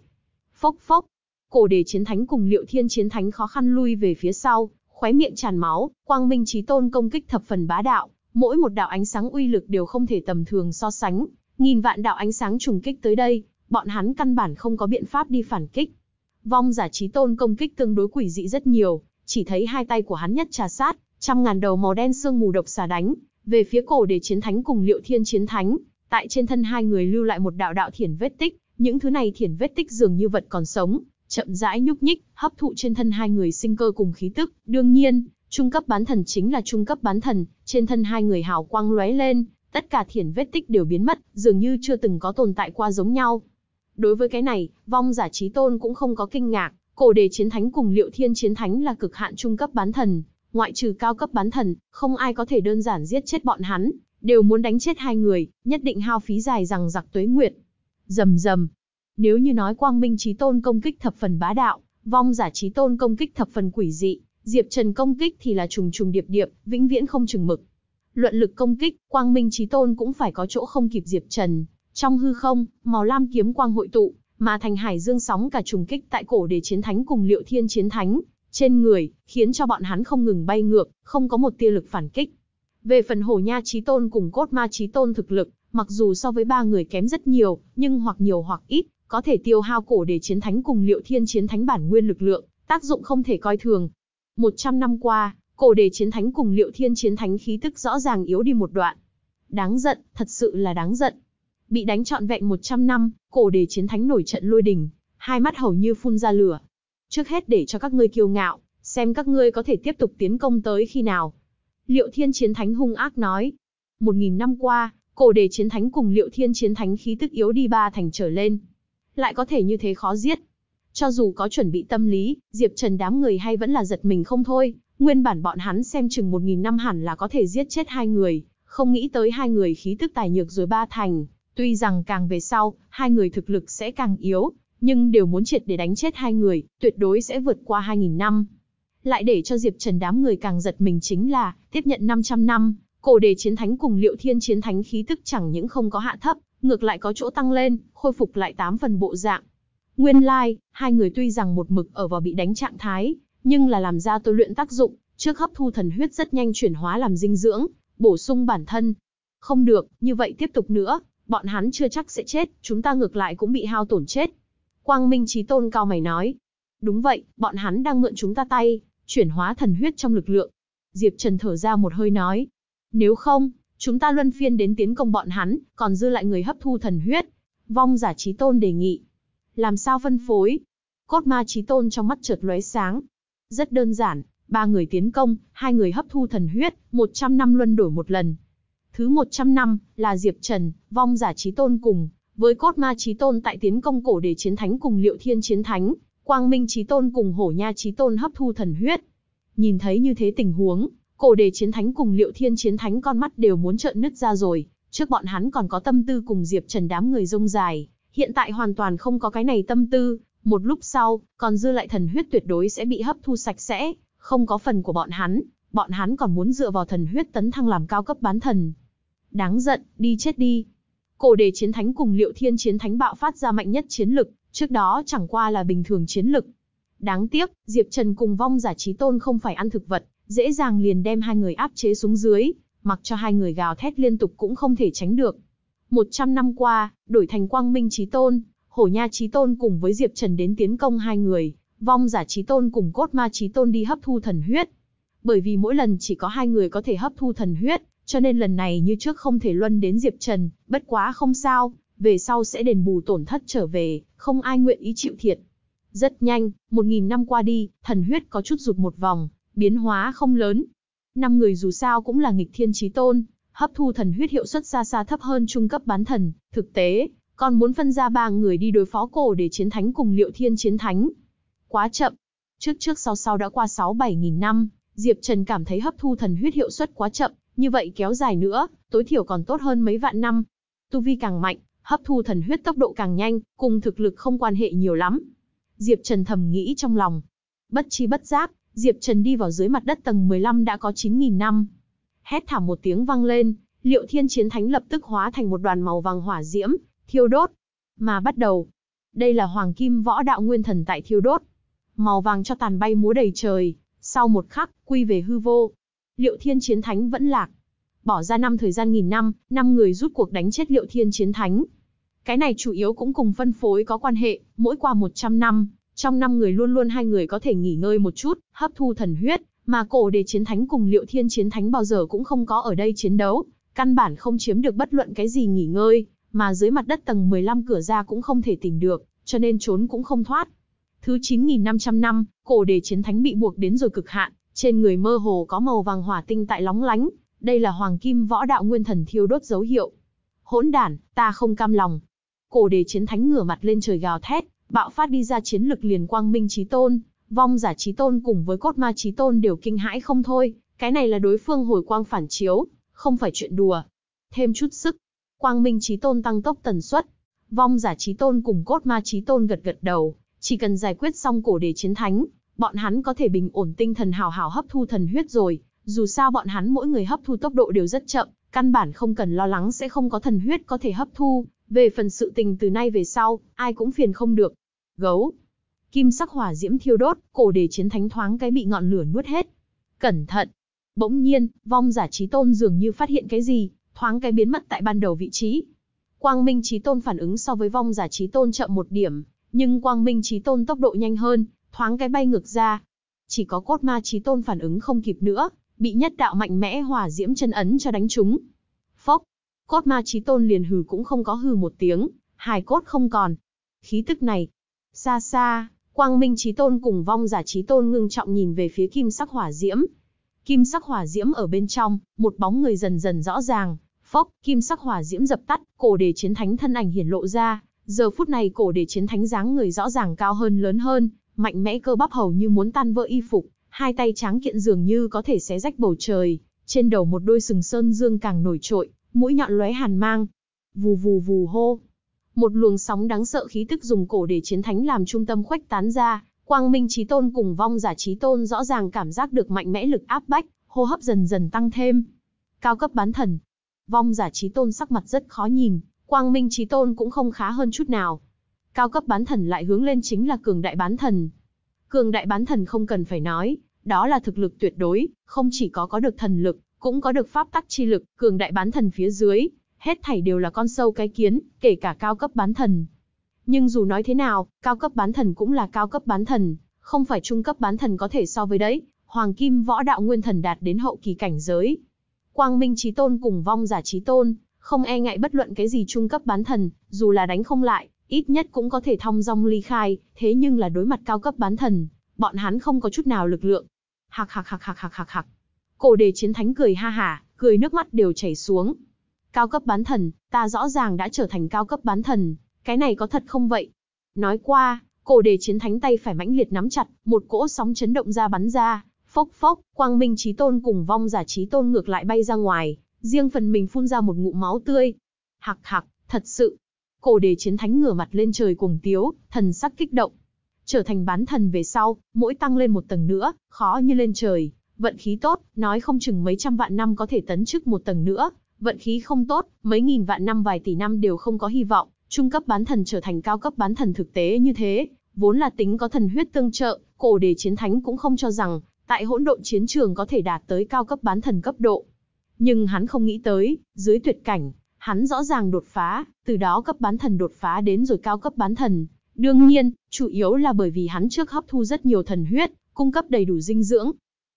Phốc phốc, cổ đề chiến thánh cùng liệu thiên chiến thánh khó khăn lui về phía sau, khóe miệng tràn máu, quang minh trí tôn công kích thập phần bá đạo, mỗi một đạo ánh sáng uy lực đều không thể tầm thường so sánh, nghìn vạn đạo ánh sáng trùng kích tới đây, bọn hắn căn bản không có biện pháp đi phản kích. Vong giả trí tôn công kích tương đối quỷ dị rất nhiều, chỉ thấy hai tay của hắn nhất trà sát, trăm ngàn đầu màu đen sương mù độc xà đánh, về phía cổ để chiến thánh cùng liệu thiên chiến thánh, tại trên thân hai người lưu lại một đạo đạo thiển vết tích, những thứ này thiển vết tích dường như vật còn sống, chậm rãi nhúc nhích, hấp thụ trên thân hai người sinh cơ cùng khí tức. Đương nhiên, trung cấp bán thần chính là trung cấp bán thần, trên thân hai người hào quang lóe lên, tất cả thiển vết tích đều biến mất, dường như chưa từng có tồn tại qua giống nhau. Đối với cái này, vong giả trí tôn cũng không có kinh ngạc, cổ đề chiến thánh cùng liệu thiên chiến thánh là cực hạn trung cấp bán thần, ngoại trừ cao cấp bán thần, không ai có thể đơn giản giết chết bọn hắn, đều muốn đánh chết hai người, nhất định hao phí dài rằng giặc tuế nguyệt. dầm dầm. nếu như nói quang minh trí tôn công kích thập phần bá đạo, vong giả trí tôn công kích thập phần quỷ dị, Diệp Trần công kích thì là trùng trùng điệp điệp, vĩnh viễn không chừng mực. Luận lực công kích, quang minh trí tôn cũng phải có chỗ không kịp Diệp Trần. Trong hư không, màu lam kiếm quang hội tụ, mà thành hải dương sóng cả trùng kích tại cổ để chiến thánh cùng liệu thiên chiến thánh, trên người, khiến cho bọn hắn không ngừng bay ngược, không có một tia lực phản kích. Về phần hổ nha trí tôn cùng cốt ma trí tôn thực lực, mặc dù so với ba người kém rất nhiều, nhưng hoặc nhiều hoặc ít, có thể tiêu hao cổ để chiến thánh cùng liệu thiên chiến thánh bản nguyên lực lượng, tác dụng không thể coi thường. 100 năm qua, cổ đề chiến thánh cùng liệu thiên chiến thánh khí tức rõ ràng yếu đi một đoạn. Đáng giận, thật sự là đáng giận. Bị đánh trọn vẹn 100 năm, cổ đề chiến thánh nổi trận lôi đình, hai mắt hầu như phun ra lửa. Trước hết để cho các ngươi kiêu ngạo, xem các ngươi có thể tiếp tục tiến công tới khi nào. Liệu thiên chiến thánh hung ác nói. Một nghìn năm qua, cổ đề chiến thánh cùng liệu thiên chiến thánh khí tức yếu đi ba thành trở lên lại có thể như thế khó giết. Cho dù có chuẩn bị tâm lý, Diệp Trần đám người hay vẫn là giật mình không thôi, nguyên bản bọn hắn xem chừng 1.000 năm hẳn là có thể giết chết hai người, không nghĩ tới hai người khí tức tài nhược rồi ba thành, tuy rằng càng về sau, hai người thực lực sẽ càng yếu, nhưng đều muốn triệt để đánh chết hai người, tuyệt đối sẽ vượt qua 2.000 năm. Lại để cho Diệp Trần đám người càng giật mình chính là, tiếp nhận 500 năm, cổ đề chiến thánh cùng liệu thiên chiến thánh khí tức chẳng những không có hạ thấp, ngược lại có chỗ tăng lên, khôi phục lại tám phần bộ dạng. Nguyên lai, like, hai người tuy rằng một mực ở vào bị đánh trạng thái, nhưng là làm ra tôi luyện tác dụng, Trước hấp thu thần huyết rất nhanh chuyển hóa làm dinh dưỡng, bổ sung bản thân. Không được, như vậy tiếp tục nữa, bọn hắn chưa chắc sẽ chết, chúng ta ngược lại cũng bị hao tổn chết. Quang Minh Chí Tôn cao mày nói. Đúng vậy, bọn hắn đang mượn chúng ta tay, chuyển hóa thần huyết trong lực lượng. Diệp Trần thở ra một hơi nói. Nếu không, chúng ta luân phiên đến tiến công bọn hắn, còn dư lại người hấp thu thần huyết. Vong giả Chí Tôn đề nghị. Làm sao phân phối? Cốt ma Chí Tôn trong mắt chợt lóe sáng. Rất đơn giản, ba người tiến công, hai người hấp thu thần huyết, 100 năm luân đổi một lần. Thứ 100 năm, là Diệp Trần, vong giả trí Tôn cùng, với cốt ma trí Tôn tại tiến công cổ để chiến thánh cùng liệu thiên chiến thánh, quang minh trí Tôn cùng hổ nha trí Tôn hấp thu thần huyết. Nhìn thấy như thế tình huống, cổ đề chiến thánh cùng liệu thiên chiến thánh con mắt đều muốn trợn nứt ra rồi, trước bọn hắn còn có tâm tư cùng Diệp Trần đám người rông dài, hiện tại hoàn toàn không có cái này tâm tư, một lúc sau, còn dư lại thần huyết tuyệt đối sẽ bị hấp thu sạch sẽ, không có phần của bọn hắn, bọn hắn còn muốn dựa vào thần huyết tấn thăng làm cao cấp bán thần. Đáng giận, đi chết đi. Cổ đề chiến thánh cùng liệu thiên chiến thánh bạo phát ra mạnh nhất chiến lực, trước đó chẳng qua là bình thường chiến lực. Đáng tiếc, Diệp Trần cùng vong giả trí tôn không phải ăn thực vật, dễ dàng liền đem hai người áp chế xuống dưới, mặc cho hai người gào thét liên tục cũng không thể tránh được. Một trăm năm qua, đổi thành quang minh trí tôn, hổ nha trí tôn cùng với Diệp Trần đến tiến công hai người, vong giả trí tôn cùng cốt ma trí tôn đi hấp thu thần huyết. Bởi vì mỗi lần chỉ có hai người có thể hấp thu thần huyết, cho nên lần này như trước không thể luân đến Diệp Trần, bất quá không sao, về sau sẽ đền bù tổn thất trở về, không ai nguyện ý chịu thiệt. Rất nhanh, một nghìn năm qua đi, thần huyết có chút rụt một vòng, biến hóa không lớn. Năm người dù sao cũng là nghịch thiên trí tôn, hấp thu thần huyết hiệu suất xa xa thấp hơn trung cấp bán thần, thực tế, còn muốn phân ra ba người đi đối phó cổ để chiến thánh cùng liệu thiên chiến thánh. Quá chậm. Trước trước sau sau đã qua 6-7 nghìn năm, Diệp Trần cảm thấy hấp thu thần huyết hiệu suất quá chậm, như vậy kéo dài nữa, tối thiểu còn tốt hơn mấy vạn năm. Tu vi càng mạnh, hấp thu thần huyết tốc độ càng nhanh, cùng thực lực không quan hệ nhiều lắm. Diệp Trần thầm nghĩ trong lòng. Bất chi bất giác, Diệp Trần đi vào dưới mặt đất tầng 15 đã có 9.000 năm. Hét thảm một tiếng vang lên, liệu thiên chiến thánh lập tức hóa thành một đoàn màu vàng hỏa diễm, thiêu đốt. Mà bắt đầu, đây là hoàng kim võ đạo nguyên thần tại thiêu đốt. Màu vàng cho tàn bay múa đầy trời, sau một khắc, quy về hư vô. Liệu thiên chiến thánh vẫn lạc. Bỏ ra năm thời gian nghìn năm, năm người rút cuộc đánh chết liệu thiên chiến thánh. Cái này chủ yếu cũng cùng phân phối có quan hệ, mỗi qua 100 năm, trong năm người luôn luôn hai người có thể nghỉ ngơi một chút, hấp thu thần huyết, mà cổ đề chiến thánh cùng liệu thiên chiến thánh bao giờ cũng không có ở đây chiến đấu, căn bản không chiếm được bất luận cái gì nghỉ ngơi, mà dưới mặt đất tầng 15 cửa ra cũng không thể tìm được, cho nên trốn cũng không thoát. Thứ 9.500 năm, cổ đề chiến thánh bị buộc đến rồi cực hạn, trên người mơ hồ có màu vàng hỏa tinh tại lóng lánh, đây là hoàng kim võ đạo nguyên thần thiêu đốt dấu hiệu. Hỗn đản, ta không cam lòng. Cổ đề chiến thánh ngửa mặt lên trời gào thét, bạo phát đi ra chiến lực liền quang minh chí tôn, vong giả chí tôn cùng với cốt ma chí tôn đều kinh hãi không thôi, cái này là đối phương hồi quang phản chiếu, không phải chuyện đùa. Thêm chút sức, quang minh chí tôn tăng tốc tần suất, vong giả chí tôn cùng cốt ma chí tôn gật gật đầu, chỉ cần giải quyết xong cổ đề chiến thánh, bọn hắn có thể bình ổn tinh thần hào hào hấp thu thần huyết rồi, dù sao bọn hắn mỗi người hấp thu tốc độ đều rất chậm, căn bản không cần lo lắng sẽ không có thần huyết có thể hấp thu, về phần sự tình từ nay về sau, ai cũng phiền không được. Gấu. Kim sắc hỏa diễm thiêu đốt, cổ đề chiến thánh thoáng cái bị ngọn lửa nuốt hết. Cẩn thận. Bỗng nhiên, vong giả trí tôn dường như phát hiện cái gì, thoáng cái biến mất tại ban đầu vị trí. Quang Minh trí tôn phản ứng so với vong giả trí tôn chậm một điểm, nhưng Quang Minh trí tôn tốc độ nhanh hơn, thoáng cái bay ngược ra. Chỉ có cốt ma trí tôn phản ứng không kịp nữa, bị nhất đạo mạnh mẽ hỏa diễm chân ấn cho đánh trúng. Phốc, cốt ma trí tôn liền hừ cũng không có hừ một tiếng, hài cốt không còn. Khí tức này, xa xa, quang minh trí tôn cùng vong giả trí tôn ngưng trọng nhìn về phía kim sắc hỏa diễm. Kim sắc hỏa diễm ở bên trong, một bóng người dần dần rõ ràng, phốc, kim sắc hỏa diễm dập tắt, cổ đề chiến thánh thân ảnh hiển lộ ra. Giờ phút này cổ đề chiến thánh dáng người rõ ràng cao hơn lớn hơn, mạnh mẽ cơ bắp hầu như muốn tan vỡ y phục, hai tay trắng kiện dường như có thể xé rách bầu trời, trên đầu một đôi sừng sơn dương càng nổi trội, mũi nhọn lóe hàn mang. Vù vù vù hô. Một luồng sóng đáng sợ khí tức dùng cổ để chiến thánh làm trung tâm khuếch tán ra, Quang Minh Chí Tôn cùng vong giả Chí Tôn rõ ràng cảm giác được mạnh mẽ lực áp bách, hô hấp dần dần tăng thêm. Cao cấp bán thần. Vong giả Chí Tôn sắc mặt rất khó nhìn, Quang Minh Chí Tôn cũng không khá hơn chút nào. Cao cấp bán thần lại hướng lên chính là cường đại bán thần. Cường đại bán thần không cần phải nói, Đó là thực lực tuyệt đối, không chỉ có có được thần lực, cũng có được pháp tắc chi lực, cường đại bán thần phía dưới, hết thảy đều là con sâu cái kiến, kể cả cao cấp bán thần. Nhưng dù nói thế nào, cao cấp bán thần cũng là cao cấp bán thần, không phải trung cấp bán thần có thể so với đấy, Hoàng Kim Võ Đạo Nguyên Thần đạt đến hậu kỳ cảnh giới. Quang Minh Chí Tôn cùng vong giả Chí Tôn, không e ngại bất luận cái gì trung cấp bán thần, dù là đánh không lại, ít nhất cũng có thể thong dong ly khai, thế nhưng là đối mặt cao cấp bán thần, bọn hắn không có chút nào lực lượng. Hạc hạc hạc hạc hạc hạc hạc. Cổ đề chiến thánh cười ha hả, cười nước mắt đều chảy xuống. Cao cấp bán thần, ta rõ ràng đã trở thành cao cấp bán thần, cái này có thật không vậy? Nói qua, cổ đề chiến thánh tay phải mãnh liệt nắm chặt, một cỗ sóng chấn động ra bắn ra, phốc phốc, quang minh trí tôn cùng vong giả trí tôn ngược lại bay ra ngoài, riêng phần mình phun ra một ngụm máu tươi. Hạc hạc, thật sự. Cổ đề chiến thánh ngửa mặt lên trời cùng tiếu, thần sắc kích động. Trở thành bán thần về sau, mỗi tăng lên một tầng nữa, khó như lên trời. Vận khí tốt, nói không chừng mấy trăm vạn năm có thể tấn chức một tầng nữa. Vận khí không tốt, mấy nghìn vạn năm vài tỷ năm đều không có hy vọng. Trung cấp bán thần trở thành cao cấp bán thần thực tế như thế, vốn là tính có thần huyết tương trợ, cổ đề chiến thánh cũng không cho rằng, tại hỗn độn chiến trường có thể đạt tới cao cấp bán thần cấp độ. Nhưng hắn không nghĩ tới, dưới tuyệt cảnh, hắn rõ ràng đột phá, từ đó cấp bán thần đột phá đến rồi cao cấp bán thần. Đương nhiên, chủ yếu là bởi vì hắn trước hấp thu rất nhiều thần huyết, cung cấp đầy đủ dinh dưỡng.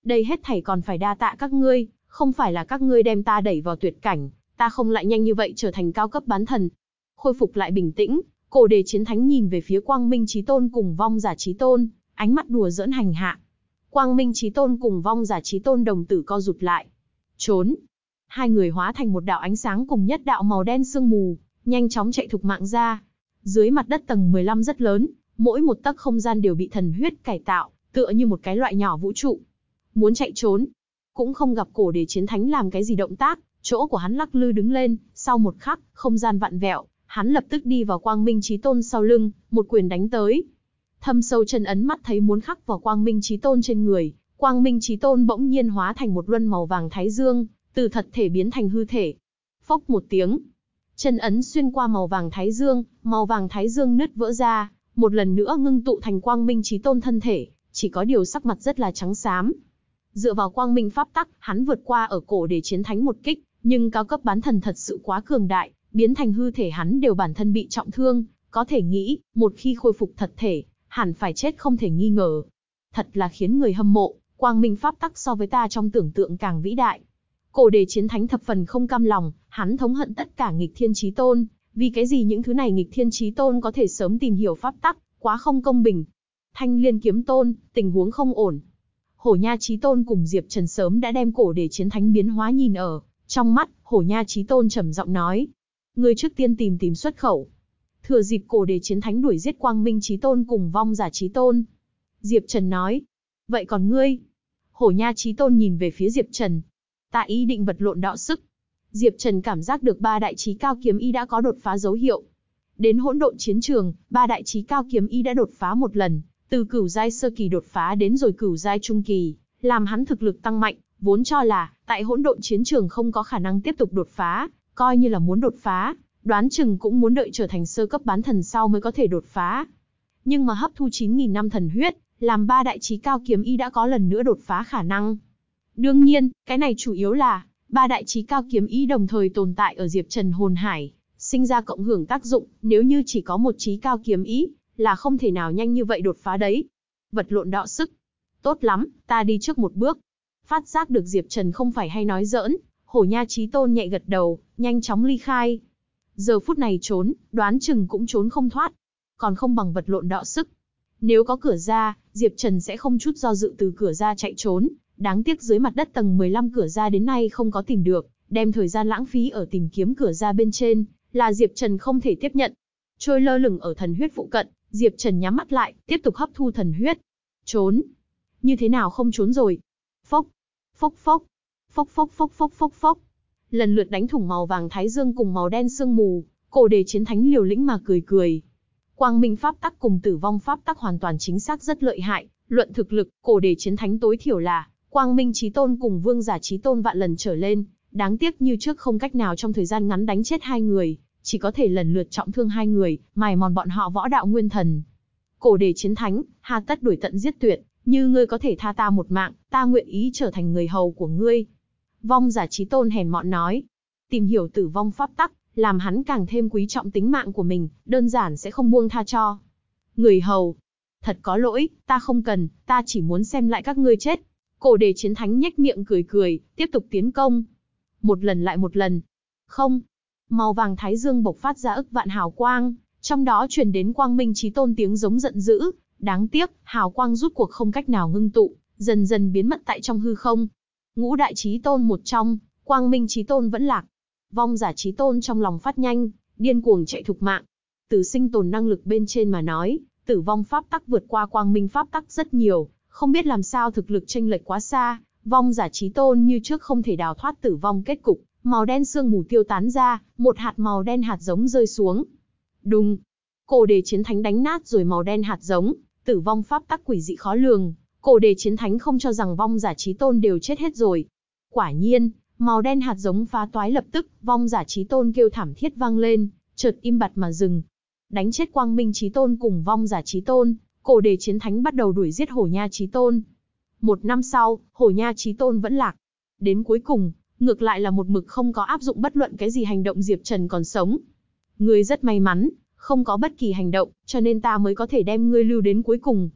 Đây hết thảy còn phải đa tạ các ngươi, không phải là các ngươi đem ta đẩy vào tuyệt cảnh, ta không lại nhanh như vậy trở thành cao cấp bán thần. Khôi phục lại bình tĩnh, cổ đề chiến thánh nhìn về phía quang minh trí tôn cùng vong giả trí tôn, ánh mắt đùa giỡn hành hạ. Quang minh trí tôn cùng vong giả trí tôn đồng tử co rụt lại. Trốn, Hai người hóa thành một đạo ánh sáng cùng nhất đạo màu đen sương mù, nhanh chóng chạy thục mạng ra. Dưới mặt đất tầng 15 rất lớn, mỗi một tấc không gian đều bị thần huyết cải tạo, tựa như một cái loại nhỏ vũ trụ. Muốn chạy trốn, cũng không gặp cổ để chiến thánh làm cái gì động tác, chỗ của hắn lắc lư đứng lên, sau một khắc, không gian vặn vẹo, hắn lập tức đi vào quang minh trí tôn sau lưng, một quyền đánh tới. Thâm sâu chân ấn mắt thấy muốn khắc vào quang minh trí tôn trên người, quang minh trí tôn bỗng nhiên hóa thành một luân màu vàng thái dương, từ thật thể biến thành hư thể. Phốc một tiếng, chân ấn xuyên qua màu vàng thái dương, màu vàng thái dương nứt vỡ ra, một lần nữa ngưng tụ thành quang minh trí tôn thân thể, chỉ có điều sắc mặt rất là trắng xám. Dựa vào quang minh pháp tắc, hắn vượt qua ở cổ để chiến thánh một kích, nhưng cao cấp bán thần thật sự quá cường đại, biến thành hư thể hắn đều bản thân bị trọng thương, có thể nghĩ, một khi khôi phục thật thể, hẳn phải chết không thể nghi ngờ. Thật là khiến người hâm mộ, quang minh pháp tắc so với ta trong tưởng tượng càng vĩ đại. Cổ đề chiến thánh thập phần không cam lòng, hắn thống hận tất cả nghịch thiên chí tôn, vì cái gì những thứ này nghịch thiên chí tôn có thể sớm tìm hiểu pháp tắc, quá không công bình. Thanh liên kiếm tôn, tình huống không ổn. Hổ nha chí tôn cùng Diệp Trần sớm đã đem cổ đề chiến thánh biến hóa nhìn ở, trong mắt, hổ nha chí tôn trầm giọng nói. Người trước tiên tìm tìm xuất khẩu. Thừa dịp cổ đề chiến thánh đuổi giết quang minh chí tôn cùng vong giả chí tôn. Diệp Trần nói. Vậy còn ngươi? Hổ nha chí tôn nhìn về phía Diệp Trần, ta ý định vật lộn đọ sức. Diệp Trần cảm giác được ba đại chí cao kiếm y đã có đột phá dấu hiệu. Đến hỗn độn chiến trường, ba đại chí cao kiếm y đã đột phá một lần, từ cửu giai sơ kỳ đột phá đến rồi cửu giai trung kỳ, làm hắn thực lực tăng mạnh, vốn cho là tại hỗn độn chiến trường không có khả năng tiếp tục đột phá, coi như là muốn đột phá, đoán chừng cũng muốn đợi trở thành sơ cấp bán thần sau mới có thể đột phá. Nhưng mà hấp thu 9000 năm thần huyết, làm ba đại chí cao kiếm y đã có lần nữa đột phá khả năng. Đương nhiên, cái này chủ yếu là, ba đại trí cao kiếm ý đồng thời tồn tại ở Diệp Trần hồn hải, sinh ra cộng hưởng tác dụng, nếu như chỉ có một trí cao kiếm ý, là không thể nào nhanh như vậy đột phá đấy. Vật lộn đọ sức. Tốt lắm, ta đi trước một bước. Phát giác được Diệp Trần không phải hay nói giỡn, hổ nha trí tôn nhẹ gật đầu, nhanh chóng ly khai. Giờ phút này trốn, đoán chừng cũng trốn không thoát. Còn không bằng vật lộn đọ sức. Nếu có cửa ra, Diệp Trần sẽ không chút do dự từ cửa ra chạy trốn, Đáng tiếc dưới mặt đất tầng 15 cửa ra đến nay không có tìm được, đem thời gian lãng phí ở tìm kiếm cửa ra bên trên, là Diệp Trần không thể tiếp nhận. Trôi lơ lửng ở thần huyết phụ cận, Diệp Trần nhắm mắt lại, tiếp tục hấp thu thần huyết. Trốn. Như thế nào không trốn rồi? Phốc, phốc phốc, phốc phốc phốc phốc phốc phốc. Lần lượt đánh thủng màu vàng thái dương cùng màu đen sương mù, cổ đề chiến thánh liều lĩnh mà cười cười. Quang minh pháp tắc cùng tử vong pháp tắc hoàn toàn chính xác rất lợi hại, luận thực lực, cổ đề chiến thánh tối thiểu là Quang Minh Chí Tôn cùng Vương Giả Chí Tôn vạn lần trở lên, đáng tiếc như trước không cách nào trong thời gian ngắn đánh chết hai người, chỉ có thể lần lượt trọng thương hai người, mài mòn bọn họ võ đạo nguyên thần. Cổ đề chiến thánh, hà tất đuổi tận giết tuyệt, Như ngươi có thể tha ta một mạng, ta nguyện ý trở thành người hầu của ngươi. Vong giả Chí tôn hèn mọn nói. Tìm hiểu tử vong pháp tắc, làm hắn càng thêm quý trọng tính mạng của mình, đơn giản sẽ không buông tha cho. Người hầu. Thật có lỗi, ta không cần, ta chỉ muốn xem lại các ngươi chết. Cổ đề chiến thánh nhếch miệng cười cười, tiếp tục tiến công. Một lần lại một lần. Không. Màu vàng thái dương bộc phát ra ức vạn hào quang, trong đó truyền đến quang minh trí tôn tiếng giống giận dữ. Đáng tiếc, hào quang rút cuộc không cách nào ngưng tụ, dần dần biến mất tại trong hư không. Ngũ đại trí tôn một trong, quang minh trí tôn vẫn lạc. Vong giả trí tôn trong lòng phát nhanh, điên cuồng chạy thục mạng. Từ sinh tồn năng lực bên trên mà nói, tử vong pháp tắc vượt qua quang minh pháp tắc rất nhiều, không biết làm sao thực lực tranh lệch quá xa, vong giả trí tôn như trước không thể đào thoát tử vong kết cục, màu đen sương mù tiêu tán ra, một hạt màu đen hạt giống rơi xuống. Đùng, cổ đề chiến thánh đánh nát rồi màu đen hạt giống, tử vong pháp tắc quỷ dị khó lường, cổ đề chiến thánh không cho rằng vong giả trí tôn đều chết hết rồi. Quả nhiên, màu đen hạt giống phá toái lập tức, vong giả trí tôn kêu thảm thiết vang lên, chợt im bặt mà dừng. Đánh chết quang minh trí tôn cùng vong giả trí tôn, cổ đề chiến thánh bắt đầu đuổi giết hổ nha trí tôn. Một năm sau, hổ nha trí tôn vẫn lạc. Đến cuối cùng, ngược lại là một mực không có áp dụng bất luận cái gì hành động Diệp Trần còn sống. Ngươi rất may mắn, không có bất kỳ hành động, cho nên ta mới có thể đem ngươi lưu đến cuối cùng.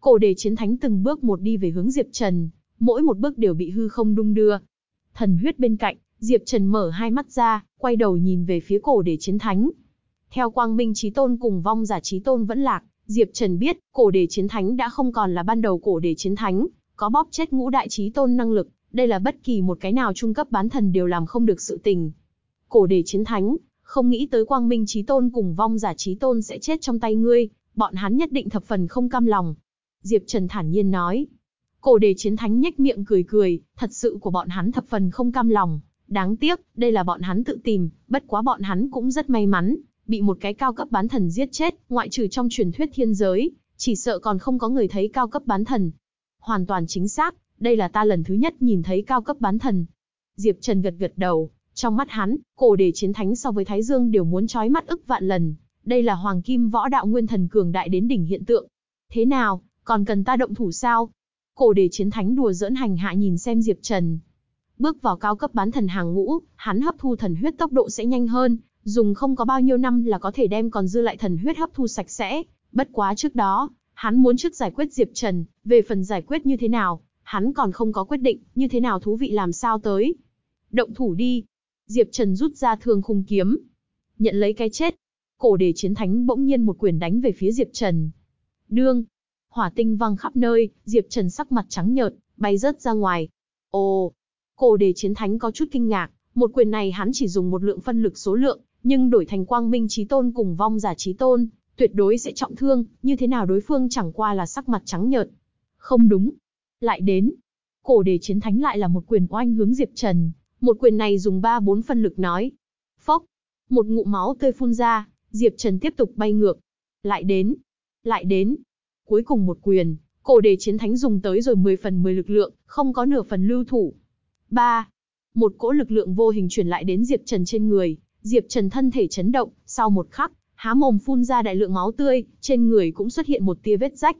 Cổ đề chiến thánh từng bước một đi về hướng Diệp Trần, mỗi một bước đều bị hư không đung đưa. Thần huyết bên cạnh, Diệp Trần mở hai mắt ra, quay đầu nhìn về phía cổ đề chiến thánh. Theo quang minh trí tôn cùng vong giả trí tôn vẫn lạc, Diệp Trần biết, cổ đề chiến thánh đã không còn là ban đầu cổ đề chiến thánh, có bóp chết ngũ đại trí tôn năng lực, đây là bất kỳ một cái nào trung cấp bán thần đều làm không được sự tình. Cổ đề chiến thánh, không nghĩ tới quang minh trí tôn cùng vong giả trí tôn sẽ chết trong tay ngươi, bọn hắn nhất định thập phần không cam lòng. Diệp Trần thản nhiên nói. Cổ đề chiến thánh nhếch miệng cười cười, thật sự của bọn hắn thập phần không cam lòng. Đáng tiếc, đây là bọn hắn tự tìm, bất quá bọn hắn cũng rất may mắn, bị một cái cao cấp bán thần giết chết, ngoại trừ trong truyền thuyết thiên giới, chỉ sợ còn không có người thấy cao cấp bán thần. Hoàn toàn chính xác, đây là ta lần thứ nhất nhìn thấy cao cấp bán thần. Diệp Trần gật gật đầu, trong mắt hắn, cổ đề chiến thánh so với Thái Dương đều muốn trói mắt ức vạn lần. Đây là hoàng kim võ đạo nguyên thần cường đại đến đỉnh hiện tượng. Thế nào, còn cần ta động thủ sao? Cổ đề chiến thánh đùa giỡn hành hạ nhìn xem Diệp Trần. Bước vào cao cấp bán thần hàng ngũ, hắn hấp thu thần huyết tốc độ sẽ nhanh hơn, dùng không có bao nhiêu năm là có thể đem còn dư lại thần huyết hấp thu sạch sẽ. Bất quá trước đó, hắn muốn trước giải quyết Diệp Trần, về phần giải quyết như thế nào, hắn còn không có quyết định, như thế nào thú vị làm sao tới. Động thủ đi. Diệp Trần rút ra thương khung kiếm. Nhận lấy cái chết. Cổ đề chiến thánh bỗng nhiên một quyền đánh về phía Diệp Trần. Đương. Hỏa tinh văng khắp nơi, Diệp Trần sắc mặt trắng nhợt, bay rớt ra ngoài. Ồ. Cổ đề chiến thánh có chút kinh ngạc, một quyền này hắn chỉ dùng một lượng phân lực số lượng, nhưng đổi thành quang minh trí tôn cùng vong giả trí tôn, tuyệt đối sẽ trọng thương, như thế nào đối phương chẳng qua là sắc mặt trắng nhợt. Không đúng. Lại đến. Cổ đề chiến thánh lại là một quyền oanh hướng Diệp Trần, một quyền này dùng ba bốn phân lực nói. Phốc. Một ngụ máu tươi phun ra, Diệp Trần tiếp tục bay ngược. Lại đến. Lại đến. Cuối cùng một quyền, cổ đề chiến thánh dùng tới rồi 10 phần 10 lực lượng, không có nửa phần lưu thủ. 3. Một cỗ lực lượng vô hình chuyển lại đến Diệp Trần trên người, Diệp Trần thân thể chấn động, sau một khắc, há mồm phun ra đại lượng máu tươi, trên người cũng xuất hiện một tia vết rách.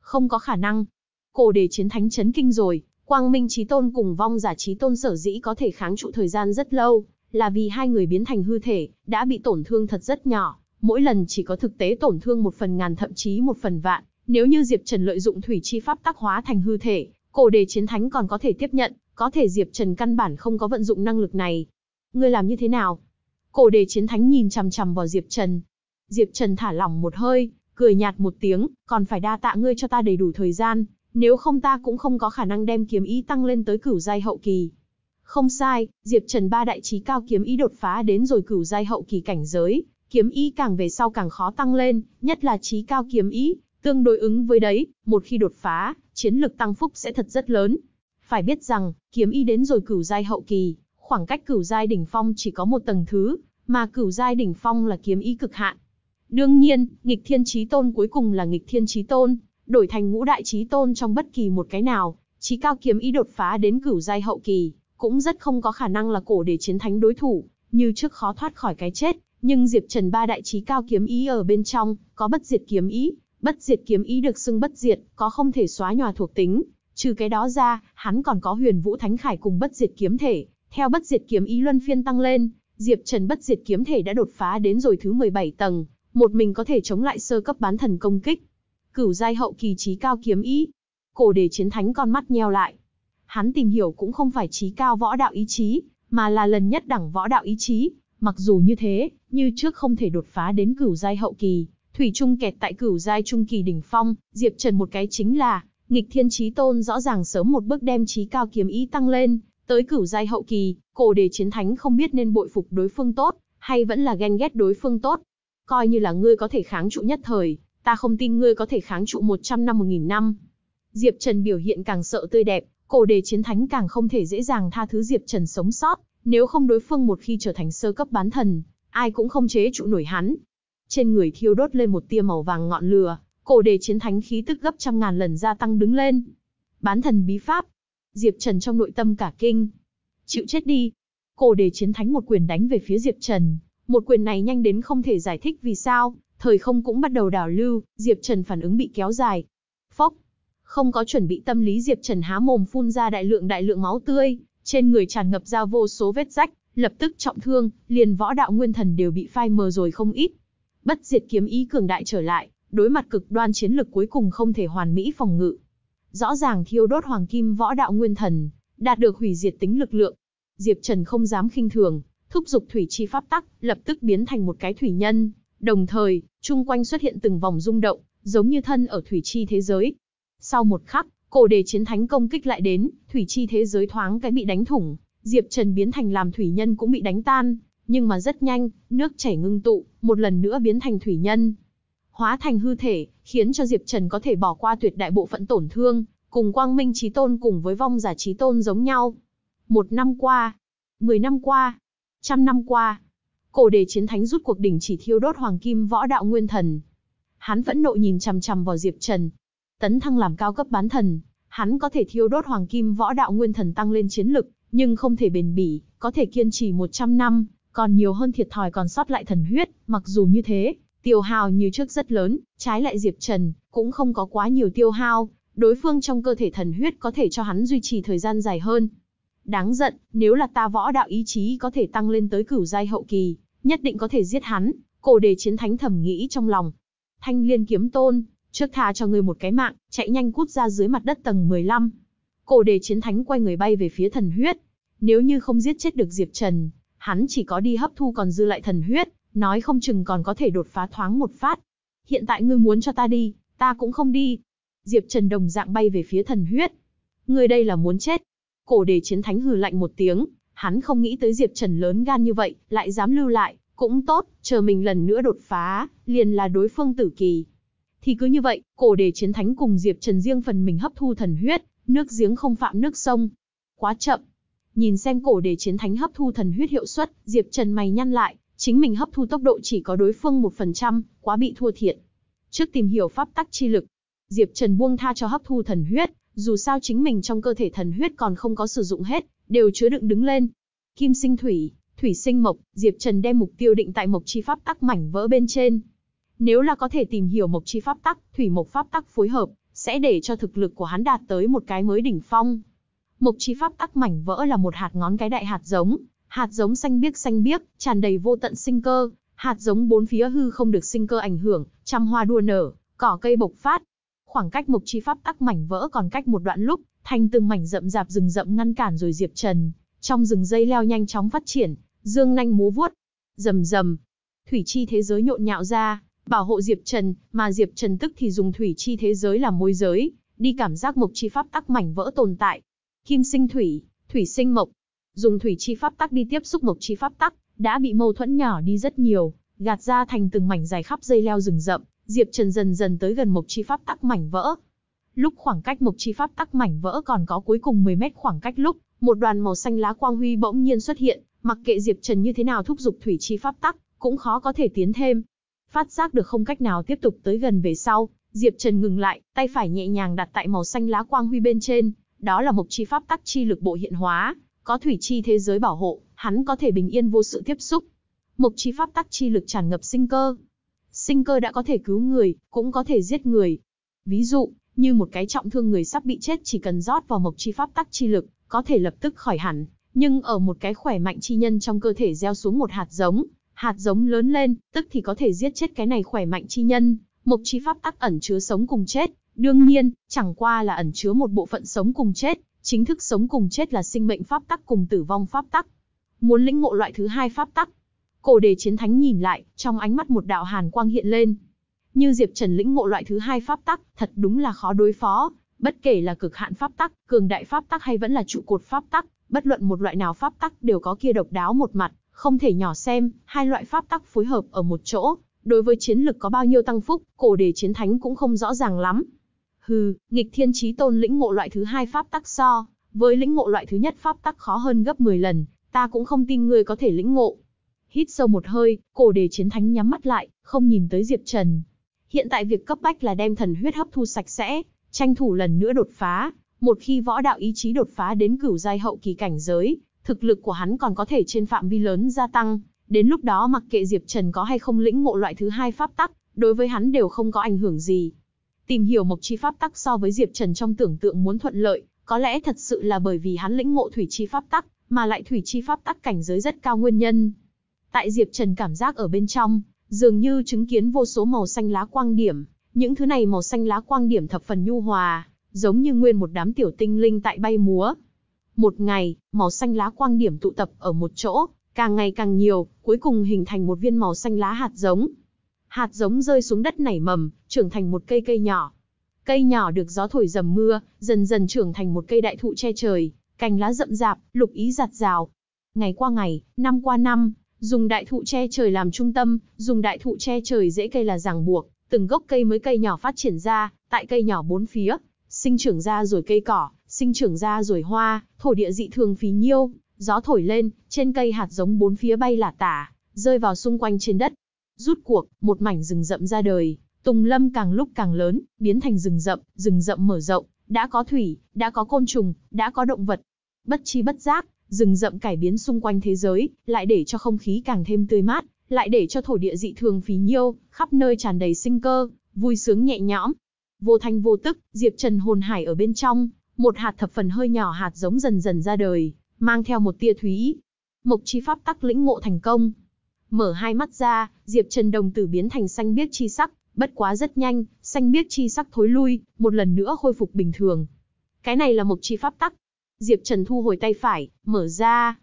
Không có khả năng. Cổ đề chiến thánh chấn kinh rồi, Quang Minh Chí Tôn cùng vong giả Chí Tôn sở dĩ có thể kháng trụ thời gian rất lâu, là vì hai người biến thành hư thể, đã bị tổn thương thật rất nhỏ, mỗi lần chỉ có thực tế tổn thương một phần ngàn thậm chí một phần vạn. Nếu như Diệp Trần lợi dụng thủy chi pháp tác hóa thành hư thể, cổ đề chiến thánh còn có thể tiếp nhận, có thể Diệp Trần căn bản không có vận dụng năng lực này. Ngươi làm như thế nào? Cổ đề chiến thánh nhìn chằm chằm vào Diệp Trần. Diệp Trần thả lỏng một hơi, cười nhạt một tiếng, còn phải đa tạ ngươi cho ta đầy đủ thời gian, nếu không ta cũng không có khả năng đem kiếm ý tăng lên tới cửu giai hậu kỳ. Không sai, Diệp Trần ba đại trí cao kiếm ý đột phá đến rồi cửu giai hậu kỳ cảnh giới, kiếm ý càng về sau càng khó tăng lên, nhất là trí cao kiếm ý, tương đối ứng với đấy, một khi đột phá, chiến lực tăng phúc sẽ thật rất lớn. Phải biết rằng, kiếm ý đến rồi cửu giai hậu kỳ, khoảng cách cửu giai đỉnh phong chỉ có một tầng thứ, mà cửu giai đỉnh phong là kiếm ý cực hạn. Đương nhiên, nghịch thiên chí tôn cuối cùng là nghịch thiên chí tôn, đổi thành ngũ đại chí tôn trong bất kỳ một cái nào, chí cao kiếm ý đột phá đến cửu giai hậu kỳ, cũng rất không có khả năng là cổ để chiến thánh đối thủ, như trước khó thoát khỏi cái chết, nhưng Diệp Trần ba đại chí cao kiếm ý ở bên trong, có bất diệt kiếm ý, Bất diệt kiếm ý được xưng bất diệt, có không thể xóa nhòa thuộc tính, trừ cái đó ra, hắn còn có huyền vũ thánh khải cùng bất diệt kiếm thể, theo bất diệt kiếm ý luân phiên tăng lên, Diệp Trần bất diệt kiếm thể đã đột phá đến rồi thứ 17 tầng, một mình có thể chống lại sơ cấp bán thần công kích. Cửu giai hậu kỳ trí cao kiếm ý. Cổ đề chiến thánh con mắt nheo lại. Hắn tìm hiểu cũng không phải trí cao võ đạo ý chí, mà là lần nhất đẳng võ đạo ý chí. Mặc dù như thế, như trước không thể đột phá đến cửu giai hậu kỳ, thủy trung kẹt tại cửu giai trung kỳ đỉnh phong, Diệp Trần một cái chính là nghịch thiên chí tôn rõ ràng sớm một bước đem trí cao kiếm ý tăng lên, tới cửu giai hậu kỳ, cổ đề chiến thánh không biết nên bội phục đối phương tốt, hay vẫn là ghen ghét đối phương tốt. Coi như là ngươi có thể kháng trụ nhất thời, ta không tin ngươi có thể kháng trụ 100 năm 1000 năm. Diệp Trần biểu hiện càng sợ tươi đẹp, cổ đề chiến thánh càng không thể dễ dàng tha thứ Diệp Trần sống sót, nếu không đối phương một khi trở thành sơ cấp bán thần, ai cũng không chế trụ nổi hắn. Trên người thiêu đốt lên một tia màu vàng ngọn lửa, cổ đề chiến thánh khí tức gấp trăm ngàn lần gia tăng đứng lên. Bán thần bí pháp. Diệp Trần trong nội tâm cả kinh. Chịu chết đi. Cổ đề chiến thánh một quyền đánh về phía Diệp Trần. Một quyền này nhanh đến không thể giải thích vì sao, thời không cũng bắt đầu đảo lưu, Diệp Trần phản ứng bị kéo dài. Phốc. Không có chuẩn bị tâm lý Diệp Trần há mồm phun ra đại lượng đại lượng máu tươi, trên người tràn ngập ra vô số vết rách, lập tức trọng thương, liền võ đạo nguyên thần đều bị phai mờ rồi không ít. Bất diệt kiếm ý cường đại trở lại, đối mặt cực đoan chiến lực cuối cùng không thể hoàn mỹ phòng ngự. Rõ ràng thiêu đốt hoàng kim võ đạo nguyên thần, đạt được hủy diệt tính lực lượng. Diệp Trần không dám khinh thường, thúc giục thủy chi pháp tắc, lập tức biến thành một cái thủy nhân, đồng thời, chung quanh xuất hiện từng vòng rung động, giống như thân ở thủy chi thế giới. Sau một khắc, cổ đề chiến thánh công kích lại đến, thủy chi thế giới thoáng cái bị đánh thủng, Diệp Trần biến thành làm thủy nhân cũng bị đánh tan, nhưng mà rất nhanh, nước chảy ngưng tụ, một lần nữa biến thành thủy nhân. Hóa thành hư thể, khiến cho Diệp Trần có thể bỏ qua tuyệt đại bộ phận tổn thương, cùng Quang Minh Chí Tôn cùng với vong giả Chí Tôn giống nhau. Một năm qua, mười năm qua, trăm năm qua, cổ đề chiến thánh rút cuộc đỉnh chỉ thiêu đốt hoàng kim võ đạo nguyên thần. Hắn phẫn nộ nhìn chằm chằm vào Diệp Trần. Tấn thăng làm cao cấp bán thần, hắn có thể thiêu đốt hoàng kim võ đạo nguyên thần tăng lên chiến lực, nhưng không thể bền bỉ, có thể kiên trì 100 năm, còn nhiều hơn thiệt thòi còn sót lại thần huyết, mặc dù như thế, tiêu hao như trước rất lớn, trái lại Diệp Trần, cũng không có quá nhiều tiêu hao, đối phương trong cơ thể thần huyết có thể cho hắn duy trì thời gian dài hơn. Đáng giận, nếu là ta võ đạo ý chí có thể tăng lên tới cửu giai hậu kỳ, nhất định có thể giết hắn, cổ đề chiến thánh thầm nghĩ trong lòng. Thanh liên kiếm tôn, trước tha cho ngươi một cái mạng, chạy nhanh cút ra dưới mặt đất tầng 15. Cổ đề chiến thánh quay người bay về phía thần huyết. Nếu như không giết chết được Diệp Trần, hắn chỉ có đi hấp thu còn dư lại thần huyết, nói không chừng còn có thể đột phá thoáng một phát. Hiện tại ngươi muốn cho ta đi, ta cũng không đi. Diệp Trần đồng dạng bay về phía thần huyết. Ngươi đây là muốn chết. Cổ đề chiến thánh hừ lạnh một tiếng, hắn không nghĩ tới Diệp Trần lớn gan như vậy, lại dám lưu lại, cũng tốt, chờ mình lần nữa đột phá, liền là đối phương tử kỳ. Thì cứ như vậy, cổ đề chiến thánh cùng Diệp Trần riêng phần mình hấp thu thần huyết, nước giếng không phạm nước sông. Quá chậm. Nhìn xem cổ đề chiến thánh hấp thu thần huyết hiệu suất, Diệp Trần mày nhăn lại, chính mình hấp thu tốc độ chỉ có đối phương 1%, quá bị thua thiệt. Trước tìm hiểu pháp tắc chi lực, Diệp Trần buông tha cho hấp thu thần huyết, dù sao chính mình trong cơ thể thần huyết còn không có sử dụng hết, đều chứa đựng đứng lên. Kim sinh thủy, thủy sinh mộc, Diệp Trần đem mục tiêu định tại mộc chi pháp tắc mảnh vỡ bên trên. Nếu là có thể tìm hiểu mộc chi pháp tắc, thủy mộc pháp tắc phối hợp, sẽ để cho thực lực của hắn đạt tới một cái mới đỉnh phong. Mộc chi pháp tắc mảnh vỡ là một hạt ngón cái đại hạt giống, hạt giống xanh biếc xanh biếc, tràn đầy vô tận sinh cơ, hạt giống bốn phía hư không được sinh cơ ảnh hưởng, trăm hoa đua nở, cỏ cây bộc phát. Khoảng cách mục chi pháp tắc mảnh vỡ còn cách một đoạn lúc, thành từng mảnh rậm rạp rừng rậm ngăn cản rồi Diệp Trần, trong rừng dây leo nhanh chóng phát triển, dương nanh múa vuốt, rầm rầm, thủy chi thế giới nhộn nhạo ra, bảo hộ Diệp Trần, mà Diệp Trần tức thì dùng thủy chi thế giới làm môi giới, đi cảm giác mộc chi pháp tắc mảnh vỡ tồn tại. Kim sinh thủy, thủy sinh mộc, dùng thủy chi pháp tắc đi tiếp xúc mộc chi pháp tắc, đã bị mâu thuẫn nhỏ đi rất nhiều, gạt ra thành từng mảnh dài khắp dây leo rừng rậm, Diệp Trần dần dần tới gần mộc chi pháp tắc mảnh vỡ. Lúc khoảng cách mộc chi pháp tắc mảnh vỡ còn có cuối cùng 10 mét khoảng cách lúc, một đoàn màu xanh lá quang huy bỗng nhiên xuất hiện, mặc kệ Diệp Trần như thế nào thúc giục thủy chi pháp tắc, cũng khó có thể tiến thêm. Phát giác được không cách nào tiếp tục tới gần về sau, Diệp Trần ngừng lại, tay phải nhẹ nhàng đặt tại màu xanh lá quang huy bên trên, đó là mộc chi pháp tắc chi lực bộ hiện hóa, có thủy chi thế giới bảo hộ, hắn có thể bình yên vô sự tiếp xúc. Mộc chi pháp tắc chi lực tràn ngập sinh cơ. Sinh cơ đã có thể cứu người, cũng có thể giết người. Ví dụ, như một cái trọng thương người sắp bị chết chỉ cần rót vào mộc chi pháp tắc chi lực, có thể lập tức khỏi hẳn. Nhưng ở một cái khỏe mạnh chi nhân trong cơ thể gieo xuống một hạt giống, hạt giống lớn lên, tức thì có thể giết chết cái này khỏe mạnh chi nhân. Mộc chi pháp tắc ẩn chứa sống cùng chết, đương nhiên, chẳng qua là ẩn chứa một bộ phận sống cùng chết, chính thức sống cùng chết là sinh mệnh pháp tắc cùng tử vong pháp tắc. Muốn lĩnh ngộ loại thứ hai pháp tắc. Cổ đề chiến thánh nhìn lại, trong ánh mắt một đạo hàn quang hiện lên. Như Diệp Trần lĩnh ngộ loại thứ hai pháp tắc, thật đúng là khó đối phó, bất kể là cực hạn pháp tắc, cường đại pháp tắc hay vẫn là trụ cột pháp tắc, bất luận một loại nào pháp tắc đều có kia độc đáo một mặt, không thể nhỏ xem, hai loại pháp tắc phối hợp ở một chỗ, đối với chiến lực có bao nhiêu tăng phúc, cổ đề chiến thánh cũng không rõ ràng lắm. Hừ, nghịch thiên chí tôn lĩnh ngộ loại thứ hai pháp tắc so, với lĩnh ngộ loại thứ nhất pháp tắc khó hơn gấp 10 lần, ta cũng không tin ngươi có thể lĩnh ngộ. Hít sâu một hơi, cổ đề chiến thánh nhắm mắt lại, không nhìn tới Diệp Trần. Hiện tại việc cấp bách là đem thần huyết hấp thu sạch sẽ, tranh thủ lần nữa đột phá. Một khi võ đạo ý chí đột phá đến cửu giai hậu kỳ cảnh giới, thực lực của hắn còn có thể trên phạm vi lớn gia tăng. Đến lúc đó mặc kệ Diệp Trần có hay không lĩnh ngộ loại thứ hai pháp tắc, đối với hắn đều không có ảnh hưởng gì. Tìm hiểu mộc chi pháp tắc so với Diệp Trần trong tưởng tượng muốn thuận lợi, có lẽ thật sự là bởi vì hắn lĩnh ngộ thủy chi pháp tắc, mà lại thủy chi pháp tắc cảnh giới rất cao nguyên nhân. Tại Diệp Trần cảm giác ở bên trong, dường như chứng kiến vô số màu xanh lá quang điểm, những thứ này màu xanh lá quang điểm thập phần nhu hòa, giống như nguyên một đám tiểu tinh linh tại bay múa. Một ngày, màu xanh lá quang điểm tụ tập ở một chỗ, càng ngày càng nhiều, cuối cùng hình thành một viên màu xanh lá hạt giống. Hạt giống rơi xuống đất nảy mầm, trưởng thành một cây cây nhỏ. Cây nhỏ được gió thổi dầm mưa, dần dần trưởng thành một cây đại thụ che trời, cành lá rậm rạp, lục ý giạt rào. Ngày qua ngày, năm qua năm, dùng đại thụ che trời làm trung tâm, dùng đại thụ che trời dễ cây là ràng buộc, từng gốc cây mới cây nhỏ phát triển ra, tại cây nhỏ bốn phía, sinh trưởng ra rồi cây cỏ, sinh trưởng ra rồi hoa, thổ địa dị thường phí nhiêu, gió thổi lên, trên cây hạt giống bốn phía bay lả tả, rơi vào xung quanh trên đất. Rút cuộc, một mảnh rừng rậm ra đời, Tùng lâm càng lúc càng lớn, biến thành rừng rậm, rừng rậm mở rộng, đã có thủy, đã có côn trùng, đã có động vật. Bất chi bất giác, rừng rậm cải biến xung quanh thế giới, lại để cho không khí càng thêm tươi mát, lại để cho thổ địa dị thường phí nhiêu, khắp nơi tràn đầy sinh cơ, vui sướng nhẹ nhõm. Vô thanh vô tức, Diệp Trần hồn hải ở bên trong, một hạt thập phần hơi nhỏ hạt giống dần dần ra đời, mang theo một tia thúy. Mộc chi pháp tắc lĩnh ngộ thành công. Mở hai mắt ra, Diệp Trần đồng tử biến thành xanh biếc chi sắc, bất quá rất nhanh, xanh biếc chi sắc thối lui, một lần nữa khôi phục bình thường. Cái này là một chi pháp tắc. Diệp Trần thu hồi tay phải, mở ra.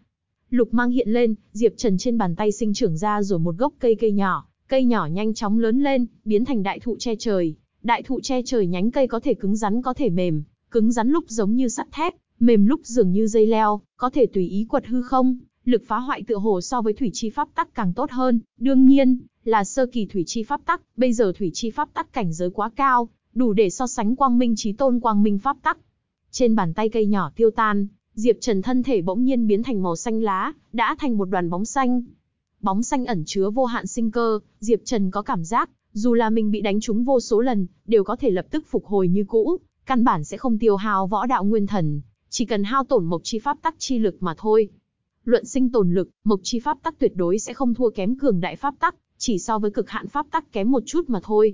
Lục mang hiện lên, Diệp Trần trên bàn tay sinh trưởng ra rồi một gốc cây cây nhỏ, cây nhỏ nhanh chóng lớn lên, biến thành đại thụ che trời. Đại thụ che trời nhánh cây có thể cứng rắn có thể mềm, cứng rắn lúc giống như sắt thép, mềm lúc dường như dây leo, có thể tùy ý quật hư không, lực phá hoại tựa hồ so với thủy chi pháp tắc càng tốt hơn. Đương nhiên, là sơ kỳ thủy chi pháp tắc, bây giờ thủy chi pháp tắc cảnh giới quá cao, đủ để so sánh quang minh trí tôn quang minh pháp tắc. Trên bàn tay cây nhỏ tiêu tan, Diệp Trần thân thể bỗng nhiên biến thành màu xanh lá, đã thành một đoàn bóng xanh. Bóng xanh ẩn chứa vô hạn sinh cơ, Diệp Trần có cảm giác, dù là mình bị đánh trúng vô số lần, đều có thể lập tức phục hồi như cũ, căn bản sẽ không tiêu hao võ đạo nguyên thần, chỉ cần hao tổn mộc chi pháp tắc chi lực mà thôi. Luận sinh tồn lực, mộc chi pháp tắc tuyệt đối sẽ không thua kém cường đại pháp tắc, chỉ so với cực hạn pháp tắc kém một chút mà thôi.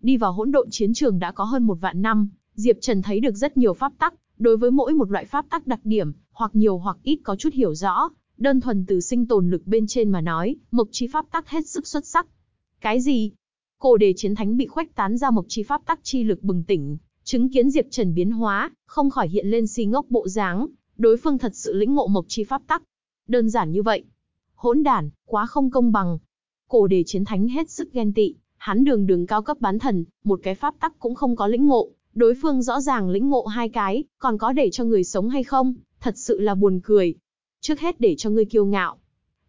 Đi vào hỗn độn chiến trường đã có hơn một vạn năm, Diệp Trần thấy được rất nhiều pháp tắc, đối với mỗi một loại pháp tắc đặc điểm, hoặc nhiều hoặc ít có chút hiểu rõ, đơn thuần từ sinh tồn lực bên trên mà nói, mộc chi pháp tắc hết sức xuất sắc. Cái gì? Cổ đề chiến thánh bị khuếch tán ra mộc chi pháp tắc chi lực bừng tỉnh, chứng kiến Diệp Trần biến hóa, không khỏi hiện lên si ngốc bộ dáng, đối phương thật sự lĩnh ngộ mộc chi pháp tắc. Đơn giản như vậy. Hỗn đản, quá không công bằng, Cổ đề chiến thánh hết sức ghen tị, hắn đường đường cao cấp bán thần, một cái pháp tắc cũng không có lĩnh ngộ, đối phương rõ ràng lĩnh ngộ hai cái, còn có để cho người sống hay không, thật sự là buồn cười. Trước hết để cho ngươi kiêu ngạo.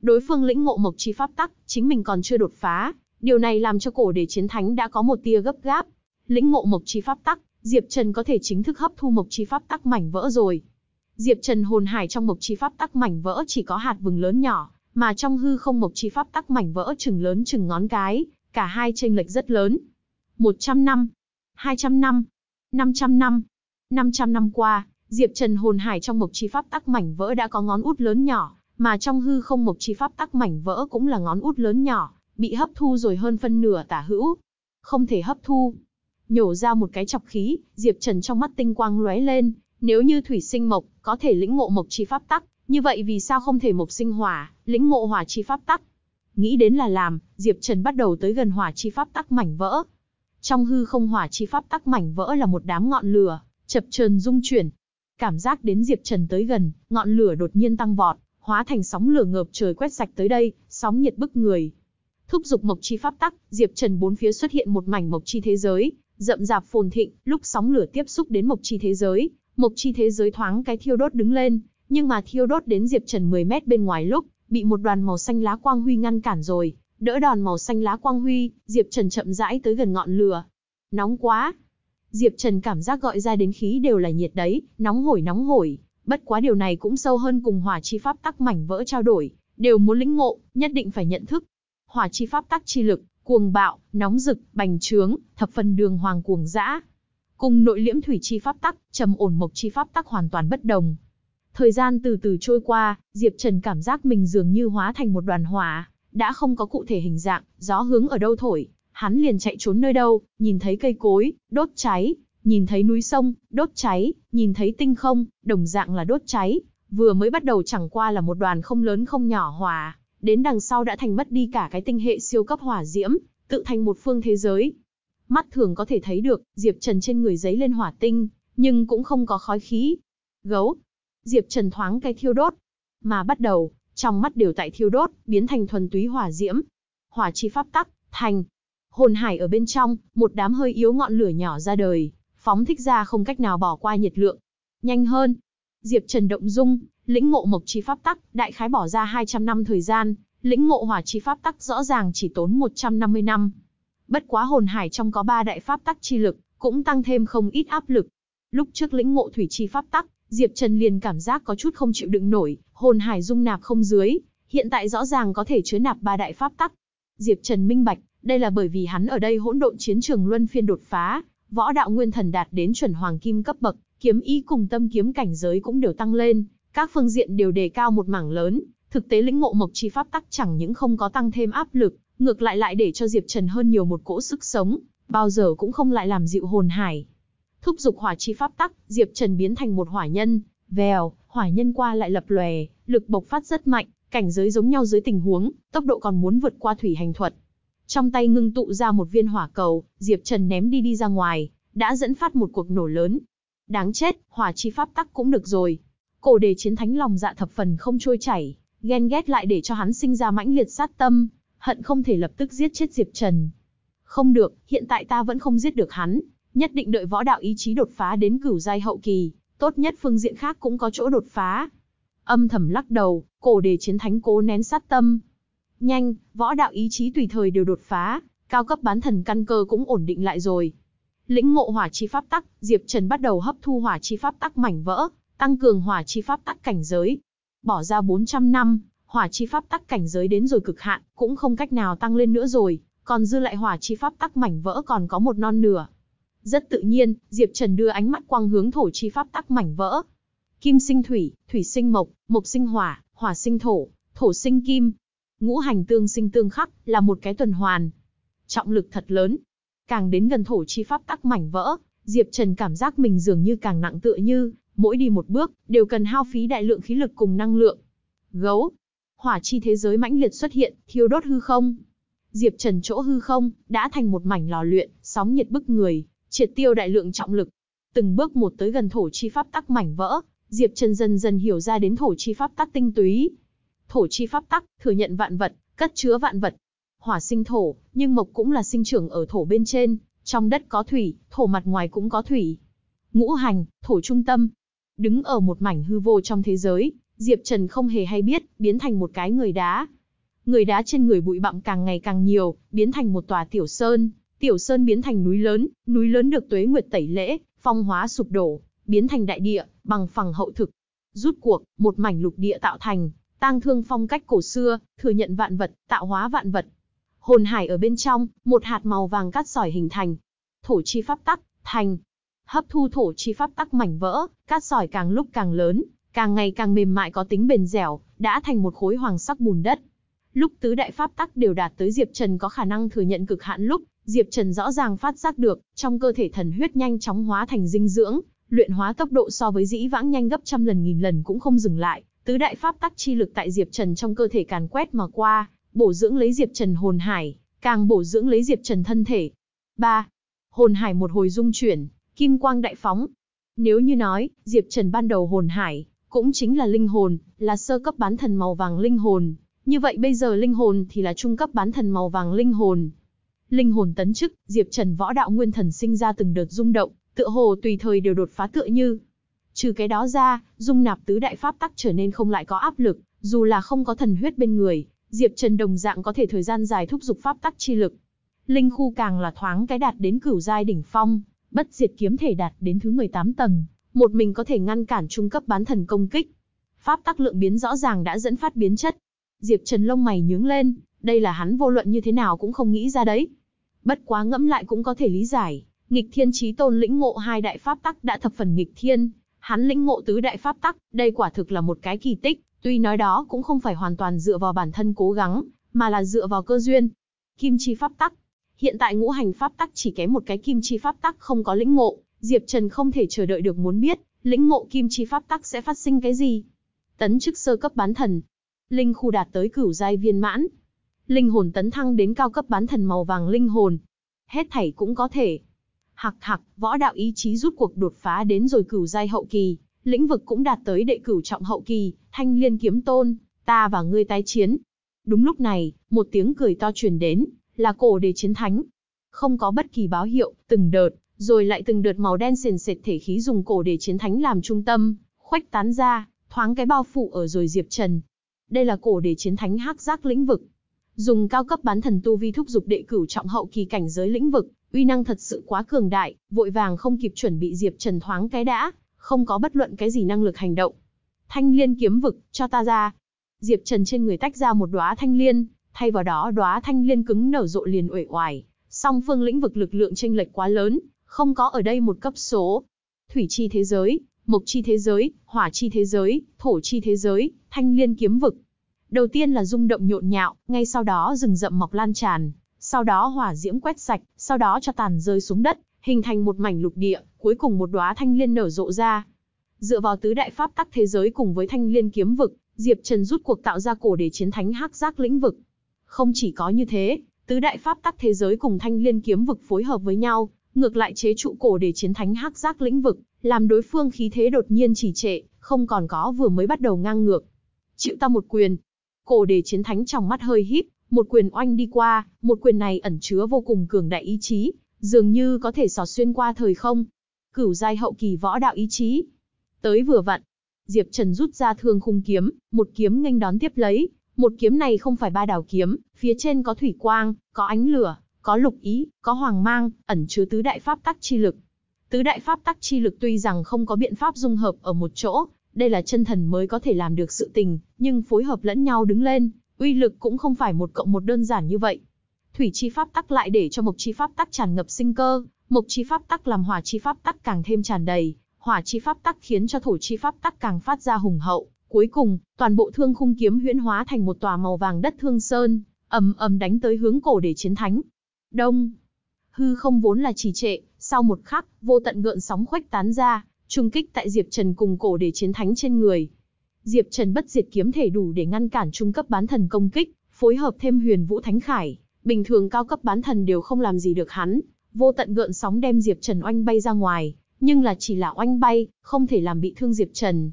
Đối phương lĩnh ngộ mộc chi pháp tắc, chính mình còn chưa đột phá, điều này làm cho cổ đề chiến thánh đã có một tia gấp gáp. Lĩnh ngộ mộc chi pháp tắc, Diệp Trần có thể chính thức hấp thu mộc chi pháp tắc mảnh vỡ rồi. Diệp Trần hồn hải trong mộc chi pháp tắc mảnh vỡ chỉ có hạt vừng lớn nhỏ, mà trong hư không mộc chi pháp tắc mảnh vỡ chừng lớn chừng ngón cái, cả hai chênh lệch rất lớn. 100 năm, 200 năm, 500 năm, 500 năm qua, Diệp Trần hồn hải trong mộc chi pháp tắc mảnh vỡ đã có ngón út lớn nhỏ, mà trong hư không mộc chi pháp tắc mảnh vỡ cũng là ngón út lớn nhỏ, bị hấp thu rồi hơn phân nửa tả hữu. Không thể hấp thu. Nhổ ra một cái chọc khí, Diệp Trần trong mắt tinh quang lóe lên, nếu như thủy sinh mộc, có thể lĩnh ngộ mộc chi pháp tắc, như vậy vì sao không thể mộc sinh hỏa, lĩnh ngộ hỏa chi pháp tắc? Nghĩ đến là làm, Diệp Trần bắt đầu tới gần hỏa chi pháp tắc mảnh vỡ. Trong hư không hỏa chi pháp tắc mảnh vỡ là một đám ngọn lửa, chập chờn rung chuyển. Cảm giác đến Diệp Trần tới gần, ngọn lửa đột nhiên tăng vọt, hóa thành sóng lửa ngợp trời quét sạch tới đây, sóng nhiệt bức người. Thúc dục mộc chi pháp tắc, Diệp Trần bốn phía xuất hiện một mảnh mộc chi thế giới, rậm rạp phồn thịnh, lúc sóng lửa tiếp xúc đến mộc chi thế giới, mộc chi thế giới thoáng cái thiêu đốt đứng lên, nhưng mà thiêu đốt đến Diệp Trần 10 mét bên ngoài lúc, bị một đoàn màu xanh lá quang huy ngăn cản rồi, đỡ đòn màu xanh lá quang huy, Diệp Trần chậm rãi tới gần ngọn lửa. Nóng quá. Diệp Trần cảm giác gọi ra đến khí đều là nhiệt đấy, nóng hổi nóng hổi, bất quá điều này cũng sâu hơn cùng hỏa chi pháp tắc mảnh vỡ trao đổi, đều muốn lĩnh ngộ, nhất định phải nhận thức. Hỏa chi pháp tắc chi lực, cuồng bạo, nóng rực, bành trướng, thập phần đường hoàng cuồng dã. Cùng nội liễm thủy chi pháp tắc, trầm ổn mộc chi pháp tắc hoàn toàn bất đồng. Thời gian từ từ trôi qua, Diệp Trần cảm giác mình dường như hóa thành một đoàn hỏa, đã không có cụ thể hình dạng, gió hướng ở đâu thổi, hắn liền chạy trốn nơi đâu, nhìn thấy cây cối, đốt cháy, nhìn thấy núi sông, đốt cháy, nhìn thấy tinh không, đồng dạng là đốt cháy, vừa mới bắt đầu chẳng qua là một đoàn không lớn không nhỏ hỏa, đến đằng sau đã thành mất đi cả cái tinh hệ siêu cấp hỏa diễm, tự thành một phương thế giới. Mắt thường có thể thấy được, Diệp Trần trên người giấy lên hỏa tinh, nhưng cũng không có khói khí. Gấu. Diệp Trần thoáng cái thiêu đốt. Mà bắt đầu, trong mắt đều tại thiêu đốt, biến thành thuần túy hỏa diễm. Hỏa chi pháp tắc, thành. Hồn hải ở bên trong, một đám hơi yếu ngọn lửa nhỏ ra đời, phóng thích ra không cách nào bỏ qua nhiệt lượng. Nhanh hơn. Diệp Trần động dung, lĩnh ngộ mộc chi pháp tắc, đại khái bỏ ra 200 năm thời gian, lĩnh ngộ hỏa chi pháp tắc rõ ràng chỉ tốn 150 năm. Bất quá hồn hải trong có ba đại pháp tắc chi lực, cũng tăng thêm không ít áp lực. Lúc trước lĩnh ngộ thủy chi pháp tắc, Diệp Trần liền cảm giác có chút không chịu đựng nổi, hồn hải dung nạp không dưới, hiện tại rõ ràng có thể chứa nạp ba đại pháp tắc. Diệp Trần minh bạch, đây là bởi vì hắn ở đây hỗn độn chiến trường luân phiên đột phá, võ đạo nguyên thần đạt đến chuẩn hoàng kim cấp bậc, kiếm ý cùng tâm kiếm cảnh giới cũng đều tăng lên, các phương diện đều đề cao một mảng lớn, thực tế lĩnh ngộ mộc chi pháp tắc chẳng những không có tăng thêm áp lực, ngược lại lại để cho Diệp Trần hơn nhiều một cỗ sức sống, bao giờ cũng không lại làm dịu hồn hải. Thúc dục hỏa chi pháp tắc, Diệp Trần biến thành một hỏa nhân, vèo, hỏa nhân qua lại lập lòe, lực bộc phát rất mạnh, cảnh giới giống nhau dưới tình huống, tốc độ còn muốn vượt qua thủy hành thuật. Trong tay ngưng tụ ra một viên hỏa cầu, Diệp Trần ném đi đi ra ngoài, đã dẫn phát một cuộc nổ lớn. Đáng chết, hỏa chi pháp tắc cũng được rồi. Cổ đề chiến thánh lòng dạ thập phần không trôi chảy, ghen ghét lại để cho hắn sinh ra mãnh liệt sát tâm, hận không thể lập tức giết chết Diệp Trần. Không được, hiện tại ta vẫn không giết được hắn, nhất định đợi võ đạo ý chí đột phá đến cửu giai hậu kỳ, tốt nhất phương diện khác cũng có chỗ đột phá. Âm thầm lắc đầu, cổ đề chiến thánh cố nén sát tâm. Nhanh, võ đạo ý chí tùy thời đều đột phá, cao cấp bán thần căn cơ cũng ổn định lại rồi. Lĩnh ngộ hỏa chi pháp tắc, Diệp Trần bắt đầu hấp thu hỏa chi pháp tắc mảnh vỡ, tăng cường hỏa chi pháp tắc cảnh giới. Bỏ ra 400 năm, hỏa chi pháp tắc cảnh giới đến rồi cực hạn, cũng không cách nào tăng lên nữa rồi, còn dư lại hỏa chi pháp tắc mảnh vỡ còn có một non nửa. Rất tự nhiên, Diệp Trần đưa ánh mắt quang hướng thổ chi pháp tắc mảnh vỡ. Kim sinh thủy, thủy sinh mộc, mộc sinh hỏa, hỏa sinh thổ, thổ sinh kim. Ngũ hành tương sinh tương khắc, là một cái tuần hoàn. Trọng lực thật lớn. Càng đến gần thổ chi pháp tắc mảnh vỡ, Diệp Trần cảm giác mình dường như càng nặng tựa như, mỗi đi một bước, đều cần hao phí đại lượng khí lực cùng năng lượng. Gấu. Hỏa chi thế giới mãnh liệt xuất hiện, thiêu đốt hư không. Diệp Trần chỗ hư không, đã thành một mảnh lò luyện, sóng nhiệt bức người, triệt tiêu đại lượng trọng lực. Từng bước một tới gần thổ chi pháp tắc mảnh vỡ, Diệp Trần dần dần hiểu ra đến thổ chi pháp tắc tinh túy. Thổ chi pháp tắc, thừa nhận vạn vật, cất chứa vạn vật. Hỏa sinh thổ, nhưng mộc cũng là sinh trưởng ở thổ bên trên, trong đất có thủy, thổ mặt ngoài cũng có thủy. Ngũ hành, thổ trung tâm. Đứng ở một mảnh hư vô trong thế giới, Diệp Trần không hề hay biết, biến thành một cái người đá. Người đá trên người bụi bặm càng ngày càng nhiều, biến thành một tòa tiểu sơn, Tiểu sơn biến thành núi lớn, núi lớn được tuế nguyệt tẩy lễ, phong hóa sụp đổ, biến thành đại địa, bằng phẳng hậu thực. Rút cuộc, một mảnh lục địa tạo thành, tang thương phong cách cổ xưa, thừa nhận vạn vật, tạo hóa vạn vật. Hồn hải ở bên trong, một hạt màu vàng cát sỏi hình thành. Thổ chi pháp tắc, thành. Hấp thu thổ chi pháp tắc mảnh vỡ, cát sỏi càng lúc càng lớn, càng ngày càng mềm mại có tính bền dẻo, đã thành một khối hoàng sắc bùn đất. Lúc tứ đại pháp tắc đều đạt tới Diệp Trần có khả năng thừa nhận cực hạn lúc, Diệp Trần rõ ràng phát giác được, trong cơ thể thần huyết nhanh chóng hóa thành dinh dưỡng, luyện hóa tốc độ so với dĩ vãng nhanh gấp trăm lần nghìn lần cũng không dừng lại, tứ đại pháp tắc chi lực tại Diệp Trần trong cơ thể càn quét mà qua, bổ dưỡng lấy Diệp Trần hồn hải, càng bổ dưỡng lấy Diệp Trần thân thể. 3. Hồn hải một hồi dung chuyển, kim quang đại phóng. Nếu như nói, Diệp Trần ban đầu hồn hải, cũng chính là linh hồn, là sơ cấp bán thần màu vàng linh hồn. Như vậy bây giờ linh hồn thì là trung cấp bán thần màu vàng linh hồn. Linh hồn tấn chức, Diệp Trần võ đạo nguyên thần sinh ra từng đợt rung động, tựa hồ tùy thời đều đột phá tựa như. Trừ cái đó ra, dung nạp tứ đại pháp tắc trở nên không lại có áp lực, dù là không có thần huyết bên người, Diệp Trần đồng dạng có thể thời gian dài thúc giục pháp tắc chi lực. Linh khu càng là thoáng cái đạt đến cửu giai đỉnh phong, bất diệt kiếm thể đạt đến thứ 18 tầng, một mình có thể ngăn cản trung cấp bán thần công kích. Pháp tắc lượng biến rõ ràng đã dẫn phát biến chất. Diệp Trần lông mày nhướng lên, đây là hắn vô luận như thế nào cũng không nghĩ ra đấy. Bất quá ngẫm lại cũng có thể lý giải, nghịch thiên chí tôn lĩnh ngộ hai đại pháp tắc đã thập phần nghịch thiên, hắn lĩnh ngộ tứ đại pháp tắc, đây quả thực là một cái kỳ tích, tuy nói đó cũng không phải hoàn toàn dựa vào bản thân cố gắng, mà là dựa vào cơ duyên. Kim chi pháp tắc, hiện tại ngũ hành pháp tắc chỉ kém một cái kim chi pháp tắc không có lĩnh ngộ, Diệp Trần không thể chờ đợi được muốn biết, lĩnh ngộ kim chi pháp tắc sẽ phát sinh cái gì. Tấn chức sơ cấp bán thần, linh khu đạt tới cửu giai viên mãn, linh hồn tấn thăng đến cao cấp bán thần màu vàng linh hồn. Hết thảy cũng có thể. Hạc hạc, võ đạo ý chí rút cuộc đột phá đến rồi cửu giai hậu kỳ, lĩnh vực cũng đạt tới đệ cửu trọng hậu kỳ, thanh liên kiếm tôn, ta và ngươi tái chiến. Đúng lúc này, một tiếng cười to truyền đến, là cổ đề chiến thánh. Không có bất kỳ báo hiệu, từng đợt, rồi lại từng đợt màu đen sền sệt thể khí dùng cổ để chiến thánh làm trung tâm, khoách tán ra, thoáng cái bao phủ ở rồi Diệp Trần. Đây là cổ để chiến thánh hắc giác lĩnh vực. Dùng cao cấp bán thần tu vi thúc dục đệ cửu trọng hậu kỳ cảnh giới lĩnh vực, uy năng thật sự quá cường đại, vội vàng không kịp chuẩn bị Diệp Trần thoáng cái đã, không có bất luận cái gì năng lực hành động. Thanh liên kiếm vực, cho ta ra. Diệp Trần trên người tách ra một đóa thanh liên, thay vào đó đóa thanh liên cứng nở rộ liền uể oải. Song phương lĩnh vực lực lượng chênh lệch quá lớn, không có ở đây một cấp số. Thủy chi thế giới, mộc chi thế giới, hỏa chi thế giới, thổ chi thế giới, thanh liên kiếm vực. Đầu tiên là rung động nhộn nhạo, ngay sau đó rừng rậm mọc lan tràn, sau đó hỏa diễm quét sạch, sau đó cho tàn rơi xuống đất, hình thành một mảnh lục địa, cuối cùng một đóa thanh liên nở rộ ra. Dựa vào tứ đại pháp tắc thế giới cùng với thanh liên kiếm vực, Diệp Trần rút cuộc tạo ra cổ để chiến thánh hắc giác lĩnh vực. Không chỉ có như thế, tứ đại pháp tắc thế giới cùng thanh liên kiếm vực phối hợp với nhau, ngược lại chế trụ cổ để chiến thánh hắc giác lĩnh vực, làm đối phương khí thế đột nhiên chỉ trệ, không còn có vừa mới bắt đầu ngang ngược. Chịu ta một quyền. Cổ để chiến thánh trong mắt hơi híp, một quyền oanh đi qua, một quyền này ẩn chứa vô cùng cường đại ý chí, dường như có thể xỏ xuyên qua thời không. Cửu giai hậu kỳ võ đạo ý chí. Tới vừa vặn, Diệp Trần rút ra thương khung kiếm, một kiếm nghênh đón tiếp lấy, một kiếm này không phải ba đào kiếm, phía trên có thủy quang, có ánh lửa, có lục ý, có hoàng mang, ẩn chứa tứ đại pháp tắc chi lực. Tứ đại pháp tắc chi lực tuy rằng không có biện pháp dung hợp ở một chỗ, đây là chân thần mới có thể làm được sự tình, nhưng phối hợp lẫn nhau đứng lên, uy lực cũng không phải một cộng một đơn giản như vậy. Thủy chi pháp tắc lại để cho mộc chi pháp tắc tràn ngập sinh cơ, mộc chi pháp tắc làm hỏa chi pháp tắc càng thêm tràn đầy, hỏa chi pháp tắc khiến cho thổ chi pháp tắc càng phát ra hùng hậu. Cuối cùng, toàn bộ thương khung kiếm huyễn hóa thành một tòa màu vàng đất thương sơn, ầm ầm đánh tới hướng cổ để chiến thánh. Đông, hư không vốn là trì trệ, sau một khắc, vô tận gợn sóng khuếch tán ra, trung kích tại Diệp Trần cùng cổ để chiến thánh trên người. Diệp Trần bất diệt kiếm thể đủ để ngăn cản trung cấp bán thần công kích, phối hợp thêm Huyền Vũ Thánh Khải, bình thường cao cấp bán thần đều không làm gì được hắn, vô tận gợn sóng đem Diệp Trần oanh bay ra ngoài, nhưng là chỉ là oanh bay, không thể làm bị thương Diệp Trần.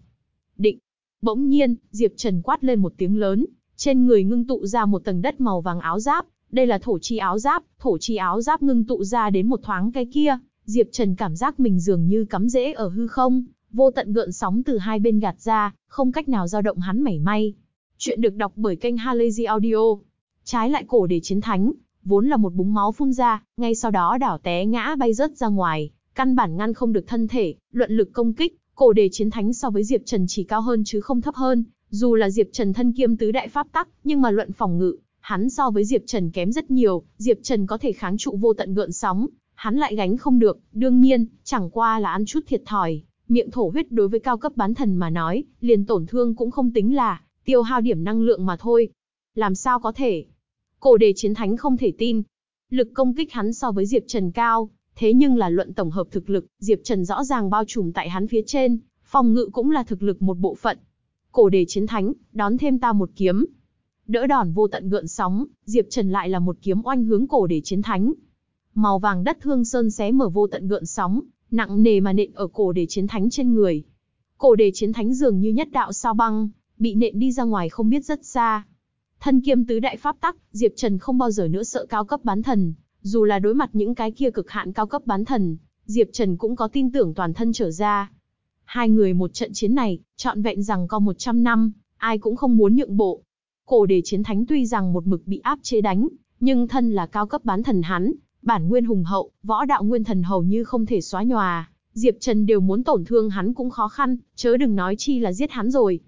Định. Bỗng nhiên, Diệp Trần quát lên một tiếng lớn, trên người ngưng tụ ra một tầng đất màu vàng áo giáp, đây là thổ chi áo giáp, thổ chi áo giáp ngưng tụ ra đến một thoáng cái kia, Diệp Trần cảm giác mình dường như cắm rễ ở hư không, vô tận gợn sóng từ hai bên gạt ra, không cách nào dao động hắn mảy may. Chuyện được đọc bởi kênh Halazy Audio. Trái lại cổ để chiến thánh, vốn là một búng máu phun ra, ngay sau đó đảo té ngã bay rớt ra ngoài, căn bản ngăn không được thân thể, luận lực công kích, cổ đề chiến thánh so với Diệp Trần chỉ cao hơn chứ không thấp hơn, dù là Diệp Trần thân kiêm tứ đại pháp tắc, nhưng mà luận phòng ngự, hắn so với Diệp Trần kém rất nhiều, Diệp Trần có thể kháng trụ vô tận gợn sóng, hắn lại gánh không được, đương nhiên, chẳng qua là ăn chút thiệt thòi, miệng thổ huyết đối với cao cấp bán thần mà nói, liền tổn thương cũng không tính là tiêu hao điểm năng lượng mà thôi. Làm sao có thể? Cổ đề chiến thánh không thể tin. Lực công kích hắn so với Diệp Trần cao, thế nhưng là luận tổng hợp thực lực, Diệp Trần rõ ràng bao trùm tại hắn phía trên, phòng ngự cũng là thực lực một bộ phận. Cổ đề chiến thánh, đón thêm ta một kiếm. Đỡ đòn vô tận gợn sóng, Diệp Trần lại là một kiếm oanh hướng cổ để chiến thánh. Màu vàng đất thương sơn xé mở vô tận gợn sóng, nặng nề mà nện ở cổ để chiến thánh trên người. Cổ đề chiến thánh dường như nhất đạo sao băng, bị nện đi ra ngoài không biết rất xa. Thân kiêm tứ đại pháp tắc, Diệp Trần không bao giờ nữa sợ cao cấp bán thần, dù là đối mặt những cái kia cực hạn cao cấp bán thần, Diệp Trần cũng có tin tưởng toàn thân trở ra. Hai người một trận chiến này, trọn vẹn rằng có 100 năm, ai cũng không muốn nhượng bộ. Cổ đề chiến thánh tuy rằng một mực bị áp chế đánh, nhưng thân là cao cấp bán thần hắn, bản nguyên hùng hậu, võ đạo nguyên thần hầu như không thể xóa nhòa, Diệp Trần đều muốn tổn thương hắn cũng khó khăn, chớ đừng nói chi là giết hắn rồi.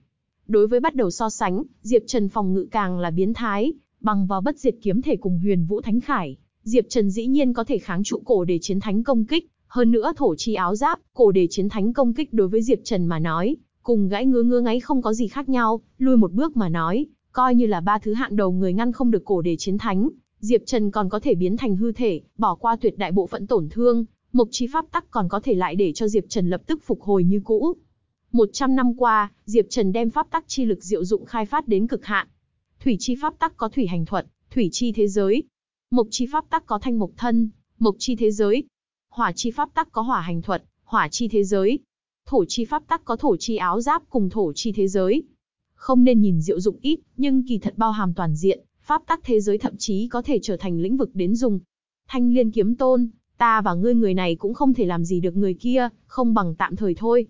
Đối với bắt đầu so sánh, Diệp Trần phòng ngự càng là biến thái, bằng vào bất diệt kiếm thể cùng huyền vũ thánh khải, Diệp Trần dĩ nhiên có thể kháng trụ cổ đề chiến thánh công kích, hơn nữa thổ chi áo giáp, cổ đề chiến thánh công kích đối với Diệp Trần mà nói, cùng gãy ngứa ngứa ngáy không có gì khác nhau, lui một bước mà nói, coi như là ba thứ hạng đầu người ngăn không được cổ để chiến thánh, Diệp Trần còn có thể biến thành hư thể, bỏ qua tuyệt đại bộ phận tổn thương, Mộc chi pháp tắc còn có thể lại để cho Diệp Trần lập tức phục hồi như cũ. 100 năm qua, Diệp Trần đem pháp tắc chi lực diệu dụng khai phát đến cực hạn. Thủy chi pháp tắc có thủy hành thuật, thủy chi thế giới. Mộc chi pháp tắc có thanh mộc thân, mộc chi thế giới. Hỏa chi pháp tắc có hỏa hành thuật, hỏa chi thế giới. Thổ chi pháp tắc có thổ chi áo giáp cùng thổ chi thế giới. Không nên nhìn diệu dụng ít, nhưng kỳ thật bao hàm toàn diện, pháp tắc thế giới thậm chí có thể trở thành lĩnh vực đến dùng. Thanh liên kiếm tôn, ta và ngươi người này cũng không thể làm gì được người kia, không bằng tạm thời thôi.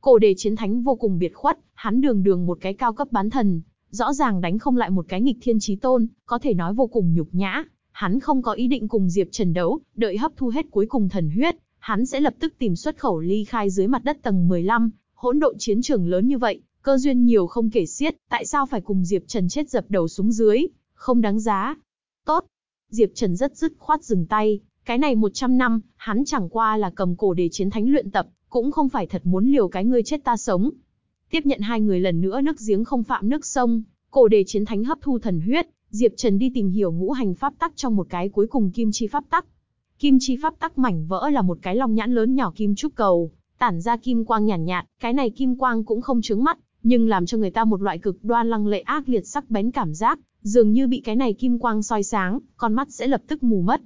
Cổ đề chiến thánh vô cùng biệt khuất, hắn đường đường một cái cao cấp bán thần, rõ ràng đánh không lại một cái nghịch thiên trí tôn, có thể nói vô cùng nhục nhã. Hắn không có ý định cùng Diệp Trần đấu, đợi hấp thu hết cuối cùng thần huyết, hắn sẽ lập tức tìm xuất khẩu ly khai dưới mặt đất tầng 15, hỗn độn chiến trường lớn như vậy, cơ duyên nhiều không kể xiết, tại sao phải cùng Diệp Trần chết dập đầu xuống dưới, không đáng giá. Tốt. Diệp Trần rất dứt khoát dừng tay, cái này 100 năm, hắn chẳng qua là cầm cổ để chiến thánh luyện tập, cũng không phải thật muốn liều cái ngươi chết ta sống. Tiếp nhận hai người lần nữa nước giếng không phạm nước sông, cổ đề chiến thánh hấp thu thần huyết, Diệp Trần đi tìm hiểu ngũ hành pháp tắc trong một cái cuối cùng kim chi pháp tắc. Kim chi pháp tắc mảnh vỡ là một cái long nhãn lớn nhỏ kim trúc cầu, tản ra kim quang nhàn nhạt, nhạt, cái này kim quang cũng không chướng mắt, nhưng làm cho người ta một loại cực đoan lăng lệ ác liệt sắc bén cảm giác, dường như bị cái này kim quang soi sáng, con mắt sẽ lập tức mù mất.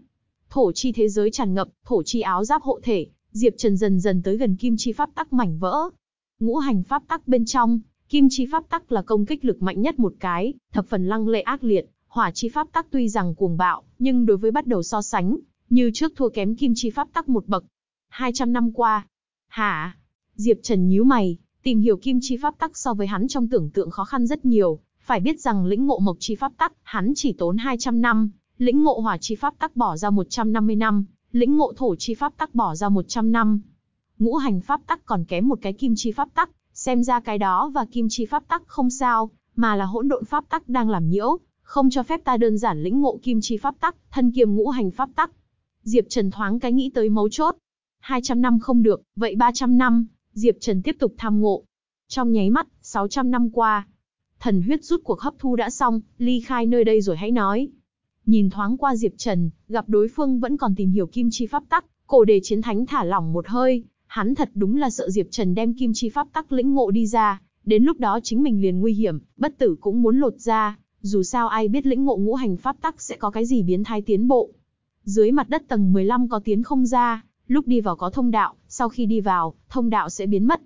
Thổ chi thế giới tràn ngập, thổ chi áo giáp hộ thể, Diệp Trần dần dần tới gần kim chi pháp tắc mảnh vỡ. Ngũ hành pháp tắc bên trong, kim chi pháp tắc là công kích lực mạnh nhất một cái, thập phần lăng lệ ác liệt, hỏa chi pháp tắc tuy rằng cuồng bạo, nhưng đối với bắt đầu so sánh, như trước thua kém kim chi pháp tắc một bậc. 200 năm qua. Hả? Diệp Trần nhíu mày, tìm hiểu kim chi pháp tắc so với hắn trong tưởng tượng khó khăn rất nhiều, phải biết rằng lĩnh ngộ mộc chi pháp tắc, hắn chỉ tốn 200 năm, lĩnh ngộ hỏa chi pháp tắc bỏ ra 150 năm, lĩnh ngộ thổ chi pháp tắc bỏ ra 100 năm. Ngũ hành pháp tắc còn kém một cái kim chi pháp tắc, xem ra cái đó và kim chi pháp tắc không sao, mà là hỗn độn pháp tắc đang làm nhiễu, không cho phép ta đơn giản lĩnh ngộ kim chi pháp tắc, thân kiêm ngũ hành pháp tắc. Diệp Trần thoáng cái nghĩ tới mấu chốt. 200 năm không được, vậy 300 năm, Diệp Trần tiếp tục tham ngộ. Trong nháy mắt, 600 năm qua, thần huyết rút cuộc hấp thu đã xong, ly khai nơi đây rồi hãy nói. Nhìn thoáng qua Diệp Trần, gặp đối phương vẫn còn tìm hiểu kim chi pháp tắc, cổ đề chiến thánh thả lỏng một hơi, hắn thật đúng là sợ Diệp Trần đem kim chi pháp tắc lĩnh ngộ đi ra, đến lúc đó chính mình liền nguy hiểm, bất tử cũng muốn lột ra, dù sao ai biết lĩnh ngộ ngũ hành pháp tắc sẽ có cái gì biến thái tiến bộ. Dưới mặt đất tầng 15 có tiến không ra, lúc đi vào có thông đạo, sau khi đi vào, thông đạo sẽ biến mất.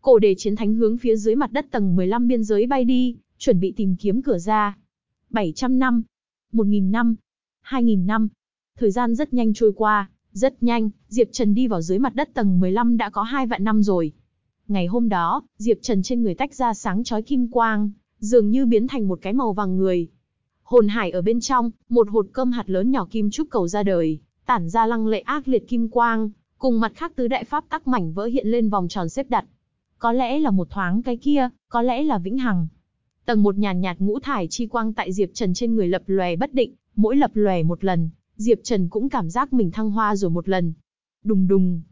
Cổ đề chiến thánh hướng phía dưới mặt đất tầng 15 biên giới bay đi, chuẩn bị tìm kiếm cửa ra. 700 năm, 1.000 năm, 2.000 năm. Thời gian rất nhanh trôi qua, rất nhanh, Diệp Trần đi vào dưới mặt đất tầng 15 đã có 2 vạn năm rồi. Ngày hôm đó, Diệp Trần trên người tách ra sáng chói kim quang, dường như biến thành một cái màu vàng người. Hồn hải ở bên trong, một hột cơm hạt lớn nhỏ kim trúc cầu ra đời, tản ra lăng lệ ác liệt kim quang, cùng mặt khác tứ đại pháp tắc mảnh vỡ hiện lên vòng tròn xếp đặt. Có lẽ là một thoáng cái kia, có lẽ là vĩnh hằng. Tầng một nhàn nhạt ngũ thải chi quang tại Diệp Trần trên người lập lòe bất định, mỗi lập lòe một lần, Diệp Trần cũng cảm giác mình thăng hoa rồi một lần. Đùng đùng.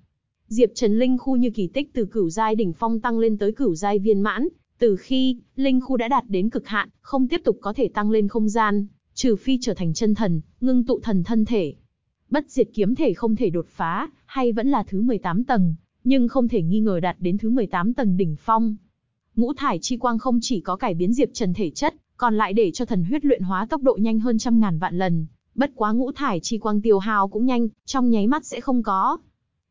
Diệp Trần linh khu như kỳ tích từ cửu giai đỉnh phong tăng lên tới cửu giai viên mãn, Từ khi, linh khu đã đạt đến cực hạn, không tiếp tục có thể tăng lên không gian, trừ phi trở thành chân thần, ngưng tụ thần thân thể. Bất diệt kiếm thể không thể đột phá, hay vẫn là thứ 18 tầng, nhưng không thể nghi ngờ đạt đến thứ 18 tầng đỉnh phong. Ngũ thải chi quang không chỉ có cải biến Diệp Trần thể chất, còn lại để cho thần huyết luyện hóa tốc độ nhanh hơn trăm ngàn vạn lần. Bất quá ngũ thải chi quang tiêu hao cũng nhanh, trong nháy mắt sẽ không có.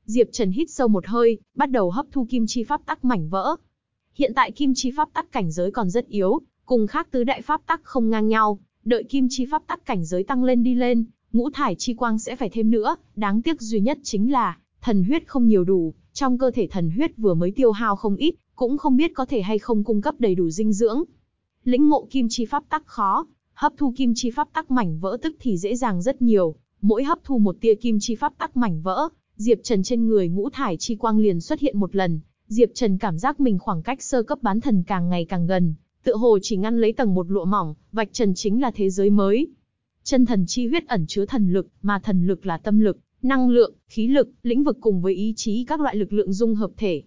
Diệp Trần hít sâu một hơi, bắt đầu hấp thu kim chi pháp tắc mảnh vỡ. Hiện tại kim chi pháp tắc cảnh giới còn rất yếu, cùng khác tứ đại pháp tắc không ngang nhau, đợi kim chi pháp tắc cảnh giới tăng lên đi lên, ngũ thải chi quang sẽ phải thêm nữa, đáng tiếc duy nhất chính là thần huyết không nhiều đủ, trong cơ thể thần huyết vừa mới tiêu hao không ít, cũng không biết có thể hay không cung cấp đầy đủ dinh dưỡng. Lĩnh ngộ kim chi pháp tắc khó, hấp thu kim chi pháp tắc mảnh vỡ tức thì dễ dàng rất nhiều, mỗi hấp thu một tia kim chi pháp tắc mảnh vỡ, Diệp Trần trên người ngũ thải chi quang liền xuất hiện một lần, Diệp Trần cảm giác mình khoảng cách sơ cấp bán thần càng ngày càng gần, tựa hồ chỉ ngăn lấy tầng một lụa mỏng, vạch trần chính là thế giới mới. Chân thần chi huyết ẩn chứa thần lực, mà thần lực là tâm lực, năng lượng, khí lực, lĩnh vực cùng với ý chí các loại lực lượng dung hợp thể.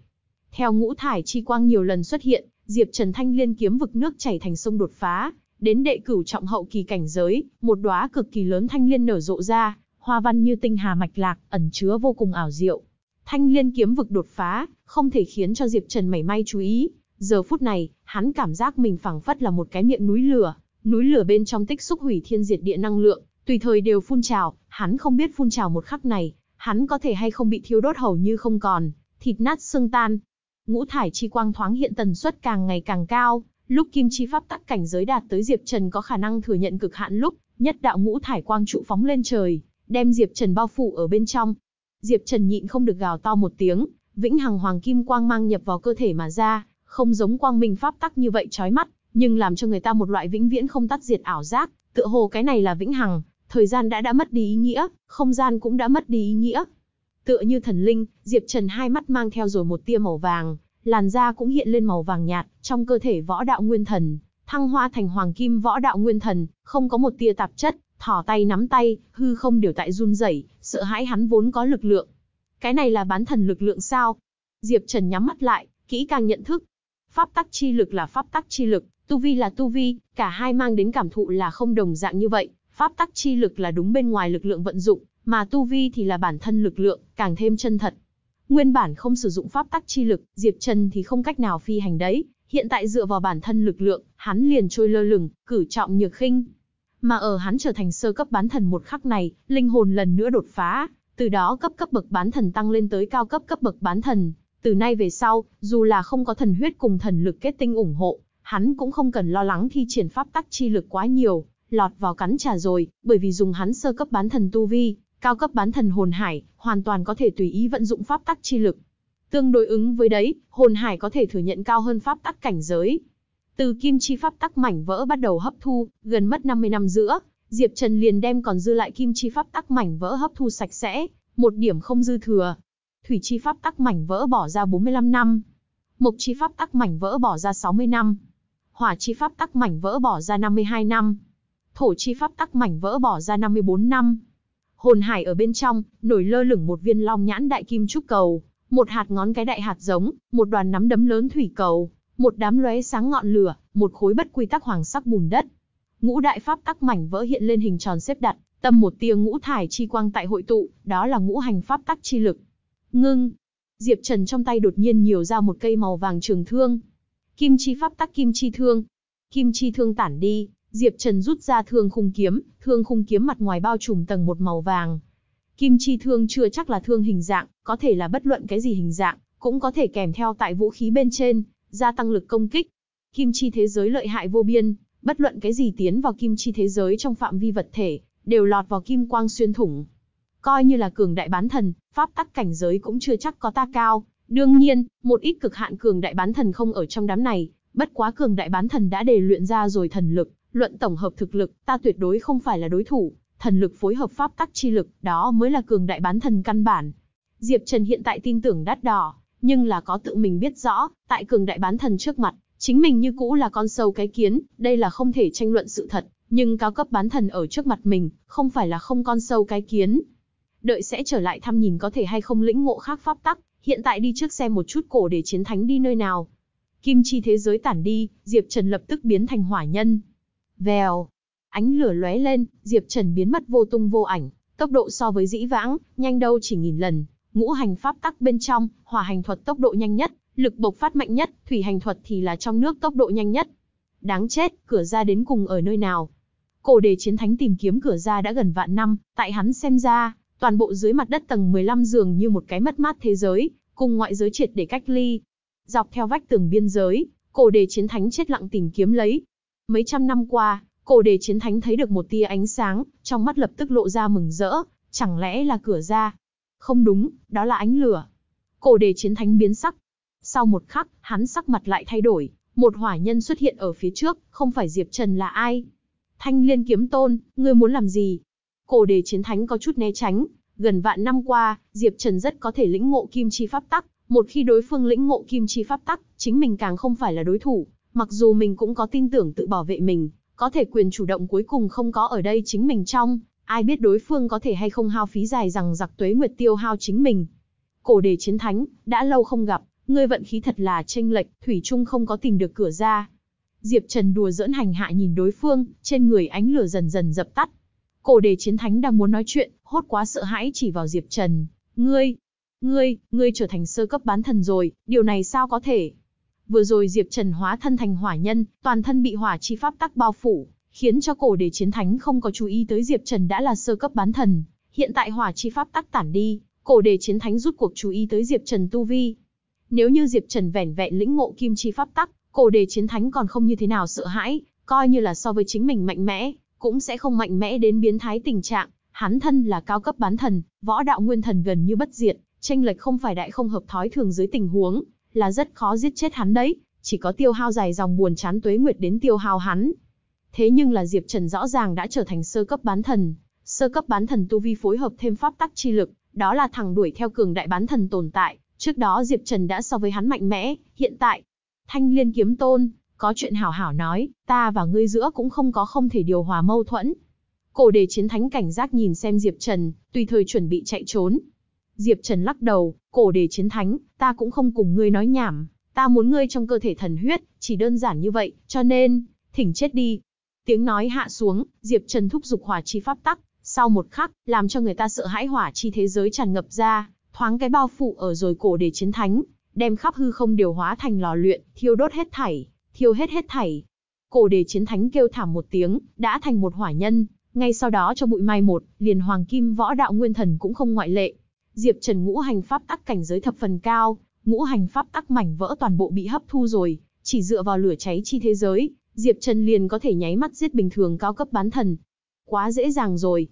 Theo ngũ thải chi quang nhiều lần xuất hiện, Diệp Trần Thanh Liên kiếm vực nước chảy thành sông đột phá, đến đệ cửu trọng hậu kỳ cảnh giới, một đóa cực kỳ lớn thanh liên nở rộ ra, hoa văn như tinh hà mạch lạc, ẩn chứa vô cùng ảo diệu. Thanh liên kiếm vực đột phá, không thể khiến cho Diệp Trần mảy may chú ý. Giờ phút này, hắn cảm giác mình phảng phất là một cái miệng núi lửa, núi lửa bên trong tích xúc hủy thiên diệt địa năng lượng, tùy thời đều phun trào, hắn không biết phun trào một khắc này, hắn có thể hay không bị thiêu đốt hầu như không còn, thịt nát xương tan. Ngũ thải chi quang thoáng hiện tần suất càng ngày càng cao, lúc kim chi pháp tắc cảnh giới đạt tới Diệp Trần có khả năng thừa nhận cực hạn lúc, nhất đạo ngũ thải quang trụ phóng lên trời, đem Diệp Trần bao phủ ở bên trong. Diệp Trần nhịn không được gào to một tiếng, vĩnh hằng hoàng kim quang mang nhập vào cơ thể mà ra, không giống quang minh pháp tắc như vậy chói mắt, nhưng làm cho người ta một loại vĩnh viễn không tắt diệt ảo giác, tựa hồ cái này là vĩnh hằng, thời gian đã đã mất đi ý nghĩa, không gian cũng đã mất đi ý nghĩa. Tựa như thần linh, Diệp Trần hai mắt mang theo rồi một tia màu vàng, làn da cũng hiện lên màu vàng nhạt, trong cơ thể võ đạo nguyên thần, thăng hoa thành hoàng kim võ đạo nguyên thần, không có một tia tạp chất, thỏ tay nắm tay, hư không đều tại run rẩy, sợ hãi hắn vốn có lực lượng. Cái này là bán thần lực lượng sao? Diệp Trần nhắm mắt lại, kỹ càng nhận thức. Pháp tắc chi lực là pháp tắc chi lực, tu vi là tu vi, cả hai mang đến cảm thụ là không đồng dạng như vậy. Pháp tắc chi lực là đúng bên ngoài lực lượng vận dụng, mà tu vi thì là bản thân lực lượng, càng thêm chân thật. Nguyên bản không sử dụng pháp tắc chi lực, Diệp Trần thì không cách nào phi hành đấy, hiện tại dựa vào bản thân lực lượng, hắn liền trôi lơ lửng, cử trọng nhược khinh. Mà ở hắn trở thành sơ cấp bán thần một khắc này, linh hồn lần nữa đột phá, từ đó cấp cấp bậc bán thần tăng lên tới cao cấp cấp bậc bán thần. Từ nay về sau, dù là không có thần huyết cùng thần lực kết tinh ủng hộ, hắn cũng không cần lo lắng thi triển pháp tắc chi lực quá nhiều, lọt vào cắn trả rồi, bởi vì dùng hắn sơ cấp bán thần tu vi, cao cấp bán thần hồn hải, hoàn toàn có thể tùy ý vận dụng pháp tắc chi lực. Tương đối ứng với đấy, hồn hải có thể thừa nhận cao hơn pháp tắc cảnh giới. Từ kim chi pháp tắc mảnh vỡ bắt đầu hấp thu, gần mất 50 năm giữa, Diệp Trần liền đem còn dư lại kim chi pháp tắc mảnh vỡ hấp thu sạch sẽ, một điểm không dư thừa. Thủy chi pháp tắc mảnh vỡ bỏ ra 45 năm. Mộc chi pháp tắc mảnh vỡ bỏ ra 60 năm. Hỏa chi pháp tắc mảnh vỡ bỏ ra 52 năm. Thổ chi pháp tắc mảnh vỡ bỏ ra 54 năm. Hồn hải ở bên trong, nổi lơ lửng một viên long nhãn đại kim trúc cầu, một hạt ngón cái đại hạt giống, một đoàn nắm đấm lớn thủy cầu, một đám lóe sáng ngọn lửa, một khối bất quy tắc hoàng sắc bùn đất. Ngũ đại pháp tắc mảnh vỡ hiện lên hình tròn xếp đặt, tâm một tia ngũ thải chi quang tại hội tụ, đó là ngũ hành pháp tắc chi lực. Ngưng. Diệp Trần trong tay đột nhiên nhiều ra một cây màu vàng trường thương. Kim chi pháp tắc kim chi thương. Kim chi thương tản đi, Diệp Trần rút ra thương khung kiếm, thương khung kiếm mặt ngoài bao trùm tầng một màu vàng. Kim chi thương chưa chắc là thương hình dạng, có thể là bất luận cái gì hình dạng, cũng có thể kèm theo tại vũ khí bên trên, gia tăng lực công kích. Kim chi thế giới lợi hại vô biên, bất luận cái gì tiến vào kim chi thế giới trong phạm vi vật thể, đều lọt vào kim quang xuyên thủng. Coi như là cường đại bán thần, pháp tắc cảnh giới cũng chưa chắc có ta cao. Đương nhiên, một ít cực hạn cường đại bán thần không ở trong đám này, bất quá cường đại bán thần đã đề luyện ra rồi thần lực, luận tổng hợp thực lực, ta tuyệt đối không phải là đối thủ, thần lực phối hợp pháp tắc chi lực, đó mới là cường đại bán thần căn bản. Diệp Trần hiện tại tin tưởng đắt đỏ, nhưng là có tự mình biết rõ, tại cường đại bán thần trước mặt, chính mình như cũ là con sâu cái kiến, đây là không thể tranh luận sự thật, nhưng cao cấp bán thần ở trước mặt mình, không phải là không con sâu cái kiến. Đợi sẽ trở lại thăm nhìn có thể hay không lĩnh ngộ khác pháp tắc, hiện tại đi trước xem một chút cổ để chiến thánh đi nơi nào. Kim chi thế giới tản đi, Diệp Trần lập tức biến thành hỏa nhân. Vèo, ánh lửa lóe lên, Diệp Trần biến mất vô tung vô ảnh, tốc độ so với dĩ vãng, nhanh đâu chỉ nghìn lần. Ngũ hành pháp tắc bên trong, hỏa hành thuật tốc độ nhanh nhất, lực bộc phát mạnh nhất, thủy hành thuật thì là trong nước tốc độ nhanh nhất. Đáng chết, cửa ra đến cùng ở nơi nào? Cổ đề chiến thánh tìm kiếm cửa ra đã gần vạn năm, tại hắn xem ra, toàn bộ dưới mặt đất tầng 15 giường như một cái mất mát thế giới, cùng ngoại giới triệt để cách ly. Dọc theo vách tường biên giới, cổ đề chiến thánh chết lặng tìm kiếm lấy. Mấy trăm năm qua, cổ đề chiến thánh thấy được một tia ánh sáng, trong mắt lập tức lộ ra mừng rỡ, chẳng lẽ là cửa ra? Không đúng, đó là ánh lửa. Cổ đề chiến thánh biến sắc. Sau một khắc, hắn sắc mặt lại thay đổi, một hỏa nhân xuất hiện ở phía trước, không phải Diệp Trần là ai? Thanh liên kiếm tôn, ngươi muốn làm gì? Cổ đề chiến thánh có chút né tránh, gần vạn năm qua, Diệp Trần rất có thể lĩnh ngộ kim chi pháp tắc, một khi đối phương lĩnh ngộ kim chi pháp tắc, chính mình càng không phải là đối thủ, mặc dù mình cũng có tin tưởng tự bảo vệ mình, có thể quyền chủ động cuối cùng không có ở đây chính mình trong, ai biết đối phương có thể hay không hao phí dài rằng giặc tuế nguyệt tiêu hao chính mình. Cổ đề chiến thánh, đã lâu không gặp, ngươi vận khí thật là chênh lệch, thủy chung không có tìm được cửa ra. Diệp Trần đùa giỡn hành hạ nhìn đối phương, trên người ánh lửa dần dần dập tắt. Cổ đề chiến thánh đang muốn nói chuyện, hốt quá sợ hãi chỉ vào Diệp Trần. Ngươi, ngươi, ngươi trở thành sơ cấp bán thần rồi, điều này sao có thể? Vừa rồi Diệp Trần hóa thân thành hỏa nhân, toàn thân bị hỏa chi pháp tắc bao phủ, khiến cho cổ đề chiến thánh không có chú ý tới Diệp Trần đã là sơ cấp bán thần. Hiện tại hỏa chi pháp tắc tản đi, cổ đề chiến thánh rút cuộc chú ý tới Diệp Trần tu vi. Nếu như Diệp Trần vẻn vẹn lĩnh ngộ kim chi pháp tắc, cổ đề chiến thánh còn không như thế nào sợ hãi, coi như là so với chính mình mạnh mẽ, cũng sẽ không mạnh mẽ đến biến thái tình trạng. Hắn thân là cao cấp bán thần, võ đạo nguyên thần gần như bất diệt, tranh lệch không phải đại không hợp thói thường dưới tình huống, là rất khó giết chết hắn đấy, chỉ có tiêu hao dài dòng buồn chán tuế nguyệt đến tiêu hao hắn. Thế nhưng là Diệp Trần rõ ràng đã trở thành sơ cấp bán thần, sơ cấp bán thần tu vi phối hợp thêm pháp tắc chi lực, đó là thằng đuổi theo cường đại bán thần tồn tại, trước đó Diệp Trần đã so với hắn mạnh mẽ, hiện tại, Thanh Liên kiếm tôn, có chuyện hảo hảo nói, ta và ngươi giữa cũng không có không thể điều hòa mâu thuẫn. Cổ đề chiến thánh cảnh giác nhìn xem Diệp Trần, tùy thời chuẩn bị chạy trốn. Diệp Trần lắc đầu, cổ đề chiến thánh, ta cũng không cùng ngươi nói nhảm, ta muốn ngươi trong cơ thể thần huyết, chỉ đơn giản như vậy, cho nên, thỉnh chết đi. Tiếng nói hạ xuống, Diệp Trần thúc giục hỏa chi pháp tắc, sau một khắc, làm cho người ta sợ hãi hỏa chi thế giới tràn ngập ra, thoáng cái bao phủ ở rồi cổ đề chiến thánh, đem khắp hư không điều hóa thành lò luyện, thiêu đốt hết thảy, thiêu hết hết thảy. Cổ đề chiến thánh kêu thảm một tiếng, đã thành một hỏa nhân, ngay sau đó cho bụi mai một, liền hoàng kim võ đạo nguyên thần cũng không ngoại lệ. Diệp Trần ngũ hành pháp tắc cảnh giới thập phần cao, ngũ hành pháp tắc mảnh vỡ toàn bộ bị hấp thu rồi, chỉ dựa vào lửa cháy chi thế giới, Diệp Trần liền có thể nháy mắt giết bình thường cao cấp bán thần. Quá dễ dàng rồi.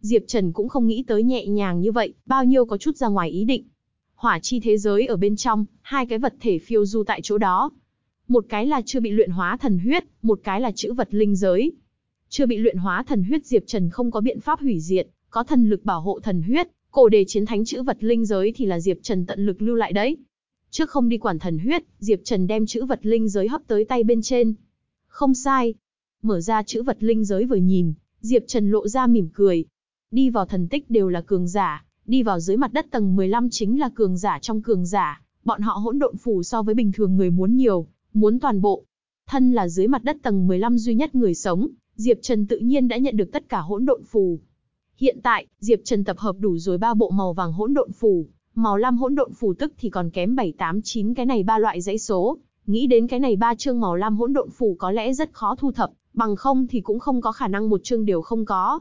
Diệp Trần cũng không nghĩ tới nhẹ nhàng như vậy, bao nhiêu có chút ra ngoài ý định. Hỏa chi thế giới ở bên trong, hai cái vật thể phiêu du tại chỗ đó. Một cái là chưa bị luyện hóa thần huyết, một cái là chữ vật linh giới. Chưa bị luyện hóa thần huyết Diệp Trần không có biện pháp hủy diệt, có thần lực bảo hộ thần huyết, cổ đề chiến thánh chữ vật linh giới thì là Diệp Trần tận lực lưu lại đấy. Trước không đi quản thần huyết, Diệp Trần đem chữ vật linh giới hấp tới tay bên trên. Không sai. Mở ra chữ vật linh giới vừa nhìn, Diệp Trần lộ ra mỉm cười. Đi vào thần tích đều là cường giả, đi vào dưới mặt đất tầng 15 chính là cường giả trong cường giả, bọn họ hỗn độn phù so với bình thường người muốn nhiều, muốn toàn bộ. Thân là dưới mặt đất tầng 15 duy nhất người sống, Diệp Trần tự nhiên đã nhận được tất cả hỗn độn phù. Hiện tại, Diệp Trần tập hợp đủ rồi ba bộ màu vàng hỗn độn phù, màu lam hỗn độn phù tức thì còn kém 7 8 9 cái này ba loại dãy số, nghĩ đến cái này ba chương màu lam hỗn độn phù có lẽ rất khó thu thập, bằng không thì cũng không có khả năng một chương đều không có.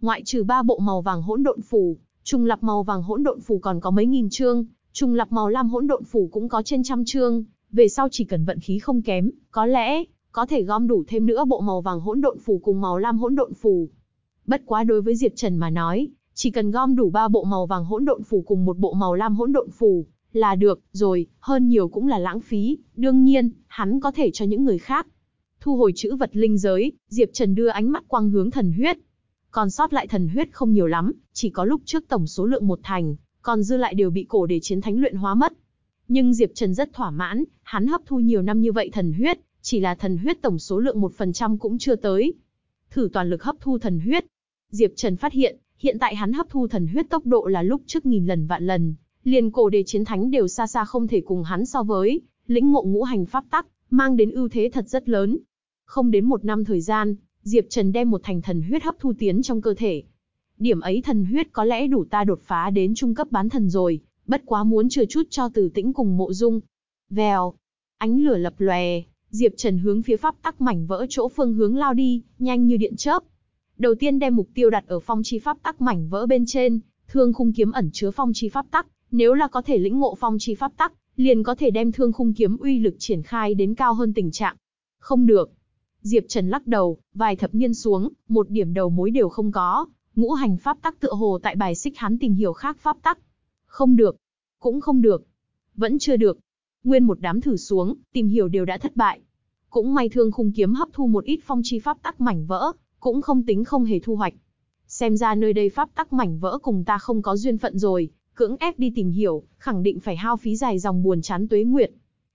Ngoại trừ ba bộ màu vàng hỗn độn phù, trùng lập màu vàng hỗn độn phù còn có mấy nghìn chương, trùng lập màu lam hỗn độn phù cũng có trên trăm chương, về sau chỉ cần vận khí không kém, có lẽ có thể gom đủ thêm nữa bộ màu vàng hỗn độn phù cùng màu lam hỗn độn phù. Bất quá đối với Diệp Trần mà nói, chỉ cần gom đủ ba bộ màu vàng hỗn độn phù cùng một bộ màu lam hỗn độn phù là được, rồi, hơn nhiều cũng là lãng phí, đương nhiên, hắn có thể cho những người khác. Thu hồi chữ vật linh giới, Diệp Trần đưa ánh mắt quang hướng thần huyết. Còn sót lại thần huyết không nhiều lắm, chỉ có lúc trước tổng số lượng một thành, còn dư lại đều bị cổ để chiến thánh luyện hóa mất. Nhưng Diệp Trần rất thỏa mãn, hắn hấp thu nhiều năm như vậy thần huyết, chỉ là thần huyết tổng số lượng 1% cũng chưa tới. Thử toàn lực hấp thu thần huyết. Diệp Trần phát hiện, hiện tại hắn hấp thu thần huyết tốc độ là lúc trước nghìn lần vạn lần, liền cổ đề chiến thánh đều xa xa không thể cùng hắn so với, lĩnh ngộ ngũ hành pháp tắc, mang đến ưu thế thật rất lớn. Không đến một năm thời gian, Diệp Trần đem một thành thần huyết hấp thu tiến trong cơ thể. Điểm ấy thần huyết có lẽ đủ ta đột phá đến trung cấp bán thần rồi, bất quá muốn chừa chút cho Tử Tĩnh cùng Mộ Dung. Vèo, ánh lửa lập lòe, Diệp Trần hướng phía pháp tắc mảnh vỡ chỗ phương hướng lao đi, nhanh như điện chớp. Đầu tiên đem mục tiêu đặt ở phong chi pháp tắc mảnh vỡ bên trên, thương khung kiếm ẩn chứa phong chi pháp tắc, nếu là có thể lĩnh ngộ phong chi pháp tắc, liền có thể đem thương khung kiếm uy lực triển khai đến cao hơn tình trạng. Không được. Diệp Trần lắc đầu, vài thập niên xuống, một điểm đầu mối đều không có, ngũ hành pháp tắc tựa hồ tại bài xích hắn tìm hiểu khác pháp tắc. Không được. Cũng không được. Vẫn chưa được. Nguyên một đám thử xuống, tìm hiểu đều đã thất bại. Cũng may thương khung kiếm hấp thu một ít phong chi pháp tắc mảnh vỡ, cũng không tính không hề thu hoạch. Xem ra nơi đây pháp tắc mảnh vỡ cùng ta không có duyên phận rồi, cưỡng ép đi tìm hiểu, khẳng định phải hao phí dài dòng buồn chán tuế nguyệt.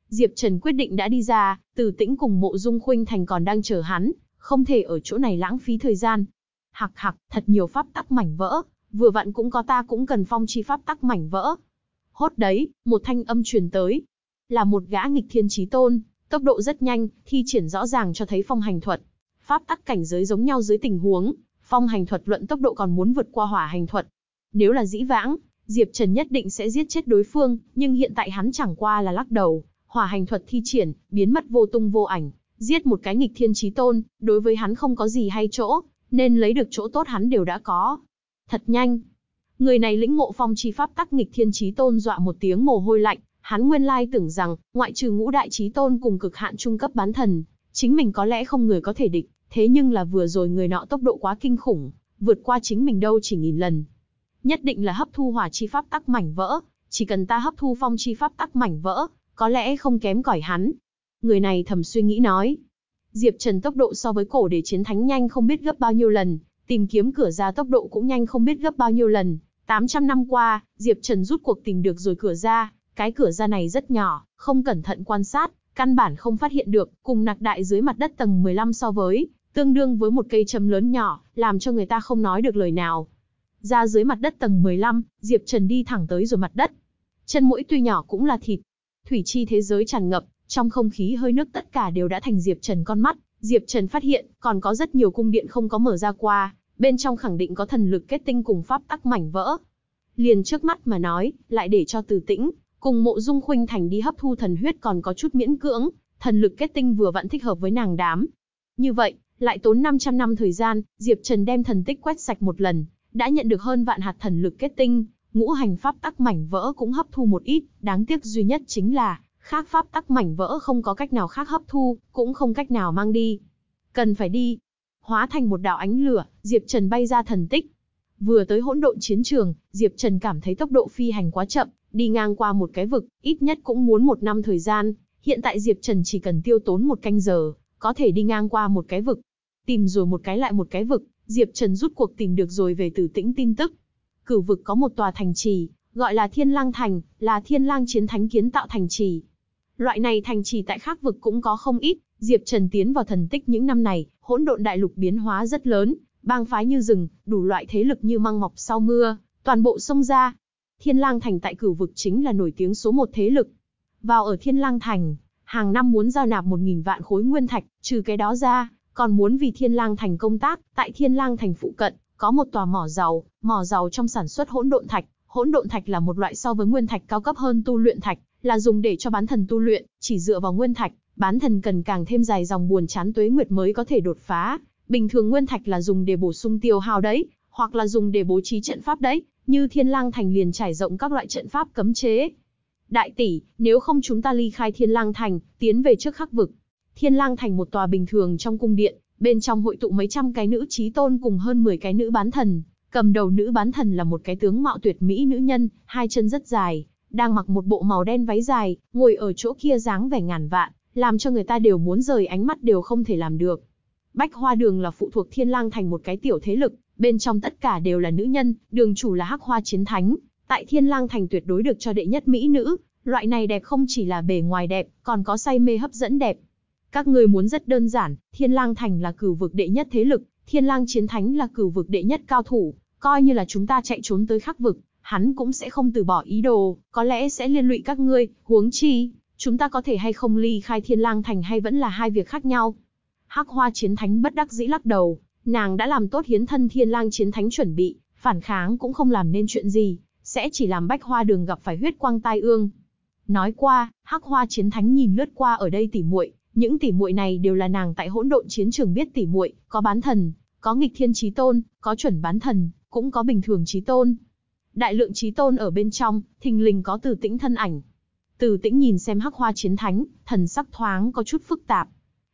Diệp Trần quyết định đã đi ra, Từ Tĩnh cùng Mộ Dung Khuynh Thành còn đang chờ hắn, không thể ở chỗ này lãng phí thời gian. Hạc hạc, thật nhiều pháp tắc mảnh vỡ, vừa vặn cũng có ta cũng cần phong chi pháp tắc mảnh vỡ. Hốt đấy, một thanh âm truyền tới. Là một gã nghịch thiên chí tôn, tốc độ rất nhanh, thi triển rõ ràng cho thấy phong hành thuật. Pháp tắc cảnh giới giống nhau dưới tình huống, phong hành thuật luận tốc độ còn muốn vượt qua hỏa hành thuật. Nếu là dĩ vãng, Diệp Trần nhất định sẽ giết chết đối phương, nhưng hiện tại hắn chẳng qua là lắc đầu, hỏa hành thuật thi triển, biến mất vô tung vô ảnh, giết một cái nghịch thiên chí tôn, đối với hắn không có gì hay chỗ, nên lấy được chỗ tốt hắn đều đã có. Thật nhanh. Người này lĩnh ngộ phong chi pháp tắc nghịch thiên chí tôn dọa một tiếng mồ hôi lạnh, hắn nguyên lai tưởng rằng, ngoại trừ ngũ đại chí tôn cùng cực hạn trung cấp bán thần, chính mình có lẽ không người có thể địch, thế nhưng là vừa rồi người nọ tốc độ quá kinh khủng, vượt qua chính mình đâu chỉ nghìn lần. Nhất định là hấp thu hỏa chi pháp tắc mảnh vỡ, chỉ cần ta hấp thu phong chi pháp tắc mảnh vỡ, có lẽ không kém cỏi hắn. Người này thầm suy nghĩ nói. Diệp Trần tốc độ so với cổ để chiến thánh nhanh không biết gấp bao nhiêu lần, tìm kiếm cửa ra tốc độ cũng nhanh không biết gấp bao nhiêu lần. 800 năm qua, Diệp Trần rút cuộc tìm được rồi cửa ra, cái cửa ra này rất nhỏ, không cẩn thận quan sát, căn bản không phát hiện được, cùng nặc đại dưới mặt đất tầng 15 so với, tương đương với một cây châm lớn nhỏ, làm cho người ta không nói được lời nào. Ra dưới mặt đất tầng 15, Diệp Trần đi thẳng tới rồi mặt đất. Chân mũi tuy nhỏ cũng là thịt. Thủy chi thế giới tràn ngập, trong không khí hơi nước tất cả đều đã thành Diệp Trần con mắt. Diệp Trần phát hiện, còn có rất nhiều cung điện không có mở ra qua, bên trong khẳng định có thần lực kết tinh cùng pháp tắc mảnh vỡ. Liền trước mắt mà nói, lại để cho Từ Tĩnh cùng Mộ Dung Khuynh Thành đi hấp thu thần huyết còn có chút miễn cưỡng, thần lực kết tinh vừa vặn thích hợp với nàng đám. Như vậy, lại tốn 500 năm thời gian, Diệp Trần đem thần tích quét sạch một lần, đã nhận được hơn vạn hạt thần lực kết tinh, ngũ hành pháp tắc mảnh vỡ cũng hấp thu một ít, đáng tiếc duy nhất chính là, khác pháp tắc mảnh vỡ không có cách nào khác hấp thu, cũng không cách nào mang đi. Cần phải đi. Hóa thành một đạo ánh lửa, Diệp Trần bay ra thần tích. Vừa tới hỗn độn chiến trường, Diệp Trần cảm thấy tốc độ phi hành quá chậm, đi ngang qua một cái vực, ít nhất cũng muốn một năm thời gian. Hiện tại Diệp Trần chỉ cần tiêu tốn một canh giờ, có thể đi ngang qua một cái vực. Tìm rồi một cái lại một cái vực, Diệp Trần rút cuộc tìm được rồi về tử tĩnh tin tức. Cửu vực có một tòa thành trì, gọi là Thiên Lang Thành, là Thiên Lang chiến thánh kiến tạo thành trì. Loại này thành trì tại khác vực cũng có không ít, Diệp Trần tiến vào thần tích những năm này, hỗn độn đại lục biến hóa rất lớn, bang phái như rừng, đủ loại thế lực như măng mọc sau mưa, toàn bộ xông ra. Thiên Lang Thành tại cửu vực chính là nổi tiếng số một thế lực. Vào ở Thiên Lang Thành, hàng năm muốn giao nạp 1.000 vạn khối nguyên thạch, trừ cái đó ra, còn muốn vì Thiên Lang Thành công tác, tại Thiên Lang Thành phụ cận, có một tòa mỏ dầu, mỏ dầu trong sản xuất hỗn độn thạch. Hỗn độn thạch là một loại so với nguyên thạch cao cấp hơn tu luyện thạch, là dùng để cho bán thần tu luyện, chỉ dựa vào nguyên thạch, bán thần cần càng thêm dài dòng buồn chán tuế nguyệt mới có thể đột phá. Bình thường nguyên thạch là dùng để bổ sung tiêu hao đấy, hoặc là dùng để bố trí trận pháp đấy, như Thiên Lang Thành liền trải rộng các loại trận pháp cấm chế. Đại tỷ, nếu không chúng ta ly khai Thiên Lang Thành, tiến về trước khắc vực, Thiên Lang thành một tòa bình thường trong cung điện, bên trong hội tụ mấy trăm cái nữ trí tôn cùng hơn 10 cái nữ bán thần. Cầm đầu nữ bán thần là một cái tướng mạo tuyệt mỹ nữ nhân, hai chân rất dài, đang mặc một bộ màu đen váy dài, ngồi ở chỗ kia dáng vẻ ngàn vạn, làm cho người ta đều muốn rời ánh mắt đều không thể làm được. Bách Hoa Đường là phụ thuộc Thiên Lang thành một cái tiểu thế lực, bên trong tất cả đều là nữ nhân, đường chủ là Hắc Hoa Chiến Thánh, tại Thiên Lang thành tuyệt đối được cho đệ nhất mỹ nữ, loại này đẹp không chỉ là bề ngoài đẹp, còn có say mê hấp dẫn đẹp. Các ngươi muốn rất đơn giản, Thiên Lang Thành là cửu vực đệ nhất thế lực, Thiên Lang Chiến Thánh là cửu vực đệ nhất cao thủ, coi như là chúng ta chạy trốn tới khắc vực, hắn cũng sẽ không từ bỏ ý đồ, có lẽ sẽ liên lụy các ngươi, huống chi, chúng ta có thể hay không ly khai Thiên Lang Thành hay vẫn là hai việc khác nhau. Hắc Hoa Chiến Thánh bất đắc dĩ lắc đầu, nàng đã làm tốt hiến thân Thiên Lang Chiến Thánh chuẩn bị, phản kháng cũng không làm nên chuyện gì, sẽ chỉ làm Bách Hoa Đường gặp phải huyết quang tai ương. Nói qua, Hắc Hoa Chiến Thánh nhìn lướt qua ở đây tỉ muội, những tỉ muội này đều là nàng tại hỗn độn chiến trường biết tỉ muội, có bán thần, có nghịch thiên chí tôn, có chuẩn bán thần, cũng có bình thường chí tôn. Đại lượng chí tôn ở bên trong, thình lình có Từ Tĩnh thân ảnh. Từ Tĩnh nhìn xem Hắc Hoa Chiến Thánh, thần sắc thoáng có chút phức tạp.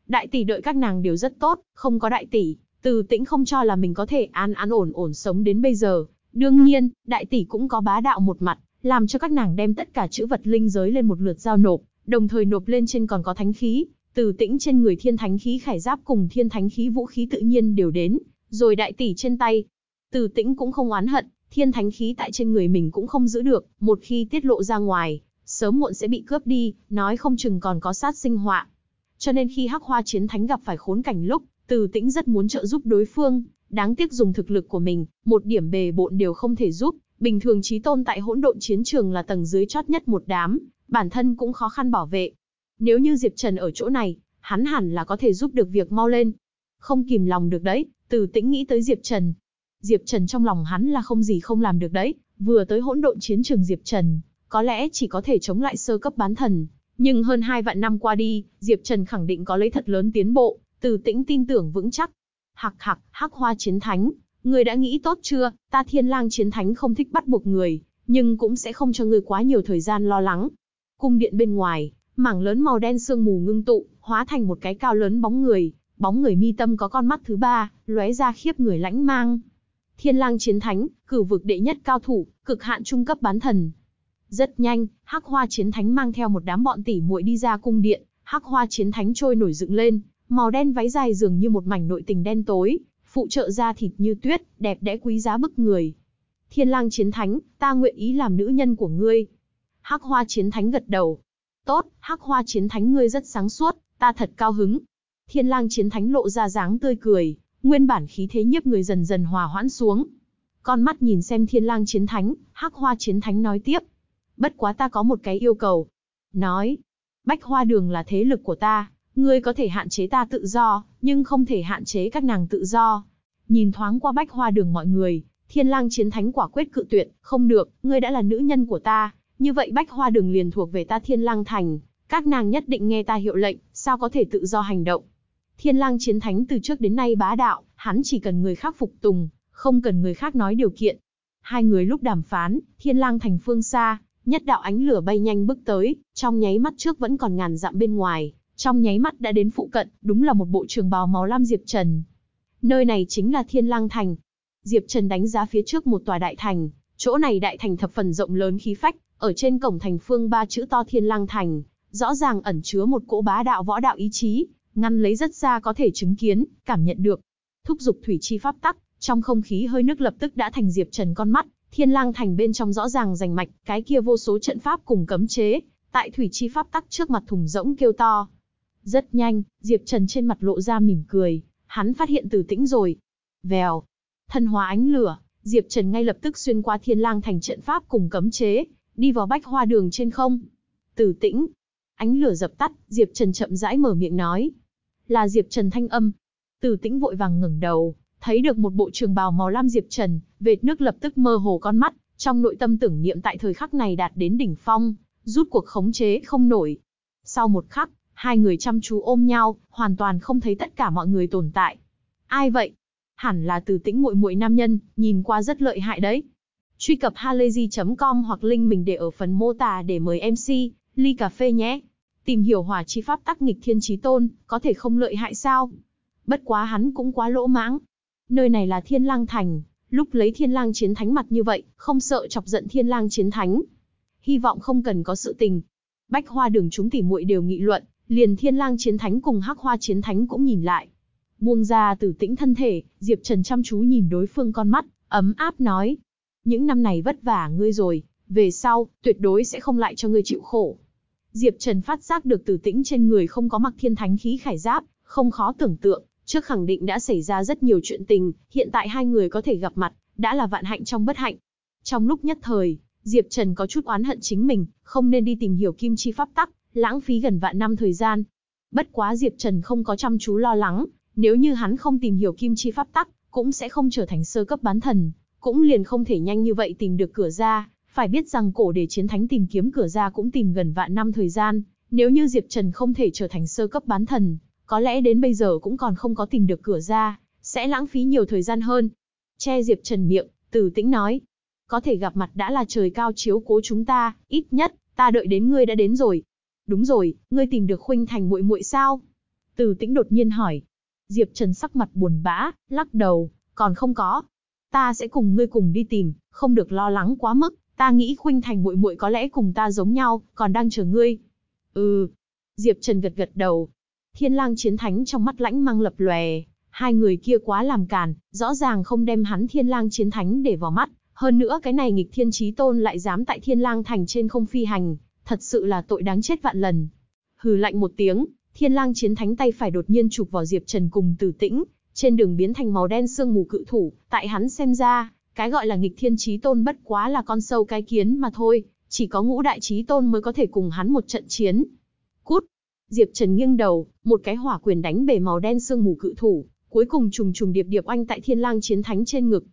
Đại tỷ đợi các nàng đều rất tốt, không có đại tỷ, Từ Tĩnh không cho là mình có thể an an ổn ổn sống đến bây giờ. Đương nhiên, đại tỷ cũng có bá đạo một mặt, làm cho các nàng đem tất cả chữ vật linh giới lên một lượt giao nộp, đồng thời nộp lên trên còn có thánh khí, từ tĩnh trên người thiên thánh khí khải giáp cùng thiên thánh khí vũ khí tự nhiên đều đến, rồi đại tỷ trên tay. Từ tĩnh cũng không oán hận, thiên thánh khí tại trên người mình cũng không giữ được, một khi tiết lộ ra ngoài, sớm muộn sẽ bị cướp đi, nói không chừng còn có sát sinh họa. Cho nên khi Hắc Hoa Chiến Thánh gặp phải khốn cảnh lúc, Từ Tĩnh rất muốn trợ giúp đối phương, đáng tiếc dùng thực lực của mình, một điểm bề bộn đều không thể giúp, bình thường chí tôn tại hỗn độn chiến trường là tầng dưới chót nhất một đám, bản thân cũng khó khăn bảo vệ, nếu như Diệp Trần ở chỗ này, hắn hẳn là có thể giúp được việc mau lên. Không kìm lòng được đấy, từ tĩnh nghĩ tới Diệp Trần. Diệp Trần trong lòng hắn là không gì không làm được đấy, vừa tới hỗn độn chiến trường Diệp Trần, có lẽ chỉ có thể chống lại sơ cấp bán thần. Nhưng hơn hai vạn năm qua đi, Diệp Trần khẳng định có lấy thật lớn tiến bộ, từ tĩnh tin tưởng vững chắc. Hạc hạc, hắc hoa chiến thánh, người đã nghĩ tốt chưa, ta thiên lang chiến thánh không thích bắt buộc người, nhưng cũng sẽ không cho người quá nhiều thời gian lo lắng. Cung điện bên ngoài, Mảng lớn màu đen sương mù ngưng tụ, hóa thành một cái cao lớn bóng người, bóng người mi tâm có con mắt thứ ba, lóe ra khiếp người lãnh mang. Thiên lang chiến thánh, cử vực đệ nhất cao thủ, cực hạn trung cấp bán thần. Rất nhanh, Hắc Hoa chiến thánh mang theo một đám bọn tỷ muội đi ra cung điện, Hắc Hoa chiến thánh trôi nổi dựng lên, màu đen váy dài dường như một mảnh nội tình đen tối, phụ trợ da thịt như tuyết, đẹp đẽ quý giá bức người. Thiên lang chiến thánh, ta nguyện ý làm nữ nhân của ngươi. Hắc Hoa chiến thánh gật đầu, Tốt, hắc hoa chiến thánh ngươi rất sáng suốt, ta thật cao hứng. Thiên lang chiến thánh lộ ra dáng tươi cười, nguyên bản khí thế nhiếp người dần dần hòa hoãn xuống. Con mắt nhìn xem thiên lang chiến thánh, hắc hoa chiến thánh nói tiếp. Bất quá ta có một cái yêu cầu. Nói, bách hoa đường là thế lực của ta, ngươi có thể hạn chế ta tự do, nhưng không thể hạn chế các nàng tự do. Nhìn thoáng qua bách hoa đường mọi người, thiên lang chiến thánh quả quyết cự tuyệt, không được, ngươi đã là nữ nhân của ta, như vậy bách hoa đường liền thuộc về ta thiên lang thành, các nàng nhất định nghe ta hiệu lệnh, sao có thể tự do hành động. Thiên lang chiến thánh từ trước đến nay bá đạo, hắn chỉ cần người khác phục tùng, không cần người khác nói điều kiện. Hai người lúc đàm phán, thiên lang thành phương xa, nhất đạo ánh lửa bay nhanh bước tới, trong nháy mắt trước vẫn còn ngàn dặm bên ngoài, trong nháy mắt đã đến phụ cận, đúng là một bộ trường bào màu lam Diệp Trần. Nơi này chính là Thiên Lang Thành. Diệp Trần đánh giá phía trước một tòa đại thành, chỗ này đại thành thập phần rộng lớn khí phách, ở trên cổng thành phương ba chữ to Thiên Lang Thành, rõ ràng ẩn chứa một cỗ bá đạo võ đạo ý chí, ngăn lấy rất xa có thể chứng kiến, cảm nhận được. Thúc dục thủy chi pháp tắc, trong không khí hơi nước lập tức đã thành Diệp Trần con mắt, Thiên Lang Thành bên trong rõ ràng rành mạch, cái kia vô số trận pháp cùng cấm chế, tại thủy chi pháp tắc trước mặt thùng rỗng kêu to. Rất nhanh, Diệp Trần trên mặt lộ ra mỉm cười, hắn phát hiện Tử Tĩnh rồi. Vèo, thân hóa ánh lửa, Diệp Trần ngay lập tức xuyên qua Thiên Lang Thành trận pháp cùng cấm chế, đi vào bách hoa đường trên không. Tử tĩnh. Ánh lửa dập tắt, Diệp Trần chậm rãi mở miệng nói. Là Diệp Trần thanh âm. Tử tĩnh vội vàng ngẩng đầu, thấy được một bộ trường bào màu lam Diệp Trần, vệt nước lập tức mơ hồ con mắt, trong nội tâm tưởng niệm tại thời khắc này đạt đến đỉnh phong, rút cuộc khống chế không nổi. Sau một khắc, hai người chăm chú ôm nhau, hoàn toàn không thấy tất cả mọi người tồn tại. Ai vậy? Hẳn là từ tĩnh muội muội nam nhân, nhìn qua rất lợi hại đấy. Truy cập halayzi.com hoặc link mình để ở phần mô tả để mời MC, ly cà phê nhé. Tìm hiểu hỏa chi pháp tắc nghịch thiên trí tôn, có thể không lợi hại sao? Bất quá hắn cũng quá lỗ mãng. Nơi này là thiên lang thành, lúc lấy thiên lang chiến thánh mặt như vậy, không sợ chọc giận thiên lang chiến thánh. Hy vọng không cần có sự tình. Bách hoa đường chúng tỉ muội đều nghị luận, liền thiên lang chiến thánh cùng hắc hoa chiến thánh cũng nhìn lại. Buông ra tử tĩnh thân thể, Diệp Trần chăm chú nhìn đối phương con mắt, ấm áp nói, những năm này vất vả ngươi rồi, về sau, tuyệt đối sẽ không lại cho ngươi chịu khổ. Diệp Trần phát giác được tử tĩnh trên người không có mặc thiên thánh khí khải giáp, không khó tưởng tượng, trước khẳng định đã xảy ra rất nhiều chuyện tình, hiện tại hai người có thể gặp mặt, đã là vạn hạnh trong bất hạnh. Trong lúc nhất thời, Diệp Trần có chút oán hận chính mình, không nên đi tìm hiểu kim chi pháp tắc, lãng phí gần vạn năm thời gian. Bất quá Diệp Trần không có chăm chú lo lắng, nếu như hắn không tìm hiểu kim chi pháp tắc, cũng sẽ không trở thành sơ cấp bán thần, cũng liền không thể nhanh như vậy tìm được cửa ra, phải biết rằng cổ để chiến thánh tìm kiếm cửa ra cũng tìm gần vạn năm thời gian, nếu như Diệp Trần không thể trở thành sơ cấp bán thần, có lẽ đến bây giờ cũng còn không có tìm được cửa ra, sẽ lãng phí nhiều thời gian hơn. Che Diệp Trần miệng, Tử Tĩnh nói, có thể gặp mặt đã là trời cao chiếu cố chúng ta, ít nhất, ta đợi đến ngươi đã đến rồi. Đúng rồi, ngươi tìm được Khuynh Thành muội muội sao? Tử Tĩnh đột nhiên hỏi. Diệp Trần sắc mặt buồn bã, lắc đầu, còn không có. Ta sẽ cùng ngươi cùng đi tìm, không được lo lắng quá mức, ta nghĩ Khuynh Thành muội muội có lẽ cùng ta giống nhau, còn đang chờ ngươi. Ừ. Diệp Trần gật gật đầu. Thiên lang chiến thánh trong mắt lãnh mang lập lòe, hai người kia quá làm càn, rõ ràng không đem hắn thiên lang chiến thánh để vào mắt, hơn nữa cái này nghịch thiên chí tôn lại dám tại thiên lang thành trên không phi hành, thật sự là tội đáng chết vạn lần. Hừ lạnh một tiếng, thiên lang chiến thánh tay phải đột nhiên chụp vào Diệp Trần cùng tử tĩnh, trên đường biến thành màu đen sương mù cự thủ, tại hắn xem ra, cái gọi là nghịch thiên chí tôn bất quá là con sâu cái kiến mà thôi, chỉ có ngũ đại chí tôn mới có thể cùng hắn một trận chiến. Diệp Trần nghiêng đầu, một cái hỏa quyền đánh bể màu đen sương mù cự thủ, cuối cùng trùng trùng điệp điệp oanh tại Thiên Lang Chiến Thánh trên ngực.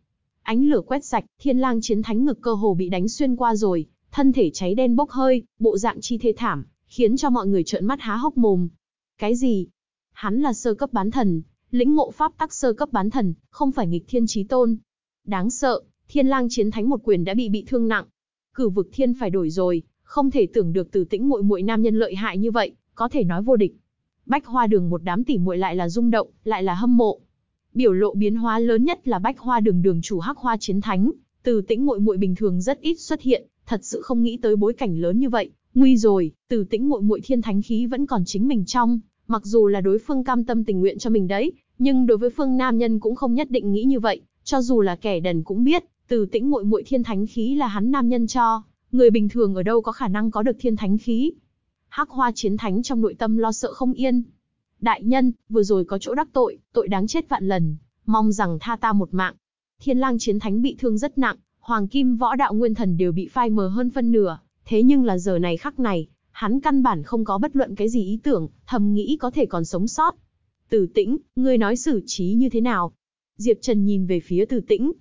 Ánh lửa quét sạch, Thiên Lang Chiến Thánh ngực cơ hồ bị đánh xuyên qua rồi, thân thể cháy đen bốc hơi, bộ dạng chi thê thảm, khiến cho mọi người trợn mắt há hốc mồm. Cái gì? Hắn là sơ cấp bán thần, lĩnh ngộ pháp tắc sơ cấp bán thần, không phải nghịch thiên chí tôn. Đáng sợ, Thiên Lang Chiến Thánh một quyền đã bị bị thương nặng. Cử vực thiên phải đổi rồi, không thể tưởng được Từ Tĩnh muội muội nam nhân lợi hại như vậy, có thể nói vô địch. Bách Hoa Đường một đám tỉ muội lại là rung động, lại là hâm mộ. Biểu lộ biến hóa lớn nhất là Bách Hoa Đường đường chủ Hắc Hoa Chiến Thánh, Từ Tĩnh muội muội bình thường rất ít xuất hiện, thật sự không nghĩ tới bối cảnh lớn như vậy, nguy rồi, Từ Tĩnh muội muội thiên thánh khí vẫn còn chính mình trong, mặc dù là đối phương cam tâm tình nguyện cho mình đấy, nhưng đối với phương nam nhân cũng không nhất định nghĩ như vậy, cho dù là kẻ đần cũng biết, Từ Tĩnh muội muội thiên thánh khí là hắn nam nhân cho, người bình thường ở đâu có khả năng có được thiên thánh khí. Hắc Hoa Chiến Thánh trong nội tâm lo sợ không yên. Đại nhân, vừa rồi có chỗ đắc tội, tội đáng chết vạn lần, mong rằng tha ta một mạng. Thiên Lang Chiến Thánh bị thương rất nặng, Hoàng Kim Võ Đạo Nguyên Thần đều bị phai mờ hơn phân nửa, thế nhưng là giờ này khắc này, hắn căn bản không có bất luận cái gì ý tưởng, thầm nghĩ có thể còn sống sót. Tử Tĩnh, ngươi nói xử trí như thế nào? Diệp Trần nhìn về phía Tử Tĩnh.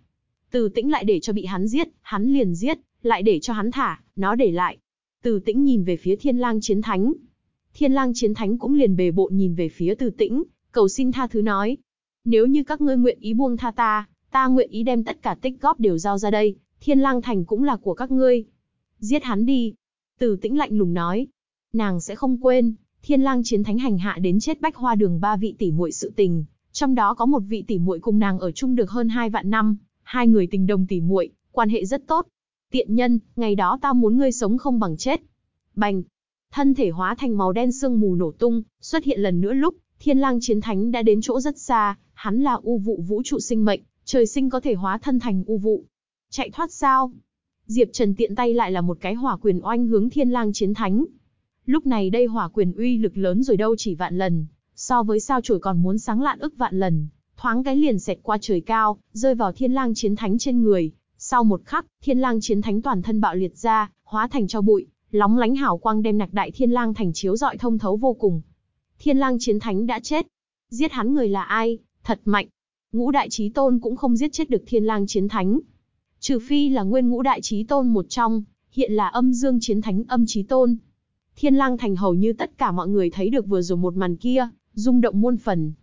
Tử Tĩnh lại để cho bị hắn giết, hắn liền giết, lại để cho hắn thả, nó để lại. Từ tĩnh nhìn về phía thiên lang chiến thánh. Thiên lang chiến thánh cũng liền bề bộ nhìn về phía từ tĩnh, cầu xin tha thứ nói. Nếu như các ngươi nguyện ý buông tha ta, ta nguyện ý đem tất cả tích góp đều giao ra đây, thiên lang thành cũng là của các ngươi. Giết hắn đi. Từ tĩnh lạnh lùng nói. Nàng sẽ không quên, thiên lang chiến thánh hành hạ đến chết bách hoa đường ba vị tỷ muội sự tình. Trong đó có một vị tỷ muội cùng nàng ở chung được hơn hai vạn năm, hai người tình đồng tỷ muội, quan hệ rất tốt, Tiện nhân, ngày đó ta muốn ngươi sống không bằng chết. Bành! Thân thể hóa thành màu đen sương mù nổ tung, xuất hiện lần nữa lúc, thiên lang chiến thánh đã đến chỗ rất xa, hắn là u vụ vũ trụ sinh mệnh, trời sinh có thể hóa thân thành u vụ. Chạy thoát sao? Diệp Trần tiện tay lại là một cái hỏa quyền oanh hướng thiên lang chiến thánh. Lúc này đây hỏa quyền uy lực lớn rồi đâu chỉ vạn lần, so với sao chổi còn muốn sáng lạn ức vạn lần, thoáng cái liền xẹt qua trời cao, rơi vào thiên lang chiến thánh trên người, sau một khắc, Thiên Lang chiến thánh toàn thân bạo liệt ra, hóa thành cho bụi, lóng lánh hào quang đem nặc đại Thiên Lang thành chiếu rọi thông thấu vô cùng. Thiên Lang chiến thánh đã chết. Giết hắn người là ai? Thật mạnh. Ngũ đại chí tôn cũng không giết chết được Thiên Lang chiến thánh. Trừ phi là nguyên ngũ đại chí tôn một trong, hiện là âm dương chiến thánh âm chí tôn. Thiên Lang thành hầu như tất cả mọi người thấy được vừa rồi một màn kia, rung động muôn phần.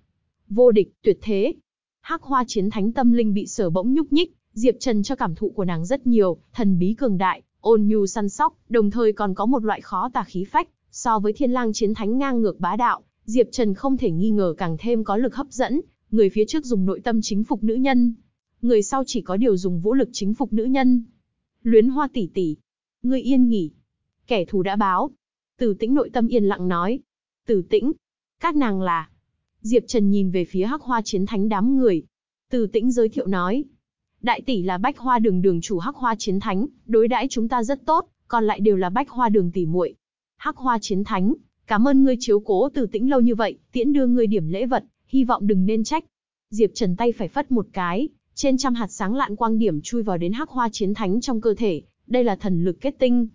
Vô địch, tuyệt thế. Hắc Hoa chiến thánh tâm linh bị sở bỗng nhúc nhích, Diệp Trần cho cảm thụ của nàng rất nhiều, thần bí cường đại, ôn nhu săn sóc, đồng thời còn có một loại khó tả khí phách, so với thiên lang chiến thánh ngang ngược bá đạo, Diệp Trần không thể nghi ngờ càng thêm có lực hấp dẫn, người phía trước dùng nội tâm chính phục nữ nhân, người sau chỉ có điều dùng vũ lực chính phục nữ nhân. Luyến hoa tỷ tỷ, ngươi yên nghỉ, kẻ thù đã báo. Tử tĩnh nội tâm yên lặng nói, tử tĩnh, các nàng là. Diệp Trần nhìn về phía hắc hoa chiến thánh đám người. Tử tĩnh giới thiệu nói, Đại tỷ là Bách Hoa Đường đường chủ Hắc Hoa Chiến Thánh, đối đãi chúng ta rất tốt, còn lại đều là Bách Hoa Đường tỷ muội. Hắc Hoa Chiến Thánh, cảm ơn ngươi chiếu cố từ tĩnh lâu như vậy, tiễn đưa ngươi điểm lễ vật, hy vọng đừng nên trách. Diệp Trần tay phải phất một cái, trên trăm hạt sáng lạn quang điểm chui vào đến Hắc Hoa Chiến Thánh trong cơ thể, Đây là thần lực kết tinh.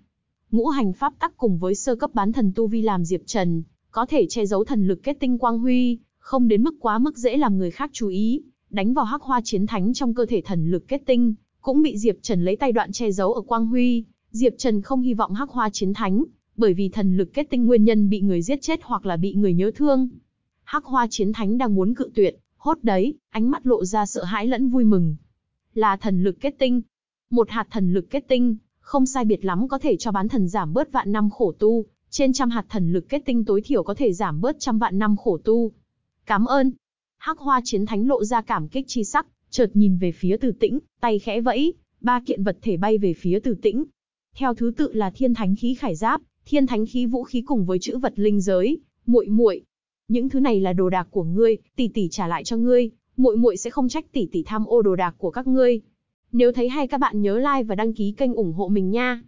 Ngũ hành pháp tắc cùng với sơ cấp bán thần tu vi làm Diệp Trần, có thể che giấu thần lực kết tinh quang huy, không đến mức quá mức dễ làm người khác chú ý, đánh vào hắc hoa chiến thánh trong cơ thể thần lực kết tinh, cũng bị Diệp Trần lấy tay đoạn che giấu ở quang huy. Diệp Trần không hy vọng hắc hoa chiến thánh, bởi vì thần lực kết tinh nguyên nhân bị người giết chết hoặc là bị người nhớ thương. Hắc hoa chiến thánh đang muốn cự tuyệt, hốt đấy, ánh mắt lộ ra sợ hãi lẫn vui mừng. Là thần lực kết tinh. Một hạt thần lực kết tinh, không sai biệt lắm có thể cho bán thần giảm bớt vạn năm khổ tu, trên trăm hạt thần lực kết tinh tối thiểu có thể giảm bớt trăm vạn năm khổ tu. Cảm ơn. Hắc hoa chiến thánh lộ ra cảm kích chi sắc, chợt nhìn về phía từ tĩnh, tay khẽ vẫy, ba kiện vật thể bay về phía từ tĩnh. Theo thứ tự là thiên thánh khí khải giáp, thiên thánh khí vũ khí cùng với chữ vật linh giới, muội muội. Những thứ này là đồ đạc của ngươi, tỷ tỷ trả lại cho ngươi, muội muội sẽ không trách tỷ tỷ tham ô đồ đạc của các ngươi. Nếu thấy hay các bạn nhớ like và đăng ký kênh ủng hộ mình nha.